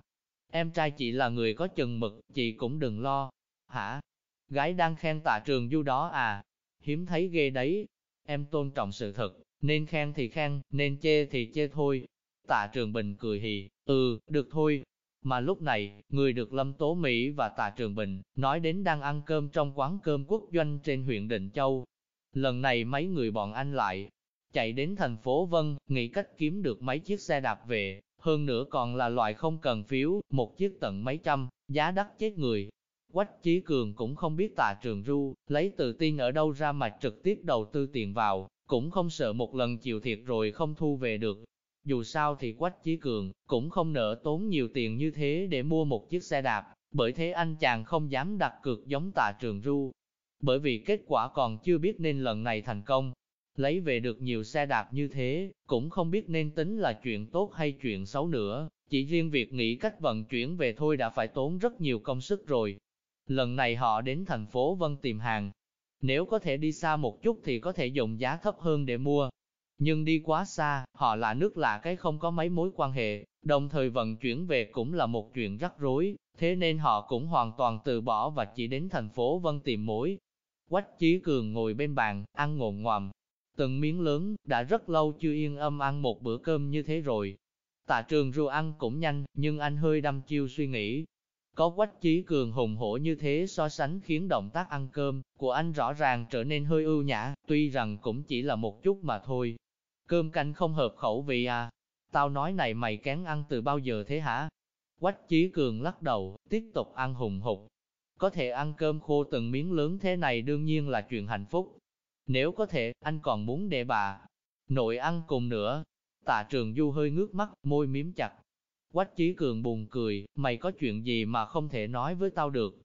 Em trai chị là người có chừng mực, chị cũng đừng lo. Hả? Gái đang khen tạ trường du đó à? Hiếm thấy ghê đấy. Em tôn trọng sự thật, nên khen thì khen, nên chê thì chê thôi. Tạ trường bình cười hì, ừ, được thôi. Mà lúc này, người được Lâm Tố Mỹ và Tạ Trường Bình nói đến đang ăn cơm trong quán cơm quốc doanh trên huyện Định Châu. Lần này mấy người bọn anh lại chạy đến thành phố Vân, nghĩ cách kiếm được mấy chiếc xe đạp về, hơn nữa còn là loại không cần phiếu, một chiếc tận mấy trăm, giá đắt chết người. Quách Chí Cường cũng không biết tà trường ru, lấy tự tin ở đâu ra mà trực tiếp đầu tư tiền vào, cũng không sợ một lần chịu thiệt rồi không thu về được. Dù sao thì Quách Chí Cường cũng không nỡ tốn nhiều tiền như thế để mua một chiếc xe đạp, bởi thế anh chàng không dám đặt cược giống tà trường ru. Bởi vì kết quả còn chưa biết nên lần này thành công, lấy về được nhiều xe đạp như thế, cũng không biết nên tính là chuyện tốt hay chuyện xấu nữa, chỉ riêng việc nghĩ cách vận chuyển về thôi đã phải tốn rất nhiều công sức rồi. Lần này họ đến thành phố Vân tìm hàng, nếu có thể đi xa một chút thì có thể dùng giá thấp hơn để mua. Nhưng đi quá xa, họ là nước lạ cái không có mấy mối quan hệ, đồng thời vận chuyển về cũng là một chuyện rắc rối, thế nên họ cũng hoàn toàn từ bỏ và chỉ đến thành phố Vân tìm mối. Quách Chí Cường ngồi bên bàn, ăn ngồm ngoàm, từng miếng lớn, đã rất lâu chưa yên âm ăn một bữa cơm như thế rồi. Tạ trường ru ăn cũng nhanh, nhưng anh hơi đăm chiêu suy nghĩ. Có quách Chí cường hùng hổ như thế so sánh khiến động tác ăn cơm của anh rõ ràng trở nên hơi ưu nhã, tuy rằng cũng chỉ là một chút mà thôi. Cơm canh không hợp khẩu vị à? Tao nói này mày kén ăn từ bao giờ thế hả? Quách Chí Cường lắc đầu, tiếp tục ăn hùng hục. Có thể ăn cơm khô từng miếng lớn thế này đương nhiên là chuyện hạnh phúc, nếu có thể, anh còn muốn để bà nội ăn cùng nữa. Tạ trường du hơi ngước mắt, môi miếm chặt. Quách Chí Cường buồn cười, mày có chuyện gì mà không thể nói với tao được.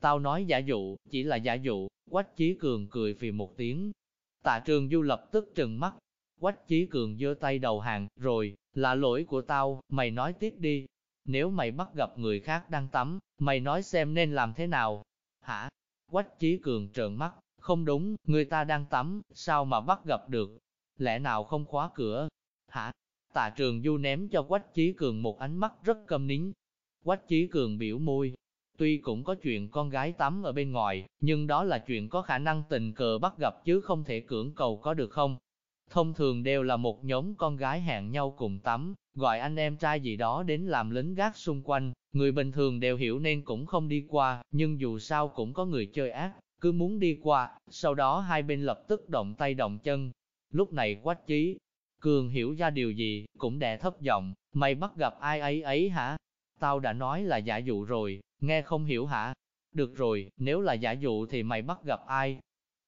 Tao nói giả dụ, chỉ là giả dụ, Quách Chí Cường cười phì một tiếng. Tạ trường du lập tức trừng mắt. Quách Chí Cường giơ tay đầu hàng, rồi, là lỗi của tao, mày nói tiếp đi. Nếu mày bắt gặp người khác đang tắm, mày nói xem nên làm thế nào? Hả? Quách Chí Cường trợn mắt, không đúng, người ta đang tắm, sao mà bắt gặp được? Lẽ nào không khóa cửa? Hả? Tạ Trường Du ném cho Quách Chí Cường một ánh mắt rất câm nín. Quách Chí Cường biểu môi, tuy cũng có chuyện con gái tắm ở bên ngoài, nhưng đó là chuyện có khả năng tình cờ bắt gặp chứ không thể cưỡng cầu có được không? Thông thường đều là một nhóm con gái hẹn nhau cùng tắm, gọi anh em trai gì đó đến làm lính gác xung quanh, người bình thường đều hiểu nên cũng không đi qua, nhưng dù sao cũng có người chơi ác, cứ muốn đi qua, sau đó hai bên lập tức động tay động chân. Lúc này quách chí, Cường hiểu ra điều gì, cũng đè thấp giọng, mày bắt gặp ai ấy ấy hả? Tao đã nói là giả dụ rồi, nghe không hiểu hả? Được rồi, nếu là giả dụ thì mày bắt gặp ai?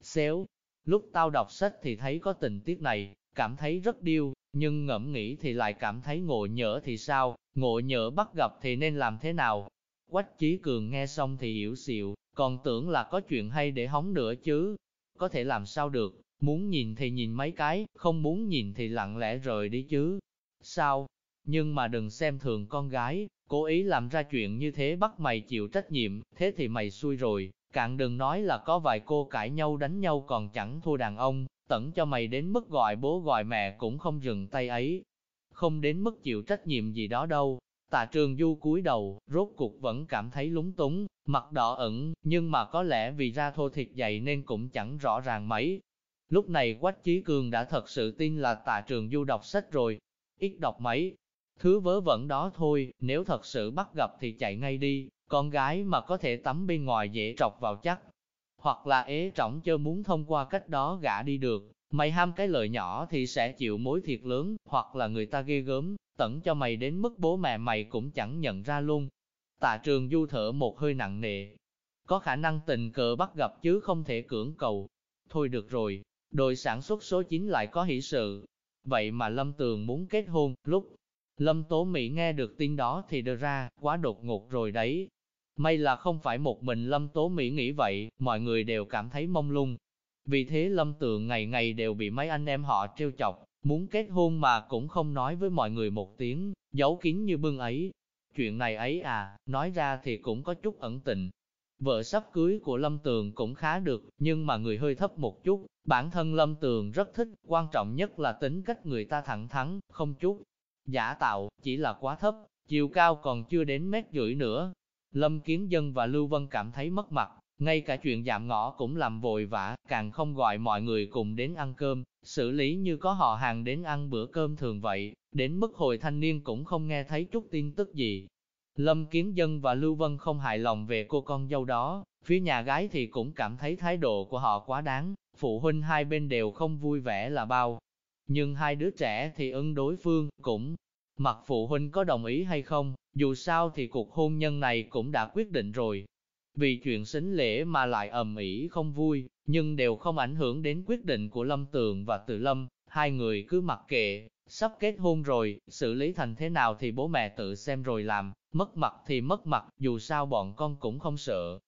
Xéo, lúc tao đọc sách thì thấy có tình tiết này, cảm thấy rất điêu, nhưng ngẫm nghĩ thì lại cảm thấy ngộ nhỡ thì sao, ngộ nhỡ bắt gặp thì nên làm thế nào? Quách Chí Cường nghe xong thì hiểu xịu, còn tưởng là có chuyện hay để hóng nữa chứ. Có thể làm sao được, muốn nhìn thì nhìn mấy cái, không muốn nhìn thì lặng lẽ rời đi chứ. Sao? Nhưng mà đừng xem thường con gái, cố ý làm ra chuyện như thế bắt mày chịu trách nhiệm, thế thì mày xui rồi. Cạn đừng nói là có vài cô cãi nhau đánh nhau còn chẳng thua đàn ông, tận cho mày đến mức gọi bố gọi mẹ cũng không dừng tay ấy. Không đến mức chịu trách nhiệm gì đó đâu. Tạ trường du cúi đầu, rốt cuộc vẫn cảm thấy lúng túng, mặt đỏ ẩn, nhưng mà có lẽ vì ra thô thịt dày nên cũng chẳng rõ ràng mấy. Lúc này Quách Chí Cường đã thật sự tin là tạ trường du đọc sách rồi, ít đọc mấy. Thứ vớ vẩn đó thôi, nếu thật sự bắt gặp thì chạy ngay đi, con gái mà có thể tắm bên ngoài dễ trọc vào chắc. Hoặc là ế trọng chơ muốn thông qua cách đó gã đi được, mày ham cái lợi nhỏ thì sẽ chịu mối thiệt lớn, hoặc là người ta ghê gớm, tận cho mày đến mức bố mẹ mày cũng chẳng nhận ra luôn. Tạ trường du thở một hơi nặng nề. Có khả năng tình cờ bắt gặp chứ không thể cưỡng cầu. Thôi được rồi, đội sản xuất số 9 lại có hỷ sự. Vậy mà Lâm Tường muốn kết hôn, lúc Lâm Tố Mỹ nghe được tin đó thì đưa ra, quá đột ngột rồi đấy. May là không phải một mình Lâm Tố Mỹ nghĩ vậy, mọi người đều cảm thấy mông lung. Vì thế Lâm Tường ngày ngày đều bị mấy anh em họ trêu chọc, muốn kết hôn mà cũng không nói với mọi người một tiếng, giấu kín như bưng ấy. Chuyện này ấy à, nói ra thì cũng có chút ẩn tình. Vợ sắp cưới của Lâm Tường cũng khá được, nhưng mà người hơi thấp một chút, bản thân Lâm Tường rất thích, quan trọng nhất là tính cách người ta thẳng thắn, không chút giả tạo, chỉ là quá thấp, chiều cao còn chưa đến mét rưỡi nữa. Lâm Kiến Dân và Lưu Vân cảm thấy mất mặt, ngay cả chuyện giảm ngõ cũng làm vội vã, càng không gọi mọi người cùng đến ăn cơm, xử lý như có họ hàng đến ăn bữa cơm thường vậy, đến mức hồi thanh niên cũng không nghe thấy chút tin tức gì. Lâm Kiến Dân và Lưu Vân không hài lòng về cô con dâu đó, phía nhà gái thì cũng cảm thấy thái độ của họ quá đáng, phụ huynh hai bên đều không vui vẻ là bao. Nhưng hai đứa trẻ thì ưng đối phương, cũng mặc phụ huynh có đồng ý hay không, dù sao thì cuộc hôn nhân này cũng đã quyết định rồi. Vì chuyện xính lễ mà lại ầm ĩ không vui, nhưng đều không ảnh hưởng đến quyết định của Lâm Tường và Từ Lâm, hai người cứ mặc kệ, sắp kết hôn rồi, xử lý thành thế nào thì bố mẹ tự xem rồi làm, mất mặt thì mất mặt, dù sao bọn con cũng không sợ.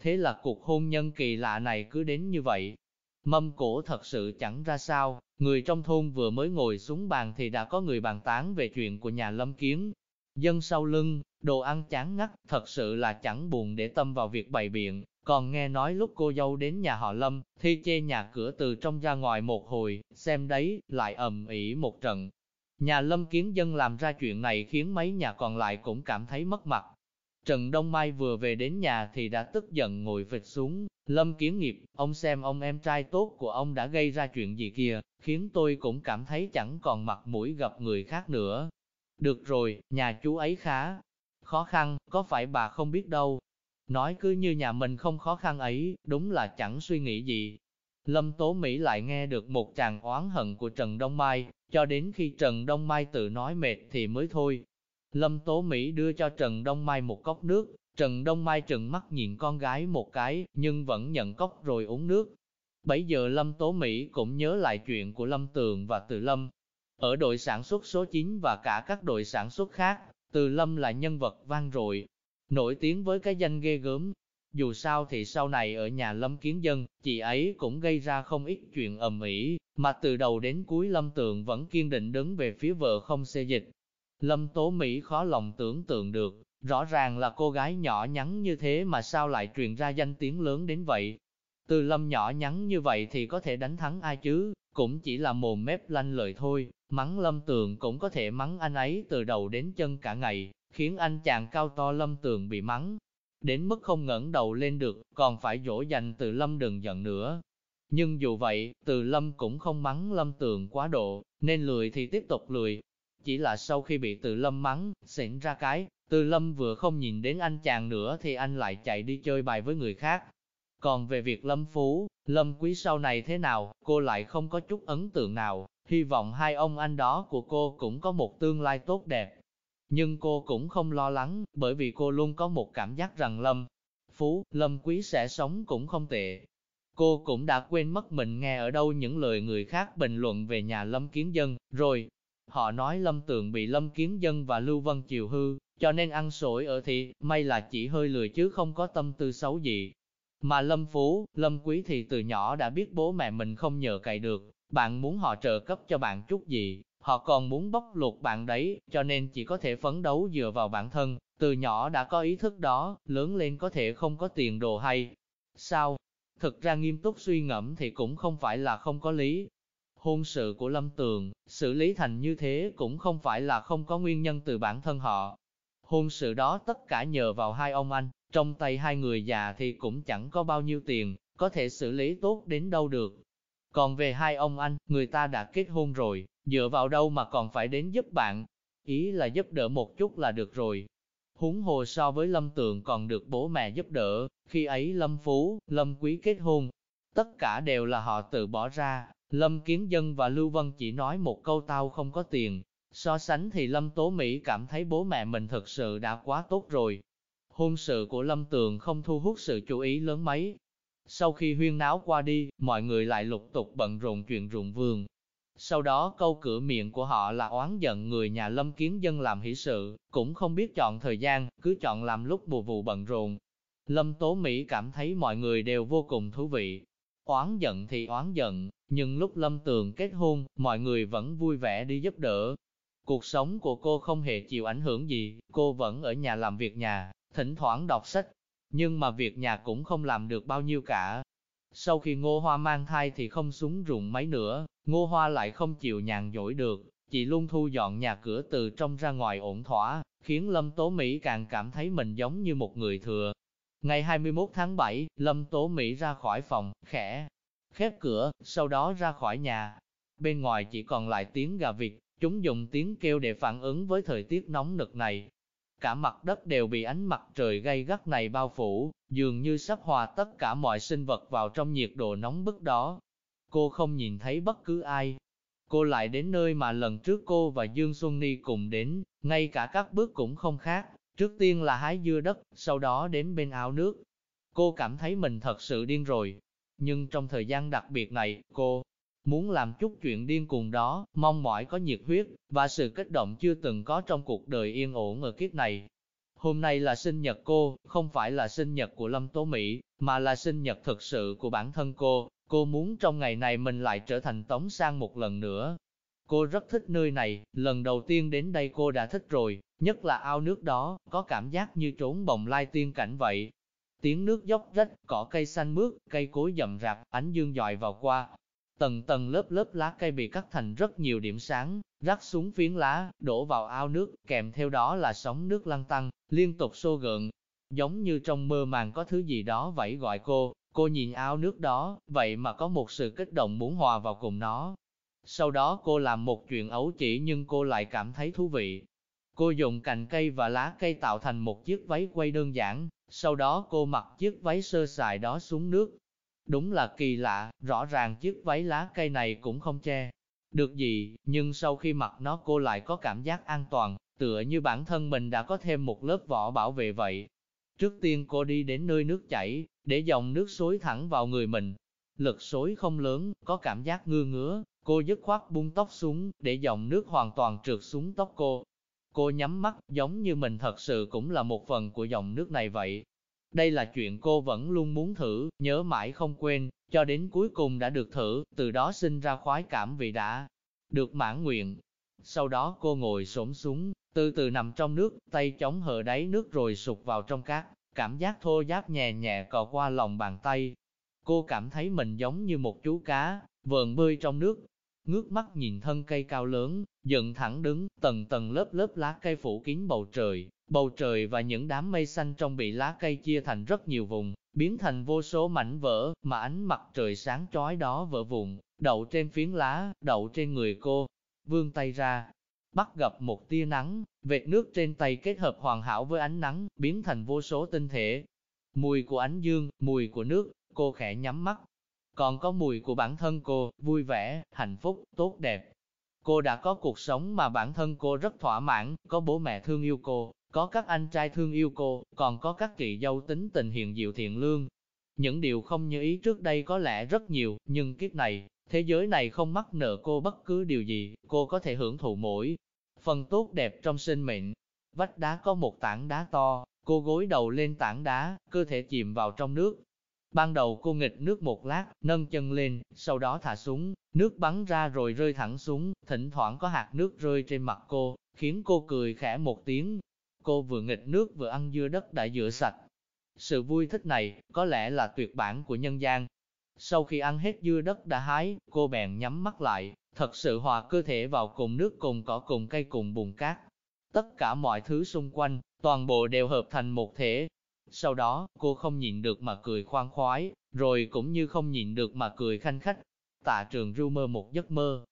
Thế là cuộc hôn nhân kỳ lạ này cứ đến như vậy. Mâm cổ thật sự chẳng ra sao, người trong thôn vừa mới ngồi xuống bàn thì đã có người bàn tán về chuyện của nhà Lâm Kiến. Dân sau lưng, đồ ăn chán ngắt, thật sự là chẳng buồn để tâm vào việc bày biện, còn nghe nói lúc cô dâu đến nhà họ Lâm, thi chê nhà cửa từ trong ra ngoài một hồi, xem đấy, lại ầm ĩ một trận. Nhà Lâm Kiến Dân làm ra chuyện này khiến mấy nhà còn lại cũng cảm thấy mất mặt. Trần Đông Mai vừa về đến nhà thì đã tức giận ngồi vịt xuống, Lâm Kiến Nghiệp, ông xem ông em trai tốt của ông đã gây ra chuyện gì kìa, khiến tôi cũng cảm thấy chẳng còn mặt mũi gặp người khác nữa. Được rồi, nhà chú ấy khá khó khăn, có phải bà không biết đâu. Nói cứ như nhà mình không khó khăn ấy, đúng là chẳng suy nghĩ gì. Lâm Tố Mỹ lại nghe được một tràng oán hận của Trần Đông Mai, cho đến khi Trần Đông Mai tự nói mệt thì mới thôi. Lâm Tố Mỹ đưa cho Trần Đông Mai một cốc nước, Trần Đông Mai trừng mắt nhìn con gái một cái, nhưng vẫn nhận cốc rồi uống nước. Bấy giờ Lâm Tố Mỹ cũng nhớ lại chuyện của Lâm Tường và Từ Lâm. Ở đội sản xuất số 9 và cả các đội sản xuất khác, Từ Lâm là nhân vật vang dội, nổi tiếng với cái danh ghê gớm. Dù sao thì sau này ở nhà Lâm Kiến Dân, chị ấy cũng gây ra không ít chuyện ầm ĩ, mà từ đầu đến cuối Lâm Tường vẫn kiên định đứng về phía vợ không xê dịch. Lâm Tố Mỹ khó lòng tưởng tượng được, rõ ràng là cô gái nhỏ nhắn như thế mà sao lại truyền ra danh tiếng lớn đến vậy. Từ Lâm nhỏ nhắn như vậy thì có thể đánh thắng ai chứ, cũng chỉ là mồm mép lanh lợi thôi, mắng Lâm Tường cũng có thể mắng anh ấy từ đầu đến chân cả ngày, khiến anh chàng cao to Lâm Tường bị mắng. Đến mức không ngẩng đầu lên được, còn phải dỗ dành từ Lâm đừng giận nữa. Nhưng dù vậy, từ Lâm cũng không mắng Lâm Tường quá độ, nên lười thì tiếp tục lười. Chỉ là sau khi bị từ Lâm mắng, xỉn ra cái, từ Lâm vừa không nhìn đến anh chàng nữa thì anh lại chạy đi chơi bài với người khác. Còn về việc Lâm Phú, Lâm Quý sau này thế nào, cô lại không có chút ấn tượng nào, hy vọng hai ông anh đó của cô cũng có một tương lai tốt đẹp. Nhưng cô cũng không lo lắng, bởi vì cô luôn có một cảm giác rằng Lâm Phú, Lâm Quý sẽ sống cũng không tệ. Cô cũng đã quên mất mình nghe ở đâu những lời người khác bình luận về nhà Lâm Kiến Dân, rồi. Họ nói Lâm Tường bị Lâm Kiến Dân và Lưu Vân chiều hư, cho nên ăn sổi ở thị, may là chỉ hơi lười chứ không có tâm tư xấu gì. Mà Lâm Phú, Lâm Quý thì từ nhỏ đã biết bố mẹ mình không nhờ cậy được, bạn muốn họ trợ cấp cho bạn chút gì, họ còn muốn bóc lột bạn đấy, cho nên chỉ có thể phấn đấu dựa vào bản thân, từ nhỏ đã có ý thức đó, lớn lên có thể không có tiền đồ hay. Sao? Thực ra nghiêm túc suy ngẫm thì cũng không phải là không có lý. Hôn sự của Lâm Tường, xử lý thành như thế cũng không phải là không có nguyên nhân từ bản thân họ. Hôn sự đó tất cả nhờ vào hai ông anh, trong tay hai người già thì cũng chẳng có bao nhiêu tiền, có thể xử lý tốt đến đâu được. Còn về hai ông anh, người ta đã kết hôn rồi, dựa vào đâu mà còn phải đến giúp bạn. Ý là giúp đỡ một chút là được rồi. Huống hồ so với Lâm Tường còn được bố mẹ giúp đỡ, khi ấy Lâm Phú, Lâm Quý kết hôn. Tất cả đều là họ tự bỏ ra, Lâm Kiến Dân và Lưu Vân chỉ nói một câu tao không có tiền. So sánh thì Lâm Tố Mỹ cảm thấy bố mẹ mình thật sự đã quá tốt rồi, hôn sự của Lâm Tường không thu hút sự chú ý lớn mấy. Sau khi huyên náo qua đi, mọi người lại lục tục bận rộn chuyện ruộng vườn. Sau đó câu cửa miệng của họ là oán giận người nhà Lâm Kiến Dân làm hỷ sự, cũng không biết chọn thời gian, cứ chọn làm lúc bù vụ bận rộn. Lâm Tố Mỹ cảm thấy mọi người đều vô cùng thú vị. Oán giận thì oán giận, nhưng lúc Lâm Tường kết hôn, mọi người vẫn vui vẻ đi giúp đỡ. Cuộc sống của cô không hề chịu ảnh hưởng gì, cô vẫn ở nhà làm việc nhà, thỉnh thoảng đọc sách, nhưng mà việc nhà cũng không làm được bao nhiêu cả. Sau khi ngô hoa mang thai thì không súng rụng mấy nữa, ngô hoa lại không chịu nhàn dỗi được, chị luôn thu dọn nhà cửa từ trong ra ngoài ổn thỏa, khiến Lâm Tố Mỹ càng cảm thấy mình giống như một người thừa. Ngày 21 tháng 7, Lâm Tố Mỹ ra khỏi phòng, khẽ, khép cửa, sau đó ra khỏi nhà. Bên ngoài chỉ còn lại tiếng gà vịt, chúng dùng tiếng kêu để phản ứng với thời tiết nóng nực này. Cả mặt đất đều bị ánh mặt trời gay gắt này bao phủ, dường như sắp hòa tất cả mọi sinh vật vào trong nhiệt độ nóng bức đó. Cô không nhìn thấy bất cứ ai. Cô lại đến nơi mà lần trước cô và Dương Xuân Ni cùng đến, ngay cả các bước cũng không khác. Trước tiên là hái dưa đất, sau đó đến bên ao nước. Cô cảm thấy mình thật sự điên rồi. Nhưng trong thời gian đặc biệt này, cô muốn làm chút chuyện điên cuồng đó, mong mỏi có nhiệt huyết, và sự kích động chưa từng có trong cuộc đời yên ổn ở kiếp này. Hôm nay là sinh nhật cô, không phải là sinh nhật của Lâm Tố Mỹ, mà là sinh nhật thực sự của bản thân cô. Cô muốn trong ngày này mình lại trở thành Tống Sang một lần nữa. Cô rất thích nơi này, lần đầu tiên đến đây cô đã thích rồi, nhất là ao nước đó, có cảm giác như trốn bồng lai tiên cảnh vậy. Tiếng nước dốc rách, cỏ cây xanh mướt, cây cối rậm rạp, ánh dương dọi vào qua, Tầng tầng lớp lớp lá cây bị cắt thành rất nhiều điểm sáng, rắc xuống phiến lá, đổ vào ao nước, kèm theo đó là sóng nước lăn tăng, liên tục xô gợn. Giống như trong mơ màng có thứ gì đó vẫy gọi cô, cô nhìn ao nước đó, vậy mà có một sự kích động muốn hòa vào cùng nó. Sau đó cô làm một chuyện ấu chỉ nhưng cô lại cảm thấy thú vị. Cô dùng cành cây và lá cây tạo thành một chiếc váy quay đơn giản, sau đó cô mặc chiếc váy sơ sài đó xuống nước, Đúng là kỳ lạ, rõ ràng chiếc váy lá cây này cũng không che được gì, nhưng sau khi mặc nó cô lại có cảm giác an toàn, tựa như bản thân mình đã có thêm một lớp vỏ bảo vệ vậy. Trước tiên cô đi đến nơi nước chảy, để dòng nước xối thẳng vào người mình. Lực xối không lớn, có cảm giác ngư ngứa, cô dứt khoát buông tóc xuống, để dòng nước hoàn toàn trượt xuống tóc cô. Cô nhắm mắt, giống như mình thật sự cũng là một phần của dòng nước này vậy. Đây là chuyện cô vẫn luôn muốn thử, nhớ mãi không quên, cho đến cuối cùng đã được thử, từ đó sinh ra khoái cảm vì đã được mãn nguyện. Sau đó cô ngồi xổm xuống, từ từ nằm trong nước, tay chống hở đáy nước rồi sụt vào trong cát, cảm giác thô giáp nhẹ nhẹ cọ qua lòng bàn tay. Cô cảm thấy mình giống như một chú cá, vờn bơi trong nước, ngước mắt nhìn thân cây cao lớn, dựng thẳng đứng, tầng tầng lớp lớp lá cây phủ kín bầu trời, bầu trời và những đám mây xanh trong bị lá cây chia thành rất nhiều vùng, biến thành vô số mảnh vỡ, mà ánh mặt trời sáng chói đó vỡ vụn, đậu trên phiến lá, đậu trên người cô, vươn tay ra, bắt gặp một tia nắng, vệt nước trên tay kết hợp hoàn hảo với ánh nắng, biến thành vô số tinh thể. Mùi của ánh dương, mùi của nước, cô khẽ nhắm mắt, còn có mùi của bản thân cô, vui vẻ, hạnh phúc, tốt đẹp. Cô đã có cuộc sống mà bản thân cô rất thỏa mãn, có bố mẹ thương yêu cô, có các anh trai thương yêu cô, còn có các chị dâu tính tình hiền diệu thiện lương. Những điều không như ý trước đây có lẽ rất nhiều, nhưng kiếp này, thế giới này không mắc nợ cô bất cứ điều gì, cô có thể hưởng thụ mỗi phần tốt đẹp trong sinh mệnh. Vách đá có một tảng đá to, cô gối đầu lên tảng đá, cơ thể chìm vào trong nước, Ban đầu cô nghịch nước một lát, nâng chân lên, sau đó thả xuống, nước bắn ra rồi rơi thẳng xuống, thỉnh thoảng có hạt nước rơi trên mặt cô, khiến cô cười khẽ một tiếng. Cô vừa nghịch nước vừa ăn dưa đất đã rửa sạch. Sự vui thích này, có lẽ là tuyệt bản của nhân gian. Sau khi ăn hết dưa đất đã hái, cô bèn nhắm mắt lại, thật sự hòa cơ thể vào cùng nước cùng cỏ cùng cây cùng bùn cát. Tất cả mọi thứ xung quanh, toàn bộ đều hợp thành một thể, sau đó, cô không nhịn được mà cười khoan khoái, rồi cũng như không nhịn được mà cười khanh khách. Tạ trường ru mơ một giấc mơ.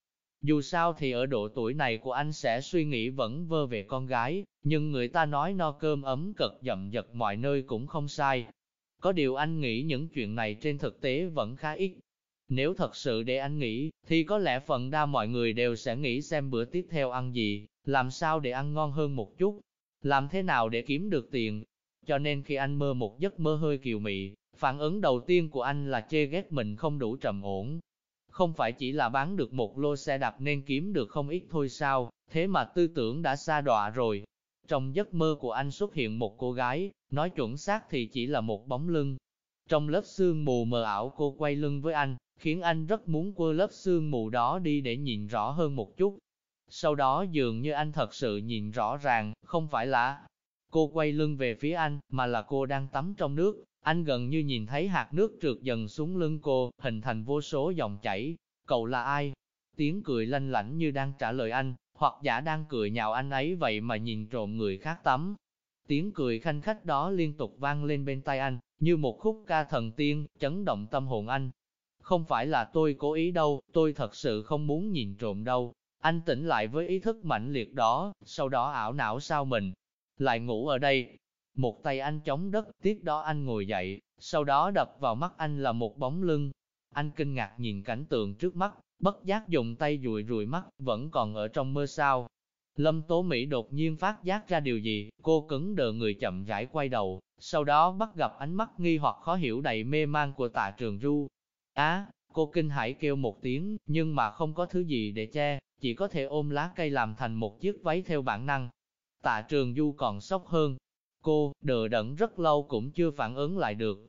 Dù sao thì ở độ tuổi này của anh sẽ suy nghĩ vẫn vơ về con gái, nhưng người ta nói no cơm ấm cật dậm dật mọi nơi cũng không sai. Có điều anh nghĩ những chuyện này trên thực tế vẫn khá ít. Nếu thật sự để anh nghĩ, thì có lẽ phần đa mọi người đều sẽ nghĩ xem bữa tiếp theo ăn gì, làm sao để ăn ngon hơn một chút, làm thế nào để kiếm được tiền, cho nên khi anh mơ một giấc mơ hơi kiều mị, phản ứng đầu tiên của anh là chê ghét mình không đủ trầm ổn. Không phải chỉ là bán được một lô xe đạp nên kiếm được không ít thôi sao, thế mà tư tưởng đã xa đọa rồi. Trong giấc mơ của anh xuất hiện một cô gái, nói chuẩn xác thì chỉ là một bóng lưng. Trong lớp sương mù mờ ảo cô quay lưng với anh, khiến anh rất muốn quơ lớp sương mù đó đi để nhìn rõ hơn một chút. Sau đó dường như anh thật sự nhìn rõ ràng, không phải là Cô quay lưng về phía anh, mà là cô đang tắm trong nước. Anh gần như nhìn thấy hạt nước trượt dần xuống lưng cô, hình thành vô số dòng chảy. Cậu là ai? Tiếng cười lanh lảnh như đang trả lời anh, hoặc giả đang cười nhạo anh ấy vậy mà nhìn trộm người khác tắm. Tiếng cười khanh khách đó liên tục vang lên bên tai anh, như một khúc ca thần tiên, chấn động tâm hồn anh. Không phải là tôi cố ý đâu, tôi thật sự không muốn nhìn trộm đâu. Anh tỉnh lại với ý thức mạnh liệt đó, sau đó ảo não sao mình, lại ngủ ở đây. Một tay anh chống đất, tiếp đó anh ngồi dậy, sau đó đập vào mắt anh là một bóng lưng. Anh kinh ngạc nhìn cảnh tượng trước mắt, bất giác dùng tay dụi rùi mắt, vẫn còn ở trong mơ sao. Lâm Tố Mỹ đột nhiên phát giác ra điều gì, cô cứng đờ người chậm rãi quay đầu, sau đó bắt gặp ánh mắt nghi hoặc khó hiểu đầy mê man của tạ trường ru. Á, cô kinh hãi kêu một tiếng, nhưng mà không có thứ gì để che, chỉ có thể ôm lá cây làm thành một chiếc váy theo bản năng. Tạ trường du còn sốc hơn. Cô, đờ đẫn rất lâu cũng chưa phản ứng lại được.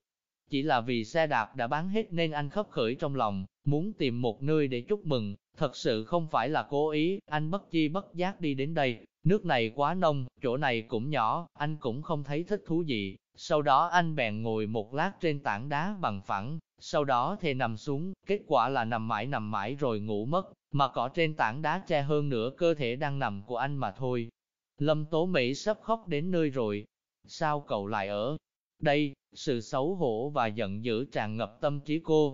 Chỉ là vì xe đạp đã bán hết nên anh khấp khởi trong lòng, muốn tìm một nơi để chúc mừng. Thật sự không phải là cố ý, anh bất chi bất giác đi đến đây. Nước này quá nông, chỗ này cũng nhỏ, anh cũng không thấy thích thú gì. Sau đó anh bèn ngồi một lát trên tảng đá bằng phẳng, sau đó thì nằm xuống, kết quả là nằm mãi nằm mãi rồi ngủ mất, mà cỏ trên tảng đá che hơn nửa cơ thể đang nằm của anh mà thôi. Lâm Tố Mỹ sắp khóc đến nơi rồi. Sao cậu lại ở đây? Sự xấu hổ và giận dữ tràn ngập tâm trí cô.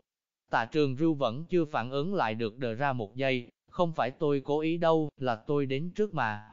Tạ trường Rưu vẫn chưa phản ứng lại được đờ ra một giây. Không phải tôi cố ý đâu, là tôi đến trước mà.